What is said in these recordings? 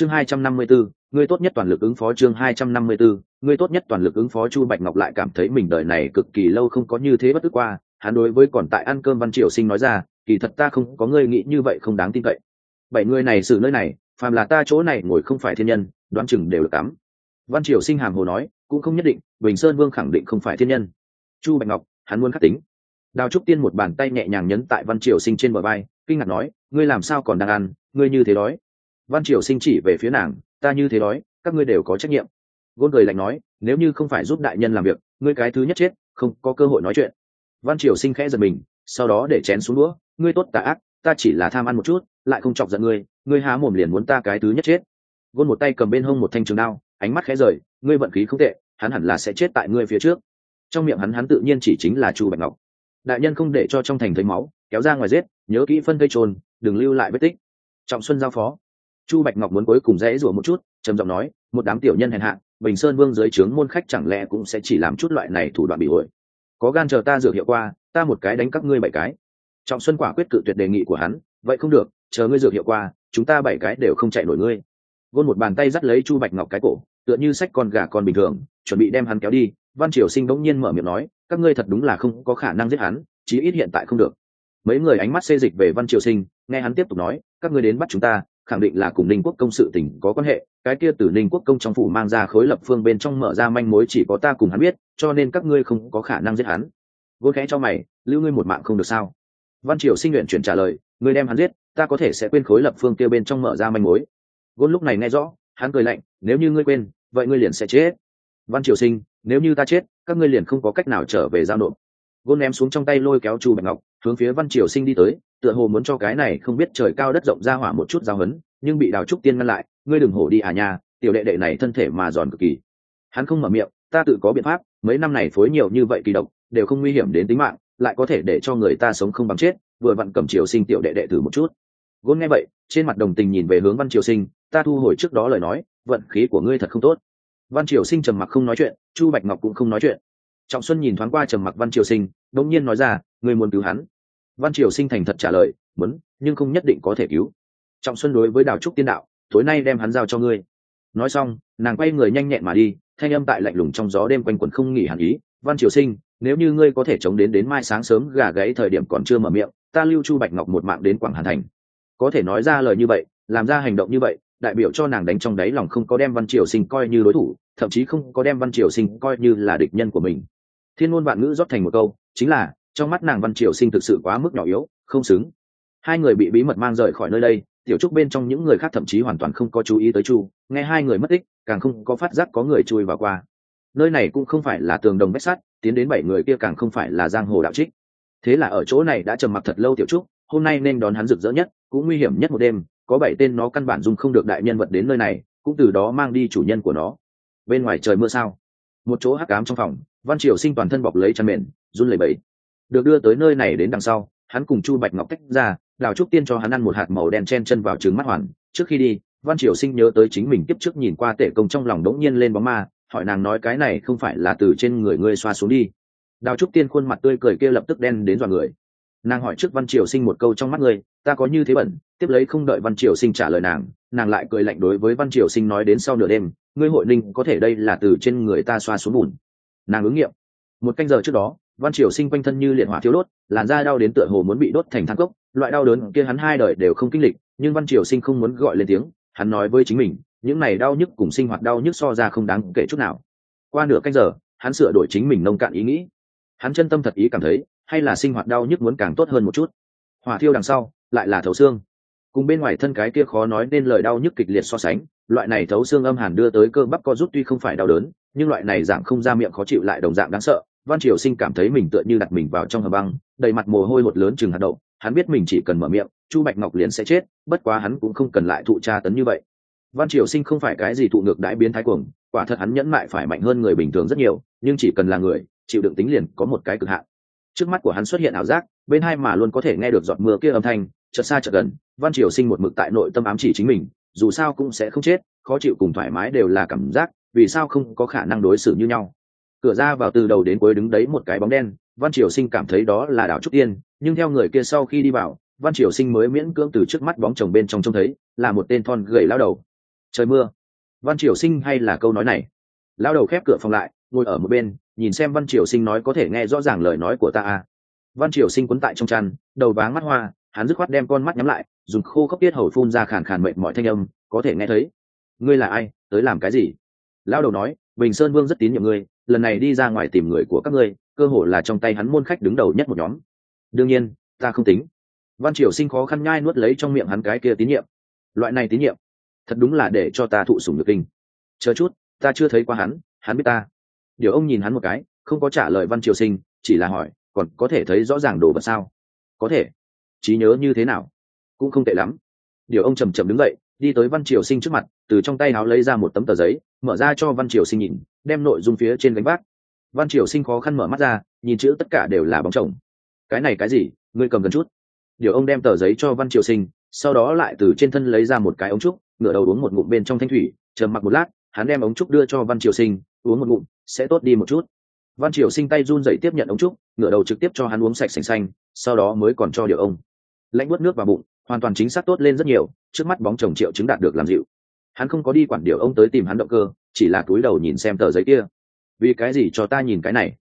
chương hai trăm năm mươi 254, ngươi tốt nhất toàn lực ứng phó chương hai trăm năm mươi 254, ngươi tốt nhất toàn lực ứng phó chu bạch ngọc lại cảm thấy mình đời này cực kỳ lâu không có như thế bất tức qua hắn đối với còn tại ăn cơm văn triều sinh nói ra kỳ thật ta không có ngươi nghĩ như vậy không đáng tin cậy. Bảy người này xử nơi này phàm là ta chỗ này ngồi không phải thiên nhân đoán chừng đều được cắm. Văn triều sinh hàm hồ nói cũng không nhất định bình sơn vương khẳng định không phải thiên nhân. Chu bạch ngọc hắn muốn khắc tính. Đào trúc tiên một bàn tay nhẹ nhàng nhấn tại văn triều sinh trên bờ vai kinh ngạc nói ngươi làm sao còn đang ăn ngươi như thế đói văn triều sinh chỉ về phía nàng ta như thế nói, các ngươi đều có trách nhiệm. Gôn cười lạnh nói nếu như không phải giúp đại nhân làm việc ngươi cái thứ nhất chết không có cơ hội nói chuyện. Văn triều sinh khẽ giật mình sau đó để chén xuống đũa ngươi tốt tà ác ta chỉ là tham ăn một chút lại không chọc giận ngươi ngươi há mồm liền muốn ta cái thứ nhất chết. Gôn một tay cầm bên hông một thanh trường đao ánh mắt khẽ rời ngươi vận khí không tệ hắn hẳn là sẽ chết tại ngươi phía trước. Trong miệng hắn hắn tự nhiên chỉ chính là chu bạch ngọc. Đại nhân không để cho trong thành thấy máu kéo ra ngoài giết nhớ kỹ phân cây trồn đừng lưu lại vết tích. Trọng xuân giao phó chu bạch ngọc muốn cuối cùng dễ rủa một chút, trầm giọng nói, một đám tiểu nhân hèn hạ, bình sơn vương dưới trướng môn khách chẳng lẽ cũng sẽ chỉ làm chút loại này thủ đoạn bị hội có gan chờ ta dược hiệu qua, ta một cái đánh các ngươi bảy cái. Trọng xuân quả quyết cự tuyệt đề nghị của hắn, vậy không được, chờ ngươi dược hiệu qua, chúng ta bảy cái đều không chạy nổi ngươi. Gôn một bàn tay dắt lấy chu bạch ngọc cái cổ, tựa như sách con gà con bình thường, chuẩn bị đem hắn kéo đi. Văn triều sinh bỗng nhiên mở miệng nói, các ngươi thật đúng là không có khả năng giết hắn, chí ít hiện tại không được. Mấy người ánh mắt xê dịch về văn triều sinh, nghe hắn tiếp tục nói, các ngươi đến bắt chúng ta khẳng định là cùng ninh quốc công sự tỉnh có quan hệ, cái kia từ ninh quốc công trong phủ mang ra khối lập phương bên trong mở ra manh mối chỉ có ta cùng hắn biết, cho nên các ngươi không có khả năng giết hắn. Gôn khẽ cho mày, lưu ngươi một mạng không được sao? Văn triều sinh nguyện chuyển trả lời, ngươi đem hắn giết, ta có thể sẽ quên khối lập phương kia bên trong mở ra manh mối. Gôn lúc này nghe rõ, hắn cười lạnh, nếu như ngươi quên, vậy ngươi liền sẽ chết. Văn triều sinh, nếu như ta chết, các ngươi liền không có cách nào trở về giao nộp gôn ném xuống trong tay lôi kéo chu bạch ngọc, hướng phía văn triều sinh đi tới, tựa hồ muốn cho cái này không biết trời cao đất rộng ra hỏa một chút giao hấn nhưng bị đào trúc tiên ngăn lại, ngươi đừng hổ đi à nha, tiểu đệ đệ này thân thể mà giòn cực kỳ. Hắn không mở miệng, ta tự có biện pháp, mấy năm này phối nhiều như vậy kỳ độc, đều không nguy hiểm đến tính mạng, lại có thể để cho người ta sống không bằng chết, vừa vặn cầm triều sinh tiểu đệ đệ thử một chút. Gôn nghe vậy, trên mặt đồng tình nhìn về hướng văn triều sinh, ta thu hồi trước đó lời nói, vận khí của ngươi thật không tốt. Văn triều sinh trầm mặc không nói chuyện, chu bạch ngọc cũng không nói chuyện trọng xuân nhìn thoáng qua trầm mặc văn triều sinh đống nhiên nói ra người muốn cứu hắn? Văn triều sinh thành thật trả lời, muốn, nhưng không nhất định có thể cứu. Trọng xuân đối với đào trúc tiên đạo, tối nay đem hắn giao cho ngươi. Nói xong, nàng quay người nhanh nhẹn mà đi, thanh âm tại lạnh lùng trong gió đêm quanh quẩn không nghỉ hẳn ý. Văn triều sinh, nếu như ngươi có thể chống đến đến mai sáng sớm gà gáy thời điểm còn chưa mở miệng, ta lưu chu bạch ngọc một mạng đến quảng hàn thành. Có thể nói ra lời như vậy, làm ra hành động như vậy, đại biểu cho nàng đánh trong đáy lòng không có đem văn triều sinh coi như đối thủ, thậm chí không có đem văn triều sinh coi như là địch nhân của mình thiên ngôn vạn ngữ rót thành một câu, chính là, trong mắt nàng văn triều sinh thực sự quá mức nhỏ yếu, không xứng. Hai người bị bí mật mang rời khỏi nơi đây, tiểu trúc bên trong những người khác thậm chí hoàn toàn không có chú ý tới chu, nghe hai người mất tích, càng không có phát giác có người chui vào qua. Nơi này cũng không phải là tường đồng bách sắt, tiến đến bảy người kia càng không phải là giang hồ đạo trích. Thế là ở chỗ này đã trầm mặc thật lâu tiểu trúc, hôm nay nên đón hắn rực rỡ nhất, cũng nguy hiểm nhất một đêm, có bảy tên nó căn bản dung không được đại nhân vật đến nơi này, cũng từ đó mang đi chủ nhân của nó. Bên ngoài trời mưa sao? Một chỗ hắc ám trong phòng văn triều sinh toàn thân bọc lấy chăn mền, run lẩy bẩy. Được đưa tới nơi này đến đằng sau, hắn cùng chu bạch ngọc tách ra, đào trúc tiên cho hắn ăn một hạt màu đen chen chân vào trứng mắt hoàn. Trước khi đi, văn triều sinh nhớ tới chính mình tiếp trước nhìn qua tể công trong lòng đống nhiên lên bóng ma, hỏi nàng nói cái này không phải là từ trên người ngươi xoa xuống đi. Đào trúc tiên khuôn mặt tươi cười kia lập tức đen đến dọa người. Nàng hỏi trước văn triều sinh một câu trong mắt ngươi, ta có như thế bẩn, tiếp lấy không đợi văn triều sinh trả lời nàng nàng lại cười lạnh đối với văn triều sinh nói đến sau nửa đêm, ngươi hội ninh có thể đây là từ trên người ta xoa xuống bùn nàng ứng nghiệm. Một canh giờ trước đó, văn triều sinh quanh thân như liệt hỏa thiếu đốt, làn da đau đến tựa hồ muốn bị đốt thành thang cốc, loại đau đớn kia hắn hai đời đều không kinh lịch, nhưng văn triều sinh không muốn gọi lên tiếng, hắn nói với chính mình, những này đau nhức cùng sinh hoạt đau nhức so ra không đáng kể chút nào. Qua nửa canh giờ, hắn sửa đổi chính mình nông cạn ý nghĩ. Hắn chân tâm thật ý cảm thấy, hay là sinh hoạt đau nhức muốn càng tốt hơn một chút. Hỏa thiêu đằng sau, lại là thấu xương. Cùng bên ngoài thân cái kia khó nói nên lời đau nhức kịch liệt so sánh, loại này thấu xương âm hàn đưa tới cơ bắp co rút tuy không phải đau đớn nhưng loại này dạng không ra miệng khó chịu lại đồng dạng đáng sợ. Văn triều sinh cảm thấy mình tựa như đặt mình vào trong hầm băng, đầy mặt mồ hôi một lớn chừng hạt đậu. Hắn biết mình chỉ cần mở miệng, chu bạch ngọc liền sẽ chết, bất quá hắn cũng không cần lại thụ tra tấn như vậy. Văn triều sinh không phải cái gì thụ ngược đãi biến thái cuồng, quả thật hắn nhẫn mại phải mạnh hơn người bình thường rất nhiều, nhưng chỉ cần là người, chịu đựng tính liền có một cái cực hạn. Trước mắt của hắn xuất hiện ảo giác, bên hai mà luôn có thể nghe được giọt mưa kia âm thanh, chợt xa chợt gần, văn triều sinh một mực tại nội tâm ám chỉ chính mình, dù sao cũng sẽ không chết, khó chịu cùng thoải mái đều là cảm giác vì sao không có khả năng đối xử như nhau? Cửa ra vào từ đầu đến cuối đứng đấy một cái bóng đen, văn triều sinh cảm thấy đó là đảo trúc tiên nhưng theo người kia sau khi đi vào, văn triều sinh mới miễn cưỡng từ trước mắt bóng chồng bên trong trông thấy, là một tên thon gầy lao đầu. Trời mưa. Văn triều sinh hay là câu nói này? Lao đầu khép cửa phòng lại, ngồi ở một bên, nhìn xem văn triều sinh nói có thể nghe rõ ràng lời nói của ta à. Văn triều sinh quấn tại trong chăn, đầu váng mắt hoa, hắn dứt khoát đem con mắt nhắm lại, dùng khô khốc tiết hầu phun ra khàn khàn mệt mọi thanh âm, có thể nghe thấy. Ngươi là ai? Tới làm cái gì? Lão đầu nói, bình sơn vương rất tín nhiệm ngươi, lần này đi ra ngoài tìm người của các ngươi, cơ hồ là trong tay hắn môn khách đứng đầu nhất một nhóm. Đương nhiên, ta không tính. Văn triều sinh khó khăn nhai nuốt lấy trong miệng hắn cái kia tín nhiệm. Loại này tín nhiệm, thật đúng là để cho ta thụ sủng nhược kinh. Chờ chút, ta chưa thấy qua hắn hắn biết ta. Điều ông nhìn hắn một cái, không có trả lời văn triều sinh, chỉ là hỏi, còn có thể thấy rõ ràng đồ vật sao? Có thể. Trí nhớ như thế nào? Cũng không tệ lắm. Điều ông trầm trầm đứng dậy đi tới văn triều sinh trước mặt, từ trong tay áo lấy ra một tấm tờ giấy, mở ra cho văn triều sinh nhìn, đem nội dung phía trên gánh vác. Văn triều sinh khó khăn mở mắt ra, nhìn chữ tất cả đều là bóng chồng. Cái này cái gì? Ngươi cầm gần chút. Điều ông đem tờ giấy cho văn triều sinh, sau đó lại từ trên thân lấy ra một cái ống trúc, ngửa đầu uống một ngụm bên trong thanh thủy chờ mặc một lát, hắn đem ống trúc đưa cho văn triều sinh, uống một ngụm, sẽ tốt đi một chút. Văn triều sinh tay run dậy tiếp nhận ống trúc, ngửa đầu trực tiếp cho hắn uống sạch sành xanh, sau đó mới còn cho điều ông. Lãnh bớt nước vào bụng hoàn toàn chính xác tốt lên rất nhiều, trước mắt bóng chồng triệu chứng đạt được làm dịu. Hắn không có đi quản điều ông tới tìm hắn động cơ, chỉ là cúi đầu nhìn xem tờ giấy kia. Vì cái gì cho ta nhìn cái này?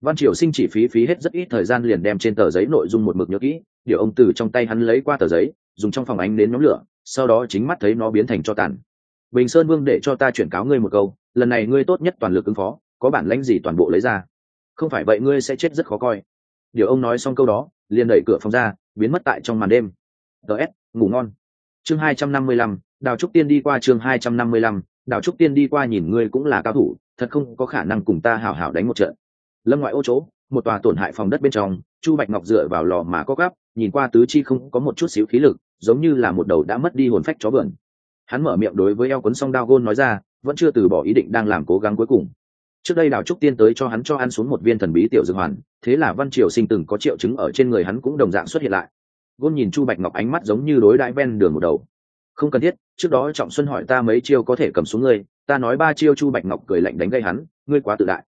Văn triều sinh chỉ phí phí hết rất ít thời gian liền đem trên tờ giấy nội dung một mực nhớ kỹ, điều ông từ trong tay hắn lấy qua tờ giấy, dùng trong phòng ánh đến nhóm lửa, sau đó chính mắt thấy nó biến thành cho tàn. Bình sơn vương để cho ta chuyển cáo ngươi một câu, lần này ngươi tốt nhất toàn lực ứng phó, có bản lãnh gì toàn bộ lấy ra. Không phải vậy ngươi sẽ chết rất khó coi. Điều ông nói xong câu đó, liền đẩy cửa phòng ra, biến mất tại trong màn đêm ts ngủ ngon. Chương hai trăm năm mươi lăm, đào trúc tiên đi qua chương hai trăm năm mươi lăm, đào trúc tiên đi qua nhìn ngươi cũng là cao thủ, thật không có khả năng cùng ta hảo hảo đánh một trận. Lâm ngoại ô chỗ, một tòa tổn hại phòng đất bên trong, chu bạch ngọc dựa vào lò mà có gắp, nhìn qua tứ chi không có một chút xíu khí lực, giống như là một đầu đã mất đi hồn phách chó vườn. hắn mở miệng đối với eo quấn song đao gôn nói ra, vẫn chưa từ bỏ ý định đang làm cố gắng cuối cùng. Trước đây đào trúc tiên tới cho hắn cho ăn xuống một viên thần bí tiểu dược hoàn, thế là văn triều sinh từng có triệu chứng ở trên người hắn cũng đồng dạng xuất hiện lại gôn nhìn chu bạch ngọc ánh mắt giống như đối đãi ven đường một đầu. Không cần thiết, trước đó trọng xuân hỏi ta mấy chiêu có thể cầm xuống ngươi, ta nói ba chiêu chu bạch ngọc cười lạnh đánh gây hắn, ngươi quá tự đại.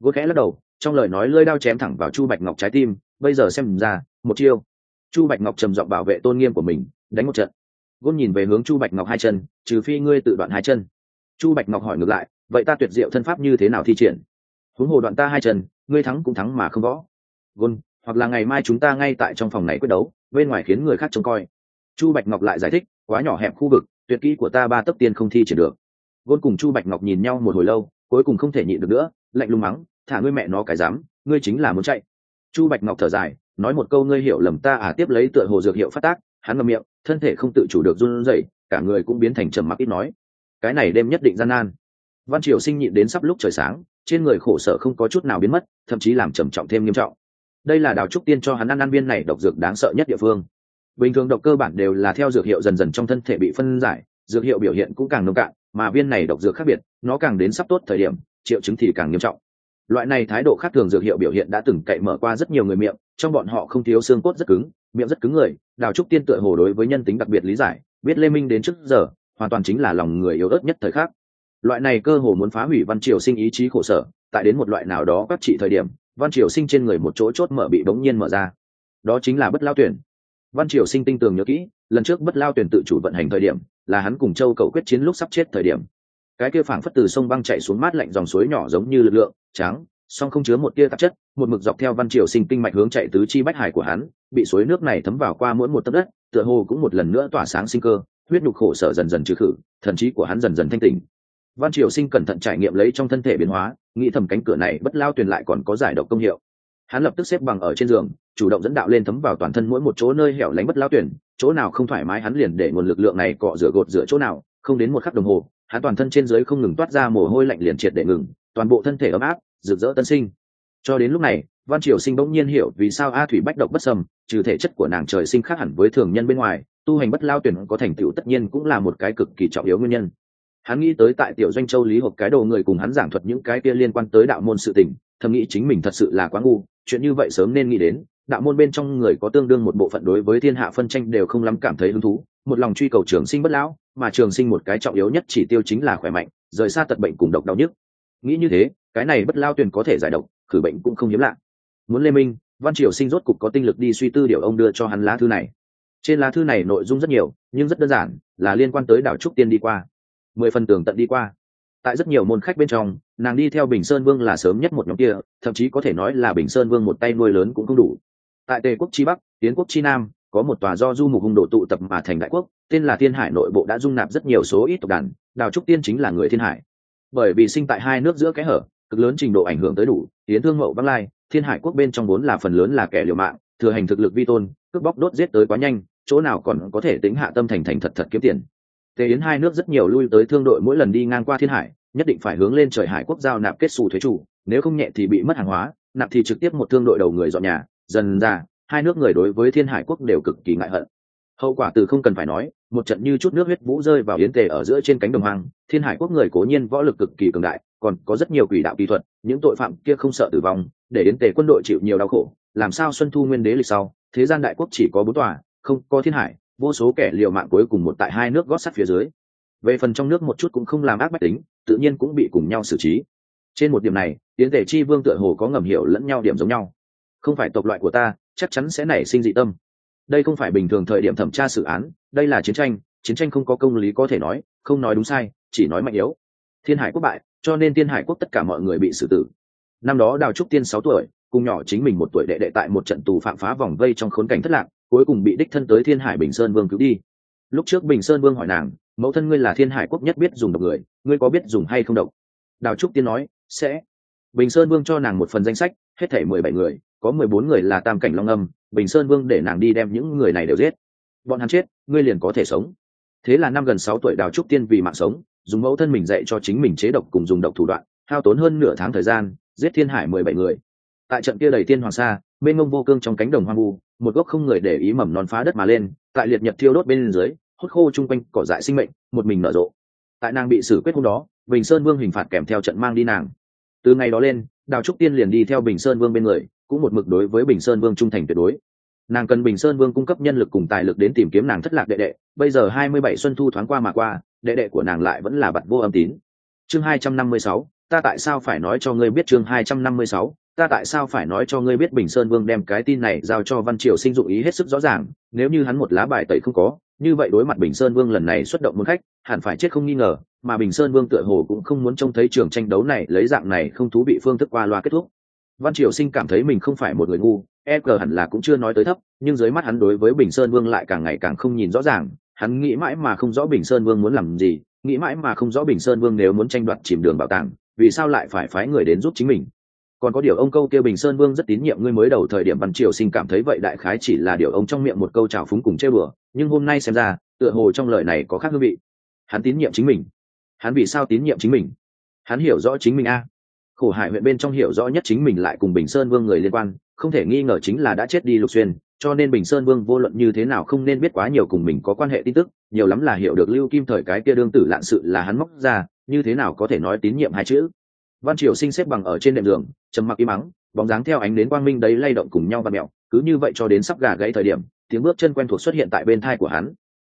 Gôn khẽ lắc đầu, trong lời nói lơi đao chém thẳng vào chu bạch ngọc trái tim, bây giờ xem ra, một chiêu. Chu bạch ngọc trầm giọng bảo vệ tôn nghiêm của mình, đánh một trận. Gôn nhìn về hướng chu bạch ngọc hai chân, trừ phi ngươi tự đoạn hai chân. Chu bạch ngọc hỏi ngược lại, vậy ta tuyệt diệu thân pháp như thế nào thi triển? Huống hồ đoạn ta hai chân, ngươi thắng cũng thắng mà không võ gôn, hoặc là ngày mai chúng ta ngay tại trong phòng này quyết đấu bên ngoài khiến người khác trông coi. Chu bạch ngọc lại giải thích, quá nhỏ hẹp khu vực, tuyệt kỹ của ta ba tấc tiên không thi triển được. Gôn cùng chu bạch ngọc nhìn nhau một hồi lâu, cuối cùng không thể nhịn được nữa, lạnh lùng mắng, thả ngươi mẹ nó cái dám, ngươi chính là muốn chạy. Chu bạch ngọc thở dài, nói một câu ngươi hiểu lầm ta à tiếp lấy tựa hồ dược hiệu phát tác, hắn ngậm miệng, thân thể không tự chủ được run rẩy, cả người cũng biến thành trầm mặc ít nói. Cái này đêm nhất định gian nan. Văn triều sinh nhịn đến sắp lúc trời sáng, trên người khổ sở không có chút nào biến mất, thậm chí làm trầm trọng thêm nghiêm trọng đây là đào trúc tiên cho hắn ăn ăn viên này độc dược đáng sợ nhất địa phương bình thường độc cơ bản đều là theo dược hiệu dần dần trong thân thể bị phân giải, dược hiệu biểu hiện cũng càng nông cạn, mà viên này độc dược khác biệt, nó càng đến sắp tốt thời điểm, triệu chứng thì càng nghiêm trọng loại này thái độ khác thường dược hiệu biểu hiện đã từng cậy mở qua rất nhiều người miệng, trong bọn họ không thiếu xương cốt rất cứng, miệng rất cứng người, đào trúc tiên tựa hồ đối với nhân tính đặc biệt lý giải, biết lê minh đến trước giờ, hoàn toàn chính là lòng người yếu ớt nhất thời khác. loại này cơ hồ muốn phá hủy văn triều sinh ý chí khổ sở, tại đến một loại nào đó các trị thời điểm văn triều sinh trên người một chỗ chốt mở bị bỗng nhiên mở ra. Đó chính là bất lao tuyển. Văn triều sinh tinh tường nhớ kỹ, lần trước bất lao tuyển tự chủ vận hành thời điểm, là hắn cùng châu cậu quyết chiến lúc sắp chết thời điểm. Cái kia phảng phất từ sông băng chạy xuống mát lạnh dòng suối nhỏ giống như lực lượng, trắng, song không chứa một tia tạp chất, một mực dọc theo văn triều sinh kinh mạch hướng chạy tứ chi bách hải của hắn, bị suối nước này thấm vào qua mỗi một tấc đất, tựa hồ cũng một lần nữa tỏa sáng sinh cơ, huyết nhục khổ sở dần dần trừ khử, thần trí của hắn dần dần thanh tỉnh văn triều sinh cẩn thận trải nghiệm lấy trong thân thể biến hóa, nghĩ thầm cánh cửa này bất lao tuyền lại còn có giải độc công hiệu. Hắn lập tức xếp bằng ở trên giường, chủ động dẫn đạo lên thấm vào toàn thân mỗi một chỗ nơi hẻo lánh bất lao tuyển chỗ nào không thoải mái hắn liền để nguồn lực lượng này cọ rửa gột rửa chỗ nào, không đến một khắc đồng hồ, hắn toàn thân trên dưới không ngừng toát ra mồ hôi lạnh liền triệt để ngừng, toàn bộ thân thể ấm áp, rực rỡ tân sinh. Cho đến lúc này, văn triều sinh bỗng nhiên hiểu vì sao a thủy bách độc bất sầm trừ thể chất của nàng trời sinh khác hẳn với thường nhân bên ngoài, tu hành bất lao tuyển có thành tựu tất nhiên cũng là một cái cực kỳ trọng yếu nguyên nhân hắn nghĩ tới tại tiểu doanh châu lý hộp cái đồ người cùng hắn giảng thuật những cái kia liên quan tới đạo môn sự tình, thầm nghĩ chính mình thật sự là quá ngu, chuyện như vậy sớm nên nghĩ đến, đạo môn bên trong người có tương đương một bộ phận đối với thiên hạ phân tranh đều không lắm cảm thấy hứng thú, một lòng truy cầu trường sinh bất lão, mà trường sinh một cái trọng yếu nhất chỉ tiêu chính là khỏe mạnh, rời xa tật bệnh cùng độc đau nhức. Nghĩ như thế, cái này bất lao tuyền có thể giải độc, khử bệnh cũng không hiếm lạ. Muốn lê minh, văn triều sinh rốt cục có tinh lực đi suy tư điều ông đưa cho hắn lá thư này. Trên lá thư này nội dung rất nhiều, nhưng rất đơn giản, là liên quan tới đảo trúc tiên đi qua mười phần tường tận đi qua. Tại rất nhiều môn khách bên trong, nàng đi theo bình sơn vương là sớm nhất một nhóm kia, thậm chí có thể nói là bình sơn vương một tay nuôi lớn cũng không đủ. Tại tề quốc chi bắc tiến quốc chi nam, có một tòa do du mục hung đồ tụ tập mà thành đại quốc, tên là thiên hải nội bộ đã dung nạp rất nhiều số ít tộc đàn, đào trúc tiên chính là người thiên hải. Bởi vì sinh tại hai nước giữa cái hở, cực lớn trình độ ảnh hưởng tới đủ tiến thương mậu văng lai, thiên hải quốc bên trong vốn là phần lớn là kẻ liều mạng, thừa hành thực lực vi tôn, cướp bóc đốt giết tới quá nhanh, chỗ nào còn có thể tính hạ tâm thành thành thật thật kiếm tiền. Tế yến hai nước rất nhiều lui tới thương đội mỗi lần đi ngang qua thiên hải, nhất định phải hướng lên trời hải quốc giao nạp kết xù thuế chủ, nếu không nhẹ thì bị mất hàng hóa, nạp thì trực tiếp một thương đội đầu người dọn nhà. Dần ra, hai nước người đối với thiên hải quốc đều cực kỳ ngại hận. Hậu quả từ không cần phải nói, một trận như chút nước huyết vũ rơi vào yến tề ở giữa trên cánh đồng hoang, thiên hải quốc người cố nhiên võ lực cực kỳ cường đại, còn có rất nhiều quỷ đạo kỹ thuật, những tội phạm kia không sợ tử vong, để yến tề quân đội chịu nhiều đau khổ, làm sao xuân thu nguyên đế lịch sau, thế gian đại quốc chỉ có bốn tòa, không có thiên hải vô số kẻ liều mạng cuối cùng một tại hai nước gót sắt phía dưới. Về phần trong nước một chút cũng không làm ác bách tính, tự nhiên cũng bị cùng nhau xử trí. Trên một điểm này tiến tể chi vương tựa hồ có ngầm hiểu lẫn nhau điểm giống nhau. Không phải tộc loại của ta, chắc chắn sẽ nảy sinh dị tâm. Đây không phải bình thường thời điểm thẩm tra xử án, đây là chiến tranh chiến tranh không có công lý có thể nói, không nói đúng sai, chỉ nói mạnh yếu. Thiên hải quốc bại, cho nên thiên hải quốc tất cả mọi người bị xử tử. Năm đó đào trúc tiên sáu tuổi, cùng nhỏ chính mình một tuổi đệ đệ tại một trận tù phạm phá vòng vây trong khốn cảnh thất lạc cuối cùng bị đích thân tới thiên hải bình sơn vương cứu đi. Lúc trước bình sơn vương hỏi nàng, mẫu thân ngươi là thiên hải quốc nhất biết dùng độc người, ngươi có biết dùng hay không độc? Đào trúc tiên nói, sẽ. Bình sơn vương cho nàng một phần danh sách, hết thể mười bảy người, có mười bốn người là tam cảnh long âm, bình sơn vương để nàng đi đem những người này đều giết. Bọn hắn chết, ngươi liền có thể sống. Thế là năm gần sáu tuổi đào trúc tiên vì mạng sống, dùng mẫu thân mình dạy cho chính mình chế độc cùng dùng độc thủ đoạn, hao tốn hơn nửa tháng thời gian, giết thiên hải mười bảy người. Tại trận kia đầy tiên hoàng sa bên ngông vô cương trong cánh đồng hoang vu, một gốc không người để ý mầm non phá đất mà lên, tại liệt nhật thiêu đốt bên dưới, hốt khô chung quanh cỏ dại sinh mệnh, một mình nở rộ. Tại nàng bị xử quyết hôm đó, bình sơn vương hình phạt kèm theo trận mang đi nàng. Từ ngày đó lên, đào trúc tiên liền đi theo bình sơn vương bên người, cũng một mực đối với bình sơn vương trung thành tuyệt đối. Nàng cần bình sơn vương cung cấp nhân lực cùng tài lực đến tìm kiếm nàng thất lạc đệ đệ, bây giờ hai mươi bảy xuân thu thoáng qua mà qua, đệ đệ của nàng lại vẫn là bặt vô âm tín. Chương hai trăm năm mươi sáu, ta tại sao phải nói cho ngươi biết chương hai trăm năm mươi sáu? Ta tại sao phải nói cho ngươi biết bình sơn vương đem cái tin này giao cho văn triều sinh dụng ý hết sức rõ ràng, nếu như hắn một lá bài tẩy không có, như vậy đối mặt bình sơn vương lần này xuất động muốn khách, hẳn phải chết không nghi ngờ, mà bình sơn vương tựa hồ cũng không muốn trông thấy trường tranh đấu này lấy dạng này không thú vị phương thức qua loa kết thúc. Văn triều sinh cảm thấy mình không phải một người ngu e g hẳn là cũng chưa nói tới thấp, nhưng dưới mắt hắn đối với bình sơn vương lại càng ngày càng không nhìn rõ ràng, hắn nghĩ mãi mà không rõ bình sơn vương muốn làm gì, nghĩ mãi mà không rõ bình sơn vương nếu muốn tranh đoạt chìm đường bảo tàng, vì sao lại phải phái người đến giúp chính mình còn có điều ông câu kêu bình sơn vương rất tín nhiệm ngươi mới đầu thời điểm văn triều sinh cảm thấy vậy đại khái chỉ là điều ông trong miệng một câu trào phúng cùng chơi bừa, nhưng hôm nay xem ra, tựa hồ trong lời này có khác hương vị. Hắn tín nhiệm chính mình. Hắn vì sao tín nhiệm chính mình? Hắn hiểu rõ chính mình a. Khổ hại huyện bên trong hiểu rõ nhất chính mình lại cùng bình sơn vương người liên quan, không thể nghi ngờ chính là đã chết đi lục xuyên, cho nên bình sơn vương vô luận như thế nào không nên biết quá nhiều cùng mình có quan hệ tin tức, nhiều lắm là hiểu được lưu kim thời cái kia đương tử lạn sự là hắn móc ra, như thế nào có thể nói tín nhiệm hai chữ văn triều sinh xếp bằng ở trên đệm giường, trầm mặc im mắng bóng dáng theo ánh đến quang minh đấy lay động cùng nhau và mẹo, cứ như vậy cho đến sắp gà gãy thời điểm, tiếng bước chân quen thuộc xuất hiện tại bên thai của hắn.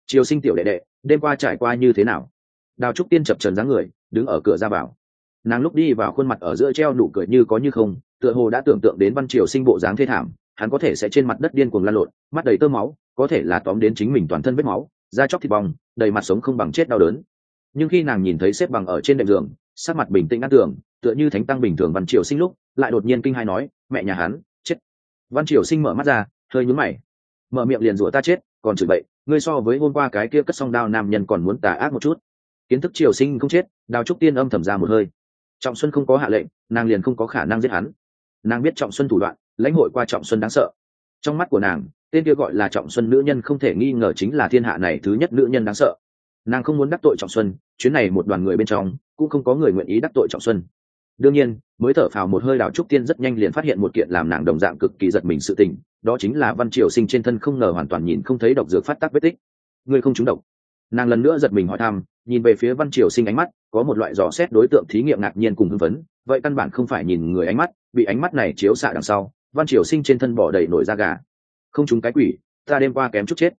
Triều sinh tiểu đệ đệ, đêm qua trải qua như thế nào? Đào trúc tiên chập trần dáng người, đứng ở cửa ra vào. Nàng lúc đi vào khuôn mặt ở giữa treo nụ cười như có như không, tựa hồ đã tưởng tượng đến văn triều sinh bộ dáng thê thảm, hắn có thể sẽ trên mặt đất điên cuồng lan lộn, mắt đầy tơ máu, có thể là tóm đến chính mình toàn thân vết máu, da chóc thịt bong, đầy mặt sống không bằng chết đau đớn. Nhưng khi nàng nhìn thấy xếp bằng ở trên đệm giường, sắc mặt bình tĩnh ngắt tường tựa như thánh tăng bình thường văn triều sinh lúc, lại đột nhiên kinh hai nói, mẹ nhà hắn, chết. Văn triều sinh mở mắt ra, hơi nhúm mày. Mở miệng liền rủa ta chết, còn chửi bậy, ngươi so với hôm qua cái kia cất song đao nam nhân còn muốn tà ác một chút. Kiến thức triều sinh không chết, đào trúc tiên âm thầm ra một hơi. Trọng xuân không có hạ lệnh, nàng liền không có khả năng giết hắn. Nàng biết trọng xuân thủ đoạn, lãnh hội qua trọng xuân đáng sợ. Trong mắt của nàng, tên kia gọi là trọng xuân nữ nhân không thể nghi ngờ chính là thiên hạ này thứ nhất nữ nhân đáng sợ. Nàng không muốn đắc tội trọng xuân, chuyến này một đoàn người bên trong, cũng không có người nguyện ý đắc tội trọng xuân đương nhiên, mới thở phào một hơi đào trúc tiên rất nhanh liền phát hiện một kiện làm nàng đồng dạng cực kỳ giật mình sự tình, đó chính là văn triều sinh trên thân không ngờ hoàn toàn nhìn không thấy độc dược phát tác vết tích. Ngươi không trúng độc. Nàng lần nữa giật mình hỏi thăm, nhìn về phía văn triều sinh ánh mắt, có một loại dò xét đối tượng thí nghiệm ngạc nhiên cùng hưng phấn, vậy căn bản không phải nhìn người ánh mắt, bị ánh mắt này chiếu xạ đằng sau, văn triều sinh trên thân bỏ đầy nổi da gà. Không trúng cái quỷ, ta đêm qua kém chút chết.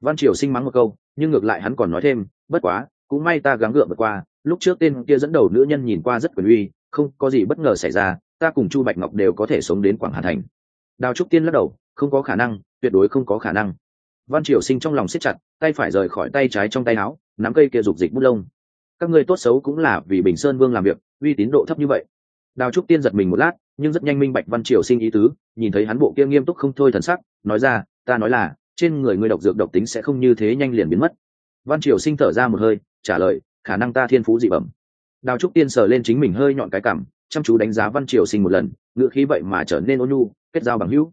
Văn triều sinh mắng một câu, nhưng ngược lại hắn còn nói thêm, bất quá, cũng may ta gắng gượng vượt qua, lúc trước tên kia dẫn đầu nữ nhân nhìn qua rất quyền uy không có gì bất ngờ xảy ra, ta cùng chu bạch ngọc đều có thể sống đến quảng hà thành. Đào trúc tiên lắc đầu, không có khả năng, tuyệt đối không có khả năng. Văn triều sinh trong lòng siết chặt, tay phải rời khỏi tay trái trong tay áo, nắm cây kia rục dịch bút lông. Các ngươi tốt xấu cũng là vì bình sơn vương làm việc, uy tín độ thấp như vậy. Đào trúc tiên giật mình một lát, nhưng rất nhanh minh bạch văn triều sinh ý tứ, nhìn thấy hắn bộ kia nghiêm túc không thôi thần sắc, nói ra, ta nói là, trên người ngươi độc dược độc tính sẽ không như thế nhanh liền biến mất. Văn triều sinh thở ra một hơi, trả lời, khả năng ta thiên phú dị bẩm đào trúc tiên sờ lên chính mình hơi nhọn cái cảm, chăm chú đánh giá văn triều sinh một lần ngựa khí vậy mà trở nên ôn nhu, kết giao bằng hữu.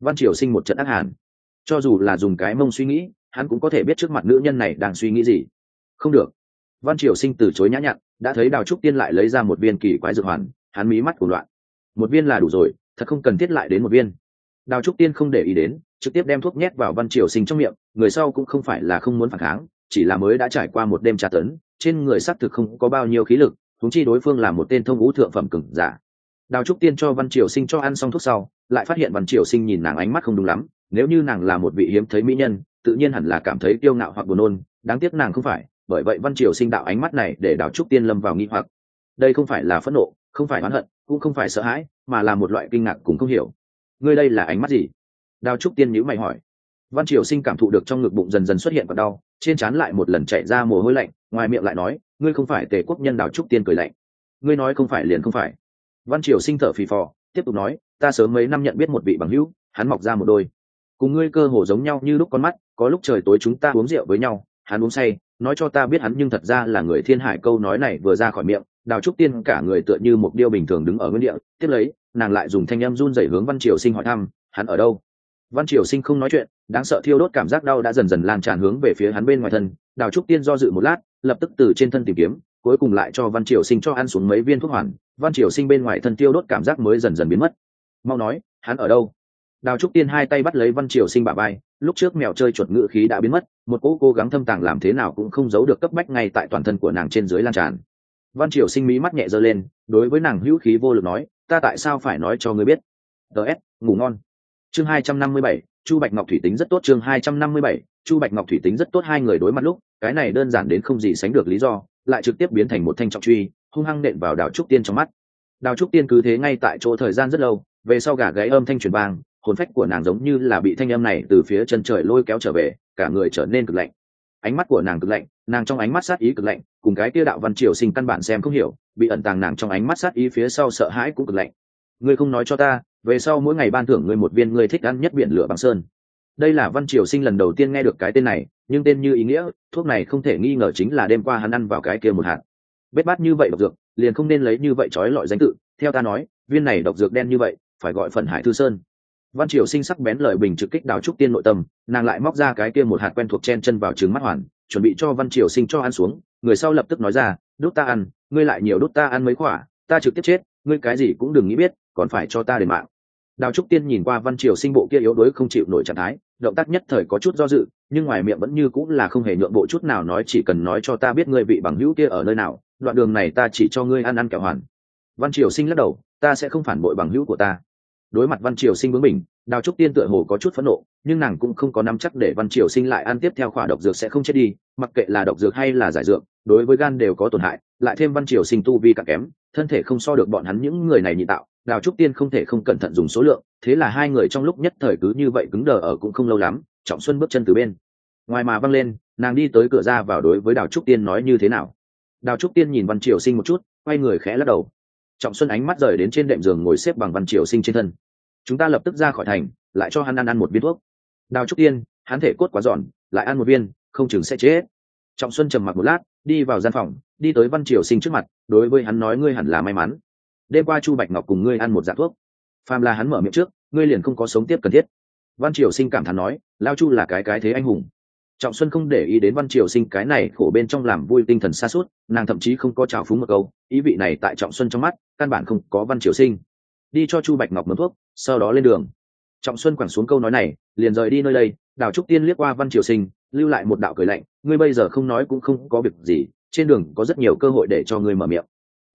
Văn triều sinh một trận ác hàn. Cho dù là dùng cái mông suy nghĩ, hắn cũng có thể biết trước mặt nữ nhân này đang suy nghĩ gì. Không được. Văn triều sinh từ chối nhã nhặn, đã thấy đào trúc tiên lại lấy ra một viên kỳ quái dược hoàn, hắn mí mắt của loạn. Một viên là đủ rồi, thật không cần thiết lại đến một viên. Đào trúc tiên không để ý đến, trực tiếp đem thuốc nhét vào văn triều sinh trong miệng, người sau cũng không phải là không muốn phản kháng, chỉ là mới đã trải qua một đêm tra tấn trên người xác thực không có bao nhiêu khí lực thúng chi đối phương là một tên thông ngũ thượng phẩm cừng giả. Đào trúc tiên cho văn triều sinh cho ăn xong thuốc sau, lại phát hiện văn triều sinh nhìn nàng ánh mắt không đúng lắm, nếu như nàng là một vị hiếm thấy mỹ nhân, tự nhiên hẳn là cảm thấy kiêu ngạo hoặc buồn nôn, đáng tiếc nàng không phải, bởi vậy văn triều sinh đạo ánh mắt này để đào trúc tiên lâm vào nghi hoặc. Đây không phải là phẫn nộ, không phải oán hận, cũng không phải sợ hãi, mà là một loại kinh ngạc cùng không hiểu. Ngươi đây là ánh mắt gì? Đào trúc tiên nhữ mày hỏi văn triều sinh cảm thụ được trong ngực bụng dần dần xuất hiện và đau, trên trán lại một lần chạy ra mồ hôi lạnh, ngoài miệng lại nói, ngươi không phải tề quốc nhân đào trúc tiên cười lạnh. Ngươi nói không phải liền không phải. Văn triều sinh thở phì phò, tiếp tục nói, ta sớm mấy năm nhận biết một vị bằng hữu, hắn mọc ra một đôi. Cùng ngươi cơ hồ giống nhau như lúc con mắt, có lúc trời tối chúng ta uống rượu với nhau, hắn uống say, nói cho ta biết hắn nhưng thật ra là người thiên hải câu nói này vừa ra khỏi miệng, đào trúc tiên cả người tựa như một điêu bình thường đứng ở nguyên địa, tiếp lấy, nàng lại dùng thanh em run rẩy hướng văn triều sinh hỏi thăm, hắn ở đâu? Văn triều sinh không nói chuyện đáng sợ thiêu đốt cảm giác đau đã dần dần lan tràn hướng về phía hắn bên ngoài thân, đào trúc tiên do dự một lát, lập tức từ trên thân tìm kiếm, cuối cùng lại cho văn triều sinh cho ăn xuống mấy viên thuốc hoàn. Văn triều sinh bên ngoài thân tiêu đốt cảm giác mới dần dần biến mất. Mau nói, hắn ở đâu? Đào trúc tiên hai tay bắt lấy văn triều sinh bà bay lúc trước mèo chơi chuột ngự khí đã biến mất, một cỗ cố gắng thâm tàng làm thế nào cũng không giấu được cấp bách ngay tại toàn thân của nàng trên dưới lan tràn. Văn triều sinh mỹ mắt nhẹ giơ lên, đối với nàng hữu khí vô lực nói, ta tại sao phải nói cho ngươi biết? Ts ngủ ngon. Chương hai trăm năm mươi bảy chu bạch ngọc thủy tính rất tốt chương hai trăm năm mươi bảy, chu bạch ngọc thủy tính rất tốt hai người đối mặt lúc, cái này đơn giản đến không gì sánh được lý do, lại trực tiếp biến thành một thanh trọng truy, hung hăng nện vào đào trúc tiên trong mắt. Đào trúc tiên cứ thế ngay tại chỗ thời gian rất lâu, về sau gà gáy âm thanh truyền vang, hồn phách của nàng giống như là bị thanh âm này từ phía chân trời lôi kéo trở về, cả người trở nên cực lạnh. Ánh mắt của nàng cực lạnh, nàng trong ánh mắt sát ý cực lạnh, cùng cái tia đạo văn triều sinh căn bản xem không hiểu, bị ẩn tàng nàng trong ánh mắt sát ý phía sau sợ hãi cũng cực lạnh. Ngươi không nói cho ta về sau mỗi ngày ban thưởng ngươi một viên ngươi thích ăn nhất biển lửa bằng sơn. Đây là văn triều sinh lần đầu tiên nghe được cái tên này, nhưng tên như ý nghĩa, thuốc này không thể nghi ngờ chính là đêm qua hắn ăn vào cái kia một hạt. Bết bát như vậy độc dược, liền không nên lấy như vậy trói lọi danh tự. Theo ta nói, viên này độc dược đen như vậy, phải gọi phần hải thư sơn. Văn triều sinh sắc bén lời bình trực kích đào trúc tiên nội tâm, nàng lại móc ra cái kia một hạt quen thuộc chen chân vào trứng mắt hoàn, chuẩn bị cho văn triều sinh cho ăn xuống. Người sau lập tức nói ra, đút ta ăn, ngươi lại nhiều đút ta ăn mấy quả, ta trực tiếp chết, ngươi cái gì cũng đừng nghĩ biết còn phải cho ta đền mạng. Đào trúc tiên nhìn qua văn triều sinh bộ kia yếu đuối không chịu nổi trạng thái, động tác nhất thời có chút do dự, nhưng ngoài miệng vẫn như cũng là không hề nhượng bộ chút nào nói chỉ cần nói cho ta biết ngươi vị bằng hữu kia ở nơi nào, đoạn đường này ta chỉ cho ngươi ăn ăn kẹo hoàn. Văn triều sinh lắc đầu, ta sẽ không phản bội bằng hữu của ta. Đối mặt văn triều sinh bướng mình đào trúc tiên tựa hồ có chút phẫn nộ, nhưng nàng cũng không có nắm chắc để văn triều sinh lại ăn tiếp theo khỏa độc dược sẽ không chết đi, mặc kệ là độc dược hay là giải dược, đối với gan đều có tổn hại, lại thêm văn triều sinh tu vi cạn kém, thân thể không so được bọn hắn những người này nhị tạo đào trúc tiên không thể không cẩn thận dùng số lượng, thế là hai người trong lúc nhất thời cứ như vậy cứng đờ ở cũng không lâu lắm, trọng xuân bước chân từ bên. Ngoài mà văng lên, nàng đi tới cửa ra vào đối với đào trúc tiên nói như thế nào. Đào trúc tiên nhìn văn triều sinh một chút, quay người khẽ lắc đầu. Trọng xuân ánh mắt rời đến trên đệm giường ngồi xếp bằng văn triều sinh trên thân. Chúng ta lập tức ra khỏi thành, lại cho hắn ăn ăn một viên thuốc. Đào trúc tiên, hắn thể cốt quá giòn, lại ăn một viên, không chừng sẽ chết. Trọng xuân trầm mặc một lát, đi vào gian phòng, đi tới văn triều sinh trước mặt, đối với hắn nói ngươi hẳn là may mắn đêm qua chu bạch ngọc cùng ngươi ăn một dạng thuốc. Phàm là hắn mở miệng trước, ngươi liền không có sống tiếp cần thiết. Văn triều sinh cảm thán nói, lao chu là cái cái thế anh hùng. Trọng xuân không để ý đến văn triều sinh cái này khổ bên trong làm vui tinh thần xa suốt, nàng thậm chí không có trào phúng một câu, ý vị này tại trọng xuân trong mắt, căn bản không có văn triều sinh. Đi cho chu bạch ngọc mướn thuốc, sau đó lên đường. Trọng xuân quẳng xuống câu nói này, liền rời đi nơi đây, đào trúc tiên liếc qua văn triều sinh, lưu lại một đạo cười lạnh, ngươi bây giờ không nói cũng không có việc gì, trên đường có rất nhiều cơ hội để cho ngươi mở miệng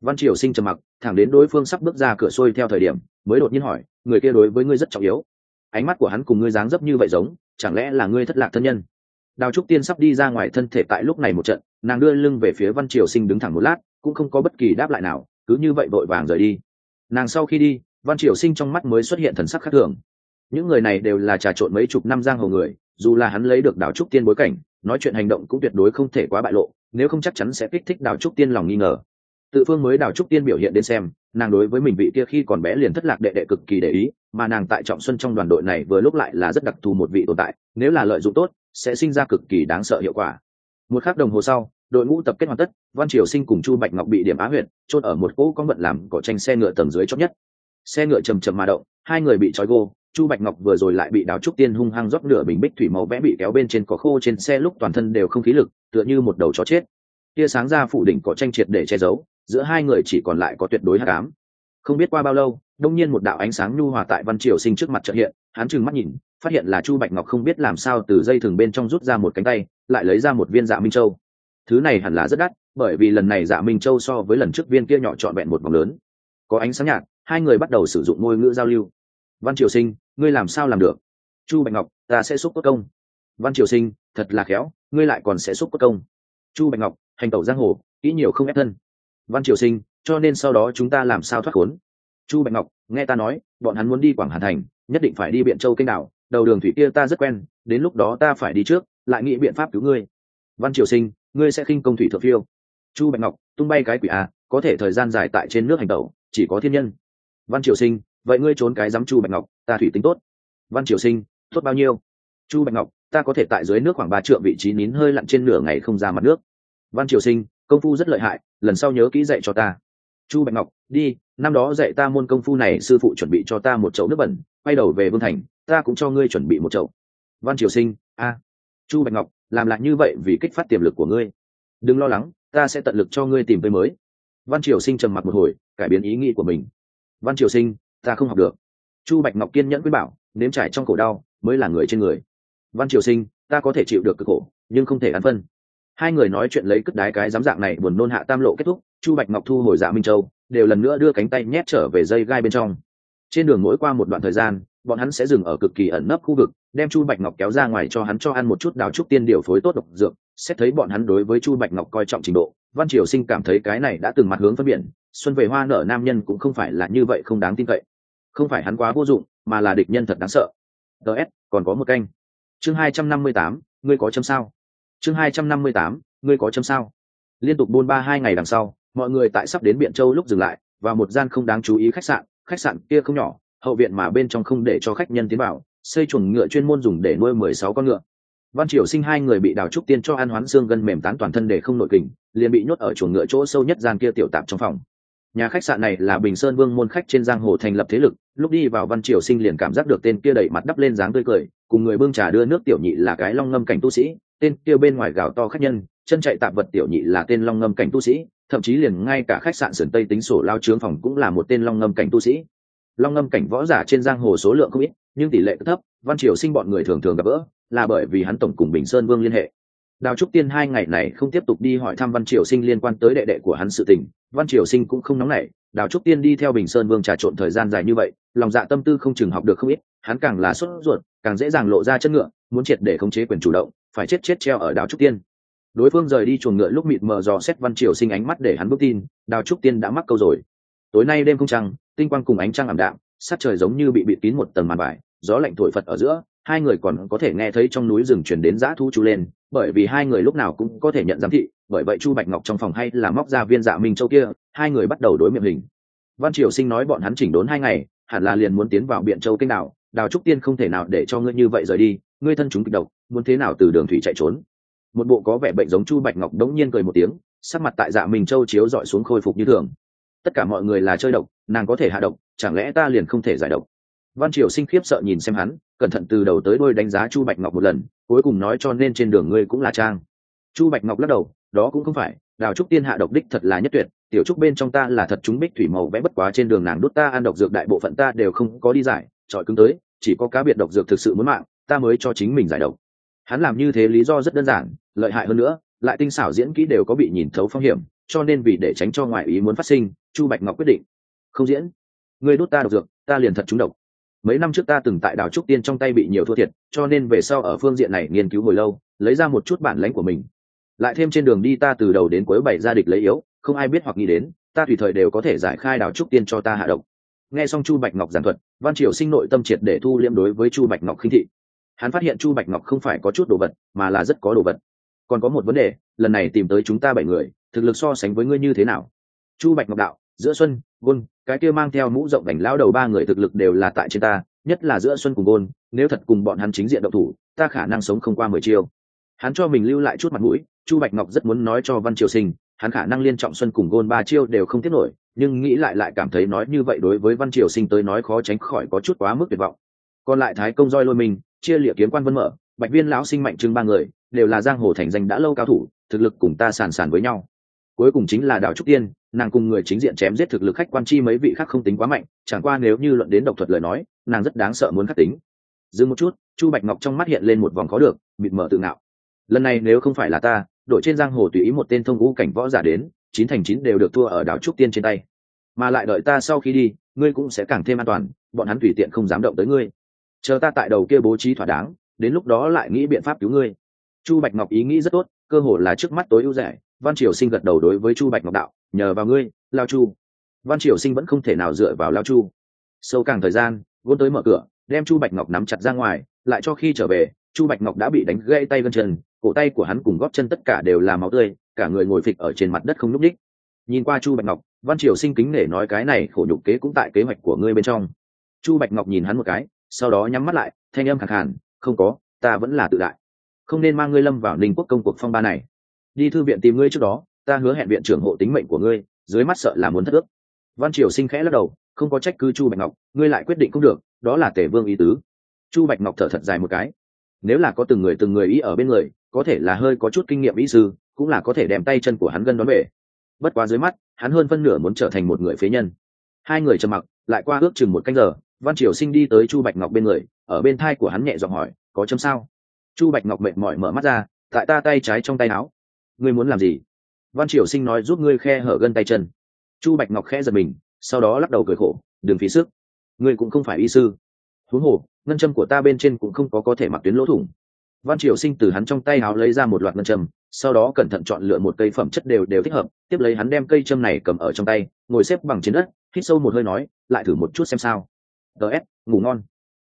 văn triều sinh trầm mặc, thẳng đến đối phương sắp bước ra cửa xuôi theo thời điểm, mới đột nhiên hỏi, người kia đối với ngươi rất trọng yếu. Ánh mắt của hắn cùng ngươi dáng dấp như vậy giống, chẳng lẽ là ngươi thất lạc thân nhân? Đào trúc tiên sắp đi ra ngoài thân thể tại lúc này một trận, nàng đưa lưng về phía văn triều sinh đứng thẳng một lát, cũng không có bất kỳ đáp lại nào, cứ như vậy vội vàng rời đi. Nàng sau khi đi, văn triều sinh trong mắt mới xuất hiện thần sắc khác thường. Những người này đều là trà trộn mấy chục năm giang hồ người, dù là hắn lấy được Đào trúc tiên bối cảnh, nói chuyện hành động cũng tuyệt đối không thể quá bại lộ, nếu không chắc chắn sẽ kích thích đào trúc tiên lòng nghi ngờ tự phương mới đào trúc tiên biểu hiện đến xem, nàng đối với mình vị kia khi còn bé liền thất lạc đệ đệ cực kỳ để ý, mà nàng tại trọng xuân trong đoàn đội này vừa lúc lại là rất đặc thù một vị tồn tại, nếu là lợi dụng tốt, sẽ sinh ra cực kỳ đáng sợ hiệu quả. Một khắc đồng hồ sau, đội ngũ tập kết hoàn tất, văn triều sinh cùng chu bạch ngọc bị điểm á huyện chôn ở một cỗ con vận làm cỏ tranh xe ngựa tầng dưới chót nhất. Xe ngựa chầm chầm mà động, hai người bị trói gô, chu bạch ngọc vừa rồi lại bị đào trúc tiên hung hăng rót nửa bình bích thủy màu vẽ bị kéo bên trên cỏ khô trên xe lúc toàn thân đều không khí lực, tựa như một đầu chó chết. Tia sáng ra phủ đỉnh cỏ tranh triệt để che giấu giữa hai người chỉ còn lại có tuyệt đối hắc ám. Không biết qua bao lâu, đông nhiên một đạo ánh sáng nhu hòa tại văn triều sinh trước mặt trợ hiện, hắn trừng mắt nhìn, phát hiện là chu bạch ngọc không biết làm sao từ dây thừng bên trong rút ra một cánh tay, lại lấy ra một viên dạ minh châu. Thứ này hẳn là rất đắt, bởi vì lần này dạ minh châu so với lần trước viên kia nhỏ trọn vẹn một vòng lớn. Có ánh sáng nhạt, hai người bắt đầu sử dụng ngôn ngữ giao lưu. Văn triều sinh, ngươi làm sao làm được? Chu bạch ngọc, ta sẽ xúc cốt công. Văn triều sinh, thật là khéo, ngươi lại còn sẽ xúc cốt công. Chu bạch ngọc, hành tẩu giang hồ, kỹ nhiều không ép thân văn triều sinh, cho nên sau đó chúng ta làm sao thoát khốn? Chu bạch ngọc, nghe ta nói, bọn hắn muốn đi quảng hà thành, nhất định phải đi biện châu kênh đảo, đầu đường thủy kia ta rất quen, đến lúc đó ta phải đi trước, lại nghĩ biện pháp cứu ngươi. Văn triều sinh, ngươi sẽ khinh công thủy thượng phiêu. Chu bạch ngọc, tung bay cái quỷ à có thể thời gian dài tại trên nước hành tẩu, chỉ có thiên nhân. Văn triều sinh, vậy ngươi trốn cái dám chu bạch ngọc, ta thủy tính tốt. Văn triều sinh, tốt bao nhiêu? Chu bạch ngọc, ta có thể tại dưới nước khoảng ba triệu vị trí nín hơi lặn trên nửa ngày không ra mặt nước. Văn triều sinh, công phu rất lợi hại lần sau nhớ kỹ dạy cho ta. Chu bạch ngọc, đi, năm đó dạy ta môn công phu này, sư phụ chuẩn bị cho ta một chậu nước bẩn, quay đầu về vương thành, ta cũng cho ngươi chuẩn bị một chậu. Văn triều sinh, a. Chu bạch ngọc, làm lại như vậy vì kích phát tiềm lực của ngươi. Đừng lo lắng, ta sẽ tận lực cho ngươi tìm tới mới. Văn triều sinh trầm mặc một hồi, cải biến ý nghĩ của mình. Văn triều sinh, ta không học được. Chu bạch ngọc kiên nhẫn với bảo, nếm trải trong cổ đau, mới là người trên người. Văn triều sinh, ta có thể chịu được cực khổ, nhưng không thể ăn phân hai người nói chuyện lấy cất đái cái giám dạng này buồn nôn hạ tam lộ kết thúc, chu bạch ngọc thu hồi dạ minh châu, đều lần nữa đưa cánh tay nhét trở về dây gai bên trong. Trên đường mỗi qua một đoạn thời gian, bọn hắn sẽ dừng ở cực kỳ ẩn nấp khu vực, đem chu bạch ngọc kéo ra ngoài cho hắn cho ăn một chút đào trúc tiên điều phối tốt độc dược, xét thấy bọn hắn đối với chu bạch ngọc coi trọng trình độ, văn triều sinh cảm thấy cái này đã từng mặt hướng phân biển, xuân về hoa nở nam nhân cũng không phải là như vậy không đáng tin cậy. Không phải hắn quá vô dụng, mà là địch nhân thật đáng sợ. Ts còn có một canh. Chương hai trăm năm mươi tám, ngươi có châm sao? Chương hai trăm năm mươi tám, ngươi có châm sao? Liên tục buôn ba hai ngày đằng sau, mọi người tại sắp đến biện châu lúc dừng lại, và một gian không đáng chú ý khách sạn khách sạn kia không nhỏ, hậu viện mà bên trong không để cho khách nhân tiến vào, xây chuồng ngựa chuyên môn dùng để nuôi mười sáu con ngựa. Văn triều sinh hai người bị đào trúc tiên cho ăn hoán xương gân mềm tán toàn thân để không nội kình, liền bị nhốt ở chuồng ngựa chỗ sâu nhất gian kia tiểu tạp trong phòng. Nhà khách sạn này là bình sơn vương môn khách trên giang hồ thành lập thế lực, lúc đi vào văn triều sinh liền cảm giác được tên kia đẩy mặt đắp lên dáng tươi cười, cùng người bưng trà đưa nước tiểu nhị là cái long ngâm cảnh tu sĩ tên kia bên ngoài gào to khách nhân, chân chạy tạp vật tiểu nhị là tên long ngâm cảnh tu sĩ, thậm chí liền ngay cả khách sạn sườn tây tính sổ lao trướng phòng cũng là một tên long ngâm cảnh tu sĩ. Long ngâm cảnh võ giả trên giang hồ số lượng không ít, nhưng tỷ lệ thấp, văn triều sinh bọn người thường thường gặp gỡ, là bởi vì hắn tổng cùng bình sơn vương liên hệ. Đào trúc tiên hai ngày này không tiếp tục đi hỏi thăm văn triều sinh liên quan tới đệ đệ của hắn sự tình, văn triều sinh cũng không nóng nảy, đào trúc tiên đi theo bình sơn vương trà trộn thời gian dài như vậy, lòng dạ tâm tư không chừng học được không ít, hắn càng là sốt ruột, càng dễ dàng lộ ra chất ngựa muốn triệt để khống chế quyền chủ động, phải chết chết treo ở đào trúc tiên. Đối phương rời đi chuồng ngựa lúc mịt mờ dò xét văn triều sinh ánh mắt để hắn bước tin, đào trúc tiên đã mắc câu rồi. Tối nay đêm không trăng, tinh quang cùng ánh trăng ảm đạm, sát trời giống như bị bịt kín một tầng màn vải, gió lạnh thổi phật ở giữa, hai người còn có thể nghe thấy trong núi rừng chuyển đến dã thu chú lên, bởi vì hai người lúc nào cũng có thể nhận giám thị, bởi vậy chu bạch ngọc trong phòng hay là móc ra viên dạ minh châu kia, hai người bắt đầu đối miệng hình. Văn triều sinh nói bọn hắn chỉnh đốn hai ngày, hẳn là liền muốn tiến vào biện châu kênh đảo, đào trúc tiên không thể nào để cho ngươi như vậy rời đi ngươi thân chúng kịch độc, muốn thế nào từ đường thủy chạy trốn? Một bộ có vẻ bệnh giống chu bạch ngọc đống nhiên cười một tiếng, sắc mặt tại dạ mình châu chiếu dọi xuống khôi phục như thường. Tất cả mọi người là chơi độc, nàng có thể hạ độc, chẳng lẽ ta liền không thể giải độc? Văn triều sinh khiếp sợ nhìn xem hắn, cẩn thận từ đầu tới đôi đánh giá chu bạch ngọc một lần, cuối cùng nói cho nên trên đường ngươi cũng là trang. Chu bạch ngọc lắc đầu, đó cũng không phải, đào trúc tiên hạ độc đích thật là nhất tuyệt, tiểu trúc bên trong ta là thật chúng bích thủy màu vẽ bất quá trên đường nàng đốt ta ăn độc dược đại bộ phận ta đều không có đi giải trọi cứng tới, chỉ có cá biệt độc dược thực sự muốn mạng ta mới cho chính mình giải độc. Hắn làm như thế lý do rất đơn giản, lợi hại hơn nữa, lại tinh xảo diễn kỹ đều có bị nhìn thấu phong hiểm, cho nên vì để tránh cho ngoại ý muốn phát sinh, chu bạch ngọc quyết định. Không diễn. Ngươi đốt ta độc dược, ta liền thật trúng độc. Mấy năm trước ta từng tại đào trúc tiên trong tay bị nhiều thua thiệt, cho nên về sau ở phương diện này nghiên cứu hồi lâu, lấy ra một chút bản lãnh của mình. Lại thêm trên đường đi ta từ đầu đến cuối bảy gia địch lấy yếu, không ai biết hoặc nghĩ đến, ta tùy thời đều có thể giải khai đào trúc tiên cho ta hạ độc. Nghe xong chu bạch ngọc giảng thuật, văn triều sinh nội tâm triệt để thu liễm đối với chu bạch ngọc khinh thị hắn phát hiện chu bạch ngọc không phải có chút đồ vật, mà là rất có đồ vật. Còn có một vấn đề, lần này tìm tới chúng ta bảy người, thực lực so sánh với ngươi như thế nào? Chu bạch ngọc đạo, giữa xuân, gôn, cái kia mang theo mũ rộng đảnh lao đầu ba người thực lực đều là tại trên ta, nhất là giữa xuân cùng gôn, nếu thật cùng bọn hắn chính diện động thủ, ta khả năng sống không qua mười chiêu. Hắn cho mình lưu lại chút mặt mũi, chu bạch ngọc rất muốn nói cho văn triều sinh, hắn khả năng liên trọng xuân cùng gôn ba chiêu đều không tiếp nổi, nhưng nghĩ lại lại cảm thấy nói như vậy đối với văn triều sinh tới nói khó tránh khỏi có chút quá mức tuyệt vọng. Còn lại thái công roi lôi mình chia liệt kiếm quan vân mở, bạch viên lão sinh mạnh trưng ba người, đều là giang hồ thành danh đã lâu cao thủ, thực lực cùng ta sàn sàn với nhau. Cuối cùng chính là đào trúc tiên, nàng cùng người chính diện chém giết thực lực khách quan chi mấy vị khác không tính quá mạnh, chẳng qua nếu như luận đến độc thuật lời nói, nàng rất đáng sợ muốn khắc tính. Dừng một chút, chu bạch ngọc trong mắt hiện lên một vòng khó được mịt mở tự ngạo. Lần này nếu không phải là ta, đội trên giang hồ tùy ý một tên thông ngũ cảnh võ giả đến, chín thành chín đều được thua ở đảo trúc tiên trên tay. Mà lại đợi ta sau khi đi, ngươi cũng sẽ càng thêm an toàn, bọn hắn tùy tiện không dám động tới ngươi chờ ta tại đầu kia bố trí thỏa đáng, đến lúc đó lại nghĩ biện pháp cứu ngươi. Chu bạch ngọc ý nghĩ rất tốt, cơ hội là trước mắt tối ưu rẻ, văn triều sinh gật đầu đối với chu bạch ngọc đạo, nhờ vào ngươi, lao chu. Văn triều sinh vẫn không thể nào dựa vào lao chu. Sâu càng thời gian gôn tới mở cửa, đem chu bạch ngọc nắm chặt ra ngoài, lại cho khi trở về, chu bạch ngọc đã bị đánh gãy tay gân chân, cổ tay của hắn cùng góp chân tất cả đều là máu tươi, cả người ngồi phịch ở trên mặt đất không nhúc ních nhìn qua chu bạch ngọc, văn triều sinh kính nể nói cái này khổ nhục kế cũng tại kế hoạch của ngươi bên trong. Chu bạch ngọc nhìn hắn một cái sau đó nhắm mắt lại, thanh âm khẳng khàn, không có, ta vẫn là tự đại. Không nên mang ngươi lâm vào ninh quốc công cuộc phong ba này. Đi thư viện tìm ngươi trước đó, ta hứa hẹn viện trưởng hộ tính mệnh của ngươi, dưới mắt sợ là muốn thất ước. Văn triều sinh khẽ lắc đầu, không có trách cứ chu bạch ngọc, ngươi lại quyết định không được, đó là tể vương ý tứ. Chu bạch ngọc thở thật dài một cái. Nếu là có từng người từng người ý ở bên người, có thể là hơi có chút kinh nghiệm ý sư, cũng là có thể đem tay chân của hắn gân đón về. Bất quá dưới mắt, hắn hơn phân nửa muốn trở thành một người phế nhân. Hai người trầm mặc, lại qua ước chừng một canh giờ văn triều sinh đi tới chu bạch ngọc bên người, ở bên thai của hắn nhẹ giọng hỏi, có chấm sao? Chu bạch ngọc mệt mỏi mở mắt ra, tại ta tay trái trong tay áo. Ngươi muốn làm gì? Văn triều sinh nói, giúp ngươi khe hở gân tay chân. Chu bạch ngọc khẽ giật mình, sau đó lắc đầu cười khổ, đừng phí sức. Ngươi cũng không phải y sư. Huống hồ, ngân châm của ta bên trên cũng không có có thể mặc tuyến lỗ thủng. Văn triều sinh từ hắn trong tay áo lấy ra một loạt ngân châm, sau đó cẩn thận chọn lựa một cây phẩm chất đều đều thích hợp, tiếp lấy hắn đem cây châm này cầm ở trong tay, ngồi xếp bằng trên đất, hít sâu một hơi nói, lại thử một chút xem sao ts ngủ ngon.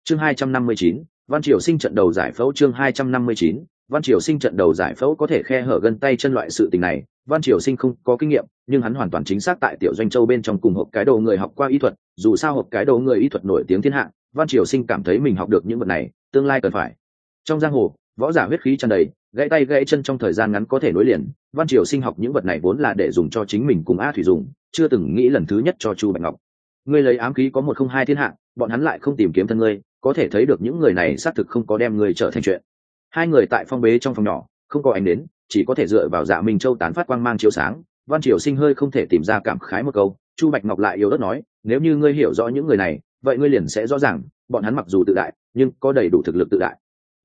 Chương hai trăm năm mươi chín, văn triều sinh trận đầu giải phẫu chương hai trăm năm mươi chín, văn triều sinh trận đầu giải phẫu có thể khe hở gân tay chân loại sự tình này. Văn triều sinh không có kinh nghiệm, nhưng hắn hoàn toàn chính xác tại tiểu doanh châu bên trong cùng hộp cái đồ người học qua y thuật. Dù sao hộp cái đồ người y thuật nổi tiếng thiên hạ, văn triều sinh cảm thấy mình học được những vật này, tương lai cần phải. Trong giang hồ, võ giả huyết khí tràn đầy, gãy tay gãy chân trong thời gian ngắn có thể nối liền. Văn triều sinh học những vật này vốn là để dùng cho chính mình cùng a thủy dùng, chưa từng nghĩ lần thứ nhất cho chu bạch ngọc ngươi lấy ám khí có một không hai thiên hạ, bọn hắn lại không tìm kiếm thân ngươi, có thể thấy được những người này xác thực không có đem ngươi trở thành chuyện. Hai người tại phong bế trong phòng nhỏ, không có ánh đến, chỉ có thể dựa vào dạ minh châu tán phát quang mang chiếu sáng, văn triều sinh hơi không thể tìm ra cảm khái một câu, chu bạch ngọc lại yếu đất nói, nếu như ngươi hiểu rõ những người này, vậy ngươi liền sẽ rõ ràng, bọn hắn mặc dù tự đại, nhưng có đầy đủ thực lực tự đại.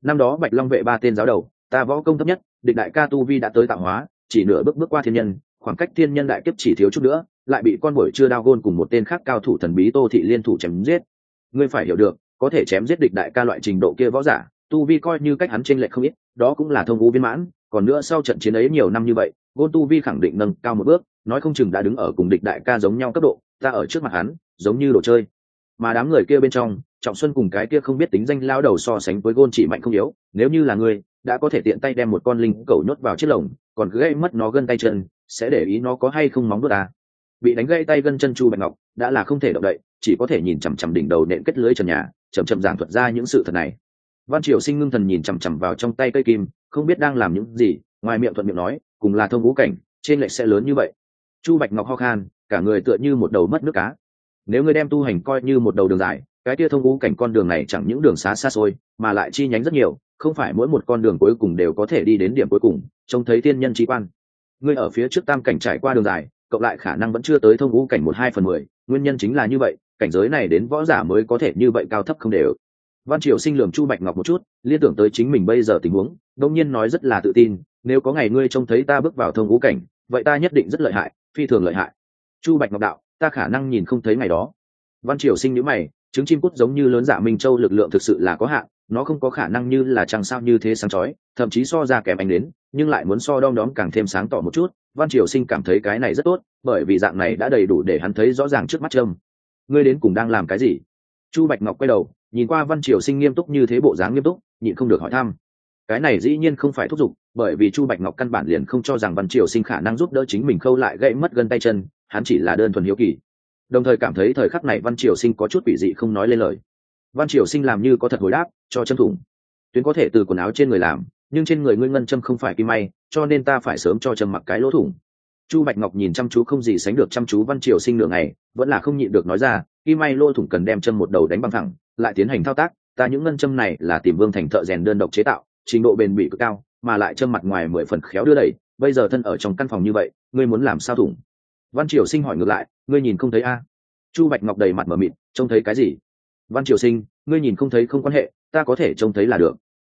Năm đó bạch long vệ ba tên giáo đầu, ta võ công thấp nhất, địch đại ca tu vi đã tới tạo hóa, chỉ nửa bước bước qua thiên nhân, khoảng cách thiên nhân đại kiếp chỉ thiếu chút nữa lại bị con buổi chưa đao gôn cùng một tên khác cao thủ thần bí tô thị liên thủ chém giết ngươi phải hiểu được, có thể chém giết địch đại ca loại trình độ kia võ giả, tu vi coi như cách hắn tranh lệch không ít, đó cũng là thông vũ viên mãn, còn nữa sau trận chiến ấy nhiều năm như vậy, gôn tu vi khẳng định nâng cao một bước, nói không chừng đã đứng ở cùng địch đại ca giống nhau cấp độ, ta ở trước mặt hắn, giống như đồ chơi mà đám người kia bên trong, trọng xuân cùng cái kia không biết tính danh lao đầu so sánh với gôn chỉ mạnh không yếu, nếu như là ngươi, đã có thể tiện tay đem một con linh cầu nhốt vào chiếc lồng, còn cứ gây mất nó gân tay chân, sẽ để ý nó có hay không móng đốt à bị đánh gãy tay gân chân chu bạch ngọc, đã là không thể động đậy, chỉ có thể nhìn chằm chằm đỉnh đầu nện kết lưới trần nhà, chậm chậm giảng thuật ra những sự thật này. Văn triều sinh ngưng thần nhìn chằm chằm vào trong tay cây kim, không biết đang làm những gì, ngoài miệng thuận miệng nói, cùng là thông vũ cảnh, trên lệch sẽ lớn như vậy. Chu bạch ngọc ho khan, cả người tựa như một đầu mất nước cá. Nếu ngươi đem tu hành coi như một đầu đường dài, cái kia thông vũ cảnh con đường này chẳng những đường xá xa xôi, mà lại chi nhánh rất nhiều, không phải mỗi một con đường cuối cùng đều có thể đi đến điểm cuối cùng, trông thấy thiên nhân trí quan. Ngươi ở phía trước tam cảnh trải qua đường dài cộng lại khả năng vẫn chưa tới thông ngũ cảnh một hai phần mười, nguyên nhân chính là như vậy, cảnh giới này đến võ giả mới có thể như vậy cao thấp không đều. Văn triều sinh lường chu bạch ngọc một chút, liên tưởng tới chính mình bây giờ tình huống đông nhiên nói rất là tự tin, nếu có ngày ngươi trông thấy ta bước vào thông ngũ cảnh, vậy ta nhất định rất lợi hại, phi thường lợi hại. Chu bạch ngọc đạo, ta khả năng nhìn không thấy ngày đó. Văn triều sinh nhữ mày trứng chim cút giống như lớn giả minh châu lực lượng thực sự là có hạn, nó không có khả năng như là trăng sao như thế sáng chói, thậm chí so ra kém ánh đến nhưng lại muốn so đom đóm càng thêm sáng tỏ một chút. Văn triều sinh cảm thấy cái này rất tốt, bởi vì dạng này đã đầy đủ để hắn thấy rõ ràng trước mắt trâm. Ngươi đến cùng đang làm cái gì? Chu bạch ngọc quay đầu, nhìn qua văn triều sinh nghiêm túc như thế bộ dáng nghiêm túc, nhịn không được hỏi thăm. Cái này dĩ nhiên không phải thúc giục, bởi vì chu bạch ngọc căn bản liền không cho rằng văn triều sinh khả năng giúp đỡ chính mình khâu lại gãy mất gân tay chân, hắn chỉ là đơn thuần hiếu kỳ đồng thời cảm thấy thời khắc này văn triều sinh có chút bị dị không nói lên lời. Văn triều sinh làm như có thật hồi đáp, cho châm thủng. Tuyến có thể từ quần áo trên người làm, nhưng trên người ngươi ngân châm không phải kim may, cho nên ta phải sớm cho châm mặc cái lỗ thủng. Chu bạch ngọc nhìn chăm chú không gì sánh được chăm chú văn triều sinh nửa ngày, vẫn là không nhịn được nói ra, kim may lỗ thủng cần đem châm một đầu đánh băng thẳng, lại tiến hành thao tác, ta những ngân châm này là tìm vương thành thợ rèn đơn độc chế tạo, trình độ bền bỉ cực cao, mà lại châm mặt ngoài mười phần khéo đưa đẩy, bây giờ thân ở trong căn phòng như vậy, ngươi muốn làm sao thủng? Văn triều sinh hỏi ngược lại, ngươi nhìn không thấy a? Chu bạch ngọc đầy mặt mờ mịt, trông thấy cái gì? Văn triều sinh, ngươi nhìn không thấy không quan hệ, ta có thể trông thấy là được.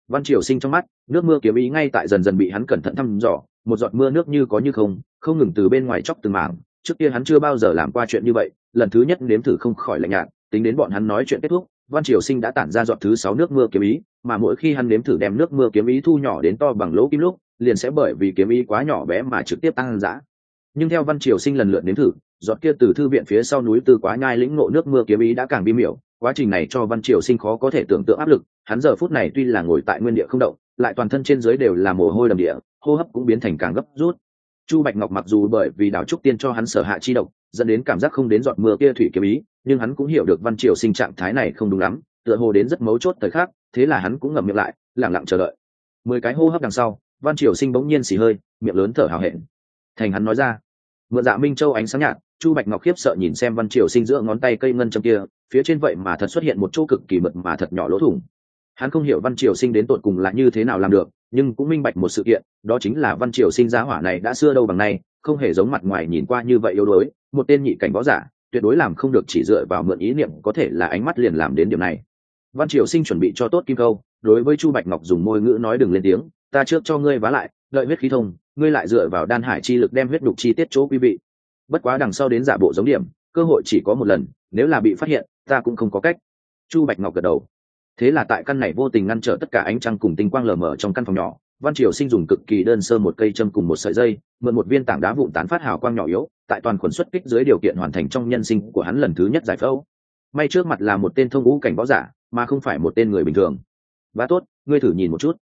Văn triều sinh trong mắt, nước mưa kiếm ý ngay tại dần dần bị hắn cẩn thận thăm dò, một giọt mưa nước như có như không không ngừng từ bên ngoài chóc từng mảng. Trước kia hắn chưa bao giờ làm qua chuyện như vậy, lần thứ nhất nếm thử không khỏi lạnh nhạt, tính đến bọn hắn nói chuyện kết thúc, văn triều sinh đã tản ra giọt thứ sáu nước mưa kiếm ý, mà mỗi khi hắn nếm thử đem nước mưa kiếm ý thu nhỏ đến to bằng lỗ kim lúc, liền sẽ bởi vì kiếm ý quá nhỏ bé mà trực tiếp tăng dã nhưng theo văn triều sinh lần lượt đến thử, giọt kia từ thư viện phía sau núi từ quá nhai lĩnh ngộ nước mưa kiếm ý đã càng bi miểu. Quá trình này cho văn triều sinh khó có thể tưởng tượng áp lực, hắn giờ phút này tuy là ngồi tại nguyên địa không động, lại toàn thân trên dưới đều là mồ hôi đầm địa, hô hấp cũng biến thành càng gấp rút. Chu bạch ngọc mặc dù bởi vì đảo trúc tiên cho hắn sở hạ chi độc, dẫn đến cảm giác không đến giọt mưa kia thủy kiếm ý, nhưng hắn cũng hiểu được văn triều sinh trạng thái này không đúng lắm, tựa hồ đến rất mấu chốt thời khắc, thế là hắn cũng ngậm miệng lại lẳng lặng chờ đợi. Mười cái hô hấp đằng sau, văn triều sinh bỗng nhiên xì hơi, miệng lớn thở hào hẹn thành hắn nói ra. Mượn dạ minh châu ánh sáng nhạt, chu bạch ngọc khiếp sợ nhìn xem văn triều sinh giữa ngón tay cây ngân châm kia, phía trên vậy mà thật xuất hiện một chỗ cực kỳ mật mà thật nhỏ lỗ thủng. Hắn không hiểu văn triều sinh đến tột cùng là như thế nào làm được, nhưng cũng minh bạch một sự kiện, đó chính là văn triều sinh giá hỏa này đã xưa đâu bằng nay, không hề giống mặt ngoài nhìn qua như vậy yếu đuối, một tên nhị cảnh võ giả, tuyệt đối làm không được chỉ dựa vào mượn ý niệm có thể là ánh mắt liền làm đến điểm này. Văn triều sinh chuẩn bị cho tốt kim câu, đối với chu bạch ngọc dùng môi ngữ nói đừng lên tiếng, ta trước cho ngươi vá lại đợi huyết khí thông ngươi lại dựa vào đan hải chi lực đem huyết đục chi tiết chỗ quý vị. Bất quá đằng sau đến giả bộ giống điểm, cơ hội chỉ có một lần, nếu là bị phát hiện, ta cũng không có cách. Chu bạch ngọc gật đầu. Thế là tại căn này vô tình ngăn trở tất cả ánh trăng cùng tinh quang lờ mờ trong căn phòng nhỏ, văn triều sinh dùng cực kỳ đơn sơ một cây châm cùng một sợi dây, mượn một viên tảng đá vụn tán phát hào quang nhỏ yếu, tại toàn khuẩn xuất kích dưới điều kiện hoàn thành trong nhân sinh của hắn lần thứ nhất giải phẫu. May trước mặt là một tên thông ngũ cảnh võ giả, mà không phải một tên người bình thường. Và tốt, ngươi thử nhìn một chút.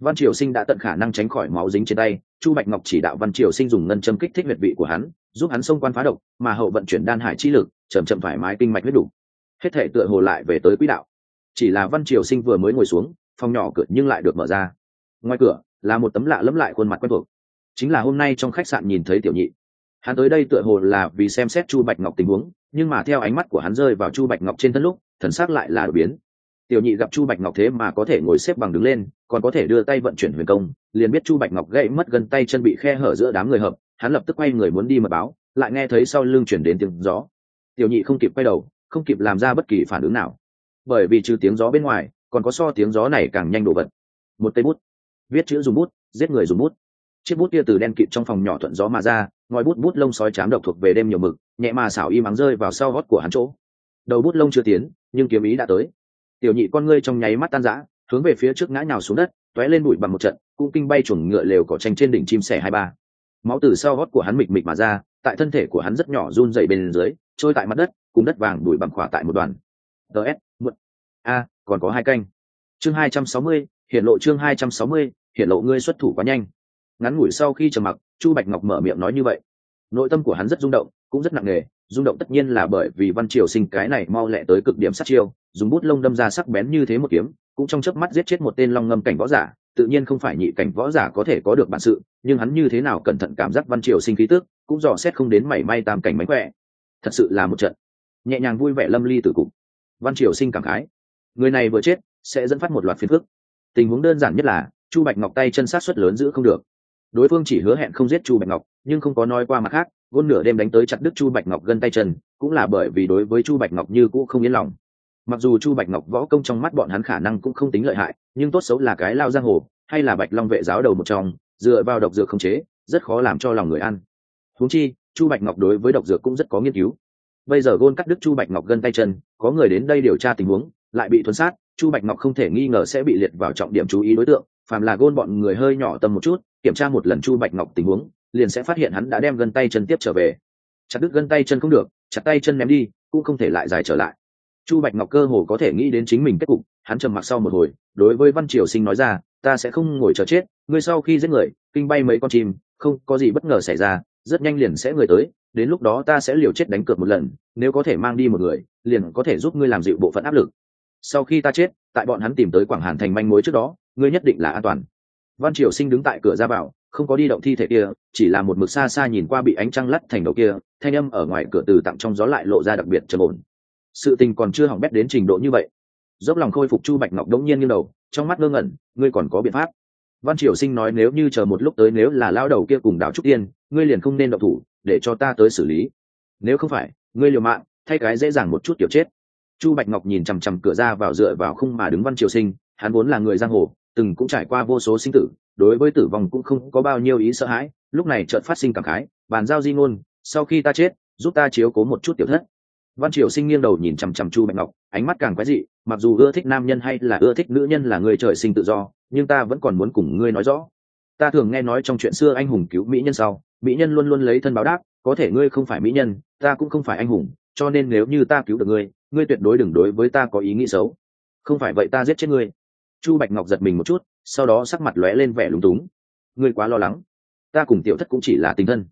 Văn triều sinh đã tận khả năng tránh khỏi máu dính trên tay chu bạch ngọc chỉ đạo văn triều sinh dùng ngân châm kích thích huyệt vị của hắn, giúp hắn xông quan phá độc, mà hậu vận chuyển đan hải chi lực chầm chậm thoải mái kinh mạch huyết đủ. Hết thể tựa hồ lại về tới quỹ đạo. Chỉ là văn triều sinh vừa mới ngồi xuống, phòng nhỏ cửa nhưng lại được mở ra. Ngoài cửa, là một tấm lạ lẫm lại khuôn mặt quen thuộc. Chính là hôm nay trong khách sạn nhìn thấy tiểu nhị. Hắn tới đây tựa hồ là vì xem xét chu bạch ngọc tình huống, nhưng mà theo ánh mắt của hắn rơi vào chu bạch ngọc trên thân lúc, thần sắc lại là đột biến tiểu nhị gặp chu bạch ngọc thế mà có thể ngồi xếp bằng đứng lên, còn có thể đưa tay vận chuyển huyền công, liền biết chu bạch ngọc gãy mất gần tay chân bị khe hở giữa đám người hợp, hắn lập tức quay người muốn đi mật báo, lại nghe thấy sau lưng chuyển đến tiếng gió. Tiểu nhị không kịp quay đầu, không kịp làm ra bất kỳ phản ứng nào. Bởi vì trừ tiếng gió bên ngoài, còn có so tiếng gió này càng nhanh đổ vật một tay bút. Viết chữ dùng bút, giết người dùng bút. Chiếc bút kia từ đen kịt trong phòng nhỏ thuận gió mà ra, ngòi bút bút lông sói chám độc thuộc về đêm nhiều mực, nhẹ mà xảo y mắng rơi vào sau gót của hắn chỗ. Đầu bút lông chưa tiến, nhưng kiếm ý đã tới tiểu nhị con ngươi trong nháy mắt tan rã, hướng về phía trước ngã nhào xuống đất t ó é lên bụi bằng một trận, cũng kinh bay chuồng ngựa lều cỏ tranh trên đỉnh chim sẻ hai ba. Máu từ sau gót của hắn mịch mịch mà ra, tại thân thể của hắn rất nhỏ run dậy bên dưới, trôi tại mặt đất, cùng đất vàng bụi bằng khỏa tại một đoàn. Ts một a, còn có hai canh. Chương hai trăm sáu mươi, hiện lộ chương hai trăm sáu mươi, hiện lộ ngươi xuất thủ quá nhanh. Ngắn ngủi sau khi trầm mặc, chu bạch ngọc mở miệng nói như vậy. Nội tâm của hắn rất rung động, cũng rất nặng nề, rung động tất nhiên là bởi vì văn triều sinh cái này mau lẹ tới cực điểm sát chiêu dùng bút lông đâm ra sắc bén như thế một kiếm, cũng trong chớp mắt giết chết một tên long ngâm cảnh võ giả. Tự nhiên không phải nhị cảnh võ giả có thể có được bản sự, nhưng hắn như thế nào cẩn thận cảm giác văn triều sinh khí tức, cũng dò xét không đến mảy may tam cảnh mánh khỏe. Thật sự là một trận. Nhẹ nhàng vui vẻ lâm ly tử cục. Văn triều sinh cảm khái. Người này vừa chết, sẽ dẫn phát một loạt phiền phức. Tình huống đơn giản nhất là, chu bạch ngọc tay chân sát xuất lớn giữ không được. Đối phương chỉ hứa hẹn không giết chu bạch ngọc, nhưng không có nói qua mặt khác, gôn nửa đêm đánh tới chặt đứt chu bạch ngọc gân tay chân, cũng là bởi vì đối với chu bạch ngọc như cũ không yên lòng mặc dù chu bạch ngọc võ công trong mắt bọn hắn khả năng cũng không tính lợi hại, nhưng tốt xấu là cái lao giang hồ, hay là bạch long vệ giáo đầu một trong, dựa vào độc dược không chế, rất khó làm cho lòng người ăn. Huống chi, chu bạch ngọc đối với độc dược cũng rất có nghiên cứu. Bây giờ gôn cắt đứt chu bạch ngọc gân tay chân, có người đến đây điều tra tình huống, lại bị thuấn sát, chu bạch ngọc không thể nghi ngờ sẽ bị liệt vào trọng điểm chú ý đối tượng, phàm là gôn bọn người hơi nhỏ tâm một chút, kiểm tra một lần chu bạch ngọc tình huống, liền sẽ phát hiện hắn đã đem gân tay chân tiếp trở về. Chặt đứt gân tay chân không được, chặt tay chân ném đi, cũng không thể lại dài trở lại chu bạch ngọc cơ hồ có thể nghĩ đến chính mình kết cục, hắn trầm mặc sau một hồi, đối với văn triều sinh nói ra, ta sẽ không ngồi chờ chết, ngươi sau khi giết người, kinh bay mấy con chim, không có gì bất ngờ xảy ra, rất nhanh liền sẽ người tới, đến lúc đó ta sẽ liều chết đánh cược một lần, nếu có thể mang đi một người, liền có thể giúp ngươi làm dịu bộ phận áp lực. Sau khi ta chết, tại bọn hắn tìm tới quảng hàn thành manh mối trước đó, ngươi nhất định là an toàn. Văn triều sinh đứng tại cửa ra vào, không có đi động thi thể kia, chỉ là một mực xa xa nhìn qua bị ánh trăng lắt thành đầu kia, thanh âm ở ngoài cửa từ tặng trong gió lại lộ ra đặc biệt trầm ổn sự tình còn chưa hỏng bét đến trình độ như vậy. Dốc lòng khôi phục chu bạch ngọc đống nhiên như đầu, trong mắt ngơ ngẩn, ngươi còn có biện pháp. Văn triều sinh nói nếu như chờ một lúc tới nếu là lao đầu kia cùng đảo trúc tiên ngươi liền không nên động thủ, để cho ta tới xử lý. Nếu không phải, ngươi liều mạng, thay cái dễ dàng một chút kiểu chết. Chu bạch ngọc nhìn chằm chằm cửa ra vào dựa vào không mà đứng văn triều sinh, hắn vốn là người giang hồ, từng cũng trải qua vô số sinh tử, đối với tử vong cũng không có bao nhiêu ý sợ hãi, lúc này chợt phát sinh cảm khái, bàn giao di ngôn, sau khi ta chết, giúp ta chiếu cố một chút tiểu thất văn triều sinh nghiêng đầu nhìn chằm chằm chu bạch ngọc, ánh mắt càng quái dị, mặc dù ưa thích nam nhân hay là ưa thích nữ nhân là người trời sinh tự do, nhưng ta vẫn còn muốn cùng ngươi nói rõ. Ta thường nghe nói trong chuyện xưa anh hùng cứu mỹ nhân sau, mỹ nhân luôn luôn lấy thân báo đáp, có thể ngươi không phải mỹ nhân, ta cũng không phải anh hùng, cho nên nếu như ta cứu được ngươi ngươi tuyệt đối đừng đối với ta có ý nghĩ xấu. Không phải vậy ta giết chết ngươi. Chu bạch ngọc giật mình một chút, sau đó sắc mặt lóe lên vẻ lúng túng. Ngươi quá lo lắng. Ta cùng tiểu thất cũng chỉ là tình thân.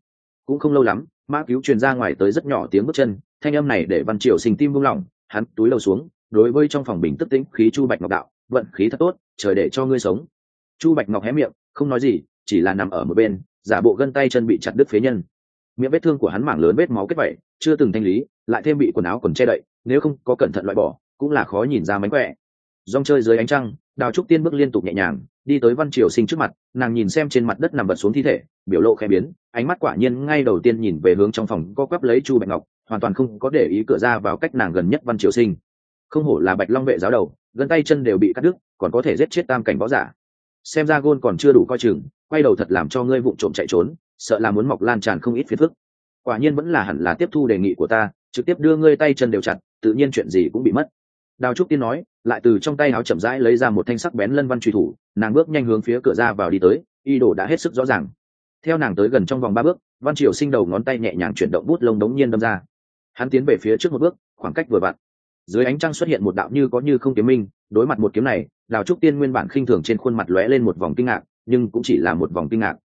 Cũng không lâu lắm, mã cứu truyền ra ngoài tới rất nhỏ tiếng bước chân thanh âm này để văn triều sinh tim buông lỏng, hắn túi lâu xuống, đối với trong phòng bình tức tĩnh khí chu bạch ngọc đạo, vận khí thật tốt, trời để cho ngươi sống. Chu bạch ngọc hé miệng, không nói gì, chỉ là nằm ở một bên, giả bộ gân tay chân bị chặt đứt phế nhân. Miệng vết thương của hắn mảng lớn vết máu kết vẩy chưa từng thanh lý, lại thêm bị quần áo còn che đậy, nếu không có cẩn thận loại bỏ, cũng là khó nhìn ra mánh khỏe. Dòng chơi dưới ánh trăng, đào trúc tiên bước liên tục nhẹ nhàng, đi tới văn triều sinh trước mặt, nàng nhìn xem trên mặt đất nằm bật xuống thi thể, biểu lộ khẽ biến, ánh mắt quả nhiên ngay đầu tiên nhìn về hướng trong phòng, co quắp lấy chu bạch ngọc hoàn toàn không có để ý cửa ra vào cách nàng gần nhất văn triều sinh. Không hổ là bạch long vệ giáo đầu, gân tay chân đều bị cắt đứt, còn có thể giết chết tam cảnh võ giả. Xem ra gôn còn chưa đủ coi chừng, quay đầu thật làm cho ngươi vụ trộm chạy trốn, sợ là muốn mọc lan tràn không ít phiền phức. Quả nhiên vẫn là hẳn là tiếp thu đề nghị của ta, trực tiếp đưa ngươi tay chân đều chặt, tự nhiên chuyện gì cũng bị mất. Đào trúc tiên nói, lại từ trong tay áo chậm rãi lấy ra một thanh sắc bén lân văn truy thủ, nàng bước nhanh hướng phía cửa ra vào đi tới y đồ đã hết sức rõ ràng. Theo nàng tới gần trong vòng ba bước, văn triều sinh đầu ngón tay nhẹ nhàng chuyển động bút lông đống nhiên đâm ra hắn tiến về phía trước một bước, khoảng cách vừa vặn. Dưới ánh trăng xuất hiện một đạo như có như không kiếm minh, đối mặt một kiếm này, đào trúc tiên nguyên bản khinh thường trên khuôn mặt lóe lên một vòng kinh ngạc, nhưng cũng chỉ là một vòng kinh ngạc.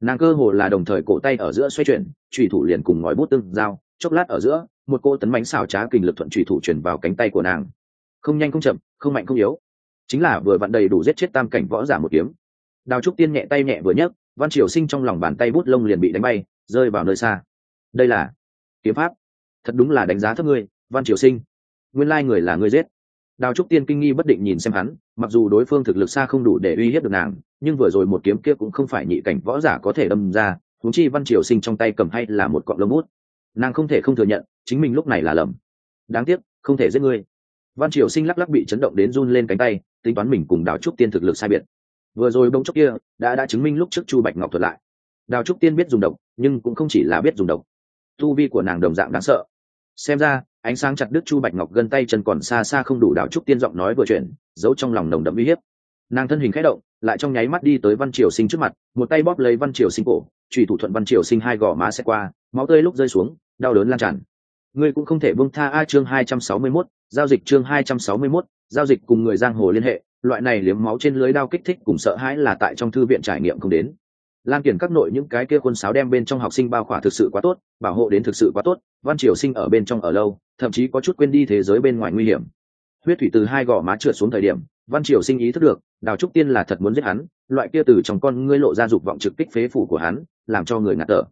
Nàng cơ hồ là đồng thời cổ tay ở giữa xoay chuyển trùy thủ liền cùng ngói bút tương giao, chốc lát ở giữa, một cô tấn bánh xào trá kình lực thuận trùy thủ chuyển vào cánh tay của nàng. Không nhanh không chậm, không mạnh không yếu. Chính là vừa vặn đầy đủ giết chết tam cảnh võ giả một kiếm. Đào trúc tiên nhẹ tay nhẹ vừa nhấc, văn triều sinh trong lòng bàn tay bút lông liền bị đánh bay, rơi vào nơi xa. Đây là kiếm pháp thật đúng là đánh giá thấp ngươi, văn triều sinh. Nguyên lai người là ngươi giết. Đào trúc tiên kinh nghi bất định nhìn xem hắn, mặc dù đối phương thực lực xa không đủ để uy hiếp được nàng, nhưng vừa rồi một kiếm kia cũng không phải nhị cảnh võ giả có thể đâm ra thúng chi văn triều sinh trong tay cầm hay là một cọng lông bút. Nàng không thể không thừa nhận, chính mình lúc này là lầm. Đáng tiếc, không thể giết ngươi. Văn triều sinh lắc lắc bị chấn động đến run lên cánh tay, tính toán mình cùng đào trúc tiên thực lực sai biệt. Vừa rồi bông chốc kia, đã đã chứng minh lúc trước chu bạch ngọc thuật lại. Đào trúc tiên biết dùng độc, nhưng cũng không chỉ là biết dùng độc. Tu vi của nàng đồng dạng đáng sợ xem ra ánh sáng chặt đứt chu bạch ngọc gân tay chân còn xa xa không đủ đảo trúc tiên giọng nói vừa chuyển giấu trong lòng nồng đậm uy hiếp. Nàng thân hình khẽ động lại trong nháy mắt đi tới văn triều sinh trước mặt một tay bóp lấy văn triều sinh cổ trùy thủ thuận văn triều sinh hai gò má xe qua máu tươi lúc rơi xuống đau đớn lan tràn. Ngươi cũng không thể buông tha a chương hai trăm sáu mươi 261, giao dịch chương hai trăm sáu mươi 261, giao dịch cùng người giang hồ liên hệ loại này liếm máu trên lưới đao kích thích cùng sợ hãi là tại trong thư viện trải nghiệm không đến lan kiển các nội những cái kia quân sáo đem bên trong học sinh bao khỏa thực sự quá tốt, bảo hộ đến thực sự quá tốt, văn triều sinh ở bên trong ở lâu, thậm chí có chút quên đi thế giới bên ngoài nguy hiểm. Huyết thủy từ hai gò má trượt xuống thời điểm, văn triều sinh ý thức được, đào trúc tiên là thật muốn giết hắn, loại kia từ trong con ngươi lộ ra dục vọng trực kích phế phủ của hắn, làm cho người ngạt tở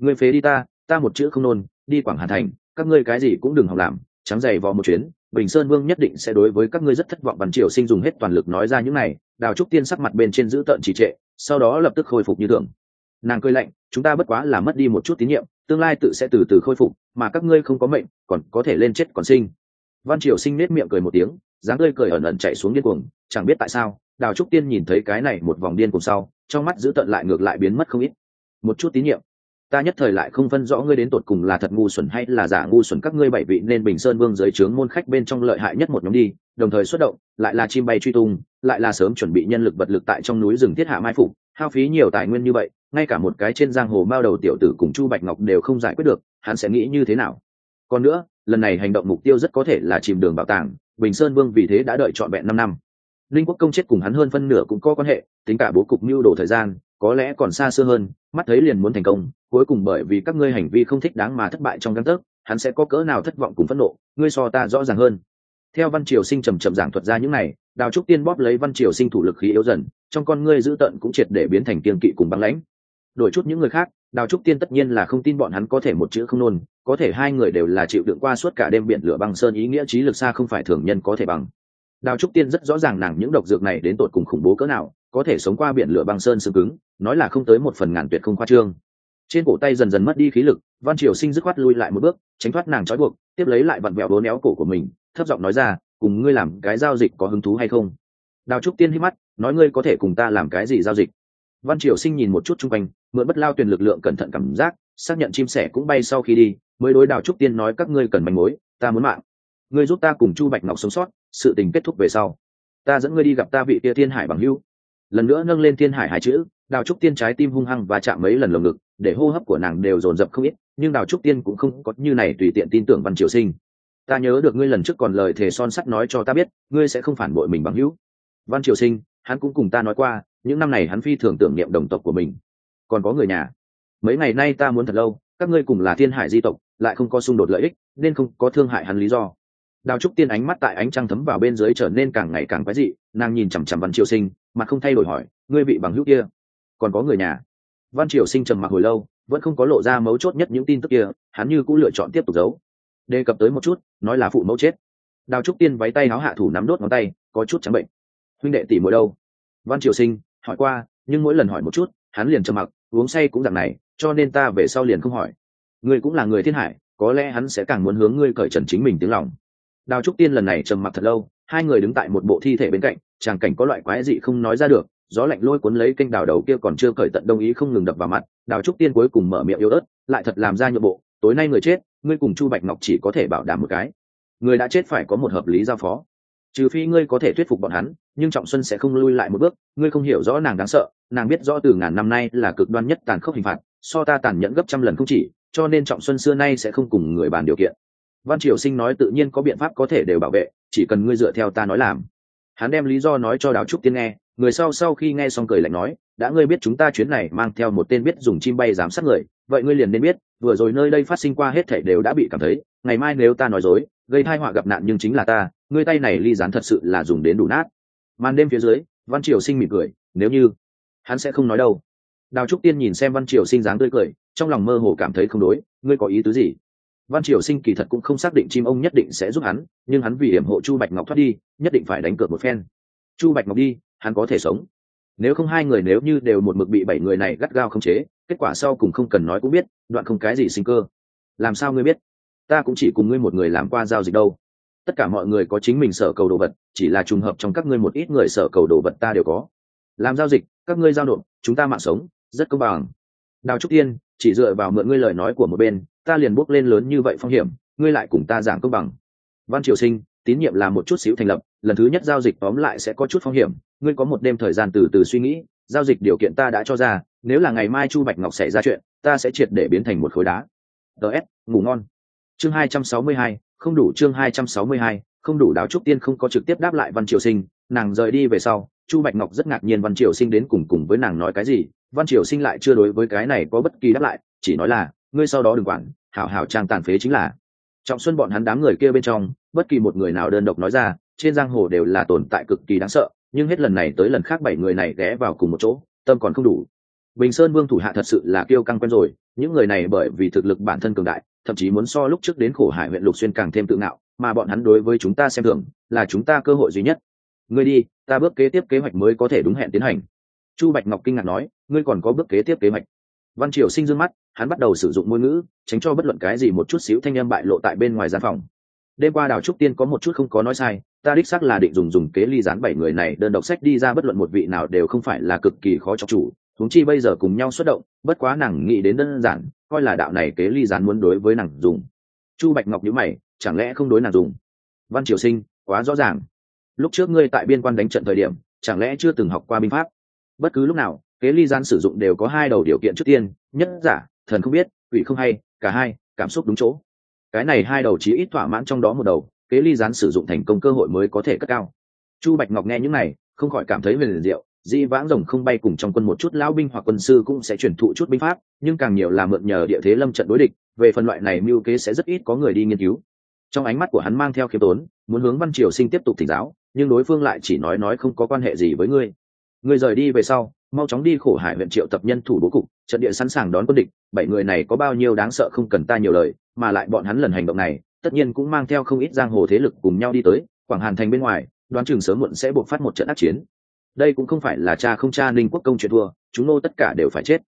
ngươi phế đi ta ta một chữ không nôn, đi quảng hà thành, các ngươi cái gì cũng đừng học làm, trắng dày vò một chuyến, bình sơn vương nhất định sẽ đối với các ngươi rất thất vọng. Văn triều sinh dùng hết toàn lực nói ra những này, đào trúc tiên sắc mặt bên trên giữ tợn trì trệ sau đó lập tức khôi phục như thường. Nàng cười lạnh, chúng ta bất quá là mất đi một chút tín nhiệm, tương lai tự sẽ từ từ khôi phục, mà các ngươi không có mệnh, còn có thể lên chết còn sinh. Văn triều sinh nết miệng cười một tiếng, dáng tươi cười ẩn ẩn chạy xuống điên cuồng, chẳng biết tại sao, đào trúc tiên nhìn thấy cái này một vòng điên cùng sau, trong mắt giữ tận lại ngược lại biến mất không ít. Một chút tín nhiệm ta nhất thời lại không phân rõ ngươi đến tột cùng là thật ngu xuẩn hay là giả ngu xuẩn các ngươi bảy vị nên bình sơn vương dưới trướng môn khách bên trong lợi hại nhất một nhóm đi, đồng thời xuất động, lại là chim bay truy tung, lại là sớm chuẩn bị nhân lực vật lực tại trong núi rừng thiết hạ mai phục, hao phí nhiều tài nguyên như vậy, ngay cả một cái trên giang hồ mao đầu tiểu tử cùng chu bạch ngọc đều không giải quyết được, hắn sẽ nghĩ như thế nào? Còn nữa, lần này hành động mục tiêu rất có thể là chìm đường bảo tàng, bình sơn vương vì thế đã đợi trọn vẹn năm năm. Linh quốc công chết cùng hắn hơn phân nửa cũng có quan hệ, tính cả bố cục mưu đồ thời gian có lẽ còn xa xưa hơn, mắt thấy liền muốn thành công, cuối cùng bởi vì các ngươi hành vi không thích đáng mà thất bại trong căn tấc hắn sẽ có cỡ nào thất vọng cùng phẫn nộ, ngươi so ta rõ ràng hơn. Theo văn triều sinh trầm trầm giảng thuật ra những này, đào trúc tiên bóp lấy văn triều sinh thủ lực khí yếu dần, trong con ngươi giữ tận cũng triệt để biến thành kiên kỵ cùng băng lãnh. Đổi chút những người khác, đào trúc tiên tất nhiên là không tin bọn hắn có thể một chữ không nôn, có thể hai người đều là chịu đựng qua suốt cả đêm biển lửa băng sơn ý nghĩa trí lực xa không phải thường nhân có thể bằng đào trúc tiên rất rõ ràng nàng những độc dược này đến tột cùng khủng bố cỡ nào, có thể sống qua biển lửa băng sơn sương cứng, nói là không tới một phần ngàn tuyệt không khoa trương. Trên cổ tay dần dần mất đi khí lực, văn triều sinh dứt khoát lui lại một bước, tránh thoát nàng trói buộc, tiếp lấy lại vặn vẹo đố néo cổ của mình, thấp giọng nói ra, cùng ngươi làm cái giao dịch có hứng thú hay không? Đào trúc tiên hít mắt, nói ngươi có thể cùng ta làm cái gì giao dịch? Văn triều sinh nhìn một chút chung quanh, mượn bất lao tuyển lực lượng cẩn thận cảm giác, xác nhận chim sẻ cũng bay sau khi đi, mới đối đào trúc tiên nói, các ngươi cần manh mối, ta muốn mạng. Ngươi giúp ta cùng chu bạch ngọc sống sót sự tình kết thúc về sau. Ta dẫn ngươi đi gặp ta vị tia thiên hải bằng hưu lần nữa nâng lên thiên hải hai chữ, đào trúc tiên trái tim hung hăng và chạm mấy lần lồng ngực, để hô hấp của nàng đều dồn dập không ít, nhưng đào trúc tiên cũng không có như này tùy tiện tin tưởng văn triều sinh. Ta nhớ được ngươi lần trước còn lời thề son sắt nói cho ta biết, ngươi sẽ không phản bội mình bằng hữu. Văn triều sinh, hắn cũng cùng ta nói qua, những năm này hắn phi thường tưởng niệm đồng tộc của mình. Còn có người nhà. Mấy ngày nay ta muốn thật lâu, các ngươi cùng là thiên hải di tộc, lại không có xung đột lợi ích, nên không có thương hại hắn lý do đào trúc tiên ánh mắt tại ánh trăng thấm vào bên dưới trở nên càng ngày càng quái dị, nàng nhìn chằm chằm văn triều sinh mà không thay đổi hỏi, ngươi bị bằng hữu kia, còn có người nhà? Văn triều sinh trầm mặc hồi lâu, vẫn không có lộ ra mấu chốt nhất những tin tức kia, hắn như cũng lựa chọn tiếp tục giấu. Đề cập tới một chút, nói là phụ mẫu chết. Đào trúc tiên váy tay áo hạ thủ nắm đốt ngón tay, có chút trắng bệnh. Huynh đệ tỷ mỗi đâu? Văn triều sinh hỏi qua, nhưng mỗi lần hỏi một chút, hắn liền trầm mặc, uống say cũng dạng này, cho nên ta về sau liền không hỏi. Ngươi cũng là người thiên hải, có lẽ hắn sẽ càng muốn hướng ngươi cởi trần chính mình tiếng lòng đào trúc tiên lần này trầm mặc thật lâu, hai người đứng tại một bộ thi thể bên cạnh, tràng cảnh có loại quái dị không nói ra được, gió lạnh lôi cuốn lấy kênh đào đầu kia còn chưa cởi tận đồng ý không ngừng đập vào mặt, đào trúc tiên cuối cùng mở miệng yếu ớt, lại thật làm ra nhượng bộ, tối nay người chết, ngươi cùng chu bạch ngọc chỉ có thể bảo đảm một cái. Người đã chết phải có một hợp lý giao phó. Trừ phi ngươi có thể thuyết phục bọn hắn, nhưng trọng xuân sẽ không lui lại một bước, ngươi không hiểu rõ nàng đáng sợ, nàng biết rõ từ ngàn năm nay là cực đoan nhất tàn khốc hình phạt, so ta tàn nhẫn gấp trăm lần không chỉ, cho nên trọng xuân xưa nay sẽ không cùng người bàn điều kiện văn triều sinh nói tự nhiên có biện pháp có thể đều bảo vệ, chỉ cần ngươi dựa theo ta nói làm. Hắn đem lý do nói cho đào trúc tiên nghe, người sau sau khi nghe xong cười lạnh nói, đã ngươi biết chúng ta chuyến này mang theo một tên biết dùng chim bay giám sát người, vậy ngươi liền nên biết, vừa rồi nơi đây phát sinh qua hết thảy đều đã bị cảm thấy, ngày mai nếu ta nói dối, gây thai họa gặp nạn nhưng chính là ta, ngươi tay này ly dán thật sự là dùng đến đủ nát. Màn đêm phía dưới, văn triều sinh mỉm cười, nếu như hắn sẽ không nói đâu. Đào trúc tiên nhìn xem văn triều sinh dáng tươi cười, trong lòng mơ hồ cảm thấy không đối, ngươi có ý tứ gì? Văn triều sinh kỳ thật cũng không xác định chim ông nhất định sẽ giúp hắn, nhưng hắn vì hiểm hộ chu bạch ngọc thoát đi, nhất định phải đánh cược một phen. Chu bạch ngọc đi, hắn có thể sống. Nếu không hai người nếu như đều một mực bị bảy người này gắt gao không chế, kết quả sau cùng không cần nói cũng biết, đoạn không cái gì sinh cơ. Làm sao ngươi biết? Ta cũng chỉ cùng ngươi một người làm qua giao dịch đâu. Tất cả mọi người có chính mình sở cầu đồ vật, chỉ là trùng hợp trong các ngươi một ít người sở cầu đồ vật ta đều có. Làm giao dịch, các ngươi giao nộp, chúng ta mạng sống, rất công bằng. Đào trúc tiên, chỉ dựa vào mượn ngươi lời nói của một bên ta liền bước lên lớn như vậy phong hiểm, ngươi lại cùng ta giảng công bằng. Văn triều sinh, tín nhiệm là một chút xíu thành lập, lần thứ nhất giao dịch tóm lại sẽ có chút phong hiểm, ngươi có một đêm thời gian từ từ suy nghĩ, giao dịch điều kiện ta đã cho ra, nếu là ngày mai chu bạch ngọc xảy ra chuyện, ta sẽ triệt để biến thành một khối đá. Ts ngủ ngon. Chương hai trăm sáu mươi hai, không đủ chương hai trăm sáu mươi hai, không đủ đáo trúc tiên không có trực tiếp đáp lại văn triều sinh, nàng rời đi về sau, chu bạch ngọc rất ngạc nhiên văn triều sinh đến cùng cùng với nàng nói cái gì, văn triều sinh lại chưa đối với cái này có bất kỳ đáp lại, chỉ nói là ngươi sau đó đừng quản, hảo hảo trang tàn phế chính là. Trọng xuân bọn hắn đám người kia bên trong, bất kỳ một người nào đơn độc nói ra, trên giang hồ đều là tồn tại cực kỳ đáng sợ, nhưng hết lần này tới lần khác bảy người này ghé vào cùng một chỗ, tâm còn không đủ. Bình sơn vương thủ hạ thật sự là kiêu căng quen rồi, những người này bởi vì thực lực bản thân cường đại, thậm chí muốn so lúc trước đến khổ hải huyện lục xuyên càng thêm tự ngạo, mà bọn hắn đối với chúng ta xem thường, là chúng ta cơ hội duy nhất. Ngươi đi, ta bước kế tiếp kế hoạch mới có thể đúng hẹn tiến hành. Chu bạch ngọc kinh ngạc nói, ngươi còn có bước kế tiếp kế hoạch. Văn triều sinh dương mắt hắn bắt đầu sử dụng ngôn ngữ, tránh cho bất luận cái gì một chút xíu thanh âm bại lộ tại bên ngoài gian phòng. Đêm qua đào trúc tiên có một chút không có nói sai, ta đích xác là định dùng dùng kế ly dán bảy người này, đơn độc sách đi ra bất luận một vị nào đều không phải là cực kỳ khó cho chủ thúng chi bây giờ cùng nhau xuất động, bất quá nàng nghĩ đến đơn giản, coi là đạo này kế ly dán muốn đối với nàng dùng. Chu bạch ngọc nhữ mày, chẳng lẽ không đối nàng dùng? Văn triều sinh, quá rõ ràng. Lúc trước ngươi tại biên quan đánh trận thời điểm, chẳng lẽ chưa từng học qua binh pháp? Bất cứ lúc nào, kế ly gian sử dụng đều có hai đầu điều kiện trước tiên, nhất giả thần không biết, quỷ không hay, cả hai, cảm xúc đúng chỗ. Cái này hai đầu chí ít thỏa mãn trong đó một đầu, kế ly gián sử dụng thành công cơ hội mới có thể cất cao. Chu bạch ngọc nghe những này, không khỏi cảm thấy về liền diệu di vãng rồng không bay cùng trong quân một chút lão binh hoặc quân sư cũng sẽ chuyển thụ chút binh pháp, nhưng càng nhiều là mượn nhờ địa thế lâm trận đối địch, về phần loại này mưu kế sẽ rất ít có người đi nghiên cứu. Trong ánh mắt của hắn mang theo khiêm tốn, muốn hướng văn triều sinh tiếp tục thỉnh giáo, nhưng đối phương lại chỉ nói nói không có quan hệ gì với ngươi. Ngươi rời đi về sau, mau chóng đi khổ hải huyện triệu tập nhân thủ bố cục trận địa sẵn sàng đón quân địch, bảy người này có bao nhiêu đáng sợ không cần ta nhiều lời, mà lại bọn hắn lần hành động này, tất nhiên cũng mang theo không ít giang hồ thế lực cùng nhau đi tới, quảng hàn thành bên ngoài, đoán chừng sớm muộn sẽ buộc phát một trận ác chiến. Đây cũng không phải là cha không cha ninh quốc công chuyện thua, chúng nô tất cả đều phải chết.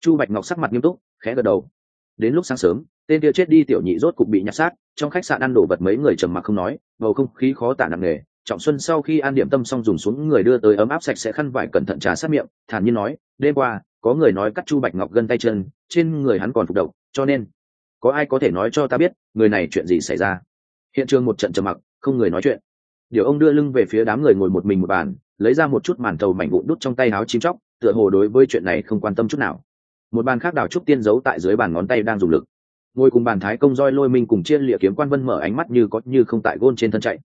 Chu bạch ngọc sắc mặt nghiêm túc, khẽ gật đầu. Đến lúc sáng sớm, tên kia chết đi tiểu nhị rốt cục bị nhặt xác, trong khách sạn ăn đổ vật mấy người trầm mặc không nói, bầu không khí khó tả nặng nề. Trọng xuân sau khi ăn điểm tâm xong dùng xuống người đưa tới ấm áp sạch sẽ khăn vải cẩn thận trà sát miệng, thản nhiên nói, đêm qua có người nói cắt chu bạch ngọc gân tay chân, trên người hắn còn phục độc, cho nên có ai có thể nói cho ta biết người này chuyện gì xảy ra? Hiện trường một trận trầm mặc, không người nói chuyện. Điều ông đưa lưng về phía đám người ngồi một mình một bàn, lấy ra một chút màn tàu mảnh vụn đút trong tay áo chim chóc, tựa hồ đối với chuyện này không quan tâm chút nào. Một bàn khác đào trúc tiên giấu tại dưới bàn ngón tay đang dùng lực. Ngồi cùng bàn thái công roi lôi minh cùng chia lịa kiếm quan vân mở ánh mắt như có như không tại gôn trên thân chạy.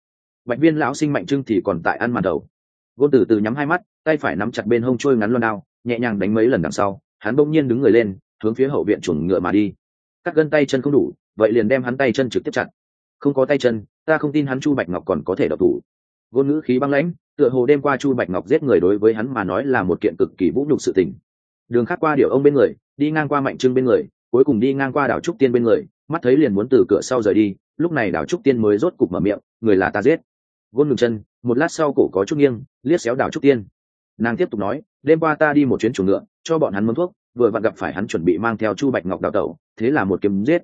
Bạch viên lão sinh mạnh trưng thì còn tại ăn màn đầu gôn từ từ nhắm hai mắt, tay phải nắm chặt bên hông trôi ngắn loan đao nhẹ nhàng đánh mấy lần đằng sau, hắn bỗng nhiên đứng người lên, hướng phía hậu viện chuồng ngựa mà đi. Cắt gân tay chân không đủ, vậy liền đem hắn tay chân trực tiếp chặt không có tay chân, ta không tin hắn chu bạch ngọc còn có thể độc thủ. Ngôn ngữ khí băng lãnh, tựa hồ đêm qua chu bạch ngọc giết người đối với hắn mà nói là một kiện cực kỳ vũ nhục sự tình. Đường khác qua điệu ông bên người, đi ngang qua mạnh trưng bên người, cuối cùng đi ngang qua đảo trúc tiên bên người, mắt thấy liền muốn từ cửa sau rời đi, lúc này đảo trúc tiên mới rốt cục mở miệng, người là ta giết. Gôn ngừng chân, một lát sau cổ có chút nghiêng, liếc xéo đảo trúc tiên nàng tiếp tục nói, đêm qua ta đi một chuyến chuồng ngựa, cho bọn hắn mướn thuốc, vừa vặn gặp phải hắn chuẩn bị mang theo chu bạch ngọc đào tẩu, thế là một kiếm giết.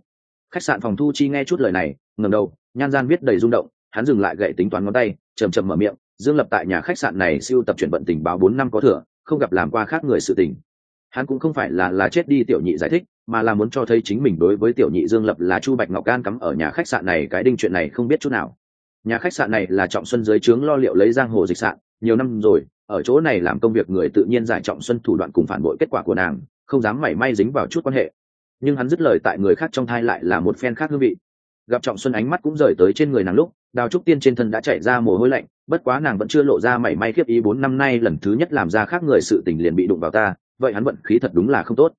Khách sạn phòng thu chi nghe chút lời này ngầm đầu, nhan gian viết đầy rung động, hắn dừng lại gậy tính toán ngón tay chầm chầm mở miệng, dương lập tại nhà khách sạn này siêu tập chuyển vận tình báo bốn năm có thừa, không gặp làm qua khác người sự tình. Hắn cũng không phải là là chết đi tiểu nhị giải thích, mà là muốn cho thấy chính mình đối với tiểu nhị dương lập là chu bạch ngọc can cắm ở nhà khách sạn này, cái đinh chuyện này không biết chút nào. Nhà khách sạn này là trọng xuân dưới trướng lo liệu lấy giang hồ dịch sạn, nhiều năm rồi ở chỗ này làm công việc người tự nhiên giải trọng xuân thủ đoạn cùng phản bội kết quả của nàng, không dám mảy may dính vào chút quan hệ. Nhưng hắn dứt lời tại người khác trong thai lại là một phen khác hương vị. Gặp trọng xuân ánh mắt cũng rời tới trên người nàng lúc, đào trúc tiên trên thân đã chảy ra mồ hôi lạnh, bất quá nàng vẫn chưa lộ ra mảy may khiếp ý bốn năm nay lần thứ nhất làm ra khác người sự tình liền bị đụng vào ta, vậy hắn vận khí thật đúng là không tốt.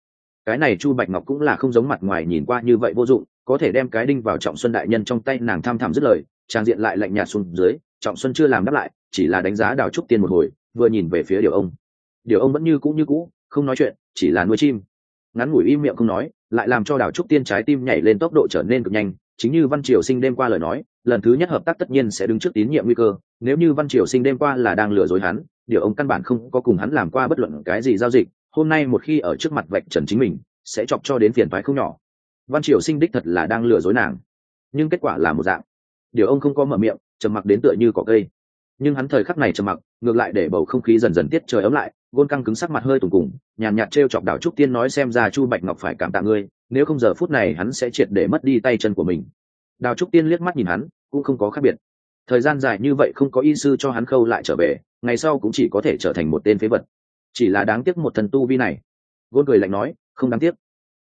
Cái này chu bạch ngọc cũng là không giống mặt ngoài nhìn qua như vậy vô dụng, có thể đem cái đinh vào trọng xuân đại nhân trong tay nàng tham thảm dứt lời, trang diện lại lạnh nhạt xuống dưới, trọng xuân chưa làm đáp lại, chỉ là đánh giá đào trúc tiên một hồi vừa nhìn về phía điều ông. Điều ông vẫn như cũ như cũ, không nói chuyện, chỉ là nuôi chim. Ngắn ngủi im miệng không nói, lại làm cho đào trúc tiên trái tim nhảy lên tốc độ trở nên cực nhanh. Chính như văn triều sinh đêm qua lời nói, lần thứ nhất hợp tác tất nhiên sẽ đứng trước tín nhiệm nguy cơ. Nếu như văn triều sinh đêm qua là đang lừa dối hắn, điều ông căn bản không có cùng hắn làm qua bất luận cái gì giao dịch. Hôm nay một khi ở trước mặt vạch trần chính mình, sẽ chọc cho đến phiền phái không nhỏ. Văn triều sinh đích thật là đang lừa dối nàng. Nhưng kết quả là một dạng. Điều ông không có mở miệng, trầm mặc đến tựa như cỏ cây nhưng hắn thời khắc này trầm mặc, ngược lại để bầu không khí dần dần tiết trời ấm lại, gôn căng cứng sắc mặt hơi tùng cùng, nhàn nhạt t r e o chọc đảo trúc tiên nói xem ra chu bạch ngọc phải cảm tạ ngươi, nếu không giờ phút này hắn sẽ triệt để mất đi tay chân của mình. Đào trúc tiên liếc mắt nhìn hắn, cũng không có khác biệt. Thời gian dài như vậy không có y sư cho hắn khâu lại trở về, ngày sau cũng chỉ có thể trở thành một tên phế vật. Chỉ là đáng tiếc một thần tu vi này. Gôn cười lạnh nói, không đáng tiếc.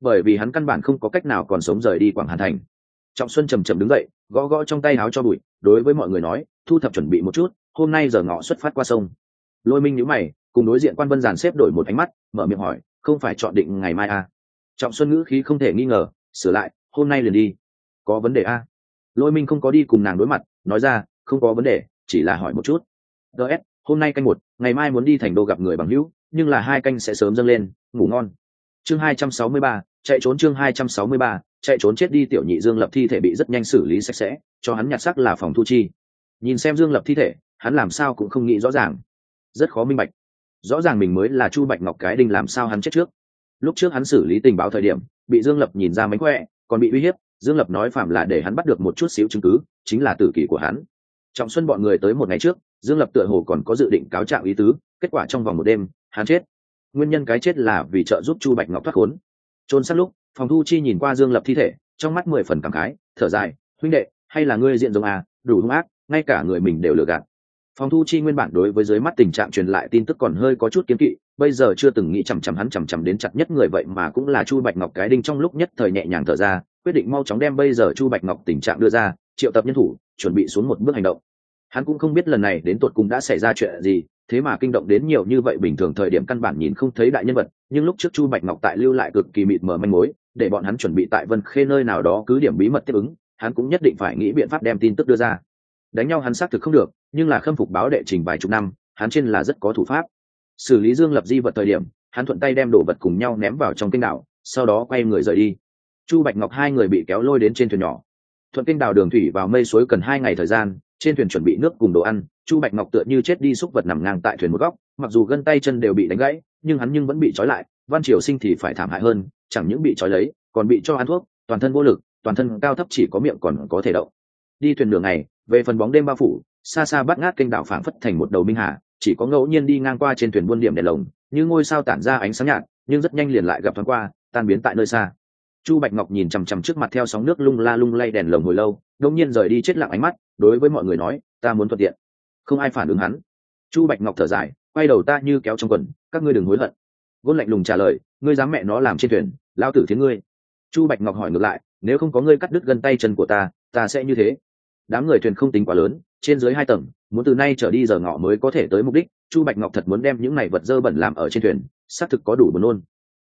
Bởi vì hắn căn bản không có cách nào còn sống rời đi quảng hàn thành. Trọng xuân trầm trầm đứng dậy, gõ gõ trong tay áo cho bụi, đối với mọi người nói, thu thập chuẩn bị một chút hôm nay giờ ngọ xuất phát qua sông. Lôi minh nhữ mày, cùng đối diện quan vân giàn xếp đổi một ánh mắt, mở miệng hỏi, không phải chọn định ngày mai à. trọng xuân ngữ khí không thể nghi ngờ, sửa lại, hôm nay liền đi. Có vấn đề à. lôi minh không có đi cùng nàng đối mặt, nói ra, không có vấn đề, chỉ là hỏi một chút. Ts hôm nay canh một, ngày mai muốn đi thành đô gặp người bằng hữu, nhưng là hai canh sẽ sớm dâng lên, ngủ ngon. Chương hai trăm sáu mươi ba, chạy trốn chương hai trăm sáu mươi ba, chạy trốn chết đi tiểu nhị dương lập thi thể bị rất nhanh xử lý sạch sẽ, cho hắn nhặt xác là phòng thu chi. Nhìn xem dương lập thi thể hắn làm sao cũng không nghĩ rõ ràng. Rất khó minh bạch. Rõ ràng mình mới là chu bạch ngọc cái đinh làm sao hắn chết trước. Lúc trước hắn xử lý tình báo thời điểm, bị dương lập nhìn ra mánh khỏe, còn bị uy hiếp, dương lập nói phạm là để hắn bắt được một chút xíu chứng cứ, chính là tử kỷ của hắn. Trọng xuân bọn người tới một ngày trước, dương lập tựa hồ còn có dự định cáo trạng ý tứ, kết quả trong vòng một đêm, hắn chết. Nguyên nhân cái chết là vì trợ giúp chu bạch ngọc thoát khốn. Trôn sát lúc, phòng thu chi nhìn qua dương lập thi thể, trong mắt mười phần cảm khái, thở dài, huynh đệ, hay là ngươi diện giống à đủ hung ác, ngay cả người mình đều lừa gạt phòng thu chi nguyên bản đối với dưới mắt tình trạng truyền lại tin tức còn hơi có chút kiếm kỵ, bây giờ chưa từng nghĩ chằm chằm hắn chằm chằm đến chặt nhất người vậy mà cũng là chu bạch ngọc cái đinh trong lúc nhất thời nhẹ nhàng thở ra, quyết định mau chóng đem bây giờ chu bạch ngọc tình trạng đưa ra, triệu tập nhân thủ, chuẩn bị xuống một bước hành động. Hắn cũng không biết lần này đến tột cùng đã xảy ra chuyện gì, thế mà kinh động đến nhiều như vậy bình thường thời điểm căn bản nhìn không thấy đại nhân vật, nhưng lúc trước chu bạch ngọc tại lưu lại cực kỳ mịt mờ manh mối, để bọn hắn chuẩn bị tại vân khê nơi nào đó cứ điểm bí mật tiếp ứng, hắn cũng nhất định phải nghĩ biện pháp đem tin tức đưa ra. Đánh nhau hắn xác thực không được nhưng là khâm phục báo đệ trình vài chục năm, hắn trên là rất có thủ pháp. Xử lý dương lập di vật thời điểm, hắn thuận tay đem đồ vật cùng nhau ném vào trong kênh đảo, sau đó quay người rời đi. Chu bạch ngọc hai người bị kéo lôi đến trên thuyền nhỏ. Thuận kênh đảo đường thủy vào mây suối cần hai ngày thời gian, trên thuyền chuẩn bị nước cùng đồ ăn, chu bạch ngọc tựa như chết đi xúc vật nằm ngang tại thuyền một góc, mặc dù gân tay chân đều bị đánh gãy, nhưng hắn nhưng vẫn bị trói lại, văn triều sinh thì phải thảm hại hơn, chẳng những bị trói lấy, còn bị cho ăn thuốc, toàn thân vô lực, toàn thân cao thấp chỉ có miệng còn có thể động. Đi thuyền đường này về phần bóng đêm bao phủ xa xa bắt ngát kênh đảo phảng phất thành một đầu minh hà, chỉ có ngẫu nhiên đi ngang qua trên thuyền buôn điểm đèn lồng, như ngôi sao tản ra ánh sáng nhạt, nhưng rất nhanh liền lại gặp thoáng qua, tan biến tại nơi xa. Chu bạch ngọc nhìn chằm chằm trước mặt theo sóng nước lung la lung lay đèn lồng hồi lâu đông nhiên rời đi chết lặng ánh mắt, đối với mọi người nói, ta muốn thuận tiện. Không ai phản ứng hắn. Chu bạch ngọc thở dài, quay đầu ta như kéo trong quần, các ngươi đừng hối hận. Gôn lạnh lùng trả lời, ngươi dám mẹ nó làm trên thuyền, lao tử thế ngươi. Chu bạch ngọc hỏi ngược lại, nếu không có ngươi cắt đứt gân tay chân của ta ta sẽ như thế? Đám người thuyền không tính quá lớn trên dưới hai tầng, muốn từ nay trở đi giờ ngọ mới có thể tới mục đích, chu bạch ngọc thật muốn đem những này vật dơ bẩn làm ở trên thuyền, xác thực có đủ buồn nôn.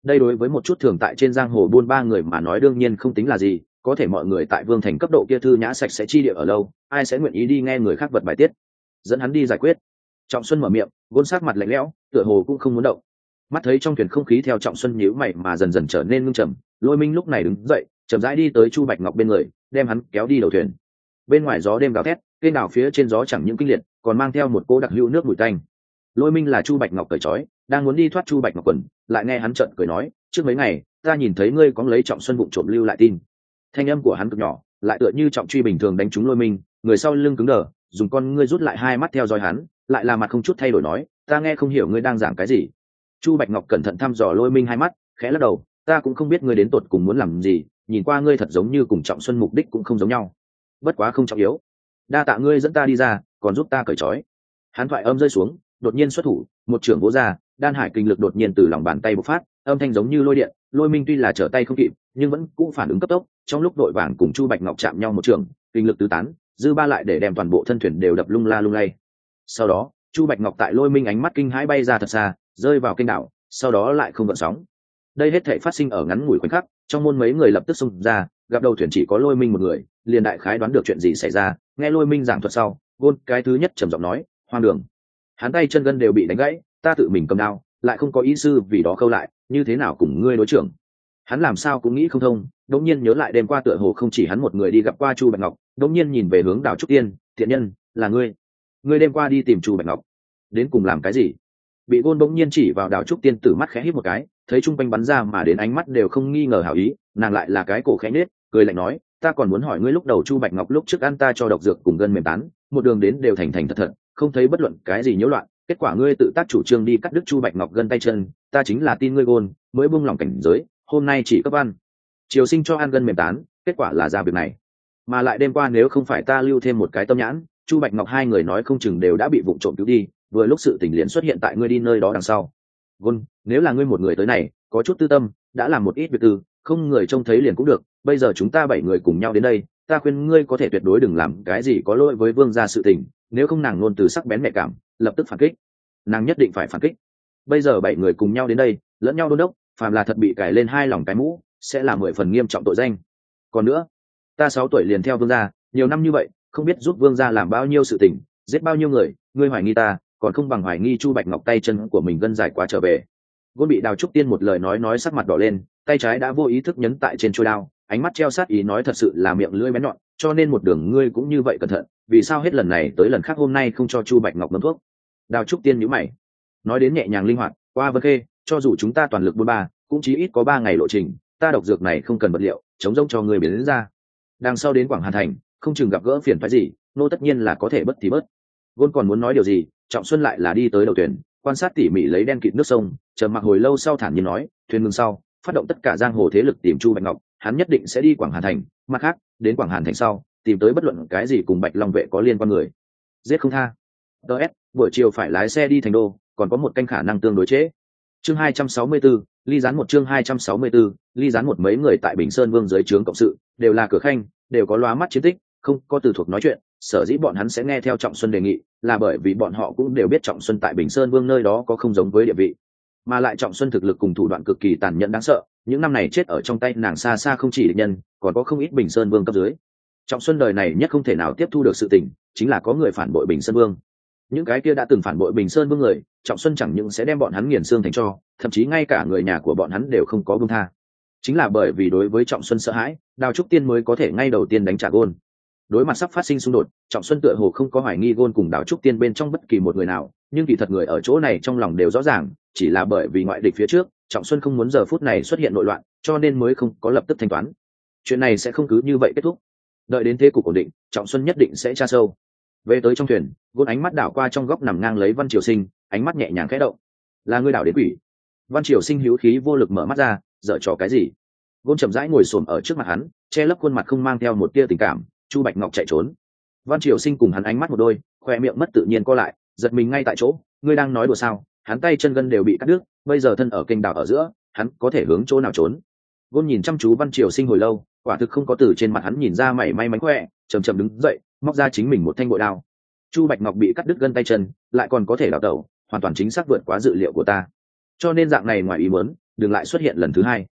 Đây đối với một chút thường tại trên giang hồ buôn ba người mà nói đương nhiên không tính là gì, có thể mọi người tại vương thành cấp độ kia thư nhã sạch sẽ chi địa ở lâu, ai sẽ nguyện ý đi nghe người khác vật bài tiết. Dẫn hắn đi giải quyết. Trọng xuân mở miệng, gôn sát mặt lạnh lẽo, tựa hồ cũng không muốn động. Mắt thấy trong thuyền không khí theo trọng xuân nhíu mày mà dần dần trở nên ngưng trầm, lôi minh lúc này đứng dậy, chậm rãi đi tới chu bạch ngọc bên người, đem hắn kéo đi đầu thuyền. Bên ngoài gió đêm gào thét cây đảo phía trên gió chẳng những kinh liệt, còn mang theo một cô đặc hữu nước mùi tanh. Lôi minh là chu bạch ngọc cởi trói, đang muốn đi thoát chu bạch ngọc quần, lại nghe hắn trợn cười nói, trước mấy ngày, ta nhìn thấy ngươi có lấy trọng xuân bụng trộm lưu lại tin. Thanh âm của hắn cực nhỏ, lại tựa như trọng truy bình thường đánh trúng lôi minh, người sau lưng cứng đờ, dùng con ngươi rút lại hai mắt theo dõi hắn, lại là mặt không chút thay đổi nói, ta nghe không hiểu ngươi đang giảng cái gì. Chu bạch ngọc cẩn thận thăm dò lôi minh hai mắt, khẽ lắc đầu, ta cũng không biết ngươi đến tột cùng muốn làm gì, nhìn qua ngươi thật giống như cùng trọng xuân mục đích cũng không giống nhau. Bất quá không trọng yếu đa tạ ngươi dẫn ta đi ra, còn giúp ta cởi trói. Hắn thoại âm rơi xuống, đột nhiên xuất thủ, một trưởng vỗ ra, đan hải kinh lực đột nhiên từ lòng bàn tay bộc phát, âm thanh giống như lôi điện, lôi minh tuy là trở tay không kịp, nhưng vẫn cũng phản ứng cấp tốc, trong lúc đội vàng cùng chu bạch ngọc chạm nhau một trường kinh lực tứ tán, dư ba lại để đem toàn bộ thân thuyền đều đập lung la lung lay. Sau đó, chu bạch ngọc tại lôi minh ánh mắt kinh hãi bay ra thật xa, rơi vào kênh đảo, sau đó lại không gợn sóng. Đây hết thể phát sinh ở ngắn ngủi khoảnh khắc trong môn mấy người lập tức xông ra, gặp đầu thuyền chỉ có lôi minh một người, liền đại khái đoán được chuyện gì xảy ra, nghe lôi minh giảng thuật sau, gôn cái thứ nhất trầm giọng nói, hoang đường. Hắn tay chân gân đều bị đánh gãy, ta tự mình cầm đao, lại không có ý sư vì đó khâu lại, như thế nào cùng ngươi đối trưởng? Hắn làm sao cũng nghĩ không thông đống nhiên nhớ lại đêm qua tựa hồ không chỉ hắn một người đi gặp qua chu bạch ngọc đống nhiên nhìn về hướng đảo trúc tiên thiện nhân, là ngươi. Ngươi đêm qua đi tìm chu bạch ngọc. Đến cùng làm cái gì? Bị gôn bỗng nhiên chỉ vào đào trúc tiên tử mắt khẽ hít một cái, thấy chung quanh bắn ra mà đến ánh mắt đều không nghi ngờ hảo ý, nàng lại là cái cổ khẽ nết cười lạnh nói, ta còn muốn hỏi ngươi lúc đầu chu bạch ngọc lúc trước ăn ta cho độc dược cùng gân mềm tán, một đường đến đều thành thành thật thật, không thấy bất luận cái gì nhiễu loạn, kết quả ngươi tự tác chủ trương đi cắt đứt chu bạch ngọc gân tay chân, ta chính là tin ngươi gôn, mới buông lòng cảnh giới, hôm nay chỉ cấp ăn. Triều sinh cho ăn gân mềm tán, kết quả là ra việc này. Mà lại đêm qua nếu không phải ta lưu thêm một cái tâm nhãn, chu bạch ngọc hai người nói không chừng đều đã bị vụ trộm cứu đi vừa lúc sự tình liền xuất hiện tại ngươi đi nơi đó đằng sau. Gôn nếu là ngươi một người tới này, có chút tư tâm, đã làm một ít việc tư, không người trông thấy liền cũng được, bây giờ chúng ta bảy người cùng nhau đến đây, ta khuyên ngươi có thể tuyệt đối đừng làm cái gì có lỗi với vương gia sự tình, nếu không nàng luôn từ sắc bén mẹ cảm, lập tức phản kích. Nàng nhất định phải phản kích. Bây giờ bảy người cùng nhau đến đây, lẫn nhau đôn đốc, phàm là thật bị cải lên hai lòng cái mũ, sẽ là mười phần nghiêm trọng tội danh. Còn nữa, ta sáu tuổi liền theo vương gia, nhiều năm như vậy, không biết giúp vương gia làm bao nhiêu sự tình, giết bao nhiêu người, ngươi hoài nghi ta còn không bằng hoài nghi chu bạch ngọc tay chân của mình gân dài quá trở về. Gôn bị đào trúc tiên một lời nói nói sắc mặt đỏ lên, tay trái đã vô ý thức nhấn tại trên trôi đao, ánh mắt treo sát ý nói thật sự là miệng lưỡi bén nhọn, cho nên một đường ngươi cũng như vậy cẩn thận, vì sao hết lần này tới lần khác hôm nay không cho chu bạch ngọc ngâm thuốc? Đào trúc tiên nhữ mày, nói đến nhẹ nhàng linh hoạt, qua vân khê, cho dù chúng ta toàn lực buôn ba, cũng chỉ ít có ba ngày lộ trình, ta độc dược này không cần vật liệu, chống rông cho người biến đến ra. Đằng sau đến quảng hà thành, không chừng gặp gỡ phiền phái gì, nô tất nhiên là có thể bất thì bớt. Gôn còn muốn nói điều gì trọng xuân lại là đi tới đầu thuyền quan sát tỉ mỉ lấy đen kịt nước sông chờ mặc hồi lâu sau thản nhiên nói thuyền ngừng sau phát động tất cả giang hồ thế lực tìm chu bạch ngọc hắn nhất định sẽ đi quảng hà thành mặt khác đến quảng hàn thành sau tìm tới bất luận cái gì cùng bạch long vệ có liên quan người giết không tha ts buổi chiều phải lái xe đi thành đô còn có một canh khả năng tương đối chế. chương 264, ly gián một chương 264, ly gián một mấy người tại bình sơn vương dưới trướng cộng sự đều là cửa khanh đều có loa mắt chiến tích không có từ thuộc nói chuyện, sở dĩ bọn hắn sẽ nghe theo trọng xuân đề nghị, là bởi vì bọn họ cũng đều biết trọng xuân tại bình sơn vương nơi đó có không giống với địa vị. Mà lại trọng xuân thực lực cùng thủ đoạn cực kỳ tàn nhẫn đáng sợ, những năm này chết ở trong tay nàng xa xa không chỉ định nhân, còn có không ít bình sơn vương cấp dưới. Trọng xuân đời này nhất không thể nào tiếp thu được sự tình, chính là có người phản bội bình sơn vương. Những cái kia đã từng phản bội bình sơn vương người, trọng xuân chẳng những sẽ đem bọn hắn nghiền xương thành cho, thậm chí ngay cả người nhà của bọn hắn đều không có vương tha. Chính là bởi vì đối với trọng xuân sợ hãi, đào trúc tiên mới có thể ngay đầu tiên đánh trả gôn đối mặt sắp phát sinh xung đột, trọng xuân tựa hồ không có hoài nghi gôn cùng đảo trúc tiên bên trong bất kỳ một người nào, nhưng kỳ thật người ở chỗ này trong lòng đều rõ ràng, chỉ là bởi vì ngoại địch phía trước, trọng xuân không muốn giờ phút này xuất hiện nội loạn, cho nên mới không có lập tức thanh toán. Chuyện này sẽ không cứ như vậy kết thúc. Đợi đến thế cục ổn định, trọng xuân nhất định sẽ tra sâu. Về tới trong thuyền, gôn ánh mắt đảo qua trong góc nằm ngang lấy văn triều sinh, ánh mắt nhẹ nhàng khẽ động. Là ngươi đảo đến quỷ. Văn triều sinh hữu khí vô lực mở mắt ra, dở trò cái gì? Gôn chậm rãi ngồi xổm ở trước mặt hắn, che lấp khuôn mặt không mang theo một tia tình cảm chu bạch ngọc chạy trốn. Văn triều sinh cùng hắn ánh mắt một đôi, khoe miệng mất tự nhiên co lại, giật mình ngay tại chỗ, ngươi đang nói đùa sao? Hắn tay chân gân đều bị cắt đứt, bây giờ thân ở kênh đảo ở giữa, hắn có thể hướng chỗ nào trốn? Gôn nhìn chăm chú văn triều sinh hồi lâu, quả thực không có từ trên mặt hắn nhìn ra mảy may mánh khỏe chầm chầm đứng dậy, móc ra chính mình một thanh bội đao. Chu bạch ngọc bị cắt đứt gân tay chân, lại còn có thể đào tẩu, hoàn toàn chính xác vượt quá dự liệu của ta. Cho nên dạng này ngoài ý muốn, đừng lại xuất hiện lần thứ hai.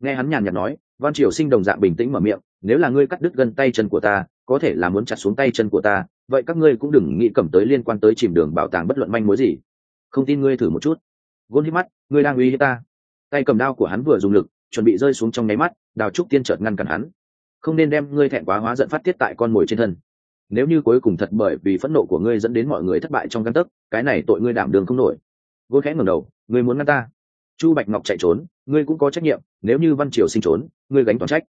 Nghe hắn nhàn nhạt nói, văn triều sinh đồng dạng bình tĩnh mở miệng nếu là ngươi cắt đứt gân tay chân của ta, có thể là muốn chặt xuống tay chân của ta, vậy các ngươi cũng đừng nghĩ cầm tới liên quan tới chìm đường bảo tàng bất luận manh mối gì. Không tin ngươi thử một chút. Gôn hít mắt, ngươi đang uy hiếp ta. Tay cầm đao của hắn vừa dùng lực, chuẩn bị rơi xuống trong nháy mắt, đào trúc tiên chợt ngăn cản hắn. Không nên đem ngươi thẹn quá hóa giận phát tiết tại con mồi trên thân. Nếu như cuối cùng thật bởi vì phẫn nộ của ngươi dẫn đến mọi người thất bại trong căn tấc, cái này tội ngươi đảm đường không nổi. Gôn khẽ ngẩng đầu, ngươi muốn ngăn ta. Chu bạch ngọc chạy trốn, ngươi cũng có trách nhiệm, nếu như văn triều sinh trốn, ngươi gánh toàn trách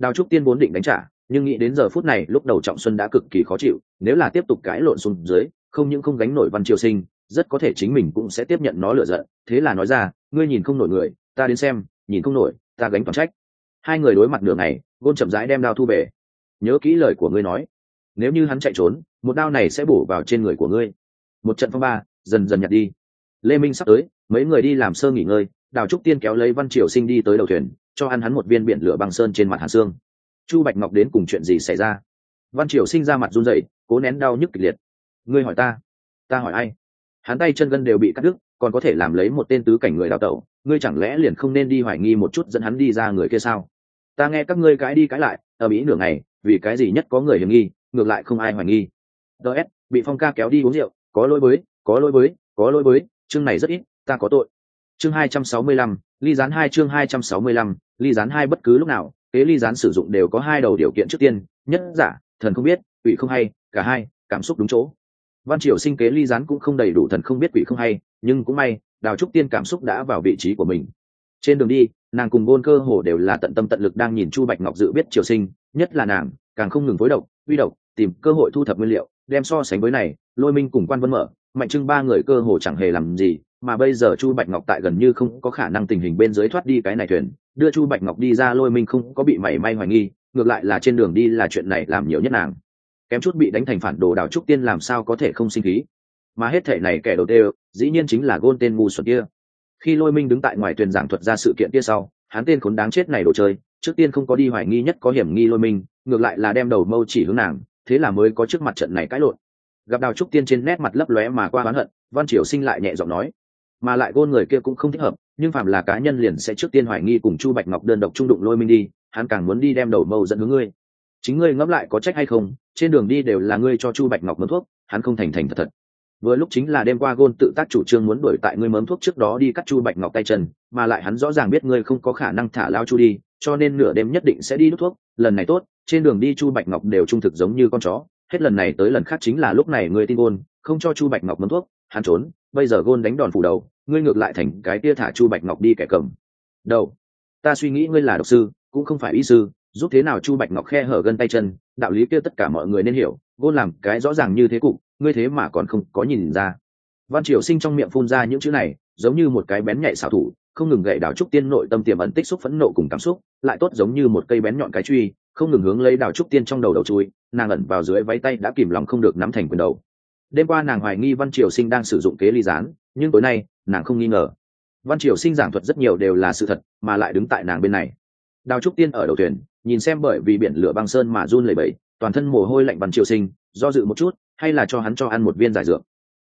đào trúc tiên vốn định đánh trả, nhưng nghĩ đến giờ phút này, lúc đầu trọng xuân đã cực kỳ khó chịu, nếu là tiếp tục cãi lộn xuống dưới, không những không gánh nổi văn triều sinh, rất có thể chính mình cũng sẽ tiếp nhận nó lựa giận. Thế là nói ra, ngươi nhìn không nổi người, ta đến xem, nhìn không nổi, ta gánh toàn trách. Hai người đối mặt nửa ngày gôn chậm rãi đem đao thu về. Nhớ kỹ lời của ngươi nói, nếu như hắn chạy trốn, một đao này sẽ bổ vào trên người của ngươi. Một trận phong ba, dần dần nhặt đi. Lê minh sắp tới, mấy người đi làm sơ nghỉ ngơi đào trúc tiên kéo lấy văn triều sinh đi tới đầu thuyền, cho ăn hắn một viên biển lửa băng sơn trên mặt hàn xương chu bạch ngọc đến cùng chuyện gì xảy ra? Văn triều sinh ra mặt run dậy cố nén đau nhức kịch liệt. Ngươi hỏi ta ta hỏi ai? Hắn tay chân gân đều bị cắt đứt, còn có thể làm lấy một tên tứ cảnh người đào tẩu, ngươi chẳng lẽ liền không nên đi hoài nghi một chút dẫn hắn đi ra người kia sao? Ta nghe các ngươi cãi đi cãi lại, ở mỹ nửa ngày, vì cái gì nhất có người hiểm nghi, ngược lại không ai hoài nghi. Ts bị phong ca kéo đi uống rượu, có lỗi với, có lỗi với, có lỗi với, chương này rất ít, ta có tội chương hai trăm sáu mươi lăm, ly gián hai chương hai trăm sáu mươi lăm, ly gián hai bất cứ lúc nào, kế ly gián sử dụng đều có hai đầu điều kiện trước tiên, nhất giả, thần không biết, quỷ không hay, cả hai, cảm xúc đúng chỗ. Văn triều sinh kế ly gián cũng không đầy đủ thần không biết quỷ không hay, nhưng cũng may, đào trúc tiên cảm xúc đã vào vị trí của mình. Trên đường đi, nàng cùng Bôn cơ hồ đều là tận tâm tận lực đang nhìn chu bạch ngọc dự biết triều sinh, nhất là nàng, càng không ngừng phối độc uy độc, tìm cơ hội thu thập nguyên liệu, đem so sánh với này, lôi minh cùng quan vân mở, mạnh trưng ba người cơ hồ chẳng hề làm gì mà bây giờ chu bạch ngọc tại gần như không có khả năng tình hình bên dưới thoát đi cái này thuyền, đưa chu bạch ngọc đi ra lôi minh không có bị mảy may hoài nghi, ngược lại là trên đường đi là chuyện này làm nhiều nhất nàng. Kém chút bị đánh thành phản đồ đào trúc tiên làm sao có thể không sinh khí. Mà hết thể này kẻ đầu tiên dĩ nhiên chính là gôn tên ngu xuẩn kia. Khi lôi minh đứng tại ngoài thuyền giảng thuật ra sự kiện kia sau, hắn tên khốn đáng chết này đồ chơi, trước tiên không có đi hoài nghi nhất có hiểm nghi lôi minh, ngược lại là đem đầu mâu chỉ hướng nàng, thế là mới có trước mặt trận này cãi lộn. Gặp đào trúc tiên trên nét mặt lấp lóe mà qua bán hận, văn triều sinh lại nhẹ giọng nói mà lại gôn người kia cũng không thích hợp, nhưng phạm là cá nhân liền sẽ trước tiên hoài nghi cùng chu bạch ngọc đơn độc trung đụng lôi minh đi, hắn càng muốn đi đem đầu mâu dẫn hướng ngươi. Chính ngươi ngẫm lại có trách hay không, trên đường đi đều là ngươi cho chu bạch ngọc mớm thuốc, hắn không thành thành thật thật. Vừa lúc chính là đêm qua gôn tự tác chủ trương muốn đuổi tại ngươi mớm thuốc trước đó đi cắt chu bạch ngọc tay chân, mà lại hắn rõ ràng biết ngươi không có khả năng thả lao chu đi, cho nên nửa đêm nhất định sẽ đi đút thuốc. Lần này tốt, trên đường đi chu bạch ngọc đều trung thực giống như con chó. Hết lần này tới lần khác chính là lúc này ngươi tin gôn, không cho chu bạch ngọc mớm thuốc, hắn trốn bây giờ gôn đánh đòn phủ đầu, ngươi ngược lại thành cái tia thả chu bạch ngọc đi kẻ cầm. Đầu, ta suy nghĩ ngươi là độc sư, cũng không phải y sư, giúp thế nào chu bạch ngọc khe hở gân tay chân, đạo lý kia tất cả mọi người nên hiểu, gôn làm cái rõ ràng như thế cục, ngươi thế mà còn không có nhìn ra. Văn triều sinh trong miệng phun ra những chữ này, giống như một cái bén nhạy xảo thủ, không ngừng gậy đào trúc tiên nội tâm tiềm ẩn tích xúc phẫn nộ cùng cảm xúc, lại tốt giống như một cây bén nhọn cái truy, không ngừng hướng lấy đào trúc tiên trong đầu đầu chui, nàng ẩn vào dưới váy tay đã kìm lòng không được nắm thành quyền đầu đêm qua nàng hoài nghi văn triều sinh đang sử dụng kế ly gián, nhưng tối nay, nàng không nghi ngờ. Văn triều sinh giảng thuật rất nhiều đều là sự thật, mà lại đứng tại nàng bên này. Đào trúc tiên ở đầu thuyền, nhìn xem bởi vì biển lửa băng sơn mà run lẩy bẩy, toàn thân mồ hôi lạnh văn triều sinh, do dự một chút, hay là cho hắn cho ăn một viên giải dược.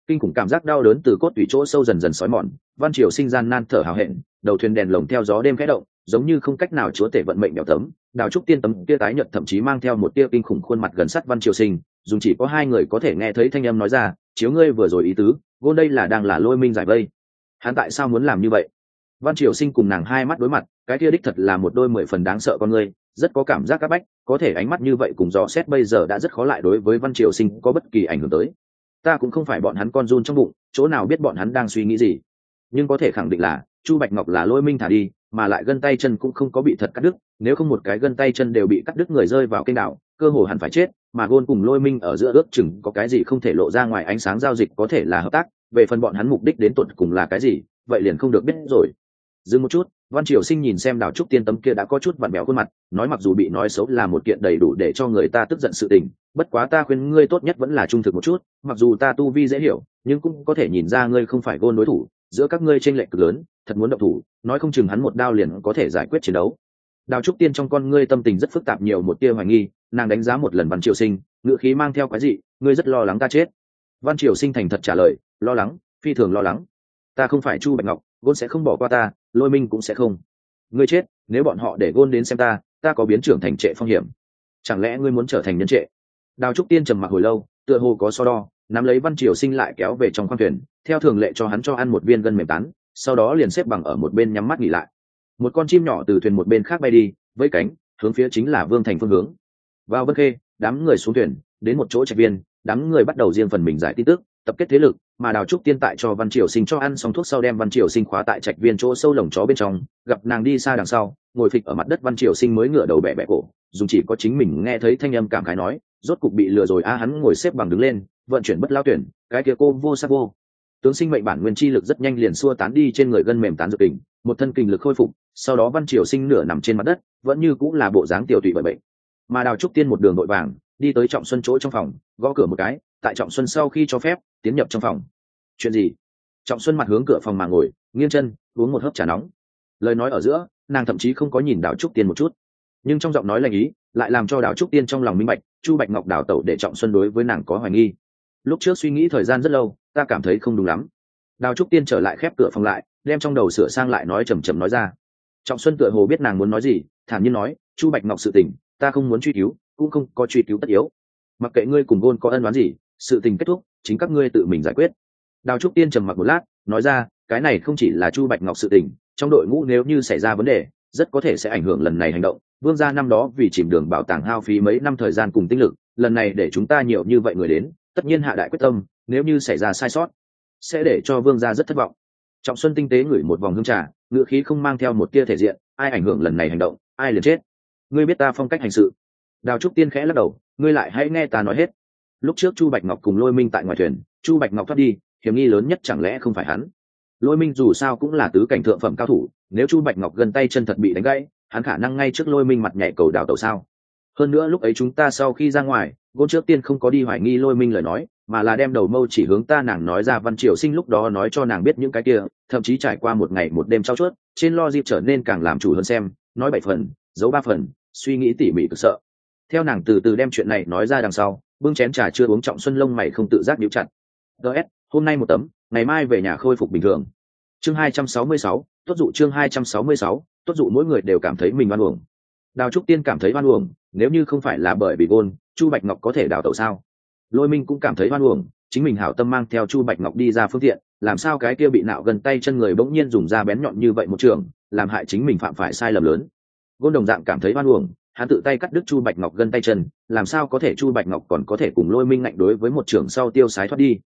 Kinh khủng cảm giác đau đớn từ cốt tủy chỗ sâu dần dần xói mòn, văn triều sinh gian nan thở hào hẹn, đầu thuyền đèn lồng theo gió đêm khẽ động, giống như không cách nào chúa tể vận mệnh đèo tấm. Đào trúc tiên tấm kia tái nhợt thậm chí mang theo một tia kinh khủng khuôn mặt gần sát văn triều sinh dùng chỉ có hai người có thể nghe thấy thanh âm nói ra, chiếu ngươi vừa rồi ý tứ, gôn đây là đang là lôi minh giải vây. Hắn tại sao muốn làm như vậy? Văn triều sinh cùng nàng hai mắt đối mặt, cái kia đích thật là một đôi mười phần đáng sợ con ngươi, rất có cảm giác c áp bách, có thể ánh mắt như vậy cùng dò xét bây giờ đã rất khó lại đối với văn triều sinh có bất kỳ ảnh hưởng tới. Ta cũng không phải bọn hắn con run trong bụng, chỗ nào biết bọn hắn đang suy nghĩ gì. Nhưng có thể khẳng định là, chu bạch ngọc là lôi minh thả đi, mà lại gân tay chân cũng không có bị thật cắt đứt, nếu không một cái gân tay chân đều bị cắt đứt người rơi vào kênh đảo cơ hồ hẳn phải chết, mà gôn cùng lôi minh ở giữa ước chừng có cái gì không thể lộ ra ngoài ánh sáng giao dịch có thể là hợp tác, về phần bọn hắn mục đích đến tuột cùng là cái gì, vậy liền không được biết rồi. Dừng một chút, văn triều sinh nhìn xem đào trúc tiên tấm kia đã có chút vặn béo khuôn mặt, nói mặc dù bị nói xấu là một kiện đầy đủ để cho người ta tức giận sự tình, bất quá ta khuyên ngươi tốt nhất vẫn là trung thực một chút, mặc dù ta tu vi dễ hiểu, nhưng cũng có thể nhìn ra ngươi không phải gôn đối thủ, giữa các ngươi tranh lệch cực lớn, thật muốn động thủ, nói không chừng hắn một đao liền có thể giải quyết chiến đấu. Đào trúc tiên trong con ngươi tâm tình rất phức tạp nhiều một tia hoài nghi nàng đánh giá một lần văn triều sinh ngự khí mang theo cái gì ngươi rất lo lắng ta chết. Văn triều sinh thành thật trả lời, lo lắng, phi thường lo lắng. Ta không phải chu bạch ngọc, gôn sẽ không bỏ qua ta, lôi minh cũng sẽ không. Ngươi chết, nếu bọn họ để gôn đến xem ta ta có biến trưởng thành trệ phong hiểm. Chẳng lẽ ngươi muốn trở thành nhân trệ? Đào trúc tiên trầm mặc hồi lâu, tựa hồ có so đo, nắm lấy văn triều sinh lại kéo về trong khoang thuyền, theo thường lệ cho hắn cho ăn một viên gân mềm tán, sau đó liền xếp bằng ở một bên nhắm mắt nghỉ lại. Một con chim nhỏ từ thuyền một bên khác bay đi, với cánh, hướng phía chính là vương thành phương hướng vào vân khê, đám người xuống thuyền, đến một chỗ trạch viên, đám người bắt đầu riêng phần mình giải tin tức, tập kết thế lực, mà đào trúc tiên tại cho văn triều sinh cho ăn xong thuốc sau đem văn triều sinh khóa tại trạch viên chỗ sâu lồng chó bên trong, gặp nàng đi xa đằng sau, ngồi phịch ở mặt đất văn triều sinh mới ngửa đầu bẻ bẻ cổ dùng chỉ có chính mình nghe thấy thanh âm cảm khái nói, rốt cục bị lừa rồi, a, hắn ngồi xếp bằng đứng lên, vận chuyển bất lao tuyển, cái kia cô vô sắc vô. Tướng sinh mệnh bản nguyên chi lực rất nhanh liền xua tán đi trên người gân mềm tán dược kình, một thân kình lực khôi phục, sau đó văn triều sinh nửa nằm trên mặt đất, vẫn như cũng là bộ dáng tiểu tụy bởi bệnh mà đào trúc tiên một đường nội vàng, đi tới trọng xuân chỗ trong phòng, gõ cửa một cái, tại trọng xuân sau khi cho phép, tiến nhập trong phòng. Chuyện gì? Trọng xuân mặt hướng cửa phòng mà ngồi, nghiêng chân, uống một hớp trà nóng. Lời nói ở giữa, nàng thậm chí không có nhìn đào trúc tiên một chút. Nhưng trong giọng nói lành ý, lại làm cho đào trúc tiên trong lòng minh bạch, chu bạch ngọc đào tẩu để trọng xuân đối với nàng có hoài nghi. Lúc trước suy nghĩ thời gian rất lâu, ta cảm thấy không đúng lắm. Đào trúc tiên trở lại khép cửa phòng lại, đem trong đầu sửa sang lại nói chầm chầm nói ra. Trọng xuân tựa hồ biết nàng muốn nói gì, thản nhiên nói, chu bạch ngọc sự tình ta không muốn truy cứu, cũng không có truy cứu tất yếu. Mặc kệ ngươi cùng gôn có ân đoán gì, sự tình kết thúc, chính các ngươi tự mình giải quyết. Đào trúc tiên trầm mặc một lát, nói ra, cái này không chỉ là chu bạch ngọc sự tình, trong đội ngũ nếu như xảy ra vấn đề, rất có thể sẽ ảnh hưởng lần này hành động. Vương gia năm đó vì chìm đường bảo tàng hao phí mấy năm thời gian cùng tinh lực, lần này để chúng ta nhiều như vậy người đến, tất nhiên hạ đại quyết tâm, nếu như xảy ra sai sót, sẽ để cho vương gia rất thất vọng. Trọng xuân tinh tế ngửi một vòng hương trà ngựa khí không mang theo một tia thể diện, ai ảnh hưởng lần này hành động, ai liền chết ngươi biết ta phong cách hành sự. Đào trúc tiên khẽ lắc đầu, ngươi lại hãy nghe ta nói hết. Lúc trước chu bạch ngọc cùng lôi minh tại ngoài thuyền, chu bạch ngọc thoát đi, hiểm nghi lớn nhất chẳng lẽ không phải hắn? Lôi minh dù sao cũng là tứ cảnh thượng phẩm cao thủ, nếu chu bạch ngọc gần tay chân thật bị đánh gãy, hắn khả năng ngay trước lôi minh mặt nhảy cầu đào tàu sao? Hơn nữa lúc ấy chúng ta sau khi ra ngoài, gôn trước tiên không có đi hoài nghi lôi minh lời nói, mà là đem đầu mâu chỉ hướng ta nàng nói ra văn triều sinh lúc đó nói cho nàng biết những cái kia, thậm chí trải qua một ngày một đêm trao chuốt, trên lo dịp trở nên càng làm chủ hơn xem, nói bảy phần giấu ba phần, suy nghĩ tỉ mỉ cực sợ. Theo nàng từ từ đem chuyện này nói ra đằng sau, bưng chén trà chưa uống trọng xuân lông mày không tự giác níu chặt. Ts hôm nay một tấm, ngày mai về nhà khôi phục bình thường. Chương hai trăm sáu mươi sáu, tốt dụ chương hai trăm sáu mươi sáu, tốt dụ mỗi người đều cảm thấy mình oan uổng. Đào trúc tiên cảm thấy oan uổng, nếu như không phải là bởi vì gôn, chu bạch ngọc có thể đào tẩu sao? Lôi minh cũng cảm thấy oan uổng, chính mình hảo tâm mang theo chu bạch ngọc đi ra phương tiện, làm sao cái kia bị nạo gần tay chân người bỗng nhiên dùng da bén nhọn như vậy một trường, làm hại chính mình phạm phải sai lầm lớn gôn đồng dạng cảm thấy oan uổng, hắn tự tay cắt đứt chu bạch ngọc gân tay chân, làm sao có thể chu bạch ngọc còn có thể cùng lôi minh ngạnh đối với một trưởng sau tiêu sái thoát đi?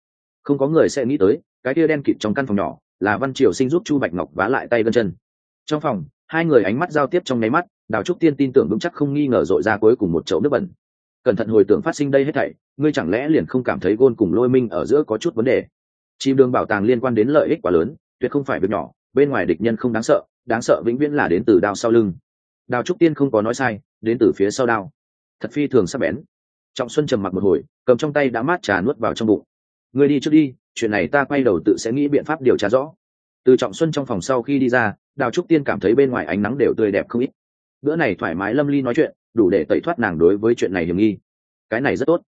Không có người sẽ nghĩ tới, cái kia đen kịt trong căn phòng nhỏ, là văn triều sinh giúp chu bạch ngọc vá lại tay gân chân. Trong phòng, hai người ánh mắt giao tiếp trong nháy mắt, đào trúc tiên tin tưởng vững chắc không nghi ngờ dội ra cuối cùng một chậu nước bẩn. Cẩn thận hồi tưởng phát sinh đây hết thảy, ngươi chẳng lẽ liền không cảm thấy gôn cùng lôi minh ở giữa có chút vấn đề? Chìm đường bảo tàng liên quan đến lợi ích quá lớn, tuyệt không phải việc nhỏ, bên ngoài địch nhân không đáng sợ đáng sợ vĩnh viễn là đến từ đao sau lưng đào trúc tiên không có nói sai, đến từ phía sau đao. Thật phi thường sắp bén. Trọng xuân trầm mặc một hồi, cầm trong tay đã mát trà nuốt vào trong bụng. Người đi trước đi, chuyện này ta quay đầu tự sẽ nghĩ biện pháp điều tra rõ. Từ trọng xuân trong phòng sau khi đi ra, đào trúc tiên cảm thấy bên ngoài ánh nắng đều tươi đẹp không ít. Bữa này thoải mái lâm ly nói chuyện, đủ để tẩy thoát nàng đối với chuyện này hiểm nghi. Cái này rất tốt.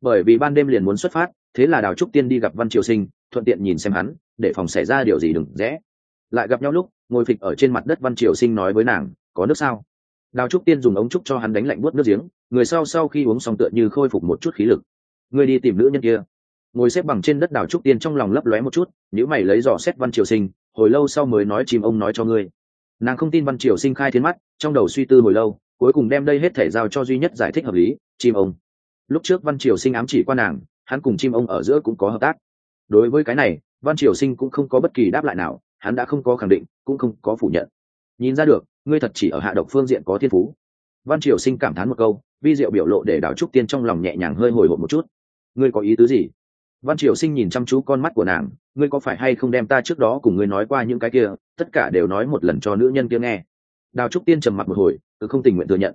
Bởi vì ban đêm liền muốn xuất phát, thế là đào trúc tiên đi gặp văn triều sinh, thuận tiện nhìn xem hắn, để phòng xảy ra điều gì đừng rẽ. Lại gặp nhau lúc, ngồi phịch ở trên mặt đất văn triều sinh nói với nàng có nước sao? Đào trúc tiên dùng ống trúc cho hắn đánh lạnh buốt nước giếng, người sau sau khi uống xong tựa như khôi phục một chút khí lực. Người đi tìm nữ nhân kia. Ngồi xếp bằng trên đất đào trúc tiên trong lòng lấp lóe một chút nhữ mày lấy dò xét văn triều sinh, hồi lâu sau mới nói chìm ông nói cho ngươi. Nàng không tin văn triều sinh khai thiên mắt, trong đầu suy tư hồi lâu, cuối cùng đem đây hết thể giao cho duy nhất giải thích hợp lý, chim ông. Lúc trước văn triều sinh ám chỉ qua nàng, hắn cùng chim ông ở giữa cũng có hợp tác. Đối với cái này, văn triều sinh cũng không có bất kỳ đáp lại nào, hắn đã không có khẳng định, cũng không có phủ nhận. Nhìn ra được ngươi thật chỉ ở hạ độc phương diện có thiên phú. Văn triều sinh cảm thán một câu, vi diệu biểu lộ để đào trúc tiên trong lòng nhẹ nhàng hơi hồi hộp một chút. Ngươi có ý tứ gì? Văn triều sinh nhìn chăm chú con mắt của nàng, ngươi có phải hay không đem ta trước đó cùng ngươi nói qua những cái kia, tất cả đều nói một lần cho nữ nhân kia nghe. Đào trúc tiên trầm mặt một hồi, cứ không tình nguyện thừa nhận.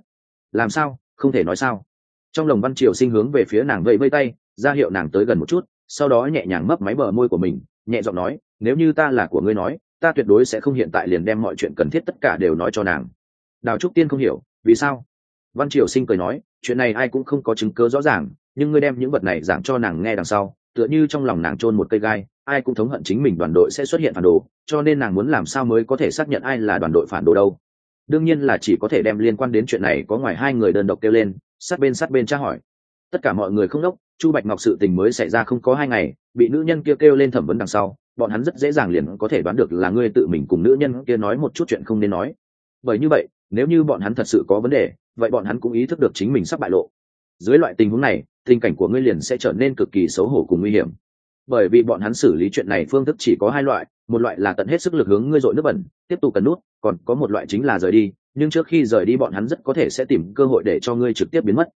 Làm sao? Không thể nói sao. Trong lòng văn triều sinh hướng về phía nàng vẫy vây tay, ra hiệu nàng tới gần một chút, sau đó nhẹ nhàng mấp máy bờ môi của mình, nhẹ giọng nói, nếu như ta là của ngươi nói ta tuyệt đối sẽ không hiện tại liền đem mọi chuyện cần thiết tất cả đều nói cho nàng. Đào trúc tiên không hiểu vì sao? Văn triều sinh cười nói chuyện này ai cũng không có chứng cớ rõ ràng nhưng ngươi đem những vật này giảng cho nàng nghe đằng sau tựa như trong lòng nàng chôn một cây gai ai cũng thống hận chính mình đoàn đội sẽ xuất hiện phản đồ cho nên nàng muốn làm sao mới có thể xác nhận ai là đoàn đội phản đồ đâu. Đương nhiên là chỉ có thể đem liên quan đến chuyện này có ngoài hai người đơn độc kêu lên sát bên sát bên tra hỏi. Tất cả mọi người không đốc chu bạch ngọc sự tình mới xảy ra không có hai ngày bị nữ nhân kia kêu, kêu lên thẩm vấn đằng sau bọn hắn rất dễ dàng liền có thể đoán được là ngươi tự mình cùng nữ nhân kia nói một chút chuyện không nên nói. Bởi như vậy, nếu như bọn hắn thật sự có vấn đề, vậy bọn hắn cũng ý thức được chính mình sắp bại lộ. Dưới loại tình huống này, tình cảnh của ngươi liền sẽ trở nên cực kỳ xấu hổ cùng nguy hiểm. Bởi vì bọn hắn xử lý chuyện này phương thức chỉ có hai loại, một loại là tận hết sức lực hướng ngươi dội nước bẩn, tiếp tục cần nút, còn có một loại chính là rời đi, nhưng trước khi rời đi bọn hắn rất có thể sẽ tìm cơ hội để cho ngươi trực tiếp biến mất.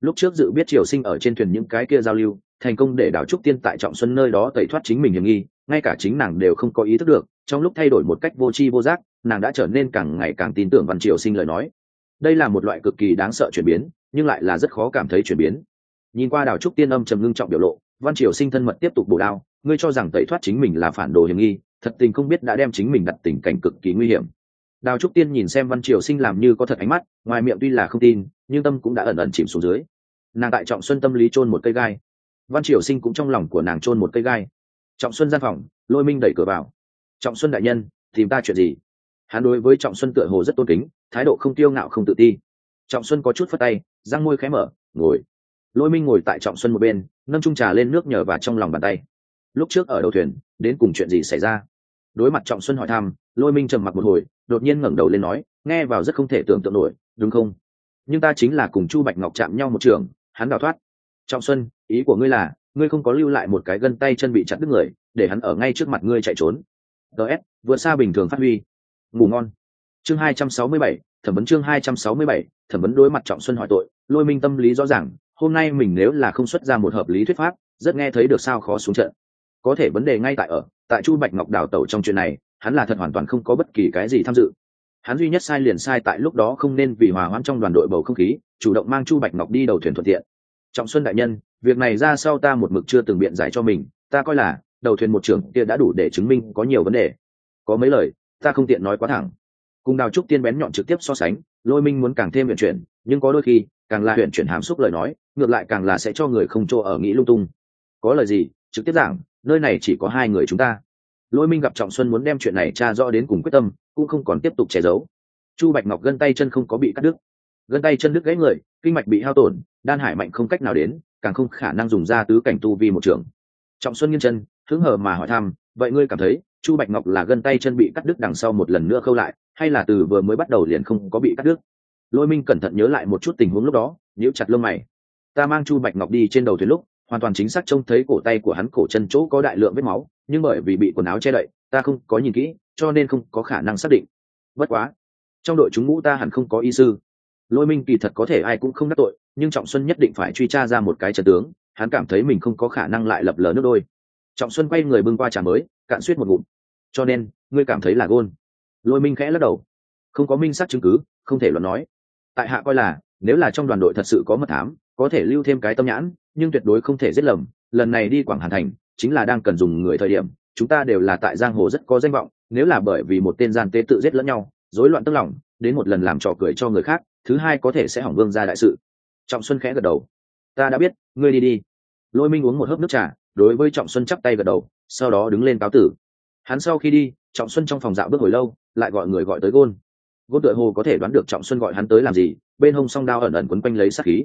Lúc trước dự biết triều sinh ở trên thuyền những cái kia giao lưu, thành công để đảo trúc tiên tại trọng xuân nơi đó tẩy thoát chính mình hiểm nghi ngay cả chính nàng đều không có ý thức được, trong lúc thay đổi một cách vô tri vô giác, nàng đã trở nên càng ngày càng tin tưởng văn triều sinh lời nói. Đây là một loại cực kỳ đáng sợ chuyển biến, nhưng lại là rất khó cảm thấy chuyển biến. Nhìn qua đào trúc tiên âm trầm ngưng trọng biểu lộ, văn triều sinh thân mật tiếp tục bổ đao, ngươi cho rằng tẩy thoát chính mình là phản đồ hiểm nghi, thật tình không biết đã đem chính mình đặt tình cảnh cực kỳ nguy hiểm. Đào trúc tiên nhìn xem văn triều sinh làm như có thật ánh mắt, ngoài miệng tuy là không tin, nhưng tâm cũng đã ẩn ẩn chìm xuống dưới. Nàng tại trọng xuân tâm lý chôn một cây gai. Văn triều sinh cũng trong lòng của nàng chôn một cây gai trọng xuân gian phòng, lôi minh đẩy cửa vào. Trọng xuân đại nhân, tìm ta chuyện gì? Hắn đối với trọng xuân tựa hồ rất tôn kính, thái độ không tiêu ngạo không tự ti. Trọng xuân có chút phất tay, răng môi khé mở, ngồi. Lôi minh ngồi tại trọng xuân một bên, nâng trung trà lên nước nhờ vào trong lòng bàn tay. Lúc trước ở đầu thuyền, đến cùng chuyện gì xảy ra? Đối mặt trọng xuân hỏi thăm, lôi minh trầm mặc một hồi, đột nhiên ngẩng đầu lên nói, nghe vào rất không thể tưởng tượng nổi, đúng không? Nhưng ta chính là cùng chu bạch ngọc chạm nhau một trường. Hắn đào thoát. Trọng xuân, ý của ngươi là ngươi không có lưu lại một cái gân tay chân bị chặt đứt người, để hắn ở ngay trước mặt ngươi chạy trốn. Ts vượt xa bình thường phát huy. Ngủ ngon. Chương hai trăm sáu mươi bảy, thẩm vấn chương hai trăm sáu mươi bảy, thẩm vấn đối mặt trọng xuân hỏi tội. Lôi minh tâm lý rõ ràng, hôm nay mình nếu là không xuất ra một hợp lý thuyết pháp, rất nghe thấy được sao khó xuống trận. Có thể vấn đề ngay tại ở, tại chu bạch ngọc đào tẩu trong chuyện này, hắn là thật hoàn toàn không có bất kỳ cái gì tham dự. Hắn duy nhất sai liền sai tại lúc đó không nên vì hòa hoãn trong đoàn đội bầu không khí, chủ động mang chu bạch ngọc đi đầu thuyền thuận tiện trọng xuân đại nhân, việc này ra sau ta một mực chưa từng biện giải cho mình, ta coi là, đầu thuyền một trưởng kia đã đủ để chứng minh có nhiều vấn đề. Có mấy lời, ta không tiện nói quá thẳng. Cùng đào trúc tiên bén nhọn trực tiếp so sánh, lôi minh muốn càng thêm huyện chuyển, nhưng có đôi khi, càng là huyện chuyển hàm xúc lời nói, ngược lại càng là sẽ cho người không chỗ ở nghĩ lung tung. Có lời gì, trực tiếp giảng, nơi này chỉ có hai người chúng ta. Lôi minh gặp trọng xuân muốn đem chuyện này tra rõ đến cùng quyết tâm, cũng không còn tiếp tục che giấu. Chu bạch ngọc gân tay chân không có bị cắt đứt. Gân tay chân đứt gãy người kinh mạch bị hao tổn, đan hải mạnh không cách nào đến, càng không khả năng dùng ra tứ cảnh tu vi một trường. Trọng xuân nghiêng chân, hứng hờ mà hỏi thăm, vậy ngươi cảm thấy, chu bạch ngọc là gân tay chân bị cắt đứt đằng sau một lần nữa khâu lại, hay là từ vừa mới bắt đầu liền không có bị cắt đứt? Lôi minh cẩn thận nhớ lại một chút tình huống lúc đó, nhíu chặt lông mày. Ta mang chu bạch ngọc đi trên đầu thuyền lúc, hoàn toàn chính xác trông thấy cổ tay của hắn cổ chân chỗ có đại lượng vết máu, nhưng bởi vì bị quần áo che đậy, ta không có nhìn kỹ, cho nên không có khả năng xác định. Bất quá, trong đội chúng ngũ ta hẳn không có y sư lôi minh kỳ thật có thể ai cũng không đắc tội, nhưng trọng xuân nhất định phải truy tra ra một cái trận tướng, hắn cảm thấy mình không có khả năng lại lập lờ nước đôi. Trọng xuân quay người bưng qua trà mới, cạn suýt một ngụm. Cho nên, ngươi cảm thấy là gôn. Lôi minh khẽ lắc đầu. Không có minh xác chứng cứ, không thể luận nói. Tại hạ coi là, nếu là trong đoàn đội thật sự có mật thám, có thể lưu thêm cái tâm nhãn, nhưng tuyệt đối không thể giết lầm. Lần này đi quảng hàn thành, chính là đang cần dùng người thời điểm, chúng ta đều là tại giang hồ rất có danh vọng, nếu là bởi vì một tên gian tế tự giết lẫn nhau, rối loạn tức lòng, đến một lần làm trò cười cho người khác thứ hai có thể sẽ hỏng vương ra đại sự. Trọng xuân khẽ gật đầu. Ta đã biết, ngươi đi đi. Lôi minh uống một hớp nước trà, đối với trọng xuân chắp tay gật đầu, sau đó đứng lên cáo tử. Hắn sau khi đi, trọng xuân trong phòng dạo bước hồi lâu, lại gọi người gọi tới gôn. Gôn đội hồ có thể đoán được trọng xuân gọi hắn tới làm gì, bên hông song đao ẩn ẩn quấn quanh lấy sát khí.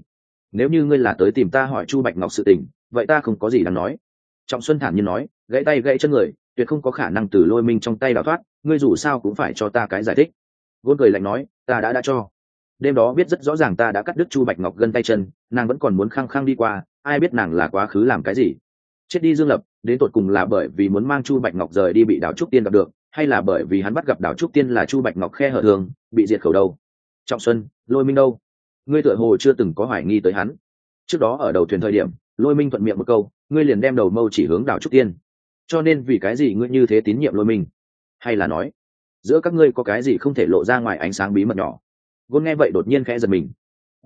Nếu như ngươi là tới tìm ta hỏi chu bạch ngọc sự tình, vậy ta không có gì đáng nói. Trọng xuân thản nhiên nói, gãy tay gãy chân người, tuyệt không có khả năng từ lôi minh trong tay đào thoát, ngươi dù sao cũng phải cho ta cái giải thích. Gôn cười lạnh nói, ta đã đã cho đêm đó biết rất rõ ràng ta đã cắt đứt chu bạch ngọc gân tay chân, nàng vẫn còn muốn khăng khăng đi qua, ai biết nàng là quá khứ làm cái gì. Chết đi dương lập, đến tột cùng là bởi vì muốn mang chu bạch ngọc rời đi bị đảo trúc tiên gặp được, hay là bởi vì hắn bắt gặp đảo trúc tiên là chu bạch ngọc khe hở thường, bị diệt khẩu đâu? Trọng xuân, lôi minh đâu? Ngươi tựa hồ chưa từng có hoài nghi tới hắn. Trước đó ở đầu thuyền thời điểm, lôi minh thuận miệng một câu, ngươi liền đem đầu mâu chỉ hướng đảo trúc tiên. Cho nên vì cái gì ngươi như thế tín nhiệm lôi minh? Hay là nói, giữa các ngươi có cái gì không thể lộ ra ngoài ánh sáng bí mật nhỏ? Gôn nghe vậy đột nhiên khẽ giật mình.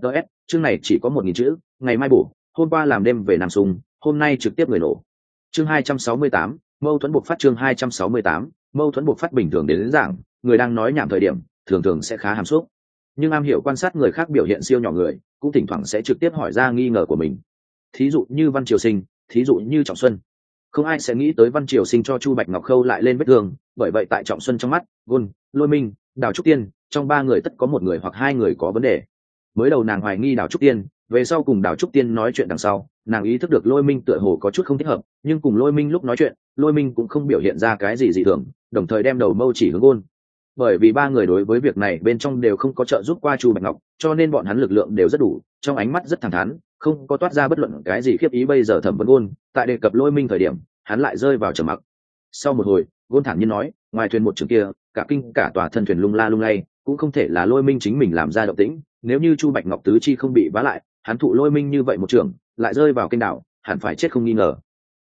Ts chương này chỉ có một nghìn chữ ngày mai bổ hôm qua làm đêm về nam sung hôm nay trực tiếp người nổ. Chương hai trăm sáu mươi tám mâu thuẫn buộc phát chương hai trăm sáu mươi tám mâu thuẫn buộc phát bình thường đến, đến giảng người đang nói nhảm thời điểm thường thường sẽ khá hàm xúc. Nhưng am hiểu quan sát người khác biểu hiện siêu nhỏ người cũng thỉnh thoảng sẽ trực tiếp hỏi ra nghi ngờ của mình. Thí dụ như văn triều sinh thí dụ như trọng xuân. Không ai sẽ nghĩ tới văn triều sinh cho chu bạch ngọc khâu lại lên vết thương bởi vậy tại trọng xuân trong mắt gôn lôi minh đào trúc tiên, trong ba người tất có một người hoặc hai người có vấn đề. Mới đầu nàng hoài nghi đào trúc tiên, về sau cùng đào trúc tiên nói chuyện đằng sau, nàng ý thức được lôi minh tựa hồ có chút không thích hợp, nhưng cùng lôi minh lúc nói chuyện, lôi minh cũng không biểu hiện ra cái gì dị thường, đồng thời đem đầu mâu chỉ hướng ôn. Bởi vì ba người đối với việc này bên trong đều không có trợ giúp qua chu bạch ngọc, cho nên bọn hắn lực lượng đều rất đủ, trong ánh mắt rất thẳng thắn, không có toát ra bất luận cái gì khiếp ý bây giờ thẩm vấn ôn. Tại đề cập lôi minh thời điểm, hắn lại rơi vào trầm mặc. Sau một hồi gôn thẳng nhiên nói, ngoài thuyền một trường kia cả kinh, cả tòa thân thuyền lung la lung lay, cũng không thể là lôi minh chính mình làm ra động tĩnh. Nếu như chu bạch ngọc tứ chi không bị vá lại, hắn thụ lôi minh như vậy một trường, lại rơi vào kênh đảo, hẳn phải chết không nghi ngờ.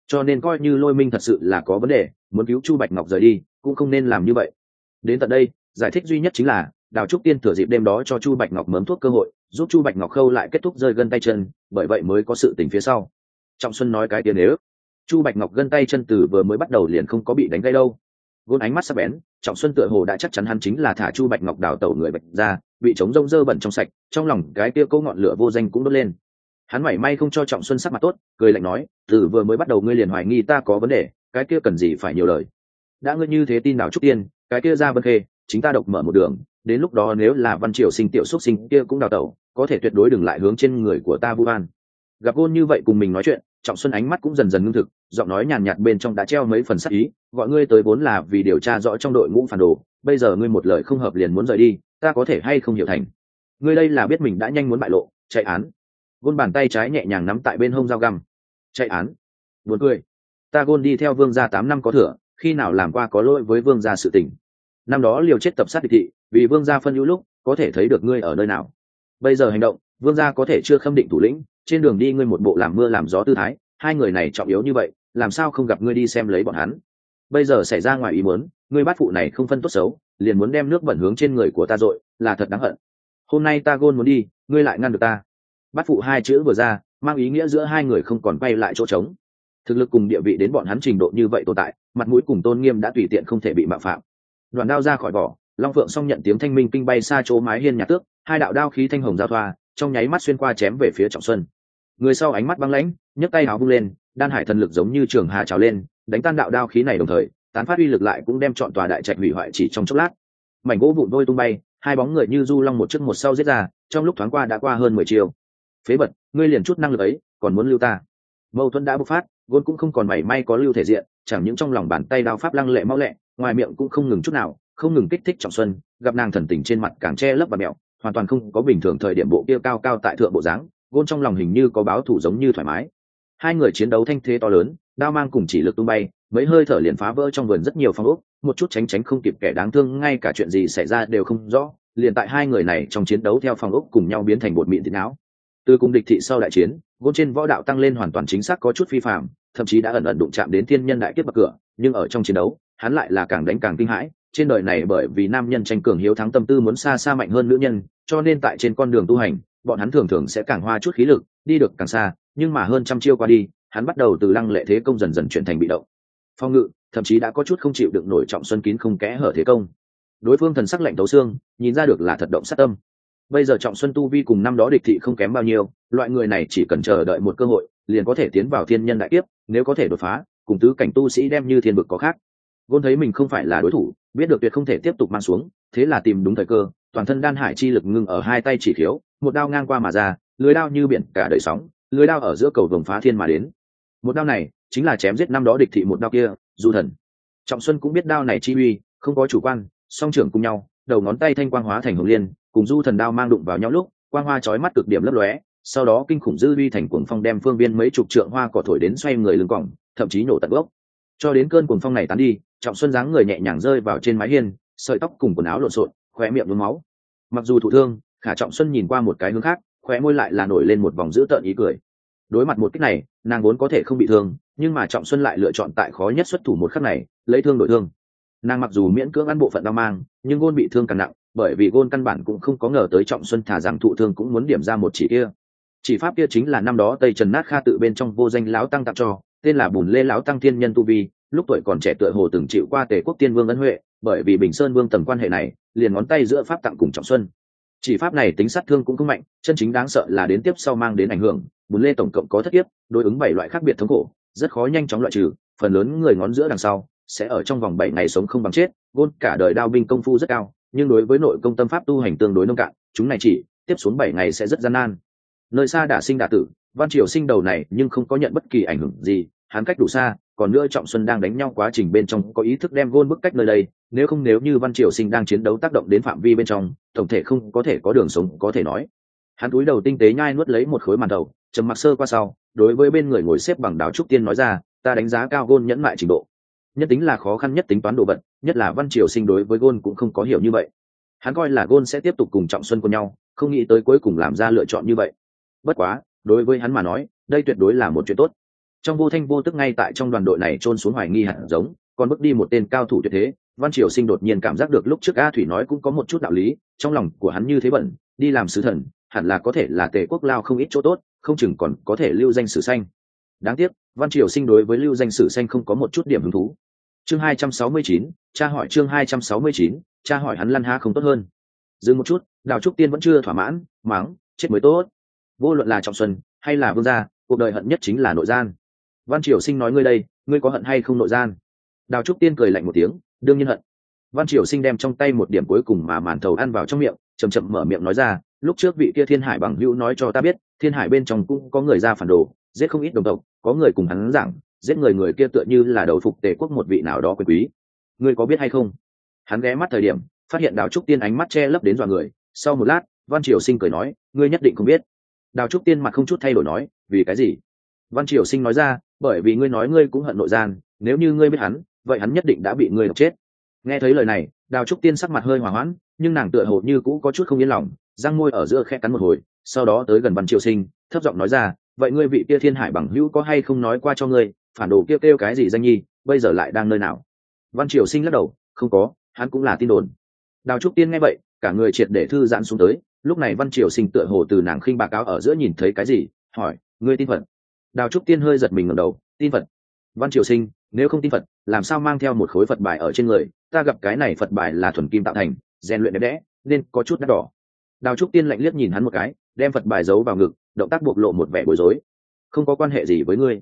Cho nên coi như lôi minh thật sự là có vấn đề, muốn cứu chu bạch ngọc rời đi, cũng không nên làm như vậy. Đến tận đây, giải thích duy nhất chính là, đào trúc tiên thừa dịp đêm đó cho chu bạch ngọc mớm thuốc cơ hội, giúp chu bạch ngọc khâu lại kết thúc rơi gân tay chân, bởi vậy mới có sự tình phía sau. Trọng xuân nói cái tiền nếu chu bạch ngọc gân tay chân từ vừa mới bắt đầu liền không có bị đánh gây đâu gôn ánh mắt sắp bén, trọng xuân tựa hồ đã chắc chắn hắn chính là thả chu bạch ngọc đào tẩu người bạch ra bị chống rông dơ bẩn trong sạch, trong lòng cái kia câu ngọn lửa vô danh cũng đốt lên. Hắn mảy may không cho trọng xuân sắc mặt tốt, cười lạnh nói, từ vừa mới bắt đầu ngươi liền hoài nghi ta có vấn đề, cái kia cần gì phải nhiều lời? Đã ngươi như thế tin nào trúc tiên, cái kia ra vân khê, chính ta độc mở một đường, đến lúc đó nếu là văn triều sinh, tiểu xuất sinh kia cũng đào tẩu, có thể tuyệt đối đừng lại hướng trên người của ta vu an gặp gôn như vậy cùng mình nói chuyện, trọng xuân ánh mắt cũng dần dần ngưng thực giọng nói nhàn nhạt bên trong đã treo mấy phần sắc ý, gọi ngươi tới vốn là vì điều tra rõ trong đội ngũ phản đồ, bây giờ ngươi một lời không hợp liền muốn rời đi, ta có thể hay không hiểu thành? Ngươi đây là biết mình đã nhanh muốn bại lộ, chạy án. Gôn bàn tay trái nhẹ nhàng nắm tại bên hông dao găm. Chạy án. Buồn cười. Ta gôn đi theo vương gia tám năm có thửa khi nào làm qua có lỗi với vương gia sự tình. Năm đó liều chết tập sát địch thị, vì vương gia phân hữu lúc, có thể thấy được ngươi ở nơi nào. Bây giờ hành động, vương gia có thể chưa khâm định thủ lĩnh, trên đường đi ngươi một bộ làm mưa làm gió tư thái, hai người này trọng yếu như vậy làm sao không gặp ngươi đi xem lấy bọn hắn? Bây giờ xảy ra ngoài ý muốn, ngươi bát phụ này không phân tốt xấu, liền muốn đem nước bẩn hướng trên người của ta dội, là thật đáng hận. Hôm nay ta gôn muốn đi, ngươi lại ngăn được ta. Bát phụ hai chữ vừa ra, mang ý nghĩa giữa hai người không còn quay lại chỗ trống. Thực lực cùng địa vị đến bọn hắn trình độ như vậy tồn tại, mặt mũi cùng tôn nghiêm đã tùy tiện không thể bị mạo phạm. Đoàn đao ra khỏi vỏ, long phượng xong nhận tiếng thanh minh kinh bay xa chỗ mái hiên nhà tước, hai đạo đao khí thanh hồng giao thoa, trong nháy mắt xuyên qua chém về phía trọng xuân. Người sau ánh mắt băng lãnh, nhấc tay áo vung lên đan hải thần lực giống như trường hà trào lên, đánh tan đạo đao khí này đồng thời, tán phát uy lực lại cũng đem chọn tòa đại trạch hủy hoại chỉ trong chốc lát. Mảnh gỗ vụn vôi tung bay, hai bóng người như du long một trước một sau giết ra, trong lúc thoáng qua đã qua hơn mười chiều phế bật ngươi liền chút năng lực ấy, còn muốn lưu ta? Mâu thuẫn đã bộc phát, gôn cũng không còn mảy may có lưu thể diện, chẳng những trong lòng bàn tay đao pháp lăng lệ mau lẹ, ngoài miệng cũng không ngừng chút nào, không ngừng kích thích trọng xuân, gặp nàng thần tình trên mặt càng che lấp và mẹo, hoàn toàn không có bình thường thời điểm bộ kia cao cao tại thượng bộ dáng, gôn trong lòng hình như có báo thủ giống như thoải mái hai người chiến đấu thanh thế to lớn, đao mang cùng chỉ lực tung bay, mấy hơi thở liền phá vỡ trong vườn rất nhiều phong ốc, một chút tránh tránh không kịp kẻ đáng thương, ngay cả chuyện gì xảy ra đều không rõ, liền tại hai người này trong chiến đấu theo phong ốc cùng nhau biến thành bột mịn thịt não. Từ cùng địch thị sau đại chiến, gôn trên võ đạo tăng lên hoàn toàn chính xác có chút phi phạm thậm chí đã ẩn ẩn đụng chạm đến thiên nhân đại kiếp bậc cửa, nhưng ở trong chiến đấu, hắn lại là càng đánh càng kinh hãi, trên đời này bởi vì nam nhân tranh cường hiếu thắng tâm tư muốn xa xa mạnh hơn nữ nhân, cho nên tại trên con đường tu hành, bọn hắn thường thường sẽ càng hoa chút khí lực, đi được càng xa nhưng mà hơn trăm chiêu qua đi, hắn bắt đầu từ lăng lệ thế công dần dần chuyển thành bị động. Phong ngự, thậm chí đã có chút không chịu được nổi trọng xuân kín không kẽ hở thế công. Đối phương thần sắc lạnh tấu xương, nhìn ra được là thật động sát tâm. Bây giờ trọng xuân tu vi cùng năm đó địch thị không kém bao nhiêu, loại người này chỉ cần chờ đợi một cơ hội, liền có thể tiến vào thiên nhân đại tiếp nếu có thể đột phá, cùng tứ cảnh tu sĩ đem như thiên vực có khác. Gôn thấy mình không phải là đối thủ, biết được tuyệt không thể tiếp tục mang xuống, thế là tìm đúng thời cơ, toàn thân đan hải chi lực ngưng ở hai tay chỉ khiếu một đao ngang qua mà ra, lưới đao như biển cả đời sóng lưới đao ở giữa cầu vồng phá thiên mà đến. Một đao này chính là chém giết năm đó địch thị một đao kia, du thần. Trọng xuân cũng biết đao này chi uy, không có chủ quan, song trưởng cùng nhau, đầu ngón tay thanh quang hóa thành hồng liên, cùng du thần đao mang đụng vào nhau lúc, quang hoa chói mắt cực điểm lấp lóe, sau đó kinh khủng dư uy thành cuồng phong đem phương viên mấy chục trượng hoa cỏ thổi đến xoay người lưng cỏng thậm chí nổ tận gốc. Cho đến cơn cuồng phong này tán đi, trọng xuân dáng người nhẹ nhàng rơi vào trên mái hiên, sợi tóc cùng quần áo lộn xộn, khóe miệng nhuốm máu. Mặc dù thụ thương, khả trọng xuân nhìn qua một cái hướng khác khóe môi lại là nổi lên một vòng dữ tợn ý cười. Đối mặt một cách này, nàng vốn có thể không bị thương, nhưng mà trọng xuân lại lựa chọn tại khó nhất xuất thủ một khắc này, lấy thương đổi thương. Nàng mặc dù miễn cưỡng ăn bộ phận đau mang, nhưng gôn bị thương càng nặng, bởi vì gôn căn bản cũng không có ngờ tới trọng xuân thả rằng thụ thương cũng muốn điểm ra một chỉ kia. Chỉ pháp kia chính là năm đó tây trần nát kha tự bên trong vô danh lão tăng tặng cho, tên là bùn lê lão tăng thiên nhân tu vi, lúc tuổi còn trẻ tựa hồ từng chịu qua tề quốc tiên vương ân huệ, bởi vì bình sơn vương tầm quan hệ này, liền ngón tay giữa pháp tặng cùng trọng xuân chỉ pháp này tính sát thương cũng không mạnh, chân chính đáng sợ là đến tiếp sau mang đến ảnh hưởng bùn lê tổng cộng có thất tiếp đối ứng bảy loại khác biệt thống khổ, rất khó nhanh chóng loại trừ, phần lớn người ngón giữa đằng sau, sẽ ở trong vòng bảy ngày sống không bằng chết, gôn cả đời đao binh công phu rất cao, nhưng đối với nội công tâm pháp tu hành tương đối nông cạn, chúng này chỉ, tiếp xuống bảy ngày sẽ rất gian nan. Nơi xa đả sinh đả tử, văn triều sinh đầu này nhưng không có nhận bất kỳ ảnh hưởng gì, hắn cách đủ xa còn nữa trọng xuân đang đánh nhau quá trình bên trong có ý thức đem gôn bức cách nơi đây, nếu không nếu như văn triều sinh đang chiến đấu tác động đến phạm vi bên trong, tổng thể không có thể có đường sống có thể nói. Hắn túi đầu tinh tế nhai nuốt lấy một khối màn đầu, trầm mặc sơ qua sau, đối với bên người ngồi xếp bằng đào trúc tiên nói ra, ta đánh giá cao gôn nhẫn mại trình độ. Nhất tính là khó khăn, nhất tính toán đồ vật, nhất là văn triều sinh đối với gôn cũng không có hiểu như vậy. Hắn coi là gôn sẽ tiếp tục cùng trọng xuân của nhau, không nghĩ tới cuối cùng làm ra lựa chọn như vậy. Bất quá, đối với hắn mà nói, đây tuyệt đối là một chuyện tốt trong vô thanh vô tức ngay tại trong đoàn đội này trôn xuống hoài nghi hẳn giống, còn bước đi một tên cao thủ tuyệt thế, văn triều sinh đột nhiên cảm giác được lúc trước a thủy nói cũng có một chút đạo lý, trong lòng của hắn như thế bẩn, đi làm sứ thần, hẳn là có thể là tề quốc lao không ít chỗ tốt, không chừng còn có thể lưu danh sử xanh đáng tiếc, văn triều sinh đối với lưu danh sử xanh không có một chút điểm hứng thú. Chương hai trăm sáu mươi chín cha hỏi chương hai trăm sáu mươi chín cha hỏi hắn lăn ha không tốt hơn. Dừng một chút, đào trúc tiên vẫn chưa thỏa mãn, mắng, chết mới tốt. Vô luận là trọng xuân hay là vương gia, cuộc đời hận nhất chính là nội gian văn triều sinh nói ngươi đây, ngươi có hận hay không nội gian? Đào trúc tiên cười lạnh một tiếng, đương nhiên hận. Văn triều sinh đem trong tay một điểm cuối cùng mà màn thầu ăn vào trong miệng chầm chậm mở miệng nói ra, lúc trước vị kia thiên hải bằng hữu nói cho ta biết, thiên hải bên trong cũng có người ra phản đồ, giết không ít đồng tộc, có người cùng hắn giảng, giết người người kia tựa như là đầu phục tề quốc một vị nào đó quyền quý. Ngươi có biết hay không? Hắn ghé mắt thời điểm, phát hiện đào trúc tiên ánh mắt che lấp đến dọa người. Sau một lát, văn triều sinh cười nói, ngươi nhất định không biết. Đào trúc tiên mặt không chút thay đổi nói, vì cái gì? Văn triều sinh nói ra bởi vì ngươi nói ngươi cũng hận nội gian nếu như ngươi biết hắn vậy hắn nhất định đã bị ngươi độc chết. Nghe thấy lời này đào trúc tiên sắc mặt hơi hỏa hoãn nhưng nàng tựa hồ như cũ có chút không yên lòng răng môi ở giữa khe cắn một hồi sau đó tới gần văn triều sinh thấp giọng nói ra vậy ngươi vị kia thiên hải bằng hữu có hay không nói qua cho ngươi phản đồ kia kêu, kêu cái gì danh nhi bây giờ lại đang nơi nào? Văn triều sinh lắc đầu không có hắn cũng là tin đồn. Đào trúc tiên nghe vậy cả người triệt để thư giãn xuống tới lúc này văn triều sinh tựa hồ từ nàng khinh bạc áo ở giữa nhìn thấy cái gì hỏi ngươi tin phật đào trúc tiên hơi giật mình ngẩng đầu, tin phật. Văn triều sinh, nếu không tin phật, làm sao mang theo một khối phật bài ở trên người? Ta gặp cái này phật bài là thuần kim tạo thành, rèn luyện đẹp đẽ, nên có chút đắt đỏ. Đào trúc tiên lạnh liếc nhìn hắn một cái, đem phật bài giấu vào ngực, động tác bộc lộ một vẻ bối rối. Không có quan hệ gì với ngươi.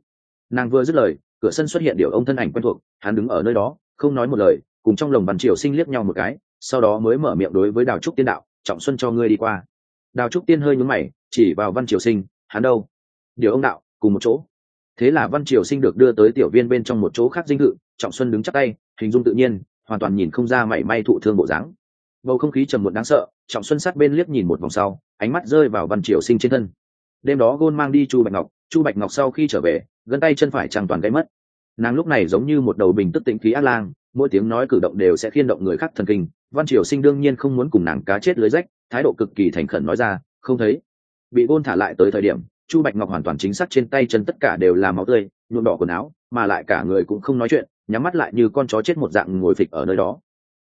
Nàng vừa dứt lời, cửa sân xuất hiện điều ông thân ảnh quen thuộc, hắn đứng ở nơi đó, không nói một lời, cùng trong lồng văn triều sinh liếc nhau một cái, sau đó mới mở miệng đối với đào trúc tiên đạo, trọng xuân cho ngươi đi qua. Đào trúc tiên hơi nhúng mày, chỉ vào văn triều sinh, hắn đâu? Điều ông đạo cùng một chỗ. Thế là văn triều sinh được đưa tới tiểu viên bên trong một chỗ khác dinh thự, trọng xuân đứng chắc tay, hình dung tự nhiên, hoàn toàn nhìn không ra mảy may thụ thương bộ dáng. Bầu không khí trầm một đáng sợ, trọng xuân sát bên liếc nhìn một vòng sau, ánh mắt rơi vào văn triều sinh trên thân. Đêm đó gôn mang đi chu bạch ngọc, chu bạch ngọc sau khi trở về, gân tay chân phải chẳng toàn gãy mất. Nàng lúc này giống như một đầu bình tức tĩnh khí ác lang, mỗi tiếng nói cử động đều sẽ khiên động người khác thần kinh. Văn triều sinh đương nhiên không muốn cùng nàng cá chết lưới rách, thái độ cực kỳ thành khẩn nói ra, không thấy. Bị gôn thả lại tới thời điểm chu bạch ngọc hoàn toàn chính xác trên tay chân tất cả đều là máu tươi, nhuộm đỏ quần áo, mà lại cả người cũng không nói chuyện, nhắm mắt lại như con chó chết một dạng ngồi phịch ở nơi đó.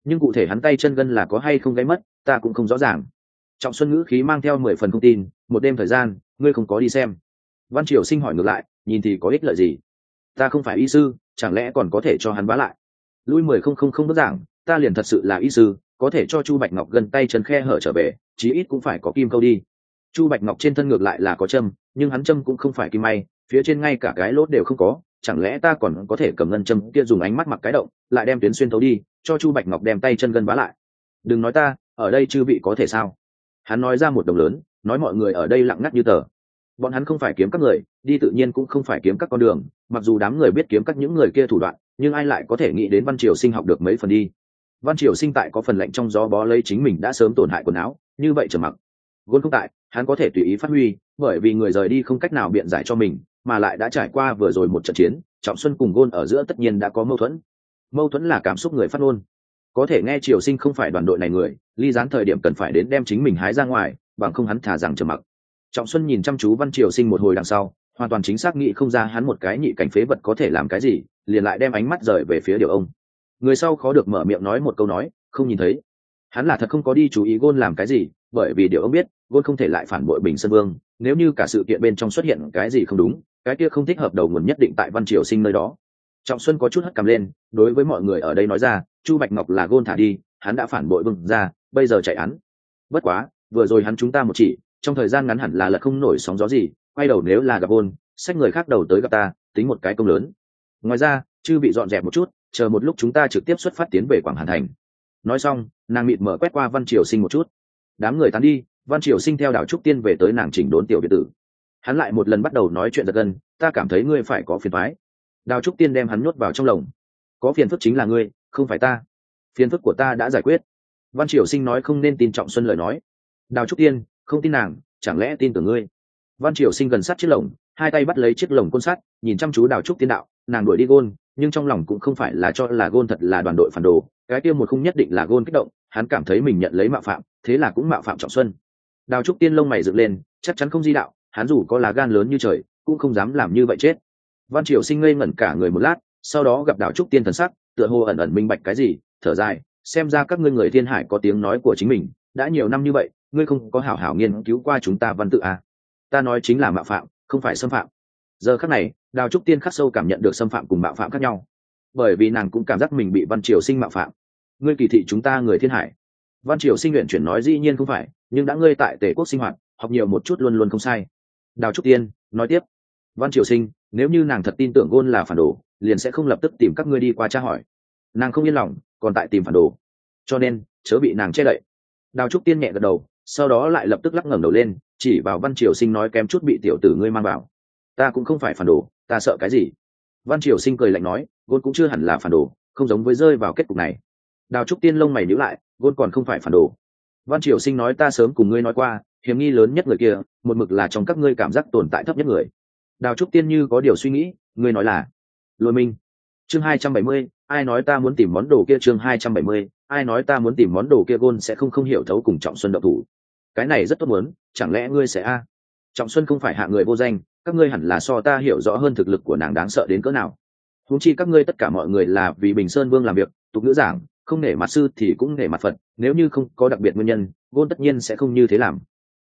Nhưng cụ thể hắn tay chân gân là có hay không gáy mất, ta cũng không rõ ràng. Trọng xuân ngữ khí mang theo mười phần thông tin, một đêm thời gian, ngươi không có đi xem. Văn triều sinh hỏi ngược lại, nhìn thì có ích lợi gì? Ta không phải y sư, chẳng lẽ còn có thể cho hắn bá lại? Lui mười không không không bất giảng, ta liền thật sự là y sư, có thể cho chu bạch ngọc gần tay chân khe hở trở về, chí ít cũng phải có kim câu đi. Chu bạch ngọc trên thân ngược lại là có châm nhưng hắn châm cũng không phải kim may, phía trên ngay cả cái lốt đều không có, chẳng lẽ ta còn có thể cầm ngân châm kia dùng ánh mắt mặc cái động, lại đem tuyến xuyên thấu đi, cho chu bạch ngọc đem tay chân gân vá lại. Đừng nói ta, ở đây chư vị có thể sao? Hắn nói ra một đồng lớn, nói mọi người ở đây lặng ngắt như tờ. Bọn hắn không phải kiếm các người, đi tự nhiên cũng không phải kiếm các con đường, mặc dù đám người biết kiếm các những người kia thủ đoạn, nhưng ai lại có thể nghĩ đến văn triều sinh học được mấy phần đi? Văn triều sinh tại có phần lạnh trong gió bó lấy chính mình đã sớm tổn hại quần áo, như vậy trở mặc gôn không tại, hắn có thể tùy ý phát huy, bởi vì người rời đi không cách nào biện giải cho mình, mà lại đã trải qua vừa rồi một trận chiến, trọng xuân cùng gôn ở giữa tất nhiên đã có mâu thuẫn. Mâu thuẫn là cảm xúc người phát ngôn. Có thể nghe triều sinh không phải đoàn đội này người, ly gián thời điểm cần phải đến đem chính mình hái ra ngoài, bằng không hắn thả rằng trầm mặc. Trọng xuân nhìn chăm chú văn triều sinh một hồi đằng sau, hoàn toàn chính xác nghĩ không ra hắn một cái nhị cảnh phế vật có thể làm cái gì, liền lại đem ánh mắt rời về phía điều ông. Người sau khó được mở miệng nói một câu nói, không nhìn thấy. Hắn là thật không có đi chú ý gôn làm cái gì bởi vì điều ông biết gôn không thể lại phản bội bình sơn vương, nếu như cả sự kiện bên trong xuất hiện cái gì không đúng, cái kia không thích hợp đầu nguồn nhất định tại văn triều sinh nơi đó. Trọng xuân có chút hất cằm lên, đối với mọi người ở đây nói ra, chu bạch ngọc là gôn thả đi, hắn đã phản bội vương ra bây giờ chạy hắn bất quá, vừa rồi hắn chúng ta một chỉ, trong thời gian ngắn hẳn là lật không nổi sóng gió gì, quay đầu nếu là gặp gôn sách người khác đầu tới gặp ta, tính một cái công lớn. Ngoài ra, chư bị dọn dẹp một chút, chờ một lúc chúng ta trực tiếp xuất phát tiến về quảng hàn thành. Nói xong, nàng mịt mở quét qua văn triều sinh một chút đám người tán đi, văn triều sinh theo đảo trúc tiên về tới nàng chỉnh đốn tiểu biệt tử. Hắn lại một lần bắt đầu nói chuyện giật gân, ta cảm thấy ngươi phải có phiền thoái đào trúc tiên đem hắn nhốt vào trong lồng. Có phiền phức chính là ngươi, không phải ta. Phiền phức của ta đã giải quyết. Văn triều sinh nói không nên tin trọng xuân lời nói. Đào trúc tiên, không tin nàng, chẳng lẽ tin tưởng ngươi? Văn triều sinh gần sát chiếc lồng, hai tay bắt lấy chiếc lồng côn sắt, nhìn chăm chú đào trúc tiên đạo nàng đuổi đi gôn, nhưng trong lòng cũng không phải là cho là gôn thật là đoàn đội phản đồ. Cái kia một không nhất định là gôn kích động, hắn cảm thấy mình nhận lấy mạo phạm, thế là cũng mạo phạm trọng xuân. Đào trúc tiên lông mày dựng lên, chắc chắn không di đạo, hắn dù có lá gan lớn như trời, cũng không dám làm như vậy chết. Văn triều sinh ngây ngẩn cả người một lát, sau đó gặp đào trúc tiên thần sắc, tựa hồ ẩn ẩn minh bạch cái gì, thở dài, xem ra các ngươi người thiên hải có tiếng nói của chính mình, đã nhiều năm như vậy, ngươi không có hảo hảo nghiên cứu qua chúng ta văn tự à. ta nói chính là mạo phạm, không phải xâm phạm. Giờ khắc này đào trúc tiên khắc sâu cảm nhận được xâm phạm cùng mạo phạm khác nhau. Bởi vì nàng cũng cảm giác mình bị văn triều sinh mạo phạm. Ngươi kỳ thị chúng ta người thiên hải. Văn triều sinh nguyện chuyển nói dĩ nhiên không phải, nhưng đã ngươi tại tể quốc sinh hoạt, học nhiều một chút luôn luôn không sai. Đào trúc tiên, nói tiếp. Văn triều sinh, nếu như nàng thật tin tưởng gôn là phản đồ, liền sẽ không lập tức tìm các ngươi đi qua tra hỏi. Nàng không yên lòng, còn tại tìm phản đồ. Cho nên, chớ bị nàng che đậy. Đào trúc tiên nhẹ gật đầu, sau đó lại lập tức lắc ngẩng đầu lên, chỉ vào văn triều sinh nói kém chút bị tiểu tử ngươi mang vào. Ta cũng không phải phản đồ ta sợ cái gì? Văn triều sinh cười lạnh nói, gôn cũng chưa hẳn là phản đồ, không giống với rơi vào kết cục này. Đào trúc tiên lông mày nhíu lại, gôn còn không phải phản đồ. Văn triều sinh nói ta sớm cùng ngươi nói qua, hiểm nghi lớn nhất người kia, một mực là trong các ngươi cảm giác tồn tại thấp nhất người. Đào trúc tiên như có điều suy nghĩ, ngươi nói là? Lôi minh. Chương hai trăm bảy mươi, ai nói ta muốn tìm món đồ kia? Chương hai trăm bảy mươi, ai nói ta muốn tìm món đồ kia? Gôn sẽ không không hiểu thấu cùng trọng xuân độc thủ. Cái này rất tốt muốn, chẳng lẽ ngươi sẽ a? Trọng xuân không phải hạ người vô danh, các ngươi hẳn là so ta hiểu rõ hơn thực lực của nàng đáng sợ đến cỡ nào. Huống chi các ngươi tất cả mọi người là vì bình sơn vương làm việc, tục ngữ giảng, không nể mặt sư thì cũng nể mặt phật, nếu như không có đặc biệt nguyên nhân gôn tất nhiên sẽ không như thế làm.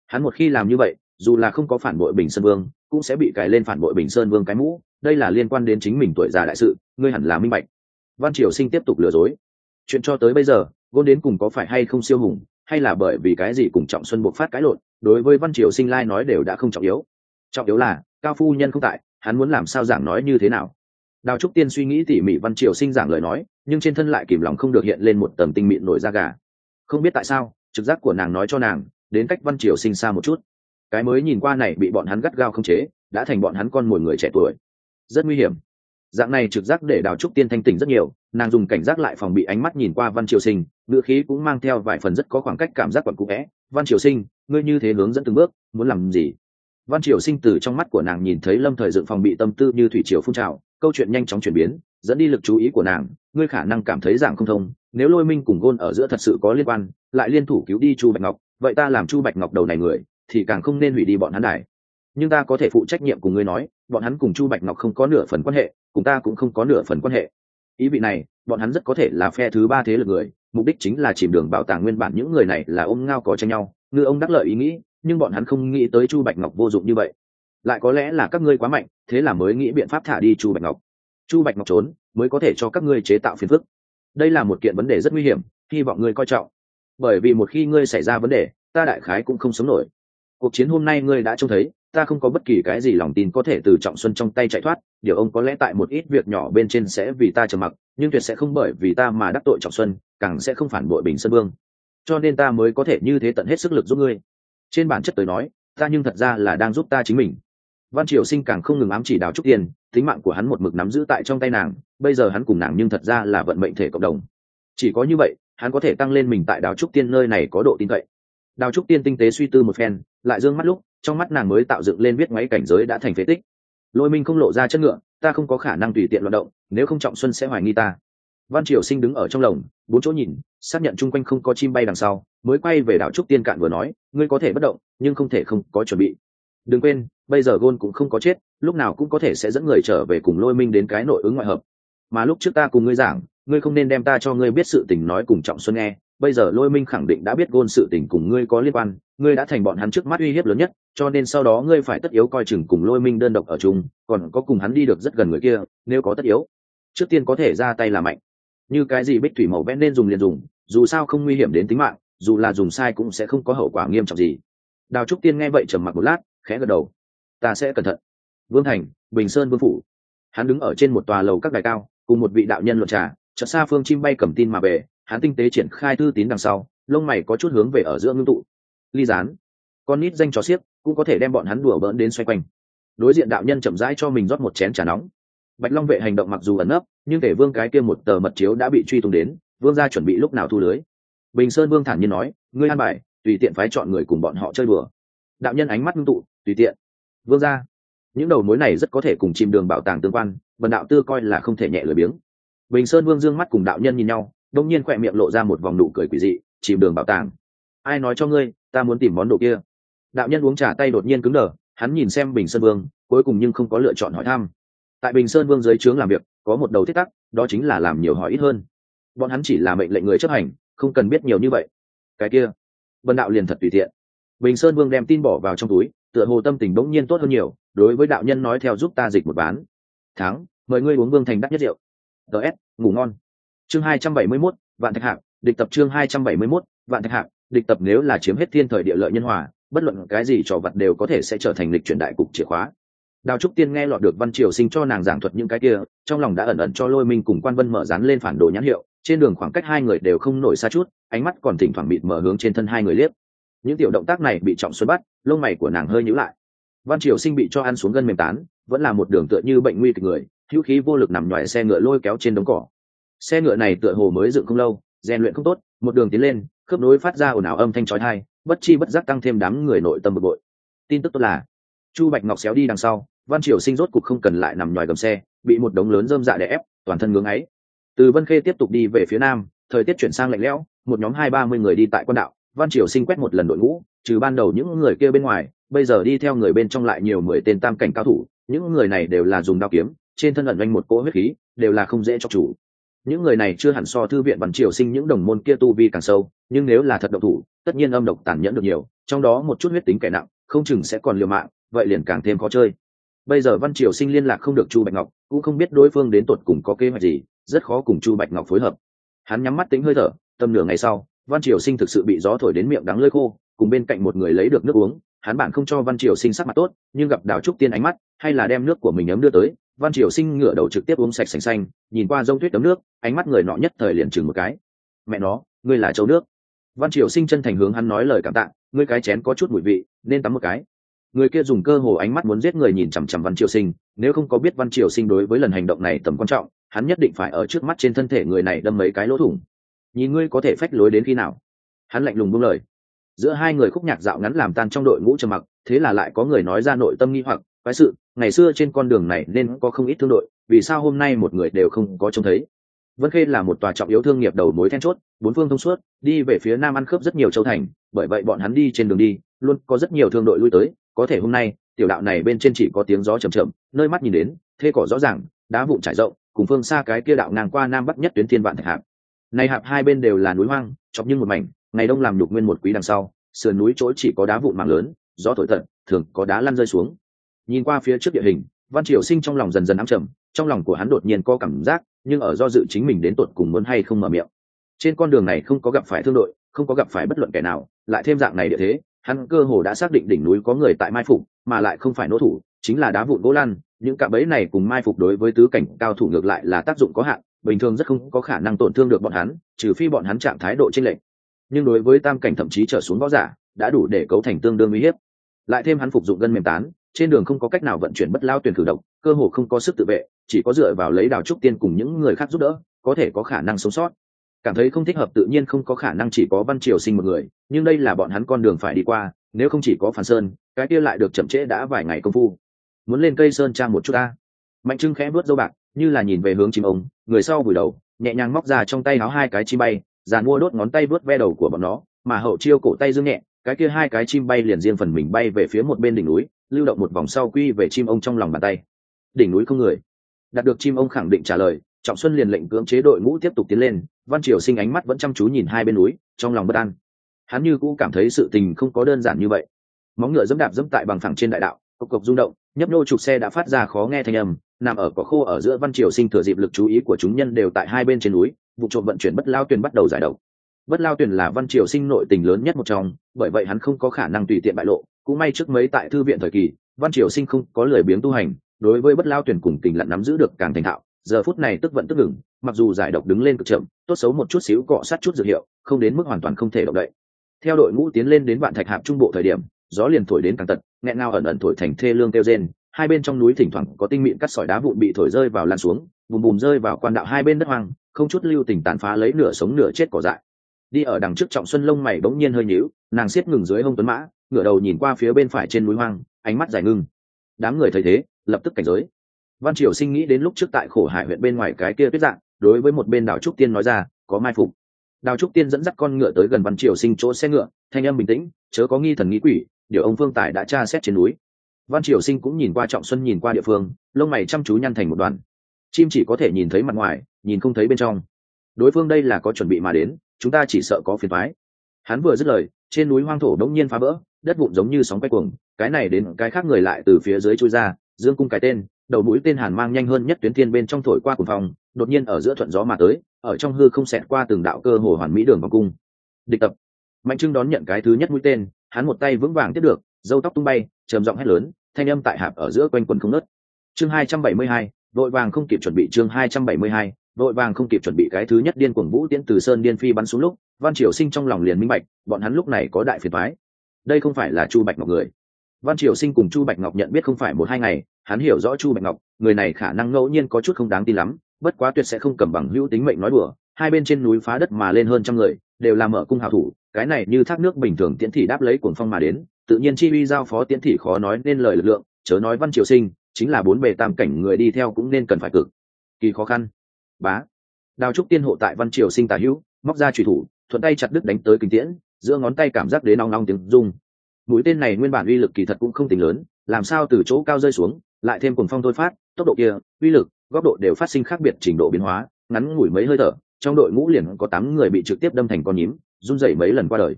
Hắn một khi làm như vậy, dù là không có phản bội bình sơn vương, cũng sẽ bị cài lên phản bội bình sơn vương cái mũ, đây là liên quan đến chính mình tuổi già đại sự, ngươi hẳn là minh bạch. Văn triều sinh tiếp tục lừa dối. Chuyện cho tới bây giờ gôn đến cùng có phải hay không siêu hùng hay là bởi vì cái gì cùng trọng xuân buộc phát cái lộn, đối với văn triều sinh lai nói đều đã không trọng yếu. Trọng yếu là, cao phu nhân không tại, hắn muốn làm sao giảng nói như thế nào? Đào trúc tiên suy nghĩ tỉ mỉ văn triều sinh giảng lời nói, nhưng trên thân lại kìm lòng không được hiện lên một tầm tinh mịn nổi da gà. Không biết tại sao, trực giác của nàng nói cho nàng, đến cách văn triều sinh xa một chút. Cái mới nhìn qua này bị bọn hắn gắt gao không chế, đã thành bọn hắn con mồi người trẻ tuổi. Rất nguy hiểm dạng này trực giác để đào trúc tiên thanh tỉnh rất nhiều, nàng dùng cảnh giác lại phòng bị ánh mắt nhìn qua văn triều sinh ngựa khí cũng mang theo vài phần rất có khoảng cách cảm giác quặn cụ vẽ. Văn triều sinh, ngươi như thế hướng dẫn từng bước, muốn làm gì? Văn triều sinh từ trong mắt của nàng nhìn thấy lâm thời dựng phòng bị tâm tư như thủy triều phun trào, câu chuyện nhanh chóng chuyển biến, dẫn đi lực chú ý của nàng, ngươi khả năng cảm thấy giảng không thông, nếu lôi minh cùng gôn ở giữa thật sự có liên quan, lại liên thủ cứu đi chu bạch ngọc, vậy ta làm chu bạch ngọc đầu này người, thì càng không nên hủy đi bọn hắn đài nhưng ta có thể phụ trách nhiệm cùng ngươi nói, bọn hắn cùng chu bạch ngọc không có nửa phần quan hệ, cùng ta cũng không có nửa phần quan hệ. Ý vị này, bọn hắn rất có thể là phe thứ ba thế lực người, mục đích chính là chìm đường bảo tàng nguyên bản những người này là ôm ngao có tranh nhau, ngư ông đắc lợi ý nghĩ, nhưng bọn hắn không nghĩ tới chu bạch ngọc vô dụng như vậy. Lại có lẽ là các ngươi quá mạnh, thế là mới nghĩ biện pháp thả đi chu bạch ngọc. Chu bạch ngọc trốn, mới có thể cho các ngươi chế tạo phiền phức. Đây là một kiện vấn đề rất nguy hiểm, hy vọng ngươi coi trọng. Bởi vì một khi ngươi xảy ra vấn đề, ta đại khái cũng không sống nổi. Cuộc chiến hôm nay ngươi đã trông thấy ta không có bất kỳ cái gì lòng tin có thể từ trọng xuân trong tay chạy thoát, điều ông có lẽ tại một ít việc nhỏ bên trên sẽ vì ta trầm mặc, nhưng tuyệt sẽ không bởi vì ta mà đắc tội trọng xuân, càng sẽ không phản bội bình sơn vương. Cho nên ta mới có thể như thế tận hết sức lực giúp ngươi. Trên bản chất tới nói, ta nhưng thật ra là đang giúp ta chính mình. Văn triều sinh càng không ngừng ám chỉ đào trúc tiền tính mạng của hắn một mực nắm giữ tại trong tay nàng, bây giờ hắn cùng nàng nhưng thật ra là vận mệnh thể cộng đồng. Chỉ có như vậy, hắn có thể tăng lên mình tại đào trúc tiên nơi này có độ tin cậy. Đào trúc tiên tinh tế suy tư một phen, lại d ư ơ n g mắt lúc trong mắt nàng mới tạo dựng lên biết máy cảnh giới đã thành phế tích. Lôi minh không lộ ra chất ngựa, ta không có khả năng tùy tiện loạt động, nếu không trọng xuân sẽ hoài nghi ta. Văn triều sinh đứng ở trong lồng, bốn chỗ nhìn, xác nhận chung quanh không có chim bay đằng sau, mới quay về đảo trúc tiên cạn vừa nói, ngươi có thể bất động, nhưng không thể không có chuẩn bị. Đừng quên, bây giờ gôn cũng không có chết, lúc nào cũng có thể sẽ dẫn người trở về cùng lôi minh đến cái nội ứng ngoại hợp. Mà lúc trước ta cùng ngươi giảng, ngươi không nên đem ta cho ngươi biết sự tình nói cùng trọng xuân nghe, bây giờ lôi minh khẳng định đã biết gôn sự tình cùng ngươi có liên quan ngươi đã thành bọn hắn trước mắt uy hiếp lớn nhất, cho nên sau đó ngươi phải tất yếu coi chừng cùng lôi minh đơn độc ở chung, còn có cùng hắn đi được rất gần người kia, nếu có tất yếu, trước tiên có thể ra tay là mạnh. Như cái gì bích thủy màu vẽ nên dùng liền dùng, dù sao không nguy hiểm đến tính mạng, dù là dùng sai cũng sẽ không có hậu quả nghiêm trọng gì. Đào trúc tiên nghe vậy trầm mặc một lát, khẽ gật đầu. Ta sẽ cẩn thận. Vương thành, bình sơn vương phủ. Hắn đứng ở trên một tòa lầu các đài cao, cùng một vị đạo nhân luận trà, chợt xa phương chim bay cầm tin mà về, hắn tinh tế triển khai thư tín đằng sau, lông mày có chút hướng về ở giữa ngưng tụ ly gián. Con nít danh chó xiếc cũng có thể đem bọn hắn đùa bỡn đến xoay quanh. Đối diện đạo nhân chậm rãi cho mình rót một chén trà nóng. Bạch long vệ hành động mặc dù ẩn nấp, nhưng kể vương cái kia một tờ mật chiếu đã bị truy tung đến, vương ra chuẩn bị lúc nào thu lưới. Bình sơn vương thản nhiên nói, ngươi an bài, tùy tiện phái chọn người cùng bọn họ chơi bừa đạo nhân ánh mắt ngưng tụ, tùy tiện. Vương ra những đầu mối này rất có thể cùng chìm đường bảo tàng tương quan vần đạo tư coi là không thể nhẹ lười biếng. Bình sơn vương dương mắt cùng đạo nhân nhìn nhau, đông nhiên khỏe miệng lộ ra một vòng nụ cười quỷ dị, chìm đường bảo tàng. Ai nói cho ngươi ta muốn tìm món đồ kia. Đạo nhân uống trà tay đột nhiên cứng đờ hắn nhìn xem bình sơn vương cuối cùng nhưng không có lựa chọn hỏi thăm. Tại bình sơn vương dưới trướng làm việc có một đầu thiết tắc đó chính là làm nhiều hỏi ít hơn. Bọn hắn chỉ là mệnh lệnh người chấp hành không cần biết nhiều như vậy. Cái kia vân đạo liền thật tùy tiện. Bình sơn vương đem tin bỏ vào trong túi tựa hồ tâm tình bỗng nhiên tốt hơn nhiều đối với đạo nhân nói theo giúp ta dịch một bán tháng mời ngươi uống vương thành đắt nhất rượu. Ts ngủ ngon. Chương hai trăm bảy mươi 271, vạn thạch hạng địch tập chương hai trăm bảy mươi 271, vạn thạch hạng địch tập nếu là chiếm hết thiên thời địa lợi nhân hòa, bất luận cái gì trò vật đều có thể sẽ trở thành lịch chuyển đại cục chìa khóa. Đào trúc tiên nghe lọt được văn triều sinh cho nàng giảng thuật những cái kia, trong lòng đã ẩn ẩn cho lôi minh cùng quan vân mở rán lên phản đồ nhãn hiệu, trên đường khoảng cách hai người đều không nổi xa chút, ánh mắt còn thỉnh thoảng mịt mở hướng trên thân hai người liếc. Những tiểu động tác này bị trọng xuân bắt, lông mày của nàng hơi nhíu lại. Văn triều sinh bị cho ăn xuống gân mềm tán, vẫn là một đường tựa như bệnh nguy kịch người, hữu khí vô lực nằm ngoài xe ngựa lôi kéo trên đống cỏ. Xe ngựa này tựa hồ mới dựng không lâu, rèn luyện không tốt, một đường tiến lên khớp nối phát ra ồn ào âm thanh trói thai bất chi bất giác tăng thêm đám người nội tâm bực bội. Tin tức tốt là, chu bạch ngọc xéo đi đằng sau, văn triều sinh rốt cục không cần lại nằm ngoài gầm xe, bị một đống lớn dơm dạ đè ép, toàn thân ngưỡng ấy từ vân khê tiếp tục đi về phía nam, thời tiết chuyển sang lạnh lẽo, một nhóm hai ba mươi người đi tại quan đạo, văn triều sinh quét một lần đội ngũ, trừ ban đầu những người kia bên ngoài, bây giờ đi theo người bên trong lại nhiều mười tên tam cảnh cao thủ, những người này đều là dùng đao kiếm, trên thân ẩn doanh một cỗ huyết khí, đều là không dễ cho chủ những người này chưa hẳn so thư viện văn triều sinh những đồng môn kia tu vi càng sâu, nhưng nếu là thật độc thủ, tất nhiên âm độc tàn nhẫn được nhiều, trong đó một chút huyết tính kẻ nặng, không chừng sẽ còn liều mạng, vậy liền càng thêm khó chơi. Bây giờ văn triều sinh liên lạc không được chu bạch ngọc, cũng không biết đối phương đến tột cùng có kế hoạch gì, rất khó cùng chu bạch ngọc phối hợp. Hắn nhắm mắt tính hơi thở, tầm nửa ngày sau, văn triều sinh thực sự bị gió thổi đến miệng đắng lơi khô, cùng bên cạnh một người lấy được nước uống. Hắn bản không cho văn triều sinh sắc mặt tốt, nhưng gặp đào trúc tiên ánh mắt, hay là đem nước của mình ấm đưa tới văn triều sinh ngửa đầu trực tiếp uống sạch sành xanh, nhìn qua rông tuyết tấm nước, ánh mắt người nọ nhất thời liền chừng một cái. Mẹ nó, ngươi là châu nước. Văn triều sinh chân thành hướng hắn nói lời cảm tạ, ngươi cái chén có chút mùi vị, nên tắm một cái. Người kia dùng cơ hồ ánh mắt muốn giết người nhìn chằm chằm văn triều sinh, nếu không có biết văn triều sinh đối với lần hành động này tầm quan trọng, hắn nhất định phải ở trước mắt trên thân thể người này đâm mấy cái lỗ thủng. Nhìn ngươi có thể phách lối đến khi nào? Hắn lạnh lùng buông lời. Giữa hai người khúc nhạc dạo ngắn làm tan trong đội ngũ trầm mặc, thế là lại có người nói ra nội tâm nghi hoặc quái sự, ngày xưa trên con đường này nên có không ít thương đội, vì sao hôm nay một người đều không có trông thấy? Vân khê là một tòa trọng yếu thương nghiệp đầu mối then chốt, bốn phương thông suốt, đi về phía nam ăn khớp rất nhiều châu thành, bởi vậy bọn hắn đi trên đường đi, luôn có rất nhiều thương đội lui tới, có thể hôm nay, tiểu đạo này bên trên chỉ có tiếng gió chầm chậm, nơi mắt nhìn đến, thê cỏ rõ ràng, đá vụn trải rộng, cùng phương xa cái kia đạo ngang qua nam bắc nhất tuyến thiên vạn thạch hạp. Này hạp hai bên đều là núi hoang, chọc như một mảnh, ngày đông làm nhục nguyên một quý đằng sau, sườn núi chỗ chỉ có đá vụn mạng lớn, gió thổi tận, thường có đá lăn rơi xuống nhìn qua phía trước địa hình, văn triều sinh trong lòng dần dần ám trầm, trong lòng của hắn đột nhiên có cảm giác, nhưng ở do dự chính mình đến tột cùng muốn hay không mở miệng. Trên con đường này không có gặp phải thương đội, không có gặp phải bất luận kẻ nào, lại thêm dạng này địa thế, hắn cơ hồ đã xác định đỉnh núi có người tại mai phục, mà lại không phải nỗ thủ, chính là đá vụn gỗ lan những cạm bẫy này cùng mai phục đối với tứ cảnh cao thủ ngược lại là tác dụng có hạn, bình thường rất không có khả năng tổn thương được bọn hắn, trừ phi bọn hắn trạng thái độ trên lệnh. nhưng đối với tam cảnh thậm chí trở xuống võ giả, đã đủ để cấu thành tương đương uy hiếp. Lại thêm hắn phục dụng gân mềm tán trên đường không có cách nào vận chuyển bất lao tuyển cử động cơ hồ không có sức tự vệ, chỉ có dựa vào lấy đào trúc tiên cùng những người khác giúp đỡ, có thể có khả năng sống sót. Cảm thấy không thích hợp tự nhiên không có khả năng chỉ có văn triều sinh một người, nhưng đây là bọn hắn con đường phải đi qua, nếu không chỉ có phản sơn, cái kia lại được chậm trễ đã vài ngày công phu. Muốn lên cây sơn trang một chút ta. Mạnh trưng khẽ vớt dâu bạc, như là nhìn về hướng chim ống người sau vùi đầu, nhẹ nhàng móc ra trong tay áo hai cái chim bay, giàn mua đốt ngón tay vớt ve đầu của bọn nó, mà hậu chiêu cổ tay dương nhẹ cái kia hai cái chim bay liền riêng phần mình bay về phía một bên đỉnh núi, lưu động một vòng sau quy về chim ông trong lòng bàn tay. Đỉnh núi không người. Đạt được chim ông khẳng định trả lời, trọng xuân liền lệnh cưỡng chế đội ngũ tiếp tục tiến lên, văn triều sinh ánh mắt vẫn chăm chú nhìn hai bên núi, trong lòng bất an. Hắn như cũ cảm thấy sự tình không có đơn giản như vậy. Móng ngựa dẫm đạp dẫm tại bằng phẳng trên đại đạo, cộc cộc rung động, nhấp nô trục xe đã phát ra khó nghe thanh âm, nằm ở cỏ khô ở giữa văn triều sinh thừa dịp lực chú ý của chúng nhân đều tại hai bên trên núi, vụ trộm vận chuyển bất lao tuyền bắt đầu giải độc bất lao tuyền là văn triều sinh nội tình lớn nhất một trong, bởi vậy hắn không có khả năng tùy tiện bại lộ, cũng may trước mấy tại thư viện thời kỳ, văn triều sinh không có lười biếng tu hành, đối với bất lao tuyển cùng tình lặn nắm giữ được càng thành thạo, giờ phút này tức vận tức ngừng, mặc dù giải độc đứng lên cực chậm, tốt xấu một chút xíu cọ sát chút dược hiệu, không đến mức hoàn toàn không thể động đậy. Theo đội ngũ tiến lên đến vạn thạch hạp trung bộ thời điểm, gió liền thổi đến càng tận, nghẹn ngào ẩn ẩn thổi thành thê lương kêu rên, hai bên trong núi thỉnh thoảng có tinh mịn cắt sỏi đá vụn bị thổi rơi vào lan xuống, bùm bùm rơi vào quan đạo hai bên đất hoang, không chút lưu tình tàn phá lấy nửa sống nửa chết cỏ dại đi ở đằng trước trọng xuân lông mày bỗng nhiên hơi nhíu, nàng siết ngừng dưới hông tuấn mã, ngửa đầu nhìn qua phía bên phải trên núi hoang, ánh mắt dài ngưng. Đám người thấy thế, lập tức cảnh giới. Văn triều sinh nghĩ đến lúc trước tại khổ hải huyện bên ngoài cái kia tuyết dạng, đối với một bên đào trúc tiên nói ra, có mai phục. Đào trúc tiên dẫn dắt con ngựa tới gần văn triều sinh chỗ xe ngựa, thanh âm bình tĩnh, chớ có nghi thần nghĩ quỷ, điều ông phương tài đã tra xét trên núi. Văn triều sinh cũng nhìn qua trọng xuân nhìn qua địa phương, lông mày chăm chú nhăn thành một đoàn. Chim chỉ có thể nhìn thấy mặt ngoài, nhìn không thấy bên trong. Đối phương đây là có chuẩn bị mà đến chúng ta chỉ sợ có phiền thoái hắn vừa dứt lời, trên núi hoang thổ đống nhiên phá vỡ, đất vụn giống như sóng quay cuồng, cái này đến cái khác người lại từ phía dưới chui ra, dương cung cái tên, đầu mũi tên hàn mang nhanh hơn nhất tuyến thiên bên trong thổi qua cuồng phòng đột nhiên ở giữa thuận gió mà tới, ở trong hư không xẹt qua từng đạo cơ hồ hoàn mỹ đường vòng cung. Địch tập. Mạnh trưng đón nhận cái thứ nhất mũi tên, hắn một tay vững vàng tiếp được dâu tóc tung bay, trầm giọng hét lớn, thanh âm tại hạp ở giữa quanh quần không nớt chương hai trăm bảy mươi hai, vội vàng không kịp chuẩn bị chương hai trăm bảy mươi hai vội vàng không kịp chuẩn bị cái thứ nhất điên cuồng vũ tiễn từ sơn điên phi bắn xuống lúc, văn triều sinh trong lòng liền minh bạch, bọn hắn lúc này có đại phiền thoái đây không phải là chu bạch ngọc người. Văn triều sinh cùng chu bạch ngọc nhận biết không phải một hai ngày, hắn hiểu rõ chu bạch ngọc, người này khả năng ngẫu nhiên có chút không đáng tin lắm, bất quá tuyệt sẽ không cầm bằng hữu tính mệnh nói đùa, hai bên trên núi phá đất mà lên hơn trăm người, đều làm mở cung hào thủ, cái này như thác nước bình thường tiễn thị đáp lấy cuồng phong mà đến, tự nhiên chi uy giao phó tiễn thị khó nói nên lời lực lượng, chớ nói văn triều sinh, chính là bốn bề tam cảnh người đi theo cũng nên cần phải cực kỳ khó khăn bá. Đào trúc tiên hộ tại văn triều sinh tả hữu, móc ra trùy thủ, thuận tay chặt đứt đánh tới kinh tiễn, giữa ngón tay cảm giác đến nong nong tiếng rung. Mũi tên này nguyên bản uy lực kỳ thật cũng không tính lớn, làm sao từ chỗ cao rơi xuống, lại thêm cùng phong thôi phát, tốc độ kia, uy lực, góc độ đều phát sinh khác biệt trình độ biến hóa, ngắn ngủi mấy hơi thở, trong đội ngũ liền có tám người bị trực tiếp đâm thành con nhím, run rẩy mấy lần qua đời.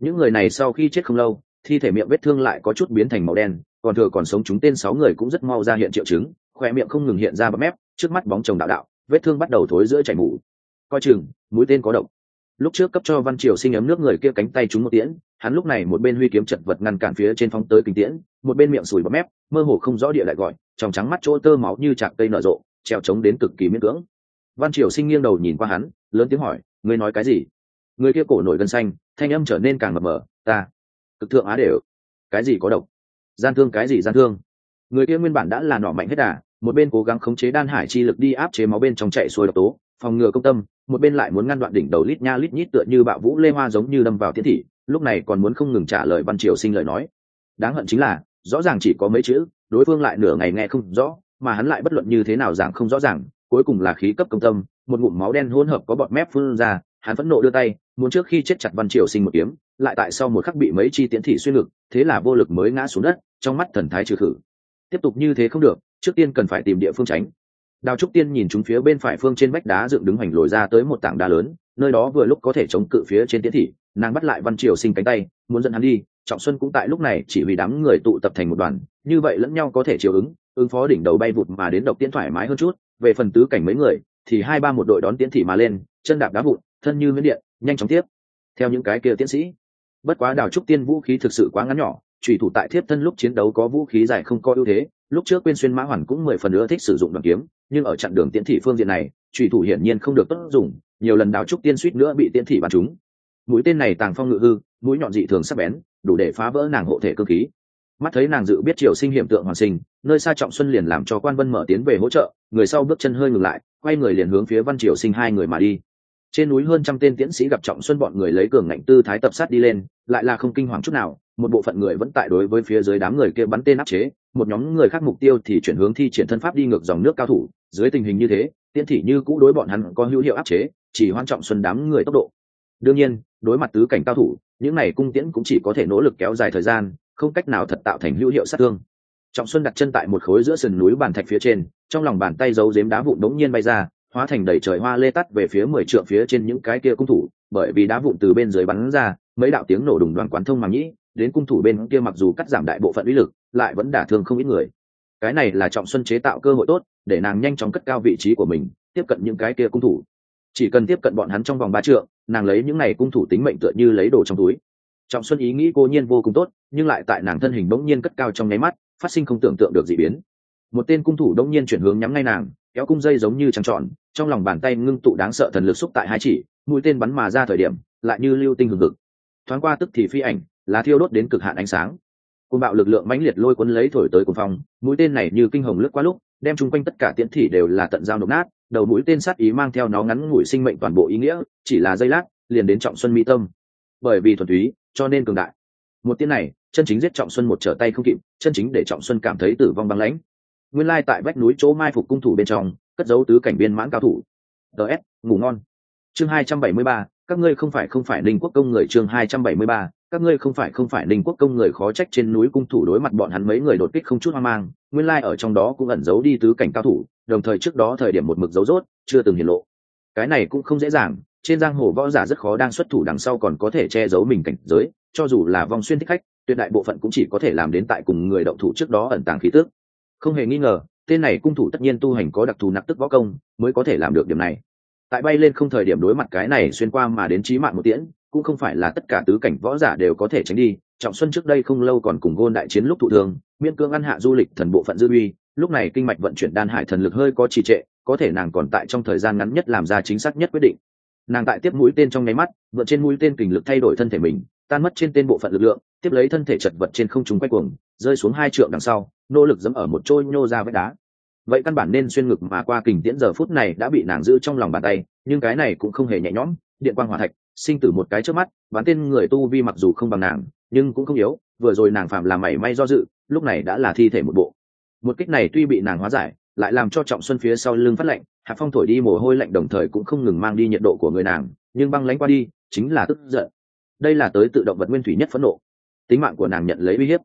Những người này sau khi chết không lâu, thi thể miệng vết thương lại có chút biến thành màu đen, còn thừa còn sống chúng tên sáu người cũng rất mau ra hiện triệu chứng, khoe miệng không ngừng hiện ra bắp mép, trước mắt bóng chồng đạo đạo vết thương bắt đầu thối giữa chảy mủ. Coi chừng, mũi tên có độc. Lúc trước cấp cho văn triều sinh ấm nước người kia cánh tay trúng một tiễn, hắn lúc này một bên huy kiếm chật vật ngăn cản phía trên phóng tới kinh tiễn, một bên miệng sùi bọt mép, mơ hồ không rõ địa lại gọi, trong trắng mắt chỗ tơ máu như chạc cây nở rộ, treo trống đến cực kỳ miễn cưỡng. Văn triều sinh nghiêng đầu nhìn qua hắn, lớn tiếng hỏi, ngươi nói cái gì? Người kia cổ nổi gân xanh, thanh âm trở nên càng mập mờ, ta, cực thượng á đều, cái gì có độc? Gian thương cái gì gian thương? Người kia nguyên bản đã là nọ mạnh hết đà một bên cố gắng khống chế đan hải chi lực đi áp chế máu bên trong chạy xuôi độc tố, phòng ngừa công tâm, một bên lại muốn ngăn đoạn đỉnh đầu lít nha lít nhít tựa như bạo vũ lê hoa giống như đâm vào thiên thị, lúc này còn muốn không ngừng trả lời văn triều sinh lời nói. Đáng hận chính là, rõ ràng chỉ có mấy chữ, đối phương lại nửa ngày nghe không rõ, mà hắn lại bất luận như thế nào giảng không rõ ràng, cuối cùng là khí cấp công tâm, một ngụm máu đen hỗn hợp có bọt mép phun ra, hắn phẫn nộ đưa tay, muốn trước khi chết chặt văn triều sinh một kiếm, lại tại sau một khắc bị mấy chi tiến thị xuyên ngực, thế là vô lực mới ngã xuống đất, trong mắt thần thái trừ khử. Tiếp tục như thế không được trước tiên cần phải tìm địa phương tránh. Đào trúc tiên nhìn chúng phía bên phải phương trên vách đá dựng đứng hoành lồi ra tới một tảng đá lớn, nơi đó vừa lúc có thể chống cự phía trên tiến thị, nàng bắt lại văn triều sinh cánh tay, muốn dẫn hắn đi, trọng xuân cũng tại lúc này chỉ vì đám người tụ tập thành một đoàn, như vậy lẫn nhau có thể chiều ứng ứng phó đỉnh đầu bay vụt mà đến độc tiễn thoải mái hơn chút, về phần tứ cảnh mấy người, thì hai ba một đội đón tiến thị mà lên, chân đạp đá vụn, thân như miến điện, nhanh chóng tiếp. Theo những cái kia tiến sĩ, bất quá đào trúc tiên vũ khí thực sự quá ngắn nhỏ trùy thủ tại thiếp thân lúc chiến đấu có vũ khí dài không có ưu thế lúc trước quên xuyên mã hoàn cũng mười phần nữa thích sử dụng đoàn kiếm, nhưng ở chặn đường tiễn thị phương diện này trùy thủ hiển nhiên không được tốt dùng, nhiều lần đào trúc tiên suýt nữa bị tiễn thị bắn chúng. mũi tên này tàng phong ngự hư, mũi nhọn dị thường sắc bén, đủ để phá vỡ nàng hộ thể cơ khí mắt thấy nàng dự biết triều sinh hiện tượng hoàn sinh, nơi xa trọng xuân liền làm cho quan vân mở tiến về hỗ trợ, người sau bước chân hơi ngừng lại, quay người liền hướng phía văn triều sinh hai người mà đi trên núi hơn trăm tên tiến sĩ gặp trọng xuân bọn người lấy cường ngạnh tư thái tập sát đi lên, lại là không kinh hoàng chút nào một bộ phận người vẫn tại đối với phía dưới đám người kia bắn tên áp chế, một nhóm người khác mục tiêu thì chuyển hướng thi triển thân pháp đi ngược dòng nước cao thủ. Dưới tình hình như thế tiến thị như cũ đối bọn hắn có hữu hiệu áp chế, chỉ hoan trọng xuân đám người tốc độ. Đương nhiên, đối mặt tứ cảnh cao thủ, những này cung tiễn cũng chỉ có thể nỗ lực kéo dài thời gian, không cách nào thật tạo thành hữu hiệu sát thương. Trọng xuân đặt chân tại một khối giữa sườn núi bàn thạch phía trên, trong lòng bàn tay giấu giếm đá vụn đống nhiên bay ra, hóa thành đầy trời hoa lê tắt về phía mười trượng phía trên những cái kia cung thủ, bởi vì đá vụn từ bên dưới bắn ra, mấy đạo tiếng nổ đùng đoàn quán thông màng nhĩ đến cung thủ bên kia mặc dù cắt giảm đại bộ phận uy lực, lại vẫn đả thương không ít người. Cái này là trọng xuân chế tạo cơ hội tốt, để nàng nhanh chóng cất cao vị trí của mình, tiếp cận những cái kia cung thủ. Chỉ cần tiếp cận bọn hắn trong vòng ba trượng, nàng lấy những này cung thủ tính mệnh tựa như lấy đồ trong túi. Trọng xuân ý nghĩ cô nhiên vô cùng tốt, nhưng lại tại nàng thân hình bỗng nhiên cất cao trong nháy mắt, phát sinh không tưởng tượng được dị biến. Một tên cung thủ đông nhiên chuyển hướng nhắm ngay nàng, kéo cung dây giống như trăng tròn, trong lòng bàn tay ngưng tụ đáng sợ thần lực xúc tại hai chỉ, mũi tên bắn mà ra thời điểm, lại như lưu tinh hừng hực. Thoáng qua tức thì phi ảnh là thiêu đốt đến cực hạn ánh sáng. Côn bạo lực lượng mãnh liệt lôi cuốn lấy thổi tới cuồng phong, mũi tên này như kinh hồng lướt qua lúc, đem chung quanh tất cả tiễn thị đều là tận dao nộp nát, đầu mũi tên sát ý mang theo nó ngắn ngủi sinh mệnh toàn bộ ý nghĩa, chỉ là giây lát, liền đến trọng xuân mỹ tâm. Bởi vì thuần túy, cho nên cường đại. Một tiếng này, chân chính giết trọng xuân một trở tay không kịp, chân chính để trọng xuân cảm thấy tử vong băng lãnh. Nguyên lai tại vách núi chỗ mai phục cung thủ bên trong, cất dấu tứ cảnh biên mãn cao thủ. Ts ngủ ngon. Chương hai trăm bảy mươi ba, các ngươi không phải không phải đình quốc công người, chương hai trăm bảy mươi ba các ngươi không phải không phải ninh quốc công người khó trách trên núi cung thủ đối mặt bọn hắn mấy người đột kích không chút hoang mang, nguyên lai ở trong đó cũng ẩn giấu đi tứ cảnh cao thủ, đồng thời trước đó thời điểm một mực dấu rốt, chưa từng hiển lộ. Cái này cũng không dễ dàng, trên giang hồ võ giả rất khó đang xuất thủ đằng sau còn có thể che giấu mình cảnh giới, cho dù là vong xuyên thích khách, tuyệt đại bộ phận cũng chỉ có thể làm đến tại cùng người động thủ trước đó ẩn tàng khí tước không hề nghi ngờ, tên này cung thủ tất nhiên tu hành có đặc thù nặc tức võ công, mới có thể làm được điểm này. Tại bay lên không thời điểm đối mặt cái này xuyên qua mà đến trí mạng một tiễn cũng không phải là tất cả tứ cảnh võ giả đều có thể tránh đi, trọng xuân trước đây không lâu còn cùng gôn đại chiến lúc thụ thương miên cương ăn hạ du lịch thần bộ phận dư uy, lúc này kinh mạch vận chuyển đan hải thần lực hơi có trì trệ, có thể nàng còn tại trong thời gian ngắn nhất làm ra chính xác nhất quyết định. Nàng tại tiếp mũi tên trong nháy mắt, vượt trên mũi tên kình lực thay đổi thân thể mình, tan mất trên tên bộ phận lực lượng, tiếp lấy thân thể chật vật trên không trung quay cuồng, rơi xuống hai trượng đằng sau, nỗ lực dẫm ở một trôi nhô ra vách đá. Vậy căn bản nên xuyên ngực mà qua kình tiễn giờ phút này đã bị nàng giữ trong lòng bàn tay, nhưng cái này cũng không hề nhẹ nhõm, điện quang hỏa thạch sinh tử một cái trước mắt bán tên người tu vi mặc dù không bằng nàng, nhưng cũng không yếu, vừa rồi nàng phạm làm mảy may do dự, lúc này đã là thi thể một bộ. Một kích này tuy bị nàng hóa giải, lại làm cho trọng xuân phía sau lưng phát lạnh, hạ phong thổi đi mồ hôi lạnh đồng thời cũng không ngừng mang đi nhiệt độ của người nàng, nhưng băng lánh qua đi, chính là tức giận. Đây là tới tự động vật nguyên thủy nhất phẫn nộ. Tính mạng của nàng nhận lấy uy hiếp.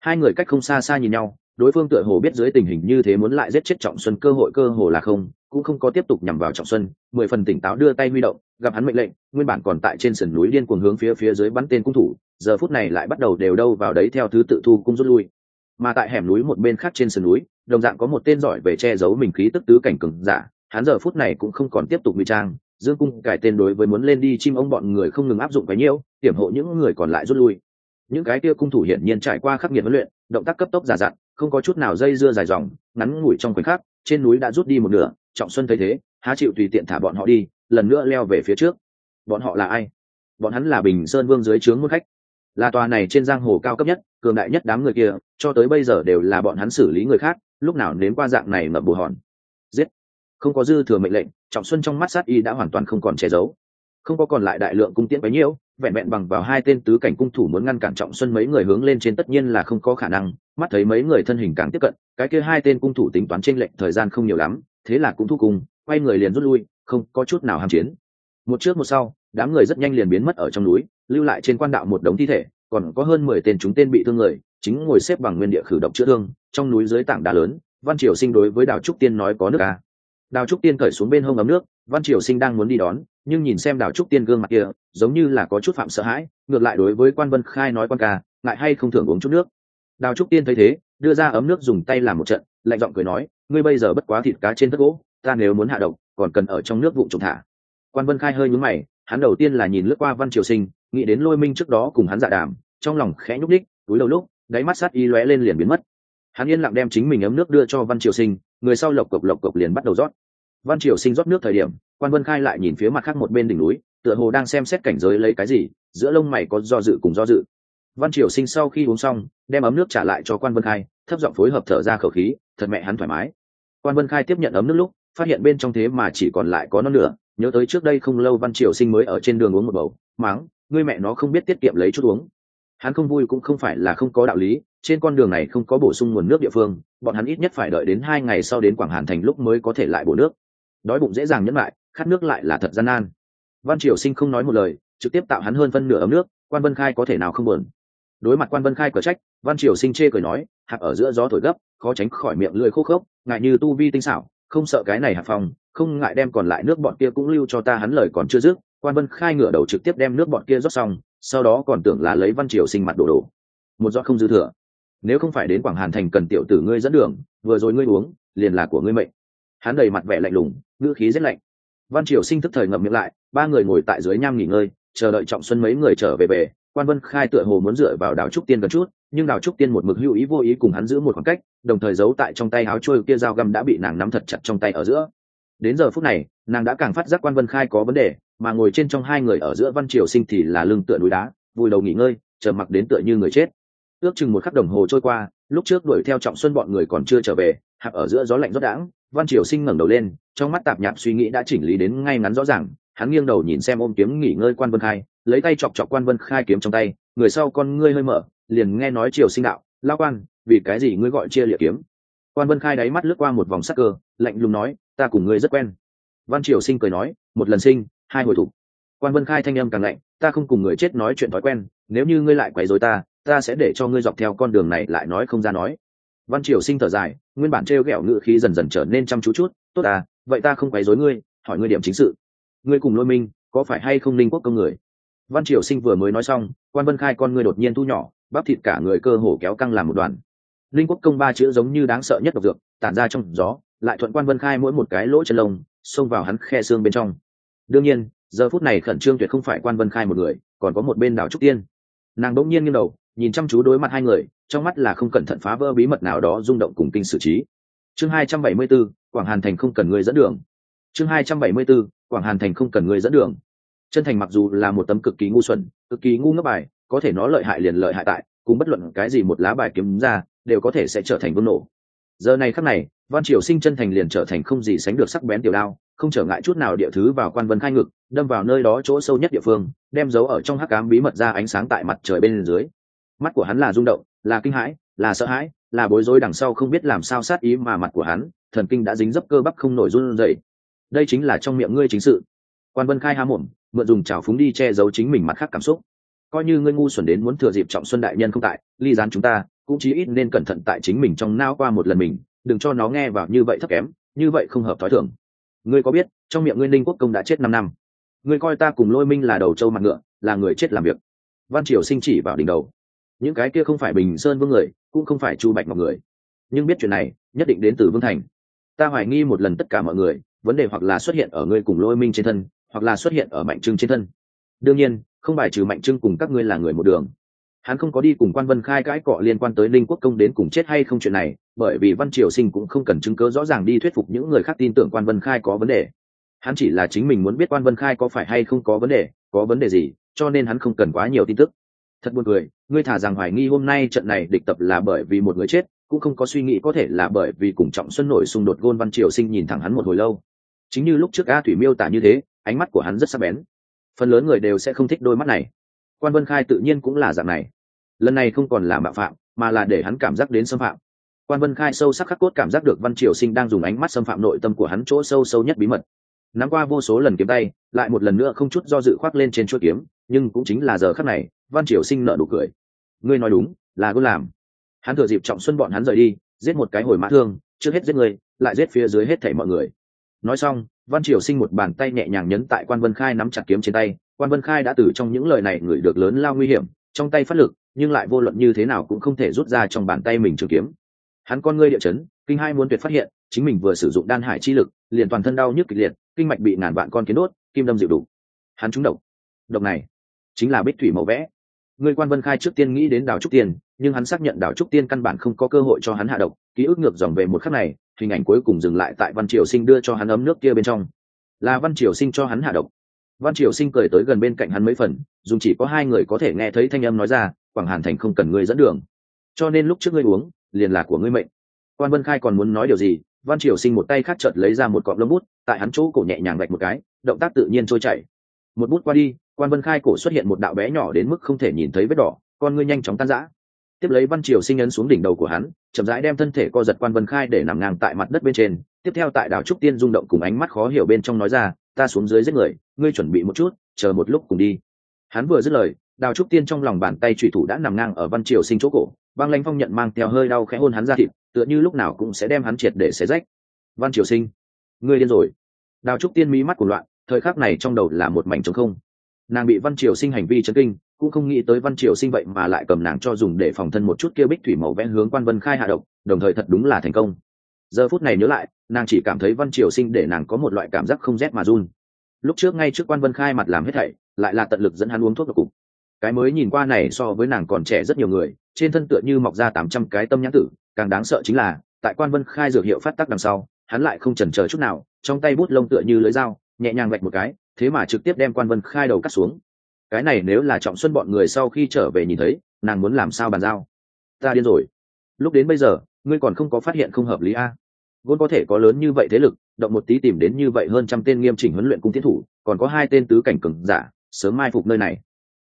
Hai người cách không xa xa nhìn nhau, đối phương tựa hồ biết dưới tình hình như thế muốn lại giết chết trọng xuân, cơ hội cơ hồ là không cũng không có tiếp tục nhằm vào trọng xuân, mười phần tỉnh táo đưa tay huy động, gặp hắn mệnh lệnh, nguyên bản còn tại trên sườn núi điên cuồng hướng phía phía dưới bắn tên cung thủ, giờ phút này lại bắt đầu đều đâu vào đấy theo thứ tự thu cung rút lui. Mà tại hẻm núi một bên khác trên sườn núi, đồng dạng có một tên giỏi về che giấu mình khí tức tứ cảnh cường giả, hắn giờ phút này cũng không còn tiếp tục ngụy trang, dương cung cải tên đối với muốn lên đi chim ông bọn người không ngừng áp dụng cái nhiễu, hiểm hộ những người còn lại rút lui. Những cái kia cung thủ hiển nhiên trải qua khắc nghiệt huấn luyện, động tác cấp tốc giả dặn, không có chút nào dây dưa dài dòng, ngắn ngủi trong khoảnh khắc, trên núi đã rút đi một nửa trọng xuân thấy thế, há chịu tùy tiện thả bọn họ đi, lần nữa leo về phía trước. Bọn họ là ai? Bọn hắn là bình sơn vương dưới trướng môn khách. Là tòa này trên giang hồ cao cấp nhất, cường đại nhất đám người kia, cho tới bây giờ đều là bọn hắn xử lý người khác, lúc nào nếm qua dạng này ngậm bù hòn. Giết! Không có dư thừa mệnh lệnh, trọng xuân trong mắt sát y đã hoàn toàn không còn che giấu. Không có còn lại đại lượng cung tiễn bấy nhiêu, vẹn vẹn bằng vào hai tên tứ cảnh cung thủ muốn ngăn cản trọng xuân mấy người hướng lên trên tất nhiên là không có khả năng, mắt thấy mấy người thân hình càng tiếp cận, cái kia hai tên cung thủ tính toán trên lệch thời gian không nhiều lắm thế là cũng thu cùng, quay người liền rút lui, không có chút nào ham chiến. Một trước một sau, đám người rất nhanh liền biến mất ở trong núi, lưu lại trên quan đạo một đống thi thể, còn có hơn mười tên chúng tên bị thương người, chính ngồi xếp bằng nguyên địa khử độc chữa thương, trong núi dưới tảng đá lớn, văn triều sinh đối với đào trúc tiên nói có nước ca đào trúc tiên cởi xuống bên hông ấm nước, văn triều sinh đang muốn đi đón, nhưng nhìn xem đào trúc tiên gương mặt kia, giống như là có chút phạm sợ hãi, ngược lại đối với quan vân khai nói quan ca, ngại hay không thường uống chút nước. Đào trúc tiên thấy thế, đưa ra ấm nước dùng tay làm một trận, lạnh giọng cười nói ngươi bây giờ bất quá thịt cá trên đất gỗ, ta nếu muốn hạ độc, còn cần ở trong nước vụ trộm thả. Quan vân khai hơi nhúng mày, hắn đầu tiên là nhìn lướt qua văn triều sinh, nghĩ đến lôi minh trước đó cùng hắn dạ đàm, trong lòng khẽ nhúc ních túi đầu lúc, đáy mắt sát y lóe lên liền biến mất. Hắn yên lặng đem chính mình ấm nước đưa cho văn triều sinh, người sau lộc cộc lộc cộc liền bắt đầu rót. Văn triều sinh rót nước thời điểm, quan vân khai lại nhìn phía mặt khác một bên đỉnh núi, tựa hồ đang xem xét cảnh giới lấy cái gì, giữa lông mày có do dự cùng do dự. Văn triều sinh sau khi uống xong, đem ấm nước trả lại cho quan vân khai, thấp giọng phối hợp thở ra khẩu khí, thật mẹ hắn thoải mái quan vân khai tiếp nhận ấm nước lúc, phát hiện bên trong thế mà chỉ còn lại có non nửa nhớ tới trước đây không lâu văn triều sinh mới ở trên đường uống một bầu máng ngươi mẹ nó không biết tiết kiệm lấy chút uống. Hắn không vui cũng không phải là không có đạo lý, trên con đường này không có bổ sung nguồn nước địa phương, bọn hắn ít nhất phải đợi đến hai ngày sau đến quảng hàn thành lúc mới có thể lại bổ nước. Đói bụng dễ dàng nhẫn lại khát nước lại là thật gian nan. Văn triều sinh không nói một lời, trực tiếp tạo hắn hơn phân nửa ấm nước, quan vân khai có thể nào không buồn. Đối mặt quan vân khai cởi trách, văn triều sinh chê cười nói hạp ở giữa gió thổi gấp, khó tránh khỏi miệng lưỡi khô khốc, ngại như tu vi tinh xảo, không sợ cái này hạp phòng, không ngại đem còn lại nước bọn kia cũng lưu cho ta, hắn lời còn chưa dứt, quan vân khai ngửa đầu trực tiếp đem nước bọn kia rót xong, sau đó còn tưởng là lấy văn triều sinh mặt đổ đổ. Một giọt không dư thừa. Nếu không phải đến quảng hàn thành cần tiểu tử ngươi dẫn đường, vừa rồi ngươi uống, liền là của ngươi mệnh. Hắn đầy mặt vẻ lạnh lùng, ngữ khí rất lạnh. Văn triều sinh thức thời ngậm miệng lại, ba người ngồi tại dưới nham nghỉ ngơi, chờ đợi trọng xuân mấy người trở về về, quan vân khai tựa hồ muốn dựa vào đảo trúc tiên gần chút nhưng đào trúc tiên một mực hữu ý vô ý cùng hắn giữ một khoảng cách, đồng thời giấu tại trong tay áo trôi kia dao găm đã bị nàng nắm thật chặt trong tay ở giữa. Đến giờ phút này, nàng đã càng phát giác quan vân khai có vấn đề, mà ngồi trên trong hai người ở giữa văn triều sinh thì là lưng tựa núi đá vùi đầu nghỉ ngơi, chờ mặc đến tựa như người chết. Ước chừng một khắc đồng hồ trôi qua, lúc trước đuổi theo trọng xuân bọn người còn chưa trở về, hạp ở giữa gió lạnh rót đãng, văn triều sinh ngẩng đầu lên, trong mắt tạp nhạp suy nghĩ đã chỉnh lý đến ngay ngắn rõ ràng, hắn nghiêng đầu nhìn xem ôm kiếm nghỉ ngơi quan vân khai, lấy tay chọc chọc quan vân khai kiếm trong tay, người sau con ngươi hơi mở liền nghe nói triều sinh đạo, lao quan, vì cái gì ngươi gọi chia liệt kiếm? Quan vân khai đáy mắt lướt qua một vòng sắc cơ, lạnh lùng nói, ta cùng ngươi rất quen. Văn triều sinh cười nói, một lần sinh, hai hồi thủ quan vân khai thanh âm càng lạnh, ta không cùng người chết nói chuyện thói quen, nếu như ngươi lại quấy rối ta ta sẽ để cho ngươi dọc theo con đường này lại nói không ra nói. Văn triều sinh thở dài, nguyên bản trêu ghẹo ngự khí dần dần trở nên chăm chú chút, tốt à vậy ta không quấy rối ngươi, hỏi ngươi điểm chính sự. Ngươi cùng lôi minh, có phải hay không ninh quốc công người? Văn triều sinh vừa mới nói xong quan vân khai con người đột nhiên thu nhỏ bắp thịt cả người cơ hồ kéo căng làm một đoàn. Linh quốc công ba chữ giống như đáng sợ nhất độc dược tản ra trong gió lại thuận quan vân khai mỗi một cái lỗ chân lông xông vào hắn khe xương bên trong. Đương nhiên giờ phút này khẩn trương tuyệt không phải quan vân khai một người còn có một bên đảo trúc tiên. Nàng đỗng nhiên nghiêng đầu nhìn chăm chú đối mặt hai người trong mắt là không cẩn thận phá vỡ bí mật nào đó rung động cùng kinh xử trí. Chương hai trăm bảy mươi 274, quảng hàn thành không cần người dẫn đường. Chương hai trăm bảy mươi 274, quảng hàn thành không cần người dẫn đường chân thành mặc dù là một tấm cực kỳ ngu xuẩn, cực kỳ ngu ngốc bài, có thể nó lợi hại liền lợi hại tại, cùng bất luận cái gì một lá bài kiếm ra, đều có thể sẽ trở thành vương nổ. Giờ này khắc này, văn triều sinh chân thành liền trở thành không gì sánh được sắc bén tiểu đao, không trở ngại chút nào địa thứ vào quan vân khai ngực, đâm vào nơi đó chỗ sâu nhất địa phương, đem dấu ở trong hắc cám bí mật ra ánh sáng tại mặt trời bên dưới. Mắt của hắn là rung động, là kinh hãi, là sợ hãi, là bối rối đằng sau không biết làm sao sát ý mà mặt của hắn, thần kinh đã dính dấp cơ bắp không nổi run dậy đây chính là trong miệng ngươi chính sự. Quan vân khai há mồm mượn dùng trào phúng đi che giấu chính mình mặt khác cảm xúc. Coi như ngươi ngu xuẩn đến muốn thừa dịp trọng xuân đại nhân không tại, ly gián chúng ta, cũng chí ít nên cẩn thận tại chính mình trong nao qua một lần mình, đừng cho nó nghe vào như vậy thấp kém, như vậy không hợp thói thường. Ngươi có biết, trong miệng ngươi ninh quốc công đã chết năm năm. Ngươi coi ta cùng lôi minh là đầu trâu mặt ngựa, là người chết làm việc. Văn triều sinh chỉ vào đỉnh đầu. Những cái kia không phải bình sơn vương người, cũng không phải chu bạch ngọc người. Nhưng biết chuyện này, nhất định đến từ vương thành. Ta hoài nghi một lần tất cả mọi người, vấn đề hoặc là xuất hiện ở ngươi cùng lôi minh trên thân hoặc là xuất hiện ở mạnh trưng trên thân. Đương nhiên, không bài trừ mạnh trưng cùng các ngươi là người một đường. Hắn không có đi cùng quan vân khai cãi cọ liên quan tới linh quốc công đến cùng chết hay không chuyện này, bởi vì văn triều sinh cũng không cần chứng cớ rõ ràng đi thuyết phục những người khác tin tưởng quan vân khai có vấn đề. Hắn chỉ là chính mình muốn biết quan vân khai có phải hay không có vấn đề, có vấn đề gì, cho nên hắn không cần quá nhiều tin tức. Thật buồn cười, ngươi thả rằng hoài nghi hôm nay trận này địch tập là bởi vì một người chết, cũng không có suy nghĩ có thể là bởi vì cùng trọng xuân nổi xung đột gôn văn triều sinh nhìn thẳng hắn một hồi lâu. Chính như lúc trước a thủy miêu tả như thế ánh mắt của hắn rất sắc bén. Phần lớn người đều sẽ không thích đôi mắt này. Quan vân khai tự nhiên cũng là dạng này. Lần này không còn là mạo phạm, mà là để hắn cảm giác đến xâm phạm. Quan vân khai sâu sắc khắc cốt cảm giác được văn triều sinh đang dùng ánh mắt xâm phạm nội tâm của hắn chỗ sâu sâu nhất bí mật. Nắm qua vô số lần kiếm tay, lại một lần nữa không chút do dự khoác lên trên chuỗi kiếm, nhưng cũng chính là giờ khắc này, văn triều sinh nợ nụ cười. Ngươi nói đúng, là cứ làm. Hắn thừa dịp trọng xuân bọn hắn rời đi, giết một cái hồi mã thương, trước hết giết người lại giết phía dưới hết thảy mọi người. Nói xong văn triều sinh một bàn tay nhẹ nhàng nhấn tại quan vân khai nắm chặt kiếm trên tay. Quan vân khai đã từ trong những lời này ngửi được lớn lao nguy hiểm, trong tay phát lực, nhưng lại vô luận như thế nào cũng không thể rút ra trong bàn tay mình trường kiếm. Hắn con ngươi địa chấn, kinh hai muốn tuyệt phát hiện, chính mình vừa sử dụng đan hải chi lực, liền toàn thân đau nhức kịch liệt, kinh mạch bị ngàn vạn con kiến đốt, kim đâm dịu đủ. Hắn trúng độc. Độc này, chính là bích thủy màu vẽ. Người quan vân khai trước tiên nghĩ đến đào trúc tiên nhưng hắn xác nhận đào trúc tiên căn bản không có cơ hội cho hắn hạ độc, ký ức ngược dòng về một khắc này hình ảnh cuối cùng dừng lại tại văn triều sinh đưa cho hắn ấm nước kia bên trong. Là văn triều sinh cho hắn hạ độc. Văn triều sinh cười tới gần bên cạnh hắn mấy phần dùng chỉ có hai người có thể nghe thấy thanh âm nói ra, quảng hàn thành không cần ngươi dẫn đường. Cho nên lúc trước ngươi uống, liền là của ngươi mệnh. Quan vân khai còn muốn nói điều gì, văn triều sinh một tay khác chợt lấy ra một cọng lông bút, tại hắn chỗ cổ nhẹ nhàng gạch một cái, động tác tự nhiên trôi chảy. Một bút qua đi, quan vân khai cổ xuất hiện một đạo bé nhỏ đến mức không thể nhìn thấy vết đỏ, con ngươi nhanh chóng tan rã tiếp lấy văn triều sinh ấn xuống đỉnh đầu của hắn, chậm rãi đem thân thể co giật quan vân khai để nằm ngang tại mặt đất bên trên. Tiếp theo tại đảo trúc tiên rung động cùng ánh mắt khó hiểu bên trong nói ra, ta xuống dưới giết người, ngươi chuẩn bị một chút, chờ một lúc cùng đi. Hắn vừa dứt lời đào trúc tiên trong lòng bàn tay trùy thủ đã nằm ngang ở văn triều sinh chỗ cổ, băng lanh phong nhận mang theo hơi đau khẽ hôn hắn ra thịt, tựa như lúc nào cũng sẽ đem hắn triệt để xé rách. Văn triều sinh, ngươi điên rồi. Đào trúc tiên mí mắt của loạn, thời khắc này trong đầu là một mảnh trống không. Nàng bị văn triều sinh hành vi chấn kinh cũng không nghĩ tới văn triều sinh vậy mà lại cầm nàng cho dùng để phòng thân một chút kia bích thủy màu vẽ hướng quan vân khai hạ độc, đồng thời thật đúng là thành công. Giờ phút này nhớ lại, nàng chỉ cảm thấy văn triều sinh để nàng có một loại cảm giác không rét mà run. Lúc trước ngay trước quan vân khai mặt làm hết thảy, lại là tận lực dẫn hắn uống thuốc độc cục. Cái mới nhìn qua này so với nàng còn trẻ rất nhiều người, trên thân tựa như mọc ra tám trăm cái tâm nhãn tử, càng đáng sợ chính là, tại quan vân khai dược hiệu phát tác đằng sau, hắn lại không chần chờ chút nào, trong tay bút lông tựa như lưới dao, nhẹ nhàng vạch một cái, thế mà trực tiếp đem quan vân khai đầu cắt xuống cái này nếu là trọng xuân bọn người sau khi trở về nhìn thấy, nàng muốn làm sao bàn giao? Ta điên rồi. Lúc đến bây giờ, ngươi còn không có phát hiện không hợp lý a? Gôn có thể có lớn như vậy thế lực, động một tí tìm đến như vậy hơn trăm tên nghiêm chỉnh huấn luyện cung tiến thủ, còn có hai tên tứ cảnh cừng giả, sớm mai phục nơi này.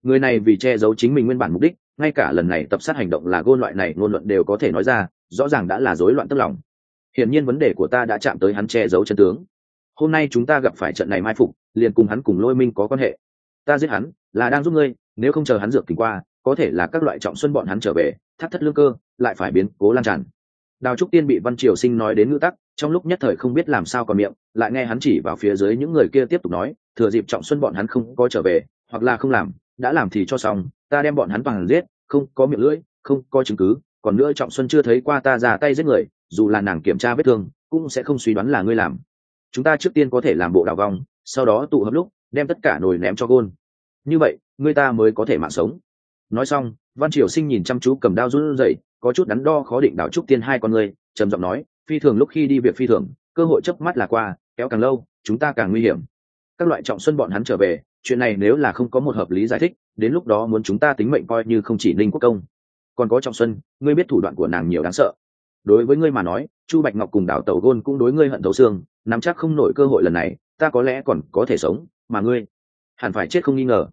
Người này vì che giấu chính mình nguyên bản mục đích, ngay cả lần này tập sát hành động là gôn loại này ngôn luận đều có thể nói ra, rõ ràng đã là rối loạn tức lòng. Hiển nhiên vấn đề của ta đã chạm tới hắn che giấu chân tướng. Hôm nay chúng ta gặp phải trận này mai phục, liền cùng hắn cùng lôi minh có quan hệ. Ta giết hắn là đang giúp ngươi, nếu không chờ hắn dược kinh qua, có thể là các loại trọng xuân bọn hắn trở về, thắt thất lương cơ, lại phải biến cố lan tràn. Đào trúc tiên bị văn triều sinh nói đến ngữ tắc, trong lúc nhất thời không biết làm sao còn miệng, lại nghe hắn chỉ vào phía dưới những người kia tiếp tục nói, thừa dịp trọng xuân bọn hắn không có trở về, hoặc là không làm, đã làm thì cho xong, ta đem bọn hắn toàn giết, không có miệng lưỡi, không có chứng cứ, còn nữa trọng xuân chưa thấy qua ta ra tay giết người, dù là nàng kiểm tra vết thương, cũng sẽ không suy đoán là ngươi làm. Chúng ta trước tiên có thể làm bộ đào vong, sau đó tụ hợp lúc, đem tất cả nồi ném cho gôn như vậy, người ta mới có thể mạng sống. Nói xong, văn triều sinh nhìn chăm chú cầm đao run rẩy, có chút đắn đo khó định đảo trúc tiên hai con người, trầm giọng nói, phi thường lúc khi đi việc phi thường, cơ hội chớp mắt là qua, kéo càng lâu, chúng ta càng nguy hiểm. Các loại trọng xuân bọn hắn trở về, chuyện này nếu là không có một hợp lý giải thích, đến lúc đó muốn chúng ta tính mệnh coi như không chỉ ninh quốc công. Còn có trọng xuân, ngươi biết thủ đoạn của nàng nhiều đáng sợ. Đối với ngươi mà nói, chu bạch ngọc cùng đảo tàu gôn cũng đối ngươi hận thấu xương, nắm chắc không nổi cơ hội lần này, ta có lẽ còn có thể sống, mà ngươi hẳn phải chết không nghi ngờ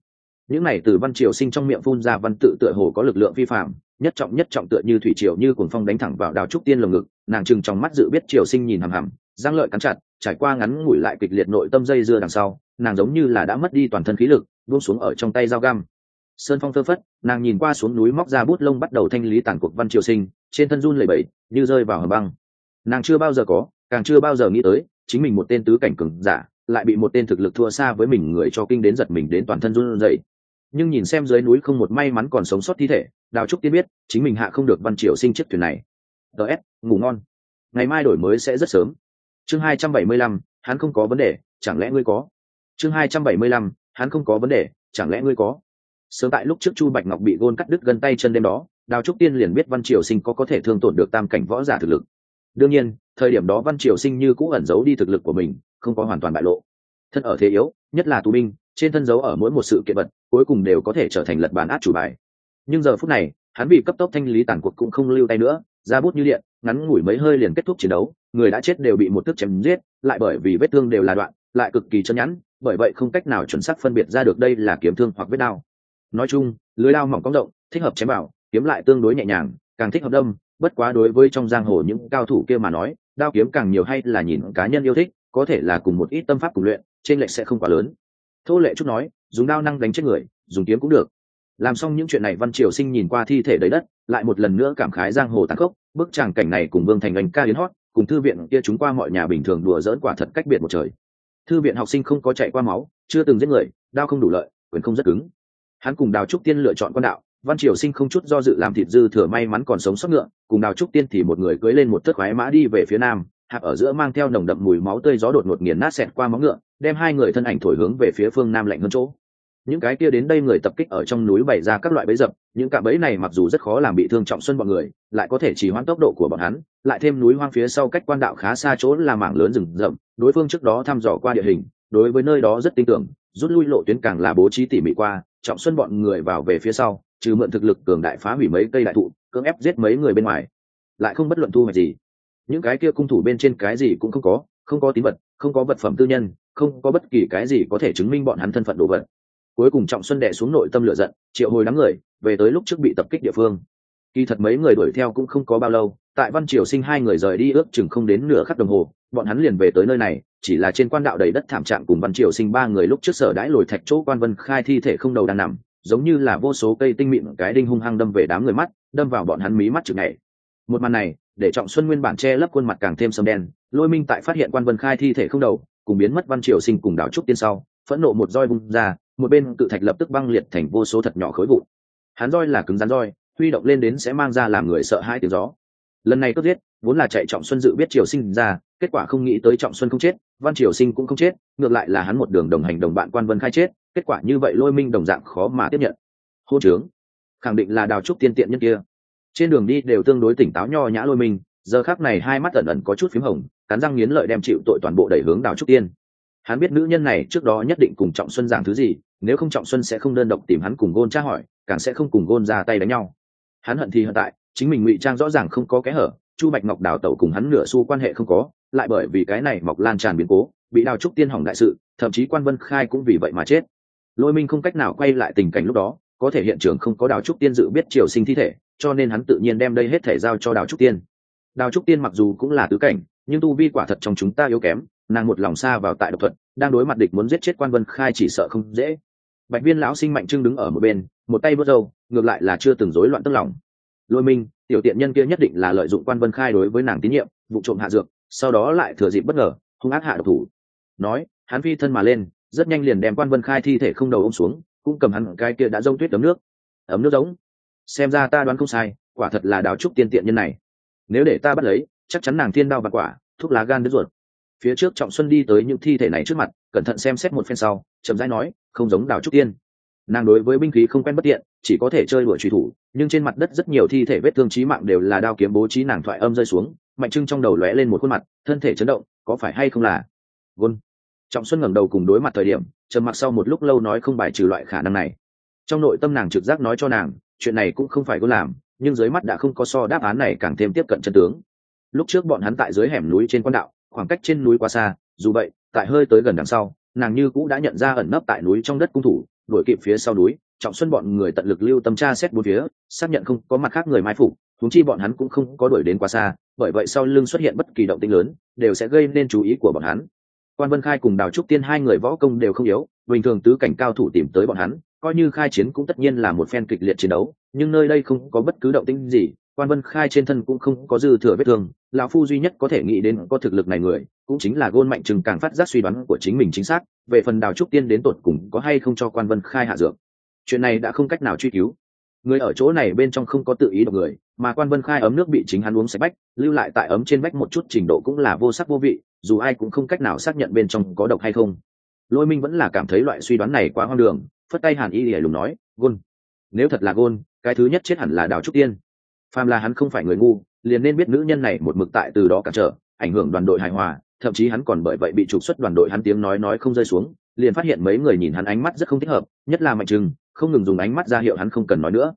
những này từ văn triều sinh trong miệng phun ra văn tự tựa hồ có lực lượng vi phạm, nhất trọng nhất trọng tựa như thủy triều như cuồng phong đánh thẳng vào đào trúc tiên lồng ngực, nàng chừng trong mắt dự biết triều sinh nhìn hằm hằm, giang lợi cắn chặt, trải qua ngắn ngủi lại kịch liệt nội tâm dây dưa đằng sau, nàng giống như là đã mất đi toàn thân khí lực, buông xuống ở trong tay dao găm. Sơn phong thơ phất, nàng nhìn qua xuống núi móc ra bút lông bắt đầu thanh lý tàn cuộc văn triều sinh, trên thân run lẩy bẩy, như rơi vào hầm băng. Nàng chưa bao giờ có, càng chưa bao giờ nghĩ tới, chính mình một tên tứ cảnh cường giả, lại bị một tên thực lực thua xa với mình người cho kinh đến giật mình đến toàn thân run rẩy nhưng nhìn xem dưới núi không một may mắn còn sống sót thi thể, đào trúc tiên biết, chính mình hạ không được văn triều sinh chiếc thuyền này. Ts ngủ ngon. Ngày mai đổi mới sẽ rất sớm. Chương hai trăm bảy mươi lăm, hắn không có vấn đề, chẳng lẽ ngươi có? Chương hai trăm bảy mươi lăm, hắn không có vấn đề, chẳng lẽ ngươi có? Sớm tại lúc trước chu bạch ngọc bị gôn cắt đứt gân tay chân đêm đó, đào trúc tiên liền biết văn triều sinh có có thể thương tổn được tam cảnh võ giả thực lực. Đương nhiên, thời điểm đó văn triều sinh như cũ ẩn giấu đi thực lực của mình, không có hoàn toàn bại lộ. Thân ở thế yếu, nhất là tù binh, trên thân dấu ở mỗi một sự kiện vật cuối cùng đều có thể trở thành lật bàn át chủ bài. Nhưng giờ phút này, hắn bị cấp tốc thanh lý tàn cuộc cũng không lưu tay nữa ra bút như điện, ngắn ngủi mấy hơi liền kết thúc chiến đấu, người đã chết đều bị một thức chém giết, lại bởi vì vết thương đều là đoạn, lại cực kỳ chân nhẵn, bởi vậy không cách nào chuẩn xác phân biệt ra được đây là kiếm thương hoặc vết đao. Nói chung, lưới đao mỏng cong rộng thích hợp chém bảo kiếm lại tương đối nhẹ nhàng, càng thích hợp đâm, bất quá đối với trong giang hồ những cao thủ kia mà nói, đao kiếm càng nhiều hay là nhìn cá nhân yêu thích, có thể là cùng một ít tâm pháp cùng luyện, trên lệch sẽ không quá lớn. Thô lệ chút nói dùng đao năng đánh chết người, dùng kiếm cũng được. Làm xong những chuyện này, văn triều sinh nhìn qua thi thể đầy đất, lại một lần nữa cảm khái giang hồ tàn khốc, bức tràng cảnh này cùng vương thành anh ca yến hót cùng thư viện kia chúng qua mọi nhà bình thường đùa dỡn quả thật cách biệt một trời. Thư viện học sinh không có chạy qua máu, chưa từng giết người, đao không đủ lợi, quyền không rất cứng. Hắn cùng đào trúc tiên lựa chọn con đạo, văn triều sinh không chút do dự làm thịt dư thừa may mắn còn sống sót ngựa, cùng đào trúc tiên thì một người cưới lên một thất khoái mã đi về phía nam, hạp ở giữa mang theo nồng đậm mùi máu tươi gió đột ngột nghiền nát xẹt qua móng ngựa, đem hai người thân ảnh thổi hướng về phía phương nam lạnh hơn chỗ những cái kia đến đây người tập kích ở trong núi bày ra các loại bẫy dập, những cạm bẫy này mặc dù rất khó làm bị thương trọng xuân bọn người, lại có thể chỉ hoãn tốc độ của bọn hắn, lại thêm núi hoang phía sau cách quan đạo khá xa chỗ là mảng lớn rừng rậm, đối phương trước đó thăm dò qua địa hình, đối với nơi đó rất tin tưởng, rút lui lộ tuyến càng là bố trí tỉ mỉ qua, trọng xuân bọn người vào về phía sau, trừ mượn thực lực cường đại phá hủy mấy cây đại thụ, cưỡng ép giết mấy người bên ngoài. Lại không bất luận thu hoạch gì. Những cái kia cung thủ bên trên cái gì cũng không có không có tín vật, không có vật phẩm tư nhân, không có bất kỳ cái gì có thể chứng minh bọn hắn thân phận đồ vật cuối cùng trọng xuân đệ xuống nội tâm lửa giận, triệu hồi đám người, về tới lúc trước bị tập kích địa phương. Kỳ thật mấy người đuổi theo cũng không có bao lâu, tại văn triều sinh hai người rời đi ước chừng không đến nửa khắc đồng hồ, bọn hắn liền về tới nơi này, chỉ là trên quan đạo đầy đất thảm trạng cùng văn triều sinh ba người lúc trước sở đãi lồi thạch chỗ quan vân khai thi thể không đầu đang nằm, giống như là vô số cây tinh mịn cái đinh hung hăng đâm về đám người mắt, đâm vào bọn hắn mí mắt chừng ngày một màn này, để trọng xuân nguyên bản che lấp khuôn mặt càng thêm sầm đen, lôi minh tại phát hiện quan vân khai thi thể không đầu, cùng biến mất văn triều sinh cùng đảo trúc tiên sau, phẫn nộ một roi bung ra một bên cự thạch lập tức băng liệt thành vô số thật nhỏ khối vụn. Hắn roi là cứng rắn roi, huy động lên đến sẽ mang ra làm người sợ hai tiếng gió. Lần này cướp giết, vốn là chạy trọng xuân dự biết triều sinh ra, kết quả không nghĩ tới trọng xuân không chết, văn triều sinh cũng không chết, ngược lại là hắn một đường đồng hành đồng bạn quan vân khai chết, kết quả như vậy lôi minh đồng dạng khó mà tiếp nhận. Hô trướng. Khẳng định là đào trúc tiên tiện nhân kia. Trên đường đi đều tương đối tỉnh táo nho nhã lôi minh, giờ khác này hai mắt ẩn ẩn có chút p h í m hồng, cắn răng nghiến lợi đem chịu tội toàn bộ đẩy hướng đào trúc tiên hắn biết nữ nhân này trước đó nhất định cùng trọng xuân giảng thứ gì, nếu không trọng xuân sẽ không đơn độc tìm hắn cùng gôn tra hỏi, càng sẽ không cùng gôn ra tay đánh nhau. Hắn hận thì hận tại, chính mình ngụy trang rõ ràng không có kẽ hở, chu bạch ngọc đào tẩu cùng hắn nửa xu quan hệ không có, lại bởi vì cái này mọc lan tràn biến cố, bị đào trúc tiên hỏng đại sự, thậm chí quan vân khai cũng vì vậy mà chết. Lôi minh không cách nào quay lại tình cảnh lúc đó, có thể hiện trường không có đào trúc tiên dự biết triều sinh thi thể, cho nên hắn tự nhiên đem đây hết thể giao cho đào trúc tiên. Đào trúc tiên mặc dù cũng là tứ cảnh, nhưng tu vi quả thật trong chúng ta yếu kém nàng một lòng xa vào tại độc thuật, đang đối mặt địch muốn giết chết quan vân khai chỉ sợ không dễ. Bạch viên lão sinh mạnh trưng đứng ở một bên, một tay vớt râu, ngược lại là chưa từng rối loạn tức lòng. Lôi minh, tiểu tiện nhân kia nhất định là lợi dụng quan vân khai đối với nàng tín nhiệm, vụ trộm hạ dược, sau đó lại thừa dịp bất ngờ, hung ác hạ độc thủ. Nói, hắn phi thân mà lên, rất nhanh liền đem quan vân khai thi thể không đầu ôm xuống, cũng cầm hắn cái kia đã rông tuyết ấm nước. Ấm nước giống. Xem ra ta đoán không sai, quả thật là đào trúc tiên tiện nhân này. Nếu để ta bắt lấy, chắc chắn nàng thiên đao và quả, thuốc lá gan đứt ruột phía trước trọng xuân đi tới những thi thể này trước mặt, cẩn thận xem xét một phen sau, chậm rãi nói, không giống đào trúc tiên. Nàng đối với binh khí không quen bất tiện, chỉ có thể chơi đuổi truy thủ, nhưng trên mặt đất rất nhiều thi thể vết thương trí mạng đều là đao kiếm bố trí nàng thoại âm rơi xuống, mạnh trưng trong đầu lóe lên một khuôn mặt, thân thể chấn động, có phải hay không là gôn? Trọng xuân ngẩng đầu cùng đối mặt thời điểm, trầm mặc sau một lúc lâu nói không bài trừ loại khả năng này. Trong nội tâm nàng trực giác nói cho nàng, chuyện này cũng không phải gôn làm, nhưng dưới mắt đã không có so đáp án này càng thêm tiếp cận chân tướng. Lúc trước bọn hắn tại dưới hẻm núi trên quan đạo khoảng cách trên núi quá xa, dù vậy, tại hơi tới gần đằng sau, nàng như cũ đã nhận ra ẩn nấp tại núi trong đất cung thủ, đuổi kịp phía sau núi, trọng xuân bọn người tận lực lưu tâm tra xét bốn phía, xác nhận không có mặt khác người mai phục thúng chi bọn hắn cũng không có đuổi đến quá xa, bởi vậy sau lưng xuất hiện bất kỳ động tĩnh lớn, đều sẽ gây nên chú ý của bọn hắn. Quan vân khai cùng đào trúc tiên hai người võ công đều không yếu, bình thường tứ cảnh cao thủ tìm tới bọn hắn, coi như khai chiến cũng tất nhiên là một phen kịch liệt chiến đấu, nhưng nơi đây không có bất cứ động tĩnh gì quan vân khai trên thân cũng không có dư thừa vết thương, lão phu duy nhất có thể nghĩ đến có thực lực này người, cũng chính là gôn mạnh chừng càng phát giác suy đoán của chính mình chính xác, về phần đào trúc tiên đến tột cùng có hay không cho quan vân khai hạ dược. Chuyện này đã không cách nào truy cứu. Người ở chỗ này bên trong không có tự ý độc người, mà quan vân khai ấm nước bị chính hắn uống sạch bách, lưu lại tại ấm trên bách một chút trình độ cũng là vô sắc vô vị, dù ai cũng không cách nào xác nhận bên trong có độc hay không. Lôi minh vẫn là cảm thấy loại suy đoán này quá hoang đường, phất tay hàn y lìa lùng nói, gôn, nếu thật là gôn, cái thứ nhất chết hẳn là đào trúc tiên phàm là hắn không phải người ngu, liền nên biết nữ nhân này một mực tại từ đó cản trở, ảnh hưởng đoàn đội hài hòa, thậm chí hắn còn bởi vậy bị trục xuất đoàn đội hắn tiếng nói nói không rơi xuống, liền phát hiện mấy người nhìn hắn ánh mắt rất không thích hợp, nhất là mạnh trừng, không ngừng dùng ánh mắt ra hiệu hắn không cần nói nữa.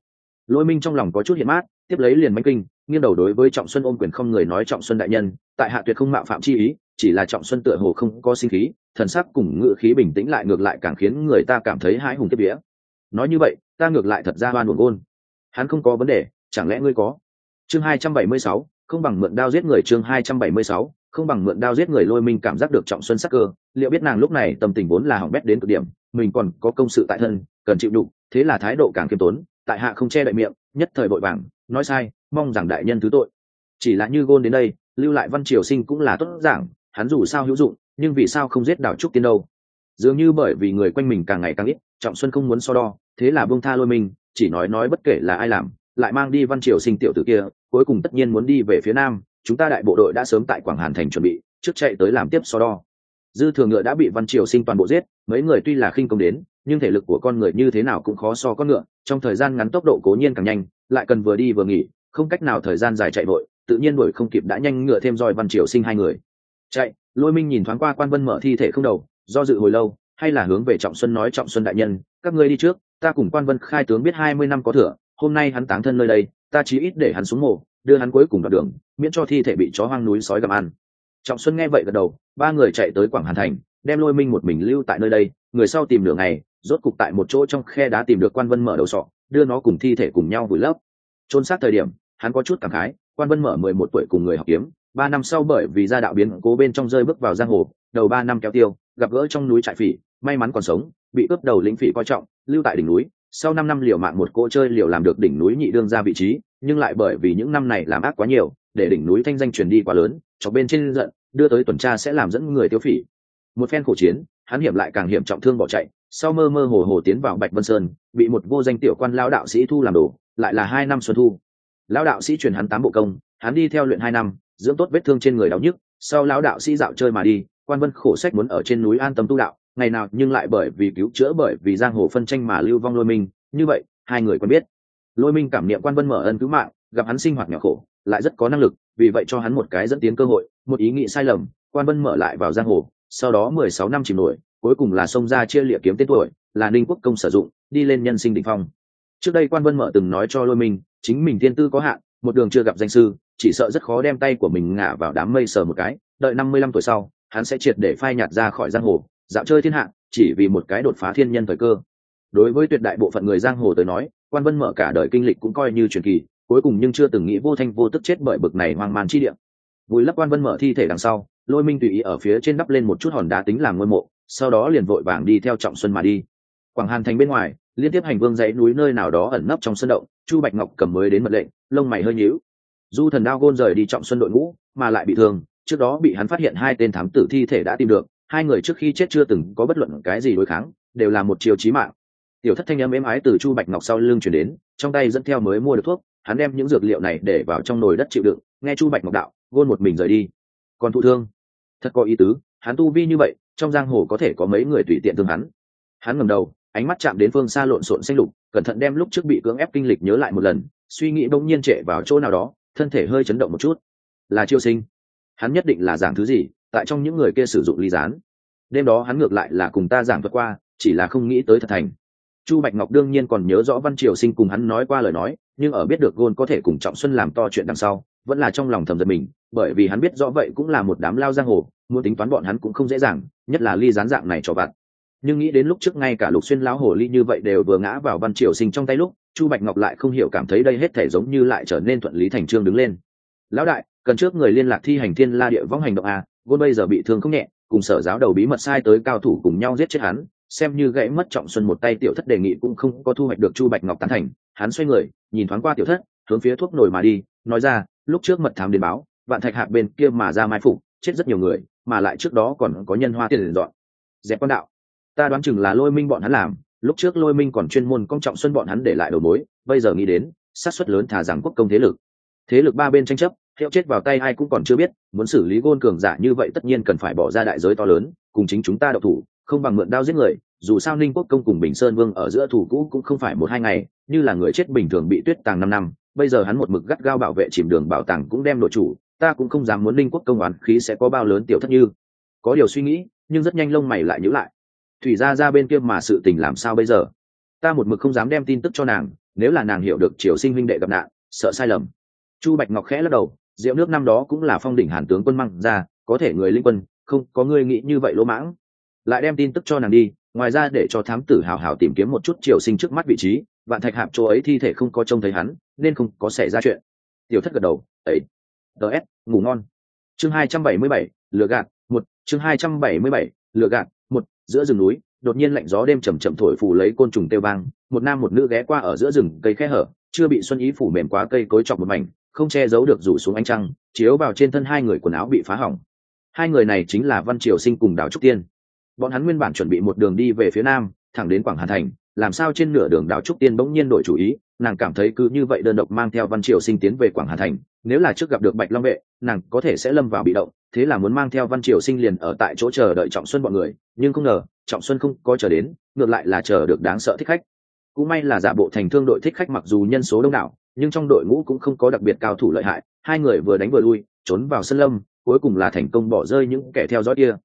Lôi minh trong lòng có chút hiện mát, tiếp lấy liền mánh kinh, nghiêng đầu đối với trọng xuân ôm quyền không người nói trọng xuân đại nhân, tại hạ tuyệt không mạo phạm chi ý, chỉ là trọng xuân tựa hồ không có sinh khí, thần sắc cùng ngự khí bình tĩnh lại ngược lại càng khiến người ta cảm thấy hãi hùng tiếp vía. Nói như vậy, ta ngược lại thật ra oan buồn ôn. Hắn không có vấn đề chẳng lẽ ngươi có? Chương hai trăm bảy mươi sáu, không bằng mượn đao giết người chương hai trăm bảy mươi sáu, không bằng mượn đao giết người lôi minh cảm giác được trọng xuân sắc cơ. Liệu biết nàng lúc này tâm tình vốn là hỏng bét đến cực điểm, mình còn có công sự tại thân, cần chịu đục, thế là thái độ càng kiêm tốn, tại hạ không che đậy miệng, nhất thời bội vàng nói sai, mong rằng đại nhân thứ tội. Chỉ là như gôn đến đây, lưu lại văn triều sinh cũng là tốt giảng hắn dù sao hữu dụng, nhưng vì sao không giết đảo trúc tiên đâu? Dường như bởi vì người quanh mình càng ngày càng ít, trọng xuân không muốn so đo, thế là bông tha lôi mình, chỉ nói nói bất kể là ai làm lại mang đi văn triều sinh tiểu tử kia, cuối cùng tất nhiên muốn đi về phía nam, chúng ta đại bộ đội đã sớm tại quảng hàn thành chuẩn bị, trước chạy tới làm tiếp so đo. Dư thừa ngựa đã bị văn triều sinh toàn bộ giết, mấy người tuy là khinh công đến, nhưng thể lực của con người như thế nào cũng khó so con ngựa, trong thời gian ngắn tốc độ cố nhiên càng nhanh, lại cần vừa đi vừa nghỉ, không cách nào thời gian dài chạy vội, tự nhiên đuổi không kịp đã nhanh ngựa thêm roi văn triều sinh hai người. Chạy, lôi minh nhìn thoáng qua quan vân mở thi thể không đầu, do dự hồi lâu, hay là hướng về trọng xuân nói trọng xuân đại nhân, các ngươi đi trước, ta cùng quan vân khai tướng biết hai mươi năm có thừa hôm nay hắn táng thân nơi đây ta chí ít để hắn xuống mồ, đưa hắn cuối cùng đoạn đường miễn cho thi thể bị chó hoang núi sói gặm ăn. Trọng xuân nghe vậy gật đầu ba người chạy tới quảng hàn thành đem lôi minh một mình lưu tại nơi đây người sau tìm nửa ngày rốt cục tại một chỗ trong khe đá tìm được quan vân mở đầu sọ đưa nó cùng thi thể cùng nhau vùi lấp. Trôn sát thời điểm hắn có chút cảm khái quan vân mở mười một tuổi cùng người học kiếm ba năm sau bởi vì gia đạo biến cố bên trong rơi bước vào giang hồ đầu ba năm kéo tiêu gặp gỡ trong núi trại phỉ may mắn còn sống bị ướp đầu lĩnh phỉ coi trọng lưu tại đỉnh núi sau năm năm liều mạng một cỗ chơi liều làm được đỉnh núi nhị đương ra vị trí, nhưng lại bởi vì những năm này làm ác quá nhiều, để đỉnh núi thanh danh truyền đi quá lớn, cho bên trên giận, đưa tới tuần tra sẽ làm dẫn người tiêu phỉ. Một phen khổ chiến, hắn hiểm lại càng hiểm trọng thương bỏ chạy, sau mơ mơ hồ hồ tiến vào bạch vân sơn, bị một vô danh tiểu quan lao đạo sĩ thu làm đồ, lại là hai năm xuân thu. Lao đạo sĩ truyền hắn tám bộ công, hắn đi theo luyện hai năm, dưỡng tốt vết thương trên người đau nhức, sau lão đạo sĩ dạo chơi mà đi, quan vân khổ sách muốn ở trên núi an tâm tu đạo ngày nào nhưng lại bởi vì cứu chữa bởi vì giang hồ phân tranh mà lưu vong lôi minh, như vậy, hai người quen biết. Lôi minh cảm niệm quan vân mở ân cứu mạng, gặp hắn sinh hoạt nhỏ khổ, lại rất có năng lực, vì vậy cho hắn một cái dẫn tiến cơ hội, một ý nghĩ sai lầm, quan vân mở lại vào giang hồ, sau đó mười sáu năm chìm nổi, cuối cùng là xông ra chia liệt kiếm tên tuổi, là ninh quốc công sử dụng, đi lên nhân sinh định phong. Trước đây quan vân mở từng nói cho lôi minh, chính mình thiên tư có hạn, một đường chưa gặp danh sư, chỉ sợ rất khó đem tay của mình ngả vào đám mây sờ một cái, đợi năm mươi lăm tuổi sau, hắn sẽ triệt để phai nhạt ra khỏi giang hồ dạo chơi thiên hạ, chỉ vì một cái đột phá thiên nhân thời cơ. Đối với tuyệt đại bộ phận người giang hồ tới nói, quan vân mở cả đời kinh lịch cũng coi như truyền kỳ, cuối cùng nhưng chưa từng nghĩ vô thanh vô tức chết bởi bực này hoang man chi địa. Vùi lấp quan vân mở thi thể đằng sau, lôi minh tùy ý ở phía trên đắp lên một chút hòn đá tính làm ngôi mộ, sau đó liền vội vàng đi theo trọng xuân mà đi. Quảng hàn thành bên ngoài, liên tiếp hành vương dãy núi nơi nào đó ẩn nấp trong sân động, chu bạch ngọc cầm mới đến mật lệnh, lông mày hơi nhíu. Du thần đao gôn rời đi trọng xuân đội ngũ, mà lại bị thương, trước đó bị hắn phát hiện hai tên thám tử thi thể đã tìm được hai người trước khi chết chưa từng có bất luận cái gì đối kháng, đều là một chiều chí mạng. Tiểu thất thanh âm êm ái từ chu bạch ngọc sau lưng chuyển đến, trong tay dẫn theo mới mua được thuốc, hắn đem những dược liệu này để vào trong nồi đất chịu đựng, nghe chu bạch ngọc đạo, gôn một mình rời đi. Còn thụ thương? Thật có ý tứ, hắn tu vi như vậy, trong giang hồ có thể có mấy người tùy tiện thương hắn. Hắn ngầm đầu, ánh mắt chạm đến phương xa lộn xộn xanh lục, cẩn thận đem lúc trước bị cưỡng ép kinh lịch nhớ lại một lần, suy nghĩ bỗng nhiên trệ vào chỗ nào đó, thân thể hơi chấn động một chút. Là chiêu sinh. Hắn nhất định là giảng thứ gì? Tại trong những người kia sử dụng ly gián. Đêm đó hắn ngược lại là cùng ta giảng thuật qua, chỉ là không nghĩ tới thật thành. Chu bạch ngọc đương nhiên còn nhớ rõ văn triều sinh cùng hắn nói qua lời nói, nhưng ở biết được gôn có thể cùng trọng xuân làm to chuyện đằng sau, vẫn là trong lòng thầm giật mình, bởi vì hắn biết rõ vậy cũng là một đám lao giang hồ, muốn tính toán bọn hắn cũng không dễ dàng, nhất là ly gián dạng này cho vặt. Nhưng nghĩ đến lúc trước ngay cả lục xuyên lão hồ ly như vậy đều vừa ngã vào văn triều sinh trong tay lúc, chu bạch ngọc lại không hiểu cảm thấy đây hết thể giống như lại trở nên thuận lý thành trương đứng lên. Lão đại, cần trước người liên lạc thi hành thiên la địa võng hành động a gôn bây giờ bị thương không nhẹ, cùng sở giáo đầu bí mật sai tới cao thủ cùng nhau giết chết hắn, xem như gãy mất trọng xuân một tay tiểu thất đề nghị cũng không có thu hoạch được chu bạch ngọc tán thành, hắn xoay người, nhìn thoáng qua tiểu thất, hướng phía thuốc nổi mà đi, nói ra, lúc trước mật thám đến báo, vạn thạch hạc bên kia mà ra mai phục, chết rất nhiều người, mà lại trước đó còn có nhân hoa tiền dọn. Dẹp con đạo, ta đoán chừng là lôi minh bọn hắn làm, lúc trước lôi minh còn chuyên môn công trọng xuân bọn hắn để lại đầu mối, bây giờ nghĩ đến sát suất lớn thả rằng quốc công thế lực. Thế lực ba bên tranh chấp hiệu chết vào tay ai cũng còn chưa biết, muốn xử lý gôn cường giả như vậy tất nhiên cần phải bỏ ra đại giới to lớn, cùng chính chúng ta đậu thủ, không bằng mượn đao giết người, dù sao ninh quốc công cùng bình sơn vương ở giữa thủ cũ cũng không phải một hai ngày, như là người chết bình thường bị tuyết tàng năm năm, bây giờ hắn một mực gắt gao bảo vệ chìm đường bảo tàng cũng đem nội chủ, ta cũng không dám muốn ninh quốc công oán khí sẽ có bao lớn tiểu thất như. Có điều suy nghĩ, nhưng rất nhanh lông mày lại nhữ lại. Thủy ra ra bên kia mà sự tình làm sao bây giờ? Ta một mực không dám đem tin tức cho nàng, nếu là nàng hiểu được triều sinh huynh đệ gặp nạn, sợ sai lầm. Chu bạch ngọc khẽ lắc đầu rượu nước năm đó cũng là phong đỉnh hàn tướng quân măng ra, có thể người linh quân, không, có người nghĩ như vậy lỗ mãng. Lại đem tin tức cho nàng đi, ngoài ra để cho thám tử hào hào tìm kiếm một chút triều sinh trước mắt vị trí, vạn thạch hạp chỗ ấy thi thể không có trông thấy hắn, nên không có xảy ra chuyện. Tiểu thất gật đầu ấy ts ngủ ngon. Chương hai trăm bảy mươi bảy lựa gạt, một, chương hai trăm bảy mươi bảy lựa gạt, một, giữa rừng núi, đột nhiên lạnh gió đêm chầm chậm thổi phủ lấy côn trùng tiêu vang, một nam một nữ ghé qua ở giữa rừng cây khe hở, chưa bị xuân ý phủ mềm quá cây cối chọc một mảnh không che giấu được rủ xuống ánh trăng, chiếu vào trên thân hai người quần áo bị phá hỏng. Hai người này chính là văn triều sinh cùng đào trúc tiên. Bọn hắn nguyên bản chuẩn bị một đường đi về phía nam, thẳng đến quảng hà thành, làm sao trên nửa đường đào trúc tiên bỗng nhiên đổi chủ ý, nàng cảm thấy cứ như vậy đơn độc mang theo văn triều sinh tiến về quảng hà thành, nếu là trước gặp được bạch long vệ, nàng có thể sẽ lâm vào bị động, thế là muốn mang theo văn triều sinh liền ở tại chỗ chờ đợi trọng xuân bọn người, nhưng không ngờ, trọng xuân không có chờ đến, ngược lại là chờ được đáng sợ thích khách. Cũng may là giả bộ thành thương đội thích khách mặc dù nhân số đông đảo nhưng trong đội ngũ cũng không có đặc biệt cao thủ lợi hại, hai người vừa đánh vừa lui, trốn vào sân lâm, cuối cùng là thành công bỏ rơi những kẻ theo dõi kia.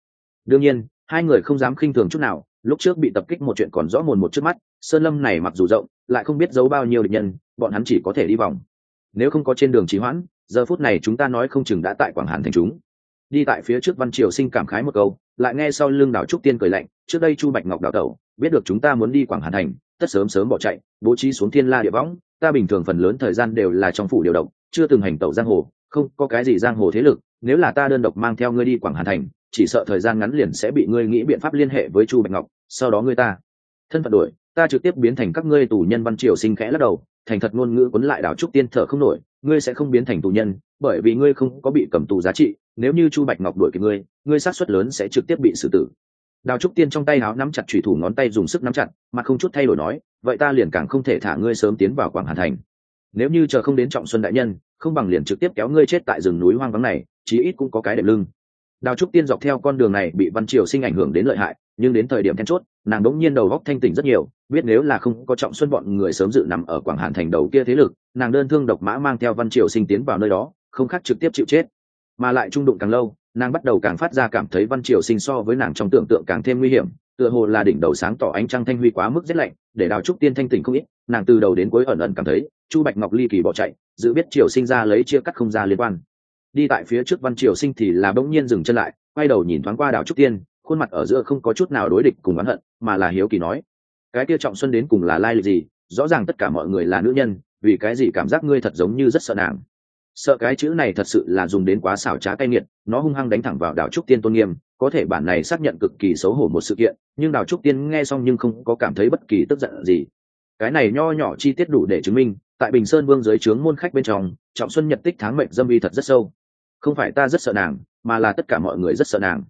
Đương nhiên, hai người không dám khinh thường chút nào, lúc trước bị tập kích một chuyện còn rõ mồn một trước mắt sơn lâm này mặc dù rộng, lại không biết giấu bao nhiêu địch nhân, bọn hắn chỉ có thể đi vòng. Nếu không có trên đường trì hoãn, giờ phút này chúng ta nói không chừng đã tại quảng hàn thành chúng. Đi tại phía trước văn triều sinh cảm khái một câu, lại nghe sau lưng đảo trúc tiên cười lạnh, trước đây chu bạch ngọc đào tẩu, biết được chúng ta muốn đi quảng hàn thành tất sớm sớm bỏ chạy, bố trí xuống thiên la địa võng, ta bình thường phần lớn thời gian đều là trong phủ điều động, chưa từng hành tẩu giang hồ, không có cái gì giang hồ thế lực, nếu là ta đơn độc mang theo ngươi đi quảng hàn thành, chỉ sợ thời gian ngắn liền sẽ bị ngươi nghĩ biện pháp liên hệ với chu bạch ngọc, sau đó ngươi ta. Thân phận đổi, ta trực tiếp biến thành các ngươi tù nhân văn triều sinh khẽ lắc đầu, thành thật ngôn ngữ quấn lại đảo trúc tiên thở không nổi, ngươi sẽ không biến thành tù nhân, bởi vì ngươi không có bị cầm tù giá trị, nếu như chu bạch ngọc đuổi kịp ngươi ngươi sát suất lớn sẽ trực tiếp bị xử tử đào trúc tiên trong tay áo nắm chặt thủy thủ ngón tay dùng sức nắm chặt, mà không chút thay đổi nói, vậy ta liền càng không thể thả ngươi sớm tiến vào quảng hà thành. Nếu như chờ không đến trọng xuân đại nhân, không bằng liền trực tiếp kéo ngươi chết tại rừng núi hoang vắng này, chí ít cũng có cái đệm lưng. Đào trúc tiên dọc theo con đường này bị văn triều sinh ảnh hưởng đến lợi hại, nhưng đến thời điểm then chốt, nàng đỗng nhiên đầu góc thanh tỉnh rất nhiều, biết nếu là không có trọng xuân bọn người sớm dự nằm ở quảng hàn thành đầu kia thế lực, nàng đơn thương độc mã mang theo văn triều sinh tiến vào nơi đó, không khác trực tiếp chịu chết, mà lại trung đụng càng lâu nàng bắt đầu càng phát ra cảm thấy văn triều sinh so với nàng trong tưởng tượng càng thêm nguy hiểm, tựa hồ là đỉnh đầu sáng tỏ ánh trăng thanh huy quá mức rét lạnh, để đào trúc tiên thanh tỉnh không ít, nàng từ đầu đến cuối ẩn ẩn cảm thấy, chu bạch ngọc ly kỳ bỏ chạy, giữ biết triều sinh ra lấy chia cắt không ra liên quan. Đi tại phía trước văn triều sinh thì là bỗng nhiên dừng chân lại, quay đầu nhìn thoáng qua đào trúc tiên, khuôn mặt ở giữa không có chút nào đối địch cùng oán hận, mà là hiếu kỳ nói, cái kia trọng xuân đến cùng là lai lịch gì? Rõ ràng tất cả mọi người là nữ nhân, vì cái gì cảm giác ngươi thật giống như rất sợ nàng? Sợ cái chữ này thật sự là dùng đến quá xảo trá cay nghiệt, nó hung hăng đánh thẳng vào đào trúc tiên tôn nghiêm, có thể bản này xác nhận cực kỳ xấu hổ một sự kiện, nhưng đào trúc tiên nghe xong nhưng không có cảm thấy bất kỳ tức giận gì. Cái này nho nhỏ chi tiết đủ để chứng minh, tại bình sơn vương dưới trướng môn khách bên trong, trọng xuân nhật tích tháng mệnh dâm vi thật rất sâu. Không phải ta rất sợ nàng, mà là tất cả mọi người rất sợ nàng.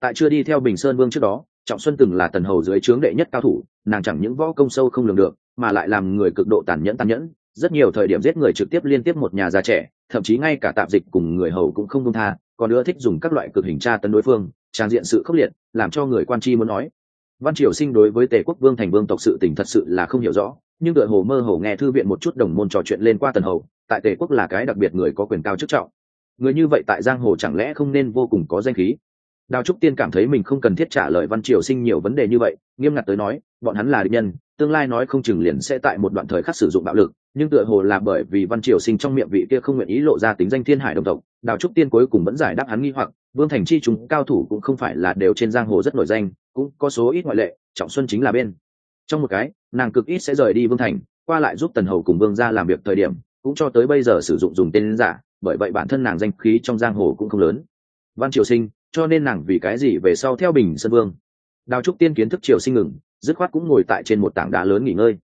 Tại chưa đi theo bình sơn vương trước đó, trọng xuân từng là tần hầu dưới trướng đệ nhất cao thủ, nàng chẳng những võ công sâu không lường được, mà lại làm người cực độ tàn nhẫn tàn nhẫn rất nhiều thời điểm giết người trực tiếp liên tiếp một nhà già trẻ, thậm chí ngay cả tạp dịch cùng người hầu cũng không công tha, còn nữa thích dùng các loại cực hình tra tấn đối phương, trang diện sự khốc liệt, làm cho người quan tri muốn nói. Văn triều sinh đối với tề quốc vương thành vương tộc sự tình thật sự là không hiểu rõ, nhưng đội hồ mơ hồ nghe thư viện một chút đồng môn trò chuyện lên qua tần hầu, tại tề quốc là cái đặc biệt người có quyền cao chức trọng. Người như vậy tại giang hồ chẳng lẽ không nên vô cùng có danh khí? Đào trúc tiên cảm thấy mình không cần thiết trả lời văn triều sinh nhiều vấn đề như vậy, nghiêm ngặt tới nói, bọn hắn là định nhân, tương lai nói không chừng liền sẽ tại một đoạn thời khắc sử dụng bạo lực, nhưng tựa hồ là bởi vì văn triều sinh trong miệng vị kia không nguyện ý lộ ra tính danh thiên hải đồng tộc, đào trúc tiên cuối cùng vẫn giải đáp hắn nghi hoặc, vương thành chi chúng cao thủ cũng không phải là đều trên giang hồ rất nổi danh, cũng có số ít ngoại lệ, trọng xuân chính là bên. Trong một cái, nàng cực ít sẽ rời đi vương thành, qua lại giúp tần hầu cùng vương ra làm việc thời điểm, cũng cho tới bây giờ sử dụng dùng tên giả, bởi vậy bản thân nàng danh khí trong giang hồ cũng không lớn. Văn triều sinh cho nên nàng vì cái gì về sau theo bình sơn vương? Đào trúc tiên kiến thức triều sinh ngừng, dứt khoát cũng ngồi tại trên một tảng đá lớn nghỉ ngơi.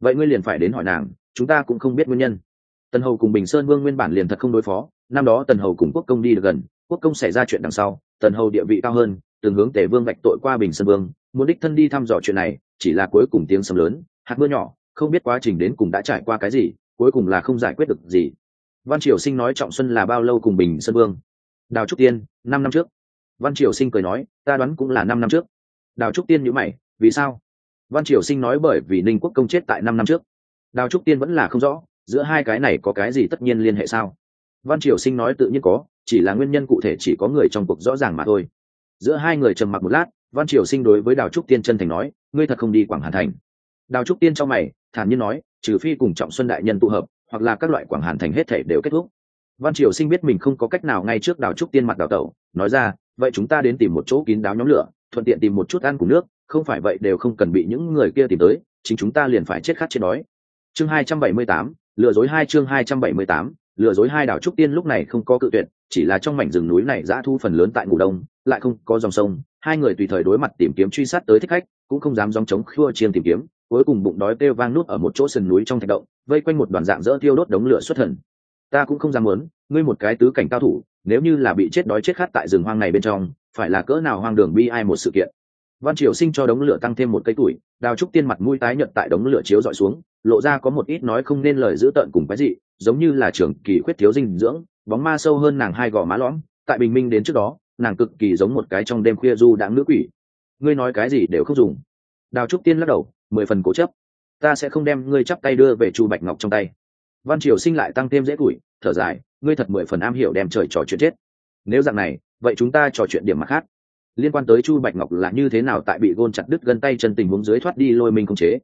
Vậy ngươi liền phải đến hỏi nàng, chúng ta cũng không biết nguyên nhân. Tần hầu cùng bình sơn vương nguyên bản liền thật không đối phó, năm đó tần hầu cùng quốc công đi được gần, quốc công xảy ra chuyện đằng sau, tần hầu địa vị cao hơn, từng hướng tề vương vạch tội qua bình sơn vương, muốn đích thân đi thăm dò chuyện này, chỉ là cuối cùng tiếng sầm lớn, hạt mưa nhỏ, không biết quá trình đến cùng đã trải qua cái gì, cuối cùng là không giải quyết được gì. Văn triều sinh nói trọng xuân là bao lâu cùng bình sơn vương? Đào trúc tiên, năm năm trước văn triều sinh cười nói, ta đoán cũng là năm năm trước. Đào trúc tiên nhữ mày, vì sao? Văn triều sinh nói, bởi vì ninh quốc công chết tại năm năm trước. Đào trúc tiên vẫn là không rõ, giữa hai cái này có cái gì tất nhiên liên hệ sao? Văn triều sinh nói, tự nhiên có, chỉ là nguyên nhân cụ thể chỉ có người trong cuộc rõ ràng mà thôi. Giữa hai người trầm mặc một lát, văn triều sinh đối với đào trúc tiên chân thành nói, ngươi thật không đi quảng hà thành. Đào trúc tiên cho mày, thản nhiên nói, trừ phi cùng trọng xuân đại nhân tụ hợp, hoặc là các loại quảng hàn thành hết thể đều kết thúc. Văn triều sinh biết mình không có cách nào ngay trước đào trúc tiên mặt đào tẩu, nói ra vậy chúng ta đến tìm một chỗ kín đáo nhóm lửa, thuận tiện tìm một chút ăn cùng nước, không phải vậy đều không cần bị những người kia tìm tới, chính chúng ta liền phải chết khát chết đói. Chương hai trăm bảy mươi tám, lừa dối hai chương hai trăm bảy mươi tám, lừa dối hai đảo trúc tiên lúc này không có cự tuyệt, chỉ là trong mảnh rừng núi này giã thu phần lớn tại ngủ đông, lại không có dòng sông, hai người tùy thời đối mặt tìm kiếm truy sát tới thích khách, cũng không dám dòng chống khua chiên tìm kiếm, cuối cùng bụng đói kêu vang nút ở một chỗ sườn núi trong thạch động, vây quanh một đoàn dạng dỡ thiêu đốt đống lửa xuất thần. Ta cũng không dám muốn ngươi một cái tứ cảnh cao thủ, nếu như là bị chết đói chết khát tại rừng hoang này bên trong, phải là cỡ nào hoang đường bi ai một sự kiện? Văn triều sinh cho đống lửa tăng thêm một cây tuổi, đào trúc tiên mặt mũi tái nhợt tại đống lửa chiếu dọi xuống, lộ ra có một ít nói không nên lời giữ tợn cùng cái gì giống như là trưởng kỳ khuyết thiếu dinh dưỡng, bóng ma sâu hơn nàng hai gò má lõm, tại bình minh đến trước đó, nàng cực kỳ giống một cái trong đêm khuya du đãng nữ quỷ. Ngươi nói cái gì đều không dùng. Đào trúc tiên lắc đầu, mười phần cố chấp. Ta sẽ không đem ngươi chắp tay đưa về chu bạch ngọc trong tay. Văn triều sinh lại tăng thêm dễ củi thở dài ngươi thật mười phần am hiểu đem trời trò chuyện chết. Nếu dạng này, vậy chúng ta trò chuyện điểm mặt khác. Liên quan tới chu bạch ngọc là như thế nào tại bị gôn chặt đứt gân tay chân tình huống dưới thoát đi lôi mình không chế.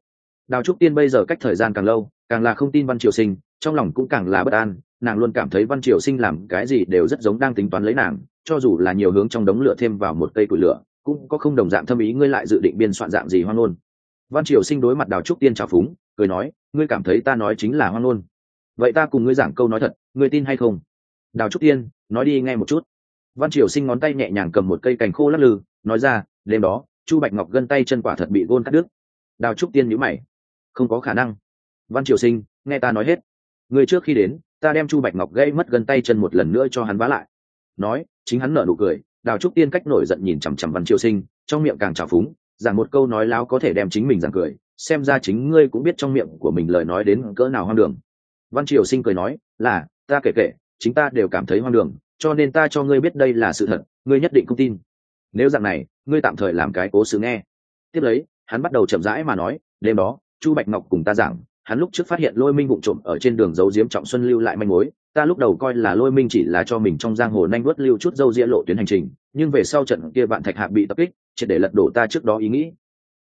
Đào trúc tiên bây giờ cách thời gian càng lâu, càng là không tin văn triều sinh, trong lòng cũng càng là bất an, nàng luôn cảm thấy văn triều sinh làm cái gì đều rất giống đang tính toán lấy nàng, cho dù là nhiều hướng trong đống lửa thêm vào một cây củi lửa, cũng có không đồng dạng thâm ý ngươi lại dự định biên soạn dạng gì hoang ngôn. Văn triều sinh đối mặt đào trúc tiên trào phúng, cười nói, ngươi cảm thấy ta nói chính là hoang ngôn. Vậy ta cùng ngươi giảng câu nói thật ngươi tin hay không? Đào trúc tiên, nói đi nghe một chút. Văn triều sinh ngón tay nhẹ nhàng cầm một cây cành khô lắc lư, nói ra, đêm đó, chu bạch ngọc gân tay chân quả thật bị gôn cắt đứt. Đào trúc tiên nhữ mày. Không có khả năng. Văn triều sinh, nghe ta nói hết. Người trước khi đến, ta đem chu bạch ngọc gây mất gân tay chân một lần nữa cho hắn vá lại. Nói, chính hắn nở nụ cười, đào trúc tiên cách nổi giận nhìn chằm chằm văn triều sinh, trong miệng càng trào phúng rằng một câu nói láo có thể đem chính mình giảng cười, xem ra chính ngươi cũng biết trong miệng của mình lời nói đến cỡ nào hoang đường. Văn triều sinh cười nói, là ta kể kể, chính ta đều cảm thấy hoang đường, cho nên ta cho ngươi biết đây là sự thật, ngươi nhất định không tin. Nếu dạng này, ngươi tạm thời làm cái cố sự nghe. Tiếp lấy, hắn bắt đầu chậm rãi mà nói, đêm đó, chu bạch ngọc cùng ta giảng, hắn lúc trước phát hiện lôi minh vụ trộm ở trên đường giấu diếm trọng xuân lưu lại manh mối, ta lúc đầu coi là lôi minh chỉ là cho mình trong giang hồ nanh vớt lưu chút dâu ria lộ tuyến hành trình, nhưng về sau trận kia bạn thạch hạ bị tập kích chỉ để lật đổ ta trước đó ý nghĩ.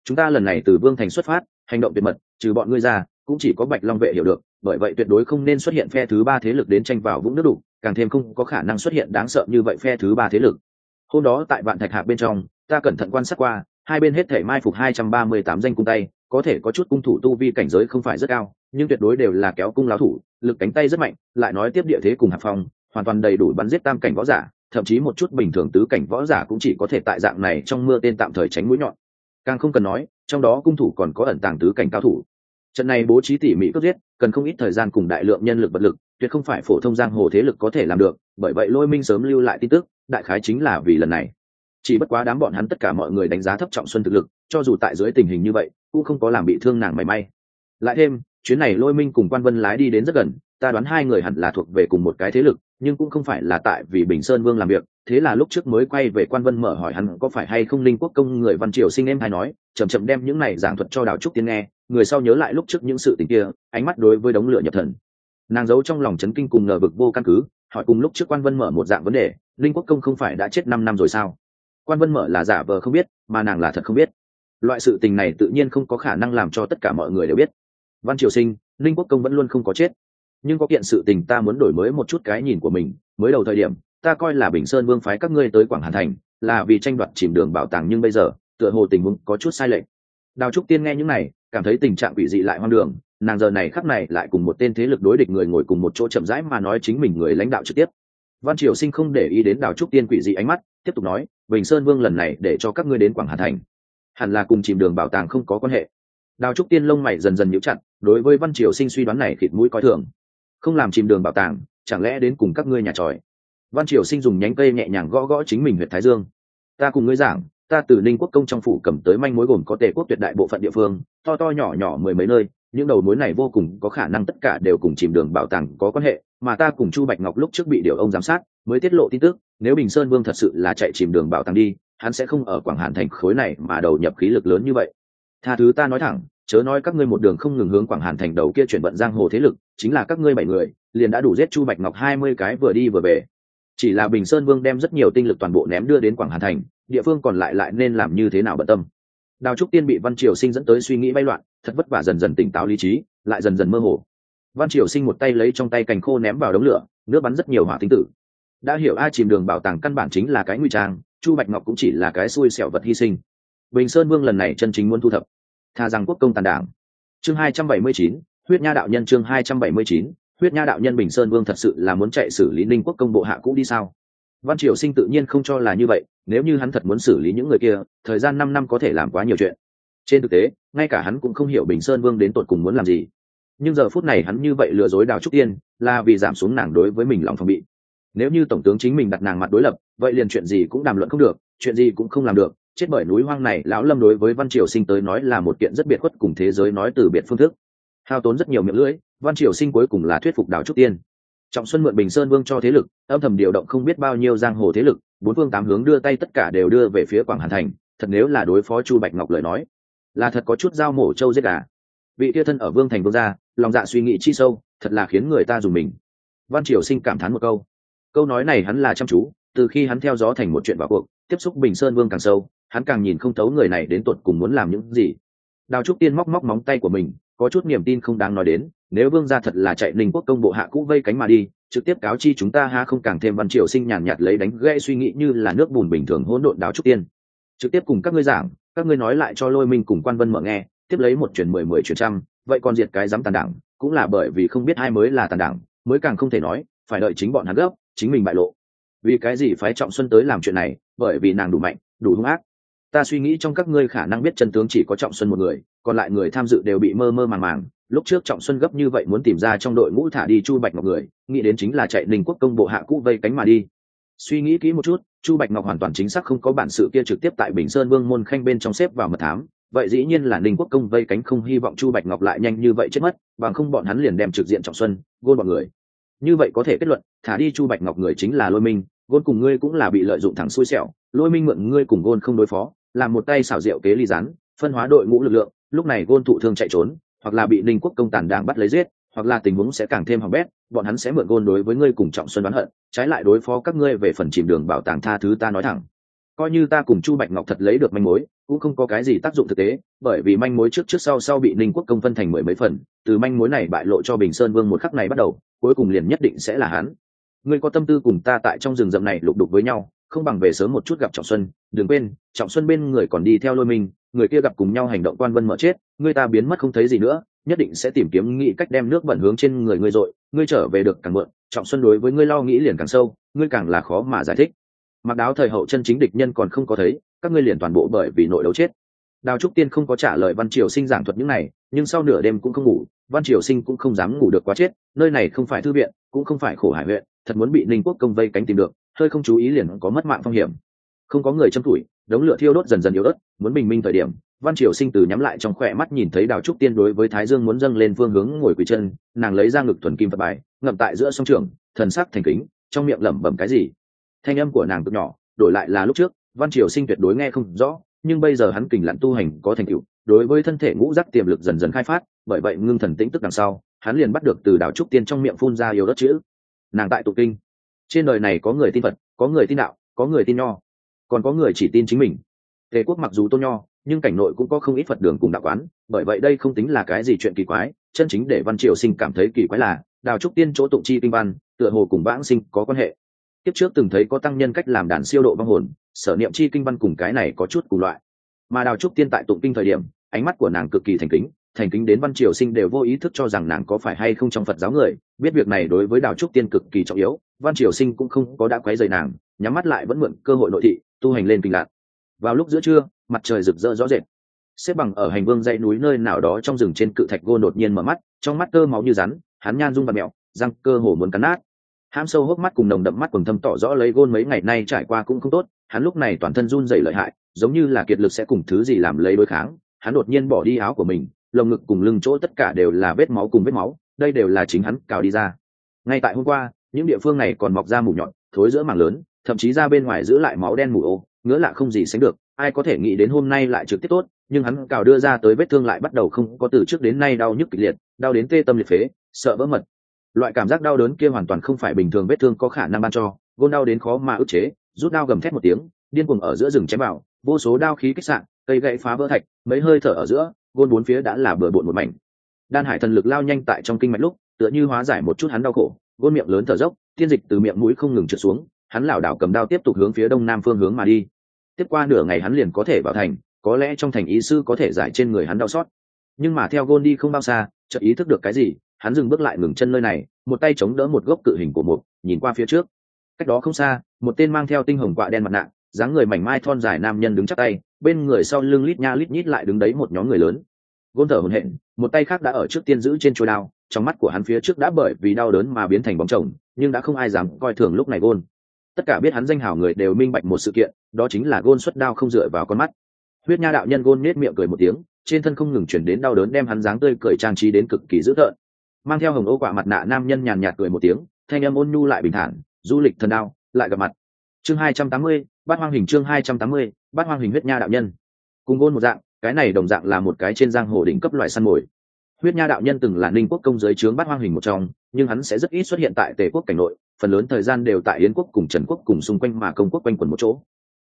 Chúng ta lần này từ vương thành xuất phát, hành động tuyệt mật, trừ bọn ngươi ra, cũng chỉ có bạch long vệ hiểu được bởi vậy tuyệt đối không nên xuất hiện phe thứ ba thế lực đến tranh vào vũng nước đủ, càng thêm không có khả năng xuất hiện đáng sợ như vậy phe thứ ba thế lực. Hôm đó tại vạn thạch hạp bên trong, ta cẩn thận quan sát qua, hai bên hết thể mai phục hai trăm ba mươi tám danh cung tay, có thể có chút cung thủ tu vi cảnh giới không phải rất cao, nhưng tuyệt đối đều là kéo cung láo thủ, lực cánh tay rất mạnh, lại nói tiếp địa thế cùng hạp phong, hoàn toàn đầy đủ bắn giết tam cảnh võ giả, thậm chí một chút bình thường tứ cảnh võ giả cũng chỉ có thể tại dạng này trong mưa tên tạm thời tránh mũi nhọn. Càng không cần nói, trong đó cung thủ còn có ẩn tàng tứ cảnh cao thủ trận này bố trí tỉ mỉ cướp giết, cần không ít thời gian cùng đại lượng nhân lực vật lực, tuyệt không phải phổ thông giang hồ thế lực có thể làm được, bởi vậy lôi minh sớm lưu lại tin tức, đại khái chính là vì lần này. Chỉ bất quá đám bọn hắn tất cả mọi người đánh giá thấp trọng xuân thực lực, cho dù tại dưới tình hình như vậy, cũng không có làm bị thương nàng mảy may. Lại thêm, chuyến này lôi minh cùng quan vân lái đi đến rất gần, ta đoán hai người hẳn là thuộc về cùng một cái thế lực, nhưng cũng không phải là tại vì bình sơn vương làm việc, thế là lúc trước mới quay về quan vân mở hỏi hắn có phải hay không linh quốc công người văn triều sinh em hay nói, chậm chậm đem những này giảng thuật cho đào trúc tiên nghe người sau nhớ lại lúc trước những sự tình kia, ánh mắt đối với đống lửa nhập thần. Nàng giấu trong lòng chấn kinh cùng ngờ vực vô căn cứ, hỏi cùng lúc trước quan vân mở một dạng vấn đề, linh quốc công không phải đã chết năm năm rồi sao? Quan vân mở là giả vờ không biết, mà nàng là thật không biết. Loại sự tình này tự nhiên không có khả năng làm cho tất cả mọi người đều biết. Văn triều sinh, linh quốc công vẫn luôn không có chết. Nhưng có kiện sự tình ta muốn đổi mới một chút cái nhìn của mình, mới đầu thời điểm, ta coi là bình sơn vương phái các ngươi tới quảng hà thành, là vì tranh đoạt chìm đường bảo tàng nhưng bây giờ, tựa hồ tình huống có chút sai lệch. Đào trúc tiên nghe những này cảm thấy tình trạng quỷ dị lại hoang đường, nàng giờ này khắc này lại cùng một tên thế lực đối địch người ngồi cùng một chỗ chậm rãi mà nói chính mình người lãnh đạo trực tiếp. Văn triều sinh không để ý đến đào trúc tiên quỷ dị ánh mắt, tiếp tục nói, bình sơn vương lần này để cho các ngươi đến quảng hà thành. Hẳn là cùng chìm đường bảo tàng không có quan hệ. Đào trúc tiên lông mày dần dần nhíu chặt, đối với văn triều sinh suy đoán này khịt mũi coi thường. Không làm chìm đường bảo tàng, chẳng lẽ đến cùng các ngươi nhà tròi? Văn triều sinh dùng nhánh cây nhẹ nhàng gõ gõ chính mình huyện thái dương. Ta cùng ngươi giảng ta từ ninh quốc công trong phủ cầm tới manh mối gồm có tề quốc tuyệt đại bộ phận địa phương, to to nhỏ nhỏ mười mấy nơi, những đầu mối này vô cùng có khả năng tất cả đều cùng chìm đường bảo tàng có quan hệ, mà ta cùng chu bạch ngọc lúc trước bị điều ông giám sát, mới tiết lộ tin tức, nếu bình sơn vương thật sự là chạy chìm đường bảo tàng đi, hắn sẽ không ở quảng hàn thành khối này mà đầu nhập khí lực lớn như vậy. Tha thứ ta nói thẳng, chớ nói các ngươi một đường không ngừng hướng quảng hàn thành đầu kia chuyển vận giang hồ thế lực, chính là các ngươi bảy người, liền đã đủ giết chu bạch ngọc hai mươi cái vừa đi vừa về. Chỉ là bình sơn vương đem rất nhiều tinh lực toàn bộ ném đưa đến quảng hàn thành địa phương còn lại lại nên làm như thế nào bận tâm. Đào trúc tiên bị văn triều sinh dẫn tới suy nghĩ bay loạn, thật vất vả dần dần tỉnh táo lý trí, lại dần dần mơ hồ. Văn triều sinh một tay lấy trong tay cành khô ném vào đống lửa, nước bắn rất nhiều hỏa tinh tử. Đã hiểu ai chìm đường bảo tàng căn bản chính là cái nguy trang, chu bạch ngọc cũng chỉ là cái xui xẻo vật hy sinh. Bình sơn vương lần này chân chính muốn thu thập. Tha rằng quốc công tàn đảng. Chương hai trăm bảy mươi chín, huyết nha đạo nhân chương hai trăm bảy mươi chín, huyết nha đạo nhân bình sơn vương thật sự là muốn chạy xử lý ninh quốc công bộ hạ cũ đi sao? Văn triều sinh tự nhiên không cho là như vậy nếu như hắn thật muốn xử lý những người kia, thời gian năm năm có thể làm quá nhiều chuyện. Trên thực tế, ngay cả hắn cũng không hiểu bình sơn vương đến tột cùng muốn làm gì. Nhưng giờ phút này hắn như vậy lừa dối đào trúc tiên là vì giảm xuống nàng đối với mình lòng phòng bị. Nếu như tổng tướng chính mình đặt nàng mặt đối lập, vậy liền chuyện gì cũng đàm luận không được, chuyện gì cũng không làm được. Chết bởi núi hoang này, lão lâm đối với văn triều sinh tới nói là một kiện rất biệt khuất cùng thế giới nói từ biệt phương thức. Hao tốn rất nhiều miệng lưỡi, văn triều sinh cuối cùng là thuyết phục đào trúc tiên trọng xuân mượn bình sơn vương cho thế lực âm thầm điều động không biết bao nhiêu giang hồ thế lực, bốn phương tám hướng đưa tay tất cả đều đưa về phía quảng hàn thành, thật nếu là đối phó chu bạch ngọc lời nói, là thật có chút dao mổ trâu giết gà. Vị tia thân ở vương thành vương gia, lòng dạ suy nghĩ chi sâu, thật là khiến người ta dùng mình. Văn triều sinh cảm thán một câu. Câu nói này hắn là chăm chú, từ khi hắn theo gió thành một chuyện vào cuộc, tiếp xúc bình sơn vương càng sâu, hắn càng nhìn không thấu người này đến tột cùng muốn làm những gì. Đào trúc tiên móc móc móng tay của mình, có chút niềm tin không đáng nói đến, nếu vương gia thật là chạy ninh quốc công bộ hạ cũ vây cánh mà đi trực tiếp cáo chi chúng ta ha, không càng thêm văn triều sinh nhàn nhạt lấy đánh gãy suy nghĩ như là nước bùn bình thường hỗn độn đáo trúc tiên. Trực tiếp cùng các ngươi giảng, các ngươi nói lại cho lôi minh cùng quan vân mở nghe, tiếp lấy một chuyển mười mười chuyển trăm, vậy còn diệt cái dám tàn đảng, cũng là bởi vì không biết ai mới là tàn đảng, mới càng không thể nói, phải đợi chính bọn hắn gấp chính mình bại lộ. Vì cái gì phái trọng xuân tới làm chuyện này, bởi vì nàng đủ mạnh, đủ hung ác. Ta suy nghĩ trong các ngươi khả năng biết chân tướng chỉ có trọng xuân một người, còn lại người tham dự đều bị mơ mơ màng màng lúc trước trọng xuân gấp như vậy muốn tìm ra trong đội ngũ thả đi chu bạch ngọc người, nghĩ đến chính là chạy ninh quốc công bộ hạ cũ vây cánh mà đi. Suy nghĩ kỹ một chút, chu bạch ngọc hoàn toàn chính xác không có bản sự kia trực tiếp tại bình sơn vương môn khanh bên trong xếp vào mật thám. Vậy dĩ nhiên là ninh quốc công vây cánh không hy vọng chu bạch ngọc lại nhanh như vậy chết mất, bằng không bọn hắn liền đem trực diện trọng xuân, gôn bọn người. Như vậy có thể kết luận, thả đi chu bạch ngọc người chính là lôi minh, gôn cùng ngươi cũng là bị lợi dụng thẳng xui xẻo. Lôi minh mượn ngươi cùng gôn không đối phó, làm một tay xảo diệu kế ly rán phân hóa đội ngũ lực lượng, lúc này gôn thụ thương chạy trốn hoặc là bị ninh quốc công tàn đang bắt lấy giết, hoặc là tình huống sẽ càng thêm hỏng bét, bọn hắn sẽ mượn gôn đối với ngươi cùng trọng xuân đoán hận, trái lại đối phó các ngươi về phần chìm đường bảo tàng tha thứ ta nói thẳng. Coi như ta cùng chu bạch ngọc thật lấy được manh mối, cũng không có cái gì tác dụng thực tế, bởi vì manh mối trước trước sau sau bị ninh quốc công phân thành mười mấy phần, từ manh mối này bại lộ cho bình sơn vương một khắc này bắt đầu, cuối cùng liền nhất định sẽ là hắn ngươi có tâm tư cùng ta tại trong rừng rậm này lục đục với nhau, không bằng về sớm một chút gặp trọng xuân. Đừng quên, trọng xuân bên người còn đi theo lôi mình, người kia gặp cùng nhau hành động quan vân mở chết ngươi ta biến mất không thấy gì nữa, nhất định sẽ tìm kiếm nghĩ cách đem nước bẩn hướng trên người ngươi dội ngươi trở về được càng mượn trọng xuân đối với ngươi lo nghĩ liền càng sâu, ngươi càng là khó mà giải thích. Mặc đáo thời hậu chân chính địch nhân còn không có thấy, các ngươi liền toàn bộ bởi vì nội đấu chết. Đào trúc tiên không có trả lời văn triều sinh giảng thuật những này, nhưng sau nửa đêm cũng không ngủ, văn triều sinh cũng không dám ngủ được quá chết, nơi này không phải thư viện, cũng không phải khổ hải huyện thật muốn bị ninh quốc công vây cánh tìm được, hơi không chú ý liền có mất mạng phong hiểm. Không có người châm tuổi, đống lửa thiêu đốt dần dần yếu ớt, muốn bình minh thời điểm, văn triều sinh từ nhắm lại trong khỏe mắt nhìn thấy đào trúc tiên đối với thái dương muốn dâng lên phương hướng ngồi quỳ chân, nàng lấy ra ngực thuần kim vật bài, ngậm tại giữa sông trường, thần sắc thành kính, trong miệng lẩm bẩm cái gì. Thanh âm của nàng cực nhỏ, đổi lại là lúc trước, văn triều sinh tuyệt đối nghe không rõ, nhưng bây giờ hắn kình lặn tu hành có thành tựu, đối với thân thể ngũ giác tiềm lực dần dần khai phát, bởi vậy ngưng thần tĩnh tức đằng sau, hắn liền bắt được từ đào trúc tiên trong miệng phun ra yếu đất chữ nàng tại tụ kinh. Trên đời này có người tin phật, có người tin đạo, có người tin nho, còn có người chỉ tin chính mình. Tề quốc mặc dù tôn nho, nhưng cảnh nội cũng có không ít phật đường cùng đạo quán, bởi vậy đây không tính là cái gì chuyện kỳ quái, chân chính để văn triều sinh cảm thấy kỳ quái là, đào trúc tiên chỗ tụng chi kinh văn, tựa hồ cùng vãng sinh có quan hệ. Tiếp trước từng thấy có tăng nhân cách làm đàn siêu độ vong hồn, sở niệm chi kinh văn cùng cái này có chút cùng loại. Mà đào trúc tiên tại tụng kinh thời điểm, ánh mắt của nàng cực kỳ thành kính thành kính đến văn triều sinh đều vô ý thức cho rằng nàng có phải hay không trong phật giáo người, biết việc này đối với đào trúc tiên cực kỳ trọng yếu, văn triều sinh cũng không có đã quấy rầy nàng, nhắm mắt lại vẫn mượn cơ hội nội thị, tu hành lên kinh lạc. Vào lúc giữa trưa, mặt trời rực rỡ rõ rệt. Xếp bằng ở hành vương dãy núi nơi nào đó trong rừng trên cự thạch gôn đột nhiên mở mắt, trong mắt cơ máu như rắn, hắn nhan rung và mẹo, răng cơ hồ muốn cắn nát. Ham sâu hốc mắt cùng nồng đậm mắt quần thâm tỏ rõ lấy gôn mấy ngày nay trải qua cũng không tốt, hắn lúc này toàn thân run dày lợi hại, giống như là kiệt lực sẽ cùng thứ gì làm lấy đối kháng, hắn đột nhiên bỏ đi áo của mình lồng ngực cùng lưng chỗ tất cả đều là vết máu cùng vết máu, đây đều là chính hắn cào đi ra. Ngay tại hôm qua, những địa phương này còn mọc ra mủ nhọn, thối giữa mảng lớn, thậm chí ra bên ngoài giữ lại máu đen mù ô, ngứa lạ không gì sánh được, ai có thể nghĩ đến hôm nay lại trực tiếp tốt, nhưng hắn cào đưa ra tới vết thương lại bắt đầu không có từ trước đến nay đau nhức kịch liệt, đau đến tê tâm liệt phế, sợ vỡ mật. Loại cảm giác đau đớn kia hoàn toàn không phải bình thường vết thương có khả năng ban cho, gôn đau đến khó mà ức chế, rút đao gầm thét một tiếng, điên cuồng ở giữa rừng chém vào, vô số đao khí kích sạn cây gậy phá vỡ thạch, mấy hơi thở ở giữa gôn bốn phía đã là bừa bộn một mảnh. Đan hải thần lực lao nhanh tại trong kinh mạch lúc, tựa như hóa giải một chút hắn đau khổ, gôn miệng lớn thở dốc tiên dịch từ miệng mũi không ngừng trượt xuống, hắn lảo đảo cầm đao tiếp tục hướng phía đông nam phương hướng mà đi. Tiếp qua nửa ngày hắn liền có thể vào thành, có lẽ trong thành ý sư có thể giải trên người hắn đau xót. Nhưng mà theo gôn đi không bao xa, chợt ý thức được cái gì, hắn dừng bước lại ngừng chân nơi này, một tay chống đỡ một gốc cự hình của một, nhìn qua phía trước. Cách đó không xa, một tên mang theo tinh hồng quạ đen mặt nạ dáng người mảnh mai thon dài nam nhân đứng chắc tay, bên người sau lưng lít nha lít nhít lại đứng đấy một nhóm người lớn. Gôn thở hồn hện một tay khác đã ở trước tiên giữ trên chuôi đao, trong mắt của hắn phía trước đã bởi vì đau đớn mà biến thành bóng chồng, nhưng đã không ai dám coi thường lúc này gôn. Tất cả biết hắn danh hào người đều minh bạch một sự kiện, đó chính là gôn xuất đao không dựa vào con mắt. Huyết nha đạo nhân gôn nết miệng cười một tiếng, trên thân không ngừng chuyển đến đau đớn đem hắn dáng tươi cười trang trí đến cực kỳ dữ tợn. Mang theo hồng ô quả mặt nạ nam nhân nhàn nhạt cười một tiếng, thanh âm ôn nhu lại bình thản, du lịch thần đao, lại gặp mặt chương hai trăm tám mươi, bát hoang hình chương hai trăm tám mươi, bát hoang hình huyết nha đạo nhân. Cùng gôn một dạng, cái này đồng dạng là một cái trên giang hồ đỉnh cấp loại săn mồi. Huyết nha đạo nhân từng là ninh quốc công giới trướng bát hoang hình một trong, nhưng hắn sẽ rất ít xuất hiện tại tề quốc cảnh nội, phần lớn thời gian đều tại yến quốc cùng trần quốc cùng xung quanh mà công quốc quanh quần một chỗ.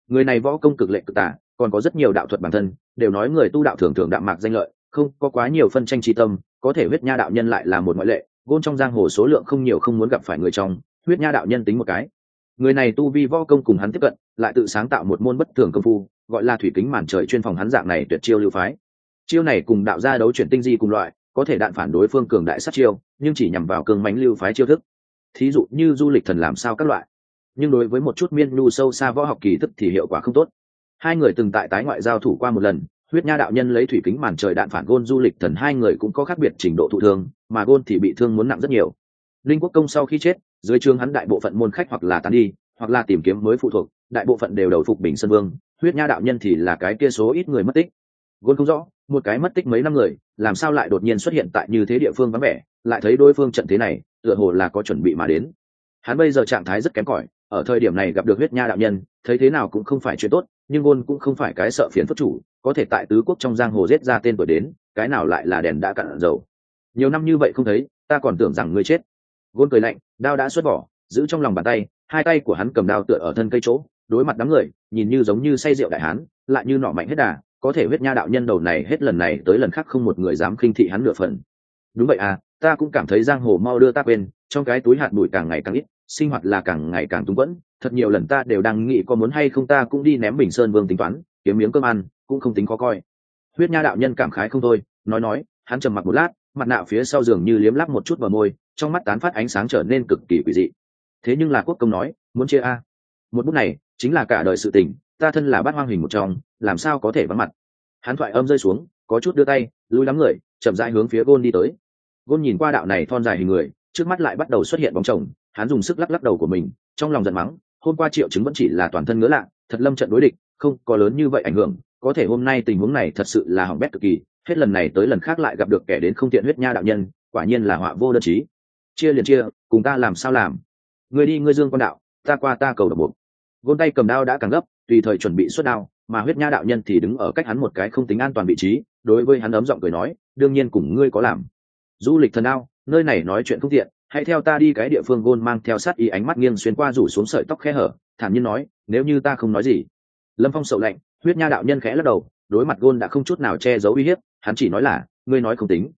Người này võ công cực lệ cực tả còn có rất nhiều đạo thuật bản thân, đều nói người tu đạo thường thường đạm mạc danh lợi, không có quá nhiều phân tranh tri tâm, có thể huyết nha đạo nhân lại là một ngoại lệ, gôn trong giang hồ số lượng không nhiều không muốn gặp phải người trong, huyết nha đạo nhân tính một cái người này tu vi võ công cùng hắn tiếp cận, lại tự sáng tạo một môn bất thường công phu, gọi là thủy kính màn trời chuyên phòng hắn dạng này tuyệt chiêu lưu phái. Chiêu này cùng đạo gia đấu chuyển tinh di cùng loại, có thể đạn phản đối phương cường đại sát chiêu, nhưng chỉ nhằm vào cường mánh lưu phái chiêu thức. Thí dụ như du lịch thần làm sao các loại. Nhưng đối với một chút miên nhu sâu xa võ học kỳ thức thì hiệu quả không tốt. Hai người từng tại tái ngoại giao thủ qua một lần, huyết nha đạo nhân lấy thủy kính màn trời đạn phản gôn du lịch thần hai người cũng có khác biệt trình độ thụ thương, mà gôn thì bị thương muốn nặng rất nhiều. Linh quốc công sau khi chết dưới trường hắn đại bộ phận môn khách hoặc là tán đi, hoặc là tìm kiếm mới phụ thuộc, đại bộ phận đều đầu phục bình sơn vương, huyết nha đạo nhân thì là cái kia số ít người mất tích. Gôn không rõ, một cái mất tích mấy năm người, làm sao lại đột nhiên xuất hiện tại như thế địa phương vắng vẻ, lại thấy đối phương trận thế này, tựa hồ là có chuẩn bị mà đến. Hắn bây giờ trạng thái rất kém cỏi, ở thời điểm này gặp được huyết nha đạo nhân, thấy thế nào cũng không phải chuyện tốt, nhưng gôn cũng không phải cái sợ phiền phất chủ, có thể tại tứ quốc trong giang hồ giết ra tên tuổi đến, cái nào lại là đèn đã cạn dầu. Nhiều năm như vậy không thấy, ta còn tưởng rằng ngươi chết gôn cười lạnh, đao đã xuất vỏ, giữ trong lòng bàn tay, hai tay của hắn cầm đao tựa ở thân cây chỗ, đối mặt đám người, nhìn như giống như say rượu đại hán, lại như nọ mạnh hết đà, có thể huyết nha đạo nhân đầu này hết lần này tới lần khác không một người dám khinh thị hắn nửa phần. Đúng vậy à ta cũng cảm thấy giang hồ mau đưa ta quên, trong cái túi hạt bụi càng ngày càng ít, sinh hoạt là càng ngày càng túng quẫn, thật nhiều lần ta đều đang nghĩ có muốn hay không ta cũng đi ném bình sơn vương tính toán, kiếm miếng cơm ăn, cũng không tính khó coi. Huyết nha đạo nhân cảm khái không thôi, nói nói, hắn trầm mặc một lát mặt nạ phía sau giường như liếm lắp một chút vào môi, trong mắt tán phát ánh sáng trở nên cực kỳ quỷ dị. Thế nhưng là quốc công nói, muốn chia a. Một bút này, chính là cả đời sự tình, ta thân là bát hoang hình một trong, làm sao có thể vắng mặt. Hắn thoại âm rơi xuống, có chút đưa tay, lùi lắm người, chậm rãi hướng phía gôn đi tới. Gôn nhìn qua đạo này thon dài hình người, trước mắt lại bắt đầu xuất hiện bóng chồng, hắn dùng sức lắc lắc đầu của mình, trong lòng giận mắng, hôm qua triệu chứng vẫn chỉ là toàn thân ngứa lạ, thật lâm trận đối địch, không có lớn như vậy ảnh hưởng, có thể hôm nay tình huống này thật sự là hỏng bét cực kỳ hết lần này tới lần khác lại gặp được kẻ đến không tiện huyết nha đạo nhân, quả nhiên là họa vô đơn chí. Chia liền chia, cùng ta làm sao làm? Người đi, ngươi dương con đạo, ta qua ta cầu độc buộc gôn tay cầm đao đã càng gấp, tùy thời chuẩn bị xuất đao, mà huyết nha đạo nhân thì đứng ở cách hắn một cái không tính an toàn vị trí, đối với hắn ấm giọng cười nói, đương nhiên cùng ngươi có làm. Du lịch thần đao, nơi này nói chuyện không tiện, hãy theo ta đi cái địa phương gôn mang theo sát ý ánh mắt nghiêng xuyên qua rủ xuống sợi tóc khe hở, thản nhiên nói, nếu như ta không nói gì. Lâm phong sậu lạnh, huyết nha đạo nhân khẽ lắc đầu, đối mặt gôn đã không chút nào che giấu uy hiếp hắn chỉ nói là, ngươi nói không tính.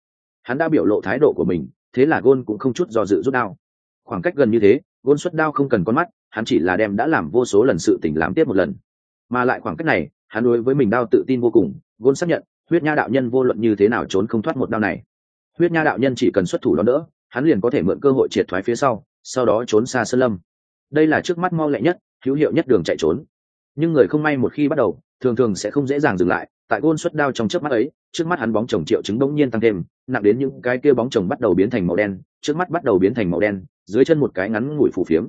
Hắn đã biểu lộ thái độ của mình, thế là gôn cũng không chút do dự rút đao. Khoảng cách gần như thế, gôn xuất đao không cần con mắt, hắn chỉ là đem đã làm vô số lần sự tỉnh làm tiếp một lần. Mà lại khoảng cách này, hắn đối với mình đao tự tin vô cùng, gôn xác nhận, huyết nha đạo nhân vô luận như thế nào trốn không thoát một đao này. Huyết nha đạo nhân chỉ cần xuất thủ đó nữa hắn liền có thể mượn cơ hội triệt thoái phía sau sau đó trốn xa sơn lâm. Đây là trước mắt mau lẹ nhất, hữu hiệu nhất đường chạy trốn. Nhưng người không may một khi bắt đầu, thường thường sẽ không dễ dàng dừng lại, tại gôn xuất đao trong trước mắt ấy trước mắt hắn bóng chồng triệu chứng bỗng nhiên tăng thêm, nặng đến những cái kia bóng chồng bắt đầu biến thành màu đen, trước mắt bắt đầu biến thành màu đen, dưới chân một cái ngắn ngủi phù phiếm.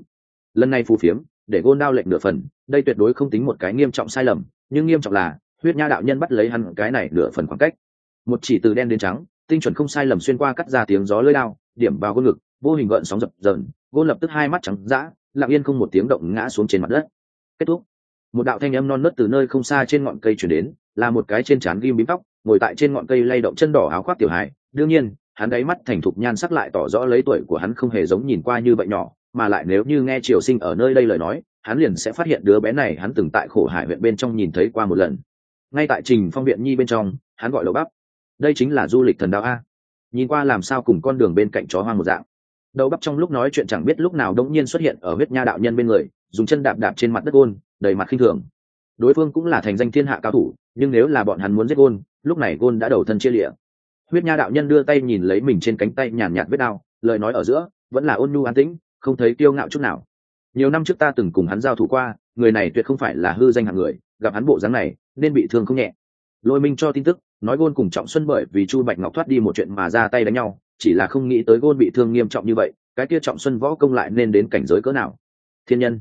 Lần này phù phiếm, để gôn đao lệnh nửa phần, đây tuyệt đối không tính một cái nghiêm trọng sai lầm, nhưng nghiêm trọng là, huyết nha đạo nhân bắt lấy hắn cái này nửa phần khoảng cách. Một chỉ từ đen đến trắng, tinh chuẩn không sai lầm xuyên qua cắt ra tiếng gió lưỡi đao, điểm vào gôn ngực, vô hình gợn sóng dập dờn, gôn lập tức hai mắt trắng dã, lặng yên không một tiếng động ngã xuống trên mặt đất. Kết thúc. Một đạo thanh âm non nớt từ nơi không xa trên ngọn cây chuyển đến, là một cái trên trán ghim bím tóc ngồi tại trên ngọn cây lay động chân đỏ áo khoác tiểu hải đương nhiên, hắn đáy mắt thành thục nhan sắc lại tỏ rõ lấy tuổi của hắn không hề giống nhìn qua như vậy nhỏ, mà lại nếu như nghe triều sinh ở nơi đây lời nói, hắn liền sẽ phát hiện đứa bé này hắn từng tại khổ hải huyện bên trong nhìn thấy qua một lần. Ngay tại trình phong viện nhi bên trong, hắn gọi lỗ bắp. Đây chính là du lịch thần đạo a. Nhìn qua làm sao cùng con đường bên cạnh chó hoang một dạng. Đầu bắp trong lúc nói chuyện chẳng biết lúc nào đống nhiên xuất hiện ở huyết nha đạo nhân bên người, dùng chân đạp đạp trên mặt đất ôn đầy mặt khinh thường. Đối phương cũng là thành danh thiên hạ cao thủ nhưng nếu là bọn hắn muốn giết gôn, lúc này gôn đã đầu thân chia lịa. Huyết nha đạo nhân đưa tay nhìn lấy mình trên cánh tay nhàn nhạt vết đao lời nói ở giữa, vẫn là ôn nhu an tĩnh, không thấy kiêu ngạo chút nào. Nhiều năm trước ta từng cùng hắn giao thủ qua, người này tuyệt không phải là hư danh hạng người, gặp hắn bộ dáng này, nên bị thương không nhẹ. Lôi minh cho tin tức, nói gôn cùng trọng xuân bởi vì chu bạch ngọc thoát đi một chuyện mà ra tay đánh nhau, chỉ là không nghĩ tới gôn bị thương nghiêm trọng như vậy, cái kia trọng xuân võ công lại nên đến cảnh giới cỡ nào. Thiên nhân,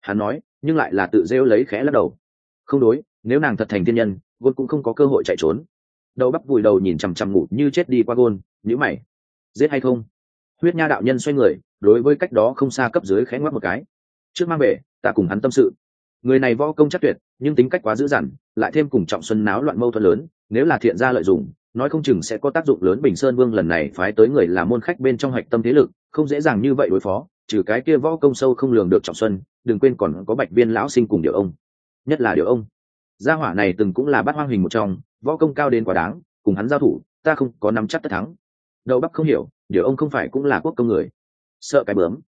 hắn nói, nhưng lại là tự rêu lấy khẽ lắc đầu. Không đối nếu nàng thật thành thiên nhân, gôn cũng không có cơ hội chạy trốn. Đầu bắp vùi đầu nhìn chằm chằm ngủ như chết đi qua gôn nhữ mày. Giết hay không? Huyết nha đạo nhân xoay người, đối với cách đó không xa cấp dưới khẽ ngoắc một cái. Trước mang về, ta cùng hắn tâm sự. Người này võ công chắc tuyệt, nhưng tính cách quá dữ dằn, lại thêm cùng trọng xuân náo loạn mâu thuẫn lớn, nếu là thiện gia lợi dụng, nói không chừng sẽ có tác dụng lớn bình sơn vương lần này phái tới người là môn khách bên trong hạch tâm thế lực, không dễ dàng như vậy đối phó, trừ cái kia võ công sâu không lường được trọng xuân, đừng quên còn có bạch viên lão sinh cùng điều ông. Nhất là điều ông gia hỏa này từng cũng là bát hoang hình một trong, võ công cao đến quá đáng, cùng hắn giao thủ, ta không có nắm chắc tất thắng. Đậu bắc không hiểu, điều ông không phải cũng là quốc công người. Sợ cái bướm.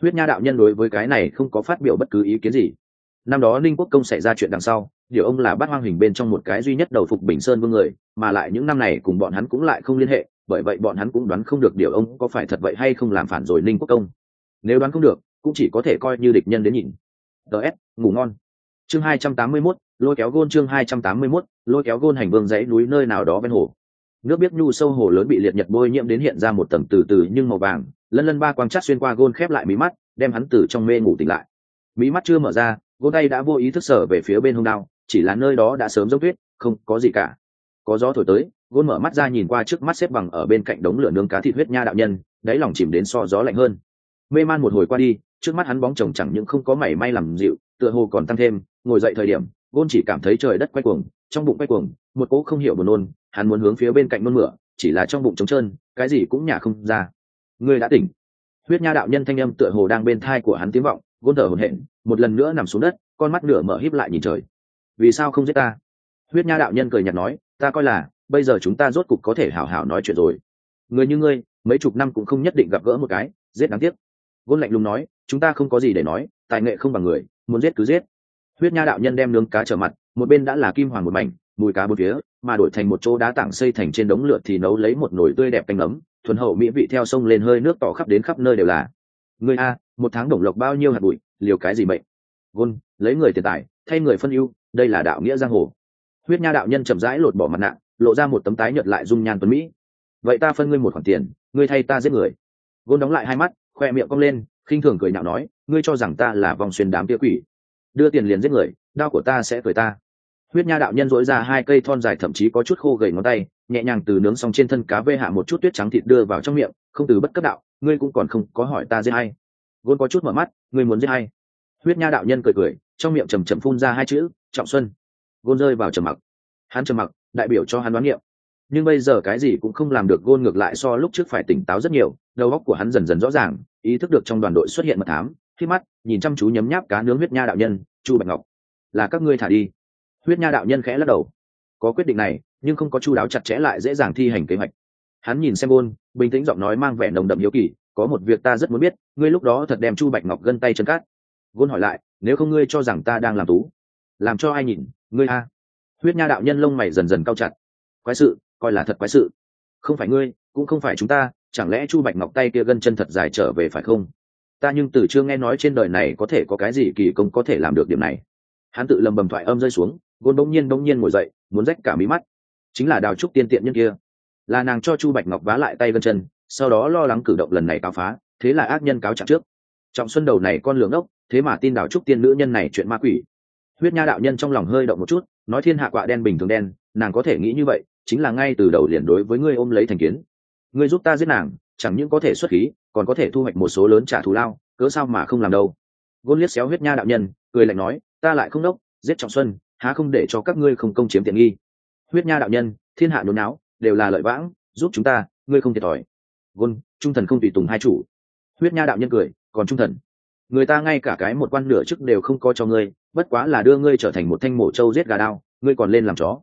Huyết nha đạo nhân đối với cái này không có phát biểu bất cứ ý kiến gì. Năm đó ninh quốc công xảy ra chuyện đằng sau, điều ông là bát hoang hình bên trong một cái duy nhất đầu phục bình sơn vương người, mà lại những năm này cùng bọn hắn cũng lại không liên hệ, bởi vậy bọn hắn cũng đoán không được điều ông có phải thật vậy hay không làm phản rồi ninh quốc công. Nếu đoán không được, cũng chỉ có thể coi như địch nhân đến nhìn. Ts ngủ ngon. Chương hai trăm tám mươi mốt lôi kéo gôn chương hai trăm tám mươi 281, lôi kéo gôn hành vương dãy núi nơi nào đó ven hồ. Nước biết nhu sâu hồ lớn bị liệt nhật bôi nhiễm đến hiện ra một tầng từ từ nhưng màu vàng lân lân ba quang chát xuyên qua gôn khép lại mí mắt đem hắn từ trong mê ngủ tỉnh lại. Mí mắt chưa mở ra gôn tay đã vô ý thức sở về phía bên hông đao chỉ là nơi đó đã sớm dốc tuyết không có gì cả. Có gió thổi tới gôn mở mắt ra nhìn qua trước mắt xếp bằng ở bên cạnh đống lửa nướng cá thịt huyết nha đạo nhân đáy lòng chìm đến so gió lạnh hơn. Mê man một hồi qua đi trước mắt hắn bóng chồng chẳng những không có mảy may làm dịu tựa hồ còn tăng thêm ngồi dậy thời điểm gôn chỉ cảm thấy trời đất quay cuồng, trong bụng quay cuồng, một cỗ không hiểu buồn nôn, hắn muốn hướng phía bên cạnh nôn mửa, chỉ là trong bụng trống trơn, cái gì cũng nhả không ra. Người đã tỉnh. Huyết nha đạo nhân thanh âm tựa hồ đang bên thai của hắn tiếng vọng, gôn thở hổn hển, một lần nữa nằm xuống đất, con mắt nửa mở híp lại nhìn trời. Vì sao không giết ta? Huyết nha đạo nhân cười nhạt nói, ta coi là, bây giờ chúng ta rốt cục có thể hảo hảo nói chuyện rồi. Người như ngươi, mấy chục năm cũng không nhất định gặp gỡ một cái, giết đáng tiếc. Gôn lạnh lùng nói, chúng ta không có gì để nói, tài nghệ không bằng người, muốn giết cứ giết huyết nha đạo nhân đem nướng cá trở mặt, một bên đã là kim hoàng một mảnh, mùi cá bốn phía, mà đổi thành một chỗ đá tảng xây thành trên đống lửa thì nấu lấy một nồi tươi đẹp canh ấm, thuần hậu mỹ vị theo sông lên hơi nước tỏ khắp đến khắp nơi đều là. Người a, một tháng đồng lộc bao nhiêu hạt bụi, liều cái gì mệnh? Gôn, lấy người tiền tài, thay người phân ưu, đây là đạo nghĩa giang hồ. Huyết nha đạo nhân chậm rãi lột bỏ mặt nạ, lộ ra một tấm tái nhợt lại dung nhan tuấn mỹ. Vậy ta phân ngươi một khoản tiền, ngươi thay ta giết người. Gôn đóng lại hai mắt, khoe miệng cong lên, khinh thường cười nhạo nói, ngươi cho rằng ta là vòng xuyên đám tia quỷ đưa tiền liền giết người đao của ta sẽ cười ta. Huyết nha đạo nhân dỗi ra hai cây thon dài thậm chí có chút khô gầy ngón tay, nhẹ nhàng từ nướng xong trên thân cá vê hạ một chút tuyết trắng thịt đưa vào trong miệng, không từ bất cấp đạo, ngươi cũng còn không có hỏi ta giết hay gôn có chút mở mắt, ngươi muốn giết hay huyết nha đạo nhân cười cười, trong miệng chầm chầm phun ra hai chữ, trọng xuân. Gôn rơi vào trầm mặc. Hắn trầm mặc, đại biểu cho hắn đoán nghiệm. Nhưng bây giờ cái gì cũng không làm được gôn ngược lại so lúc trước phải tỉnh táo rất nhiều, đầu óc của hắn dần dần rõ ràng, ý thức được trong đoàn đội xuất hiện mật thám khi mắt, nhìn chăm chú nhấm nháp cá nướng huyết nha đạo nhân, chu bạch ngọc. Là các ngươi thả đi. Huyết nha đạo nhân khẽ lắc đầu. Có quyết định này, nhưng không có chu đáo chặt chẽ lại dễ dàng thi hành kế hoạch. Hắn nhìn xem ôn, bình tĩnh giọng nói mang vẻ nồng đậm hiếu kỳ, có một việc ta rất muốn biết, ngươi lúc đó thật đem chu bạch ngọc gân tay chân cát gôn hỏi lại, nếu không ngươi cho rằng ta đang làm tú? Làm cho ai nhìn, ngươi a? Huyết nha đạo nhân lông mày dần dần cao chặt. Quái sự, coi là thật quái sự. Không phải ngươi, cũng không phải chúng ta, chẳng lẽ chu bạch ngọc tay kia gân chân thật dài trở về phải không? Ta nhưng từ chưa nghe nói trên đời này có thể có cái gì kỳ công có thể làm được điểm này. Hắn tự lầm bầm thoại âm rơi xuống, gôn bỗng nhiên bỗng nhiên ngồi dậy, muốn rách cả mí mắt. Chính là đào trúc tiên tiện nhân kia. Là nàng cho chu bạch ngọc vá lại tay gân chân, sau đó lo lắng cử động lần này cáo phá, thế là ác nhân cáo trạng trước. Trọng xuân đầu này con lường ốc, thế mà tin đào trúc tiên nữ nhân này chuyện ma quỷ. Huyết nha đạo nhân trong lòng hơi động một chút, nói thiên hạ quạ đen bình thường đen, nàng có thể nghĩ như vậy, chính là ngay từ đầu liền đối với ngươi ôm lấy thành kiến. Ngươi giúp ta giết nàng chẳng những có thể xuất khí, còn có thể thu hoạch một số lớn trả thù lao, cớ sao mà không làm đâu. Gôn liếc xéo huyết nha đạo nhân, cười lạnh nói, ta lại không đốc, giết trọng xuân, há không để cho các ngươi không công chiếm tiện nghi? Huyết nha đạo nhân, thiên hạ nôn não đều là lợi vãng, giúp chúng ta, ngươi không thiệt thòi. Gôn, trung thần không tùy tùng hai chủ. Huyết nha đạo nhân cười, còn trung thần, người ta ngay cả cái một quan nửa chức đều không có cho ngươi, bất quá là đưa ngươi trở thành một thanh mổ trâu giết gà đao, ngươi còn lên làm chó.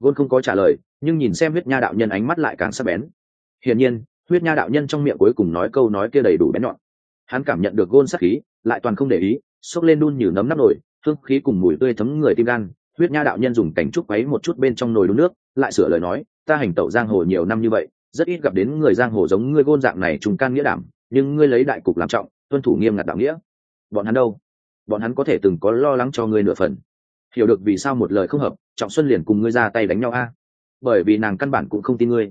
Gôn không có trả lời, nhưng nhìn xem huyết nha đạo nhân ánh mắt lại càng sắc bén. Hiển nhiên huyết nha đạo nhân trong miệng cuối cùng nói câu nói kia đầy đủ bén nhọn. Hắn cảm nhận được gôn sắc khí, lại toàn không để ý, xốc lên đun như nấm nắp nổi hương khí cùng mùi tươi thấm người tim gan. Huyết nha đạo nhân dùng cảnh trúc quấy một chút bên trong nồi đun nước, lại sửa lời nói, ta hành tẩu giang hồ nhiều năm như vậy, rất ít gặp đến người giang hồ giống ngươi gôn dạng này trùng can nghĩa đảm, nhưng ngươi lấy đại cục làm trọng, tuân thủ nghiêm ngặt đạo nghĩa. Bọn hắn đâu? Bọn hắn có thể từng có lo lắng cho ngươi nửa phần. Hiểu được vì sao một lời không hợp, trọng xuân liền cùng ngươi ra tay đánh nhau a. Bởi vì nàng căn bản cũng không tin ngươi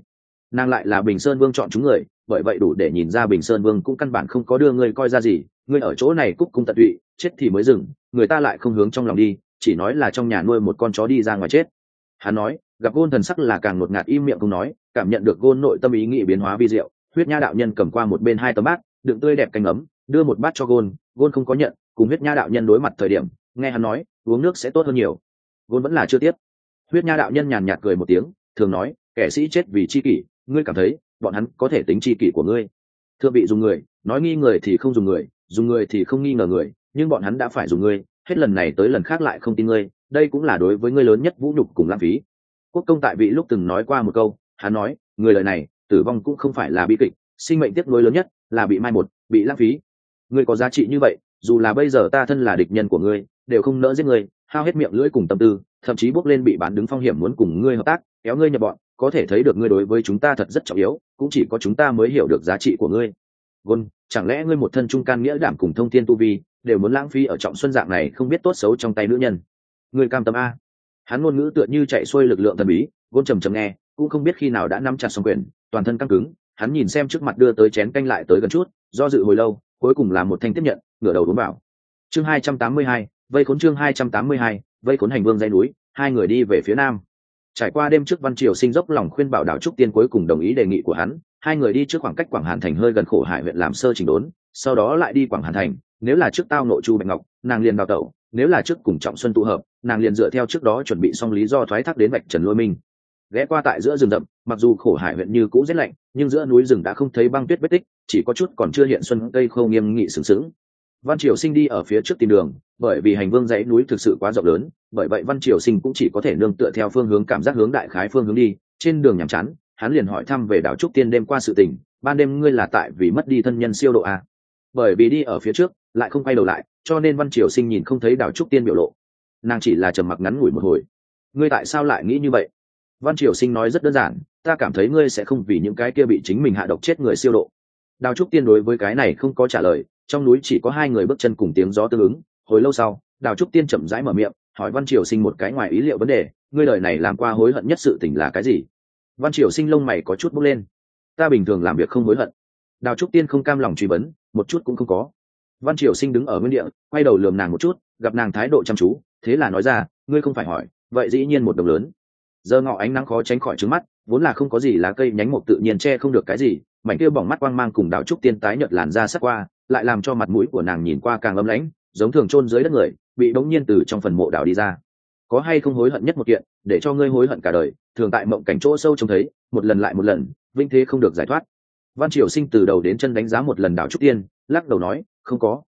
nàng lại là bình sơn vương chọn chúng người, bởi vậy đủ để nhìn ra bình sơn vương cũng căn bản không có đưa ngươi coi ra gì, ngươi ở chỗ này cúc cung tận tụy, chết thì mới dừng, người ta lại không hướng trong lòng đi, chỉ nói là trong nhà nuôi một con chó đi ra ngoài chết. Hắn nói, gặp gôn thần sắc là càng ngột ngạt im miệng không nói, cảm nhận được gôn nội tâm ý nghĩ biến hóa vi diệu, huyết nha đạo nhân cầm qua một bên hai tấm bát, đựng tươi đẹp canh ấm, đưa một bát cho gôn gôn không có nhận, cùng huyết nha đạo nhân đối mặt thời điểm, nghe hắn nói, uống nước sẽ tốt hơn nhiều. Gôn vẫn là chưa tiếp. Huyết nha đạo nhân nhàn nhạt cười một tiếng, thường nói, kẻ sĩ chết vì chi kỷ ngươi cảm thấy bọn hắn có thể tính chi kỷ của ngươi. Thưa vị dùng người, nói nghi người thì không dùng người dùng người thì không nghi ngờ người, nhưng bọn hắn đã phải dùng ngươi, hết lần này tới lần khác lại không tin ngươi, đây cũng là đối với ngươi lớn nhất vũ nhục cùng lãng phí. Quốc công tại vị lúc từng nói qua một câu, hắn nói, người lời này, tử vong cũng không phải là bi kịch, sinh mệnh tiếp nối lớn nhất là bị mai một, bị lãng phí. Ngươi có giá trị như vậy, dù là bây giờ ta thân là địch nhân của ngươi, đều không nỡ giết ngươi, hao hết miệng lưỡi cùng tâm tư thậm chí bước lên bị bán đứng phong hiểm muốn cùng ngươi hợp tác, kéo ngươi nhập bọn, có thể thấy được ngươi đối với chúng ta thật rất trọng yếu, cũng chỉ có chúng ta mới hiểu được giá trị của ngươi. Gôn, chẳng lẽ ngươi một thân trung can nghĩa đảm cùng thông thiên tu vi, đều muốn lãng phí ở trọng xuân dạng này không biết tốt xấu trong tay nữ nhân? Ngươi cam tâm a. Hắn ngôn ngữ tựa như chạy xuôi lực lượng thần bí, gôn trầm trầm nghe, cũng không biết khi nào đã nắm chặt xong quyền, toàn thân căng cứng, hắn nhìn xem trước mặt đưa tới chén canh lại tới gần chút, do dự hồi lâu, cuối cùng là một thanh tiếp nhận, ngửa đầu đốn bảo chương hai trăm tám mươi hai, vây khốn chương hai trăm tám mươi hai vây khốn hành vương dây núi, hai người đi về phía nam. Trải qua đêm trước văn triều sinh dốc lòng khuyên bảo đảo trúc tiên cuối cùng đồng ý đề nghị của hắn, hai người đi trước khoảng cách quảng hàn thành hơi gần khổ hải huyện làm sơ chỉnh đốn, sau đó lại đi quảng hàn thành, nếu là trước tao nội chu bạch ngọc, nàng liền đào tẩu, nếu là trước cùng trọng xuân tụ hợp, nàng liền dựa theo trước đó chuẩn bị xong lý do thoái thác đến vạch trần lôi minh. Ghé qua tại giữa rừng rậm, mặc dù khổ hải huyện như cũ rét lạnh, nhưng giữa núi rừng đã không thấy băng tuyết vết tích, chỉ có chút còn chưa hiện xuân cây khâu nghiêm nghị sừng sững. Văn triều sinh đi ở phía trước tìm đường bởi vì hành vương dãy núi thực sự quá rộng lớn, bởi vậy văn triều sinh cũng chỉ có thể nương tựa theo phương hướng cảm giác hướng đại khái phương hướng đi. Trên đường nhàm chán, hắn liền hỏi thăm về đảo trúc tiên đêm qua sự tình, ban đêm ngươi là tại vì mất đi thân nhân siêu độ a bởi vì đi ở phía trước, lại không quay đầu lại, cho nên văn triều sinh nhìn không thấy đảo trúc tiên biểu lộ. Nàng chỉ là trầm mặc ngắn ngủi một hồi. Ngươi tại sao lại nghĩ như vậy? Văn triều sinh nói rất đơn giản, ta cảm thấy ngươi sẽ không vì những cái kia bị chính mình hạ độc chết người siêu độ. Đào trúc tiên đối với cái này không có trả lời, trong núi chỉ có hai người bước chân cùng tiếng gió tương ứng hồi lâu sau, đào trúc tiên chậm rãi mở miệng, hỏi văn triều sinh một cái ngoài ý liệu vấn đề, ngươi đời này làm qua hối hận nhất sự tình là cái gì? Văn triều sinh lông mày có chút bốc lên. Ta bình thường làm việc không hối hận. Đào trúc tiên không cam lòng truy vấn, một chút cũng không có. Văn triều sinh đứng ở nguyên địa, quay đầu lườm nàng một chút, gặp nàng thái độ chăm chú, thế là nói ra, ngươi không phải hỏi, vậy dĩ nhiên một đồng lớn. Giờ ngọ ánh nắng khó tránh khỏi trứng mắt, vốn là không có gì lá cây nhánh mộc tự nhiên che không được cái gì, mảnh kia bỏng mắt quang mang cùng đào trúc tiên tái nhợt làn ra sắc qua, lại làm cho mặt mũi của nàng nhìn qua càng ấm lãnh giống thường chôn dưới đất người, bị bỗng nhiên từ trong phần mộ đào đi ra. Có hay không hối hận nhất một kiện, để cho ngươi hối hận cả đời, thường tại mộng cảnh chỗ sâu trông thấy, một lần lại một lần, vinh thế không được giải thoát. Văn triều sinh từ đầu đến chân đánh giá một lần đảo trúc tiên, lắc đầu nói, không có.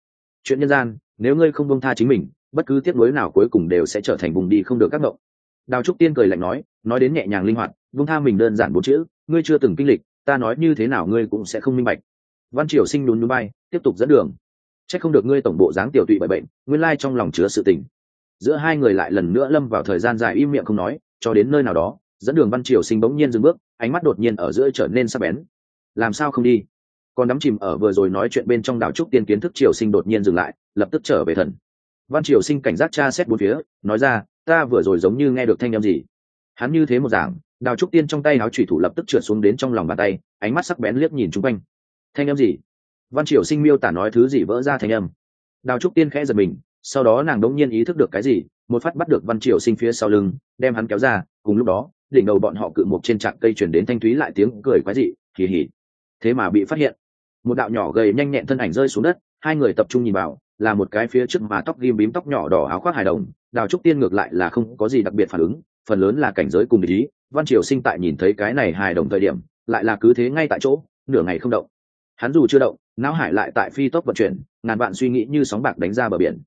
Chuyện nhân gian, nếu ngươi không bông tha chính mình, bất cứ tiếc nuối nào cuối cùng đều sẽ trở thành vùng đi không được các ngộng. Đào trúc tiên cười lạnh nói nói đến nhẹ nhàng linh hoạt bông tha mình đơn giản bốn chữ, ngươi chưa từng kinh lịch, ta nói như thế nào ngươi cũng sẽ không minh bạch. Văn triều sinh nhún núi bay, tiếp tục dẫn đường chắc không được ngươi tổng bộ dáng tiểu tụy bởi bệnh, nguyên lai trong lòng chứa sự tình. Giữa hai người lại lần nữa lâm vào thời gian dài im miệng không nói, cho đến nơi nào đó, dẫn đường văn triều sinh bỗng nhiên dừng bước, ánh mắt đột nhiên ở giữa trở nên sắc bén. Làm sao không đi? Còn đắm chìm ở vừa rồi nói chuyện bên trong đảo trúc tiên kiến thức triều sinh đột nhiên dừng lại, lập tức trở về thần. Văn triều sinh cảnh giác tra xét bốn phía, nói ra, ta vừa rồi giống như nghe được thanh â m gì. Hắn như thế một giảng đào trúc tiên trong tay áo chủy thủ lập tức trượt xuống đến trong lòng bàn tay, ánh mắt sắc bén liếc nhìn chung quanh. Thanh â m gì? Văn triều sinh miêu tả nói thứ gì vỡ ra thành âm. Đào trúc tiên khẽ giật mình, sau đó nàng đống nhiên ý thức được cái gì, một phát bắt được văn triều sinh phía sau lưng, đem hắn kéo ra, cùng lúc đó, đỉnh đầu bọn họ cự một trên trạc cây chuyển đến thanh thúy lại tiếng cười quái dị kỳ hỉ thế mà bị phát hiện. Một đạo nhỏ gầy nhanh nhẹn thân ảnh rơi xuống đất, hai người tập trung nhìn vào, là một cái phía trước mà tóc ghim bím tóc nhỏ đỏ áo khoác hài đồng, đào trúc tiên ngược lại là không có gì đặc biệt phản ứng, phần lớn là cảnh giới cùng ý, văn triều sinh tại nhìn thấy cái này hài đồng thời điểm, lại là cứ thế ngay tại chỗ, nửa ngày không động hắn dù chưa động, não hải lại tại phi tốc vận chuyển, ngàn vạn suy nghĩ như sóng bạc đánh ra bờ biển.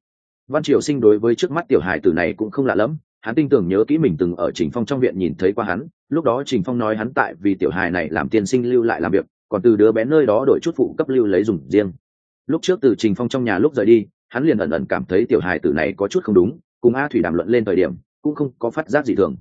Văn triều sinh đối với trước mắt tiểu hải tử này cũng không lạ lẫm, hắn tin tưởng nhớ kỹ mình từng ở trình phong trong viện nhìn thấy qua hắn, lúc đó trình phong nói hắn tại vì tiểu hài này làm tiên sinh lưu lại làm việc, còn từ đứa bé nơi đó đổi chút phụ cấp lưu lấy dùng riêng. Lúc trước từ trình phong trong nhà lúc rời đi, hắn liền ẩn ẩn cảm thấy tiểu hài tử này có chút không đúng, cùng a thủy đàm luận lên thời điểm, cũng không có phát giác gì thường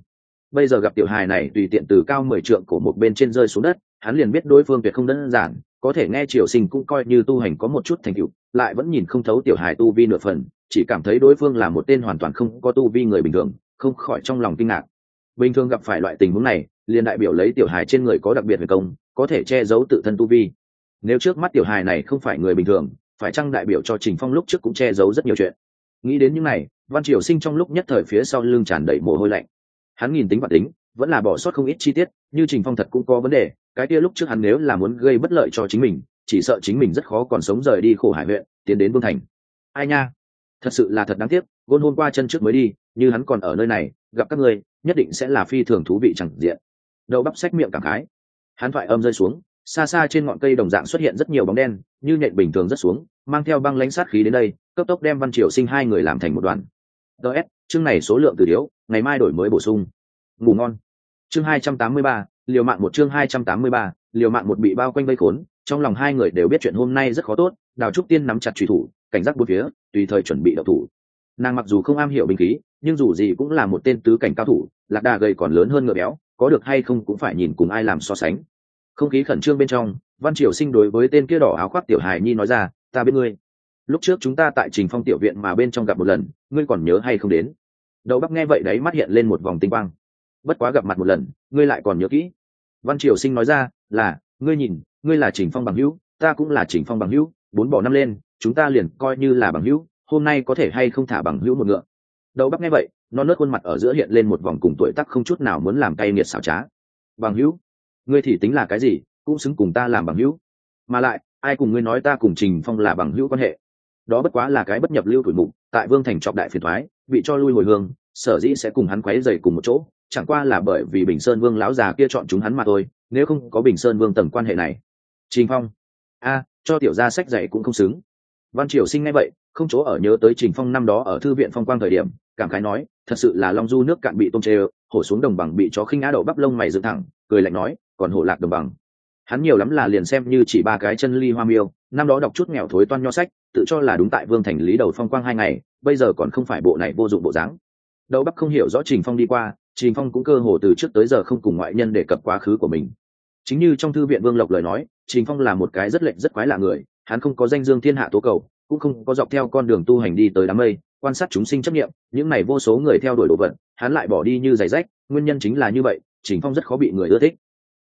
bây giờ gặp tiểu hài này tùy tiện từ cao mười trượng của một bên trên rơi xuống đất, hắn liền biết đối phương tuyệt không đơn giản, có thể nghe triều sinh cũng coi như tu hành có một chút thành tựu, lại vẫn nhìn không thấu tiểu hài tu vi nửa phần, chỉ cảm thấy đối phương là một tên hoàn toàn không có tu vi người bình thường, không khỏi trong lòng kinh ngạc. Bình thường gặp phải loại tình huống này, liền đại biểu lấy tiểu hài trên người có đặc biệt về công, có thể che giấu tự thân tu vi. Nếu trước mắt tiểu hài này không phải người bình thường, phải chăng đại biểu cho trình phong lúc trước cũng che giấu rất nhiều chuyện? Nghĩ đến những này, văn triều sinh trong lúc nhất thời phía sau lưng tràn đầy mồ hôi lạnh hắn nhìn tính và tính, vẫn là bỏ sót không ít chi tiết, như trình phong thật cũng có vấn đề, cái kia lúc trước hắn nếu là muốn gây bất lợi cho chính mình, chỉ sợ chính mình rất khó còn sống rời đi khổ hải huyện, tiến đến vương thành. Ai nha? Thật sự là thật đáng tiếc, gôn hôm qua chân trước mới đi, như hắn còn ở nơi này, gặp các ngươi, nhất định sẽ là phi thường thú vị chẳng diện. Đậu bắp xách miệng cảm khái. Hắn thoại âm rơi xuống, xa xa trên ngọn cây đồng dạng xuất hiện rất nhiều bóng đen, như nhện bình thường rất xuống, mang theo băng lãnh sát khí đến đây, cấp tốc đem văn triều sinh hai người làm thành một đoàn. Ts chương này số lượng từ điếu, ngày mai đổi mới bổ sung. Ngủ ngon. Chương hai trăm tám mươi ba, liều mạng một chương hai trăm tám mươi ba, liều mạng một bị bao quanh vây khốn. Trong lòng hai người đều biết chuyện hôm nay rất khó tốt, đào trúc tiên nắm chặt truy thủ, cảnh giác bốn phía, tùy thời chuẩn bị đậu thủ. Nàng mặc dù không am hiểu binh khí, nhưng dù gì cũng là một tên tứ cảnh cao thủ, lạc đà gầy còn lớn hơn ngựa béo, có được hay không cũng phải nhìn cùng ai làm so sánh. Không khí khẩn trương bên trong, văn triều sinh đối với tên kia đỏ áo khoác tiểu hài nhi nói ra, ta biết ngươi. Lúc trước chúng ta tại trình phong tiểu viện mà bên trong gặp một lần, ngươi còn nhớ hay không đến? Đầu bắc nghe vậy đấy mắt hiện lên một vòng tinh quang. Bất quá gặp mặt một lần, ngươi lại còn nhớ kỹ. Văn triều sinh nói ra, là, ngươi nhìn, ngươi là trình phong bằng hữu, ta cũng là trình phong bằng hữu, bốn bỏ năm lên, chúng ta liền coi như là bằng hữu, hôm nay có thể hay không thả bằng hữu một ngựa? Đầu bắc nghe vậy nó nớt khuôn mặt ở giữa hiện lên một vòng cùng tuổi tắc không chút nào muốn làm cay nghiệt xảo trá. Bằng hữu? Ngươi thì tính là cái gì, cũng xứng cùng ta làm bằng hữu. Mà lại, ai cùng ngươi nói ta cùng trình phong là bằng hữu quan hệ? Đó bất quá là cái bất nhập lưu tuổi mục, tại vương thành trọng đại phiền thoái bị cho lui hồi hương, sở dĩ sẽ cùng hắn quấy dày cùng một chỗ, chẳng qua là bởi vì bình sơn vương lão già kia chọn chúng hắn mà thôi, nếu không có bình sơn vương tầng quan hệ này. Trình phong. A, cho tiểu gia sách dạy cũng không xứng. Văn triều sinh ngay vậy, không chỗ ở nhớ tới trình phong năm đó ở thư viện phong quang thời điểm, cảm khái nói, thật sự là long du nước cạn bị tôm chê, hổ xuống đồng bằng bị chó khinh á đậu bắp lông mày dựng thẳng, cười lạnh nói, còn hổ lạc đồng bằng. Hắn nhiều lắm là liền xem như chỉ ba cái chân ly hoa miêu, năm đó đọc chút nghèo thối toan nho sách, tự cho là đúng tại vương thành lý đầu phong quang hai ngày bây giờ còn không phải bộ này vô dụng bộ dáng. Đậu bắc không hiểu rõ trình phong đi qua, trình phong cũng cơ hồ từ trước tới giờ không cùng ngoại nhân đề cập quá khứ của mình. Chính như trong thư viện vương lộc lời nói, trình phong là một cái rất lệnh rất quái lạ người, hắn không có danh dương thiên hạ tố cầu, cũng không có dọc theo con đường tu hành đi tới đám mây, quan sát chúng sinh chấp nghiệm những này vô số người theo đuổi đồ vật, hắn lại bỏ đi như giày rách, nguyên nhân chính là như vậy, trình phong rất khó bị người ưa thích.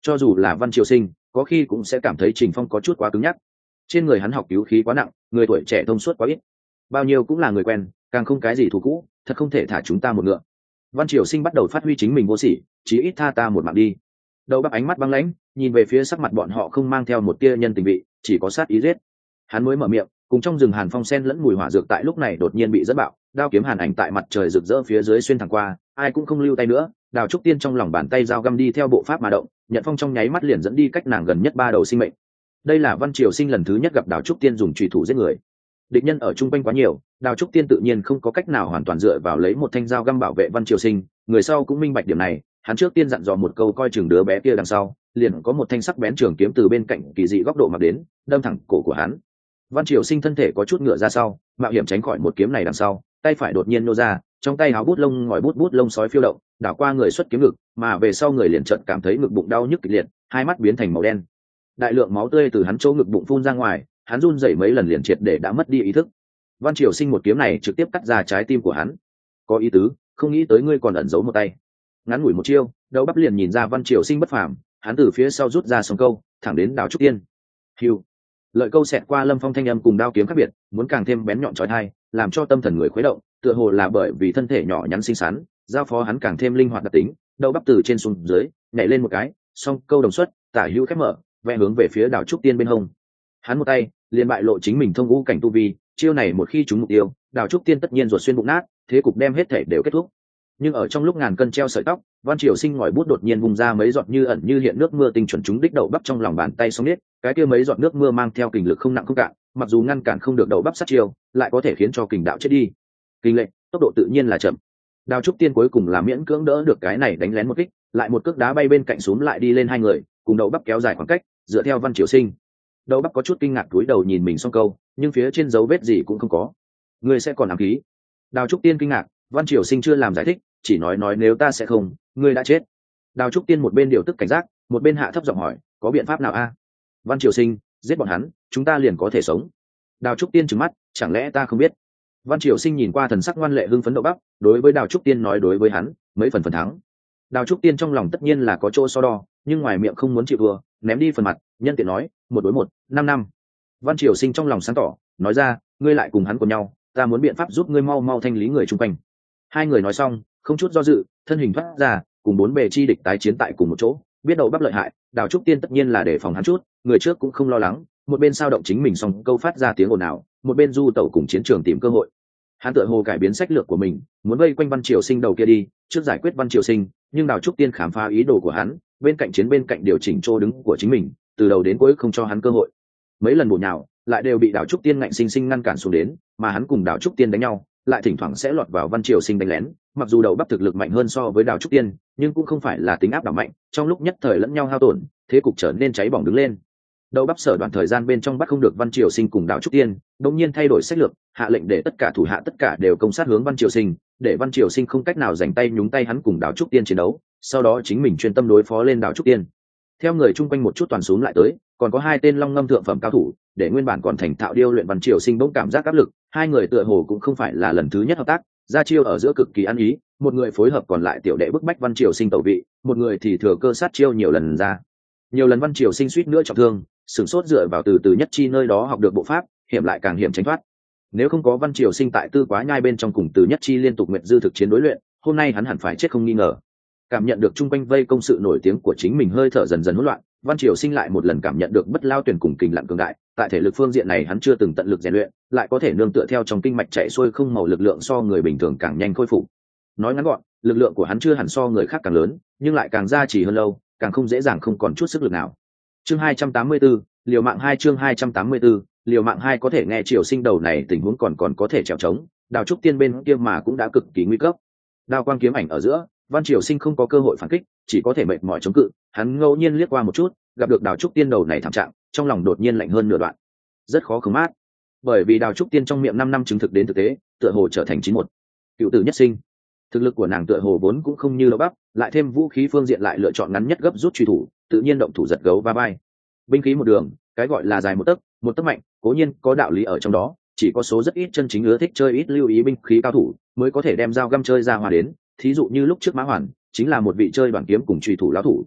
Cho dù là văn triều sinh, có khi cũng sẽ cảm thấy trình phong có chút quá cứng nhắc. Trên người hắn học cứu khí quá nặng, người tuổi trẻ thông suốt quá ít bao nhiêu cũng là người quen, càng không cái gì thù cũ, thật không thể thả chúng ta một ngựa. Văn triều sinh bắt đầu phát huy chính mình vô sỉ, chí ít tha ta một mạng đi. Đầu bắp ánh mắt băng lãnh, nhìn về phía sắc mặt bọn họ không mang theo một tia nhân tình vị, chỉ có sát ý giết. Hắn mới mở miệng, cùng trong rừng hàn phong sen lẫn mùi hỏa dược tại lúc này đột nhiên bị dẫn bạo, đao kiếm hàn ảnh tại mặt trời rực rỡ phía dưới xuyên thẳng qua, ai cũng không lưu tay nữa, đào trúc tiên trong lòng bàn tay dao găm đi theo bộ pháp mà động nhận phong trong nháy mắt liền dẫn đi cách nàng gần nhất ba đầu sinh mệnh. Đây là văn triều sinh lần thứ nhất gặp đào trúc tiên dùng trùy thủ giết người địch nhân ở chung quanh quá nhiều, đào trúc tiên tự nhiên không có cách nào hoàn toàn dựa vào lấy một thanh dao găm bảo vệ văn triều sinh, người sau cũng minh bạch điểm này, hắn trước tiên dặn dò một câu coi chừng đứa bé kia đằng sau, liền có một thanh sắc bén trường kiếm từ bên cạnh kỳ dị góc độ mặc đến, đâm thẳng cổ của hắn. Văn triều sinh thân thể có chút ngựa ra sau, mạo hiểm tránh khỏi một kiếm này đằng sau, tay phải đột nhiên nô ra, trong tay áo bút lông ngòi bút bút lông sói phiêu động, đảo qua người xuất kiếm ngực, mà về sau người liền trận cảm thấy ngực bụng đau nhức kịch liệt, hai mắt biến thành màu đen. Đại lượng máu tươi từ hắn chỗ ngực bụng phun ra ngoài hắn run rẩy mấy lần liền triệt để đã mất đi ý thức. Văn triều sinh một kiếm này trực tiếp cắt ra trái tim của hắn. Có ý tứ, không nghĩ tới ngươi còn ẩn giấu một tay. Ngắn ngủi một chiêu, đầu bắp liền nhìn ra văn triều sinh bất phàm, hắn từ phía sau rút ra sông câu, thẳng đến đảo trúc tiên hiu lợi câu xẹt qua lâm phong thanh âm cùng đao kiếm khác biệt, muốn càng thêm bén nhọn trói thai, làm cho tâm thần người khuấy động, tựa hồ là bởi vì thân thể nhỏ nhắn xinh xắn, giao phó hắn càng thêm linh hoạt đặc tính, đầu bắp từ trên xuống dưới, nhảy lên một cái, song câu đồng xuất, tả hữu khép mở, vẽ hướng về phía đảo trúc tiên bên hông hắn một tay, liền bại lộ chính mình thông ngũ cảnh tu vi, chiêu này một khi chúng mục tiêu, đào trúc tiên tất nhiên ruột xuyên bụng nát, thế cục đem hết thể đều kết thúc. Nhưng ở trong lúc ngàn cân treo sợi tóc, văn triều sinh ngòi bút đột nhiên vùng ra mấy giọt như ẩn như hiện nước mưa tinh chuẩn chúng đích đầu bắp trong lòng bàn tay xong nết cái kia mấy giọt nước mưa mang theo kình lực không nặng không cạn, mặc dù ngăn cản không được đầu bắp sát chiêu, lại có thể khiến cho kình đạo chết đi. Kinh lệ tốc độ tự nhiên là chậm. Đào trúc tiên cuối cùng là miễn cưỡng đỡ được cái này đánh lén một kích, lại một cước đá bay bên cạnh xuống lại đi lên hai người, cùng đầu bắp kéo dài khoảng cách, dựa theo văn triều sinh đầu bắp có chút kinh ngạc túi đầu nhìn mình xong câu, nhưng phía trên dấu vết gì cũng không có. Ngươi sẽ còn ám khí. Đào trúc tiên kinh ngạc, văn triều sinh chưa làm giải thích, chỉ nói nói nếu ta sẽ không, ngươi đã chết. Đào trúc tiên một bên điều tức cảnh giác, một bên hạ thấp giọng hỏi, có biện pháp nào a? Văn triều sinh, giết bọn hắn, chúng ta liền có thể sống. Đào trúc tiên trừng mắt, chẳng lẽ ta không biết? Văn triều sinh nhìn qua thần sắc ngoan lệ hưng phấn đậu bắp, đối với đào trúc tiên nói đối với hắn, mấy phần phần thắng. Đào trúc tiên trong lòng tất nhiên là có chỗ so đo, nhưng ngoài miệng không muốn chịu vừa ném đi phần mặt nhân tiện nói, một đối một, năm năm. Văn triều sinh trong lòng sáng tỏ, nói ra, ngươi lại cùng hắn cùng nhau, ta muốn biện pháp giúp ngươi mau mau thanh lý người chung quanh. Hai người nói xong, không chút do dự, thân hình thoát ra, cùng bốn bề chi địch tái chiến tại cùng một chỗ, biết đầu bắp lợi hại, đào trúc tiên tất nhiên là để phòng hắn chút, người trước cũng không lo lắng, một bên sao động chính mình xong câu phát ra tiếng ồn ào, một bên du tẩu cùng chiến trường tìm cơ hội. Hắn tựa hồ cải biến sách lược của mình, muốn vây quanh văn triều sinh đầu kia đi, trước giải quyết văn triều sinh, nhưng đào trúc tiên khám phá ý đồ của hắn, bên cạnh chiến bên cạnh điều chỉnh chỗ đứng của chính mình từ đầu đến cuối không cho hắn cơ hội. Mấy lần bổ nhào, lại đều bị Đảo trúc tiên ngạnh sinh sinh ngăn cản xuống đến, mà hắn cùng Đảo trúc tiên đánh nhau, lại thỉnh thoảng sẽ lọt vào văn triều sinh đánh lén. Mặc dù đầu bắp thực lực mạnh hơn so với đào trúc tiên, nhưng cũng không phải là tính áp đảo mạnh, trong lúc nhất thời lẫn nhau hao tổn, thế cục trở nên cháy bỏng đứng lên. Đầu bắp sở đoạn thời gian bên trong bắt không được văn triều sinh cùng đào trúc tiên đột nhiên thay đổi sách lược, hạ lệnh để tất cả thủ hạ tất cả đều công sát hướng văn triều sinh, để văn triều sinh không cách nào dành tay nhúng tay hắn cùng đào trúc tiên chiến đấu, sau đó chính mình chuyên tâm đối phó lên đào trúc tiên theo người chung quanh một chút toàn xuống lại tới, còn có hai tên long ngâm thượng phẩm cao thủ, để nguyên bản còn thành thạo điêu luyện văn triều sinh bỗng cảm giác áp lực, hai người tựa hồ cũng không phải là lần thứ nhất hợp tác, ra chiêu ở giữa cực kỳ ăn ý, một người phối hợp còn lại tiểu đệ bức bách văn triều sinh tẩu vị, một người thì thừa cơ sát chiêu nhiều lần ra. Nhiều lần văn triều sinh suýt nữa trọng thương, sửng sốt dựa vào từ từ nhất chi nơi đó học được bộ pháp, hiểm lại càng hiểm tránh thoát. Nếu không có văn triều sinh tại tư quá nhai bên trong cùng từ nhất chi liên tục nguyện dư thực chiến đối luyện, hôm nay hắn hẳn phải chết không nghi ngờ cảm nhận được chung quanh vây công sự nổi tiếng của chính mình hơi thở dần dần hỗn loạn văn triều sinh lại một lần cảm nhận được bất lao tuyển cùng kình lặng cường đại tại thể lực phương diện này hắn chưa từng tận lực rèn luyện lại có thể nương tựa theo trong kinh mạch chạy xuôi không màu lực lượng so người bình thường càng nhanh khôi phục. Nói ngắn gọn lực lượng của hắn chưa hẳn so người khác càng lớn nhưng lại càng gia trì hơn lâu càng không dễ dàng không còn chút sức lực nào. Chương 284, liều mạng hai chương 284, liều mạng hai có thể nghe triều sinh đầu này tình huống còn còn có thể trèo trống đào trúc tiên bên kia mà cũng đã cực kỳ nguy cấp. Đao quang kiếm ảnh ở giữa văn triều sinh không có cơ hội phản kích, chỉ có thể mệt mỏi chống cự, hắn ngẫu nhiên liếc qua một chút, gặp được đào trúc tiên đầu này thảm trạng, trong lòng đột nhiên lạnh hơn nửa đoạn. Rất khó khống mát. Bởi vì đào trúc tiên trong miệng năm năm chứng thực đến thực tế, tựa hồ trở thành chín một. Cựu tử nhất sinh. Thực lực của nàng tựa hồ vốn cũng không như lỗ bắp, lại thêm vũ khí phương diện lại lựa chọn ngắn nhất gấp rút truy thủ, tự nhiên động thủ giật gấu va bay binh khí một đường, cái gọi là dài một tấc một tấc mạnh, cố nhiên có đạo lý ở trong đó, chỉ có số rất ít chân chính ưa thích chơi ít lưu ý binh khí cao thủ, mới có thể đem dao găm chơi ra hòa đến thí dụ như lúc trước mã hoàn, chính là một vị chơi đoàn kiếm cùng truy thủ lão thủ.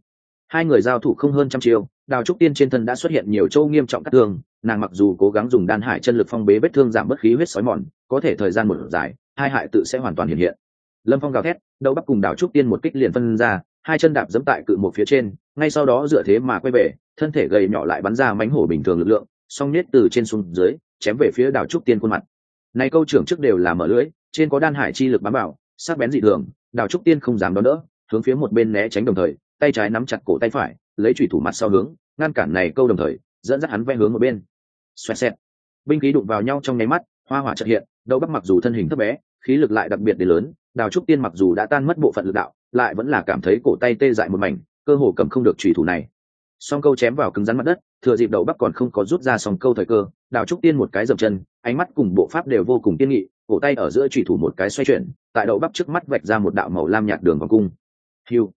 Hai người giao thủ không hơn trăm chiêu, đào trúc tiên trên thân đã xuất hiện nhiều châu nghiêm trọng cắt thương nàng mặc dù cố gắng dùng đan hải chân lực phong bế vết thương giảm bớt khí huyết sói mòn, có thể thời gian một dài, hai hại tự sẽ hoàn toàn hiện hiện. Lâm phong gào thét, đậu bắc cùng đào trúc tiên một kích liền phân ra, hai chân đạp dẫm tại cự một phía trên, ngay sau đó dựa thế mà quay về, thân thể gầy nhỏ lại bắn ra mánh hổ bình thường lực lượng, song nết từ trên xuống dưới, chém về phía đào trúc tiên khuôn mặt. Này câu trưởng trước đều là mở lưới trên có đan hải chi lực bám bảo sắc bén dị thường đào trúc tiên không dám đón đỡ, hướng phía một bên né tránh đồng thời, tay trái nắm chặt cổ tay phải, lấy thủy thủ mặt sau hướng, ngăn cản này câu đồng thời, dẫn dắt hắn vẽ hướng một bên. Xoẹt xẹt. Binh khí đụng vào nhau trong nháy mắt, hoa hỏa chợt hiện, đậu bắc mặc dù thân hình thấp bé, khí lực lại đặc biệt đến lớn, đào trúc tiên mặc dù đã tan mất bộ phận lực đạo, lại vẫn là cảm thấy cổ tay tê dại một mảnh, cơ hồ cầm không được trùy thủ này. Song câu chém vào cứng rắn mặt đất, thừa dịp đậu bắc còn không có rút ra song câu thời cơ, đào trúc tiên một cái dập chân, ánh mắt cùng bộ pháp đều vô cùng tiên nghị cổ tay ở giữa chủy thủ một cái xoay chuyển, tại đầu bắp trước mắt vạch ra một đạo màu lam nhạt đường vòng cung. Hiu.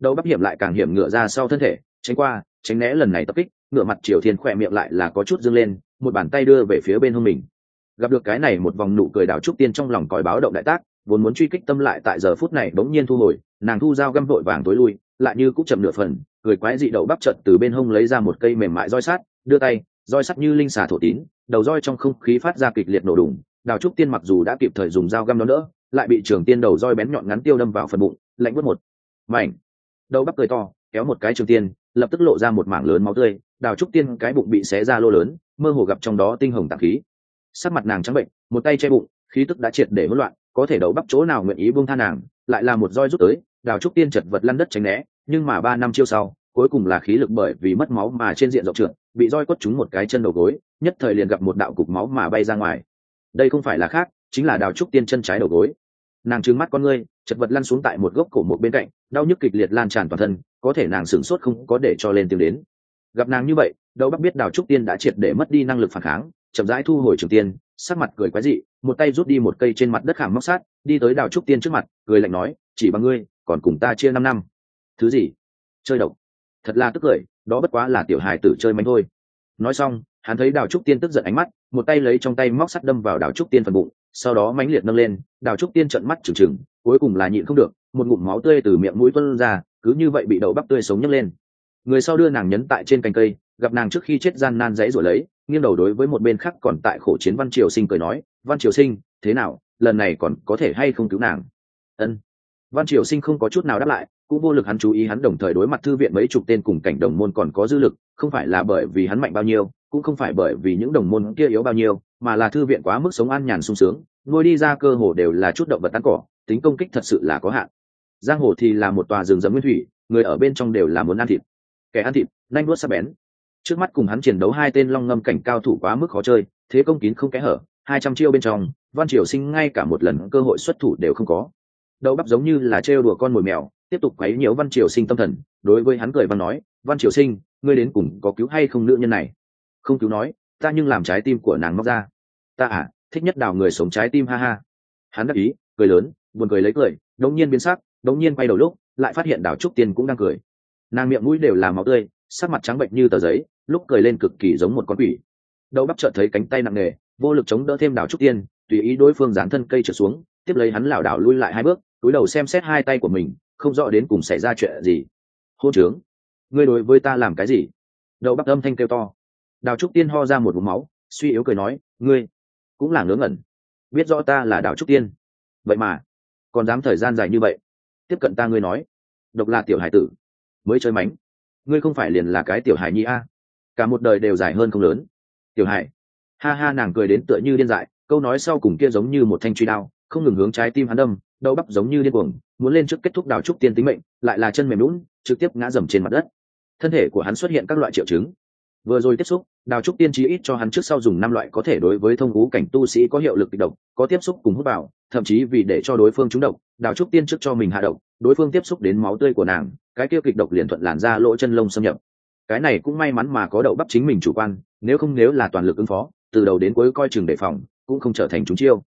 Đầu bắp hiểm lại càng hiểm ngựa ra sau thân thể, tránh qua, tránh né lần này tập kích, ngựa mặt triều thiên khỏe miệng lại là có chút dâng lên, một bàn tay đưa về phía bên hông mình. Gặp được cái này một vòng nụ cười đào trúc tiên trong lòng còi báo động đại tác, vốn muốn truy kích tâm lại tại giờ phút này bỗng nhiên thu hồi, nàng thu dao găm vội vàng tối lui, lại như cũng chậm nửa phần, cười quái dị đậu bắp trận từ bên hông lấy ra một cây mềm mại roi sắt, đưa tay, roi sắt như linh xà thổ tín, đầu roi trong không khí phát ra kịch liệt nổ đùng đào trúc tiên mặc dù đã kịp thời dùng dao găm đó nữa lại bị trường tiên đầu roi bén nhọn ngắn tiêu đâm vào phần bụng, lạnh bớt một. Mảnh. Đầu bắp cười to, kéo một cái trường tiên, lập tức lộ ra một mảng lớn máu tươi. Đào trúc tiên, cái bụng bị xé ra lô lớn, mơ hồ gặp trong đó tinh hồng tạc khí. Sắc mặt nàng trắng bệnh, một tay che bụng, khí tức đã triệt để hỗn loạn, có thể đầu bắp chỗ nào nguyện ý buông tha nàng, lại là một roi rút tới, đào trúc tiên chật vật lăn đất tránh né, nhưng mà ba năm chiêu sau, cuối cùng là khí lực bởi vì mất máu mà trên diện rộng trượt, bị roi quất trúng một cái chân đầu gối, nhất thời liền gặp một đạo cục máu mà bay ra ngoài đây không phải là khác, chính là đào trúc tiên chân trái đầu gối. Nàng trứng mắt con ngươi, chật vật lăn xuống tại một gốc cổ một bên cạnh, đau nhức kịch liệt lan tràn toàn thân, có thể nàng sửng sốt không có để cho lên tiếng đến. Gặp nàng như vậy đâu bắc biết đào trúc tiên đã triệt để mất đi năng lực phản kháng, chậm rãi thu hồi trường tiên, sắc mặt cười quái dị, một tay rút đi một cây trên mặt đất khảm móc sát đi tới đào trúc tiên trước mặt, cười lạnh nói, chỉ bằng ngươi, còn cùng ta chia năm năm. Thứ gì? Chơi độc. Thật là tức cười, đó bất quá là tiểu hài tử chơi mánh thôi. Nói xong hắn thấy đào trúc tiên tức giận ánh mắt, một tay lấy trong tay móc sắt đâm vào đào trúc tiên phần bụng, sau đó mãnh liệt nâng lên, đào trúc tiên trận mắt trừng trừng, cuối cùng là nhịn không được, một ngụm máu tươi từ miệng mũi tuân ra, cứ như vậy bị đậu bắp tươi sống nhấc lên. Người sau đưa nàng nhấn tại trên cành cây, gặp nàng trước khi chết gian nan dãy rồi lấy, nghiêng đầu đối với một bên khác còn tại khổ chiến văn triều sinh cười nói, văn triều sinh, thế nào, lần này còn có thể hay không cứu nàng? Ân. Văn triều sinh không có chút nào đáp lại, cũng vô lực hắn chú ý hắn đồng thời đối mặt thư viện mấy chục tên cùng cảnh đồng môn còn có dư lực, không phải là bởi vì hắn mạnh bao nhiêu cũng không phải bởi vì những đồng môn kia yếu bao nhiêu, mà là thư viện quá mức sống an nhàn sung sướng ngôi đi ra cơ hồ đều là chút động vật tán cỏ, tính công kích thật sự là có hạn. Giang hồ thì là một tòa rừng rậm nguyên thủy, người ở bên trong đều là muốn ăn thịt. Kẻ ăn thịt, nhanh đuốt sắp bén. Trước mắt cùng hắn chiến đấu hai tên long ngâm cảnh cao thủ quá mức khó chơi, thế công kín không kẽ hở, hai trăm chiêu bên trong, văn triều sinh ngay cả một lần cơ hội xuất thủ đều không có. Đậu bắp giống như là trêu đùa con mồi mèo, tiếp tục quấy nhiễu văn triều sinh tâm thần, đối với hắn cười văn nói, văn triều sinh, ngươi đến cùng có cứu hay không nữ nhân này? Không cứu nói, ta nhưng làm trái tim của nàng móc ra. Ta à thích nhất đào người sống trái tim, ha ha. Hắn đắc ý, cười lớn, buồn cười lấy cười, đống nhiên biến sắc, đống nhiên quay đầu lúc, lại phát hiện đào trúc tiên cũng đang cười. Nàng miệng mũi đều là máu tươi, sắc mặt trắng bệnh như tờ giấy, lúc cười lên cực kỳ giống một con quỷ. Đậu bắp chợt thấy cánh tay nặng nề, vô lực chống đỡ thêm đào trúc tiên, tùy ý đối phương dán thân cây trở xuống, tiếp lấy hắn lảo đảo lui lại hai bước, túi đầu xem xét hai tay của mình, không rõ đến cùng xảy ra chuyện gì. Hô trướng. Ngươi đối với ta làm cái gì? Đậu bắp âm thanh kêu to đào trúc tiên ho ra một vùng máu, suy yếu cười nói, ngươi cũng là ngớ ngẩn. Biết rõ ta là đào trúc tiên. Vậy mà còn dám thời gian dài như vậy. Tiếp cận ta ngươi nói. Độc là tiểu hải tử, mới chơi mánh. Ngươi không phải liền là cái tiểu hải nhi a? Cả một đời đều dài hơn không lớn. Tiểu hải. Ha ha, nàng cười đến tựa như điên dại, câu nói sau cùng kia giống như một thanh truy đao, không ngừng hướng trái tim hắn đâm, đau bắp giống như điên cuồng, muốn lên trước kết thúc đào trúc tiên tính mệnh, lại là chân mềm lún trực tiếp ngã dầm trên mặt đất. Thân thể của hắn xuất hiện các loại triệu chứng vừa rồi tiếp xúc, đào trúc tiên trí ít cho hắn trước sau dùng năm loại có thể đối với thông ngũ cảnh tu sĩ có hiệu lực kịch độc, có tiếp xúc cùng hút vào, thậm chí vì để cho đối phương trúng độc, đào trúc tiên trước cho mình hạ độc, đối phương tiếp xúc đến máu tươi của nàng, cái kia kịch độc liền thuận làn ra lỗ chân lông xâm nhập. Cái này cũng may mắn mà có đậu bắp chính mình chủ quan, nếu không nếu là toàn lực ứng phó, từ đầu đến cuối coi chừng đề phòng, cũng không trở thành chúng chiêu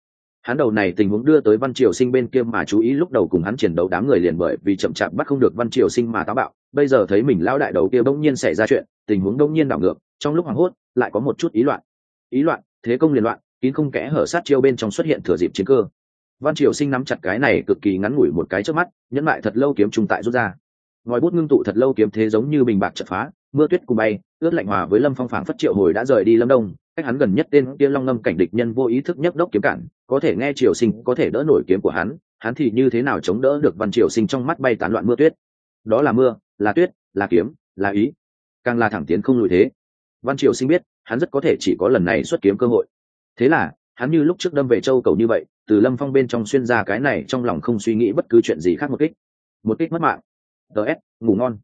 hắn đầu này tình huống đưa tới văn triều sinh bên kia mà chú ý lúc đầu cùng hắn chiến đấu đám người liền bởi vì chậm chạp bắt không được văn triều sinh mà táo bạo. Bây giờ thấy mình lão đại đầu kia bỗng nhiên xảy ra chuyện, tình huống đông nhiên đảo ngược, trong lúc hoảng hốt, lại có một chút ý loạn. Ý loạn, thế công liền loạn, kín không kẽ hở sát chiêu bên trong xuất hiện thừa dịp chiến cơ. Văn triều sinh nắm chặt cái này cực kỳ ngắn ngủi một cái trước mắt, nhẫn lại thật lâu kiếm trung tại rút ra. Ngòi bút ngưng tụ thật lâu kiếm thế giống như bình bạc chật phá, mưa tuyết cùng bay, ướt lạnh hòa với lâm phong phảng phất triệu hồi đã rời đi lâm đông cách hắn gần nhất tên kia long ngâm cảnh địch nhân vô ý thức nhấc đốc kiếm cản, có thể nghe triều sinh có thể đỡ nổi kiếm của hắn hắn thì như thế nào chống đỡ được văn triều sinh trong mắt bay tán loạn mưa tuyết? Đó là mưa, là tuyết, là kiếm, là ý. Càng là thẳng tiến không lùi thế. Văn triều sinh biết, hắn rất có thể chỉ có lần này xuất kiếm cơ hội. Thế là, hắn như lúc trước đâm về châu cầu như vậy, từ lâm phong bên trong xuyên ra cái này trong lòng không suy nghĩ bất cứ chuyện gì khác một kích. Một kích mất mạng. Ts ngủ ngon.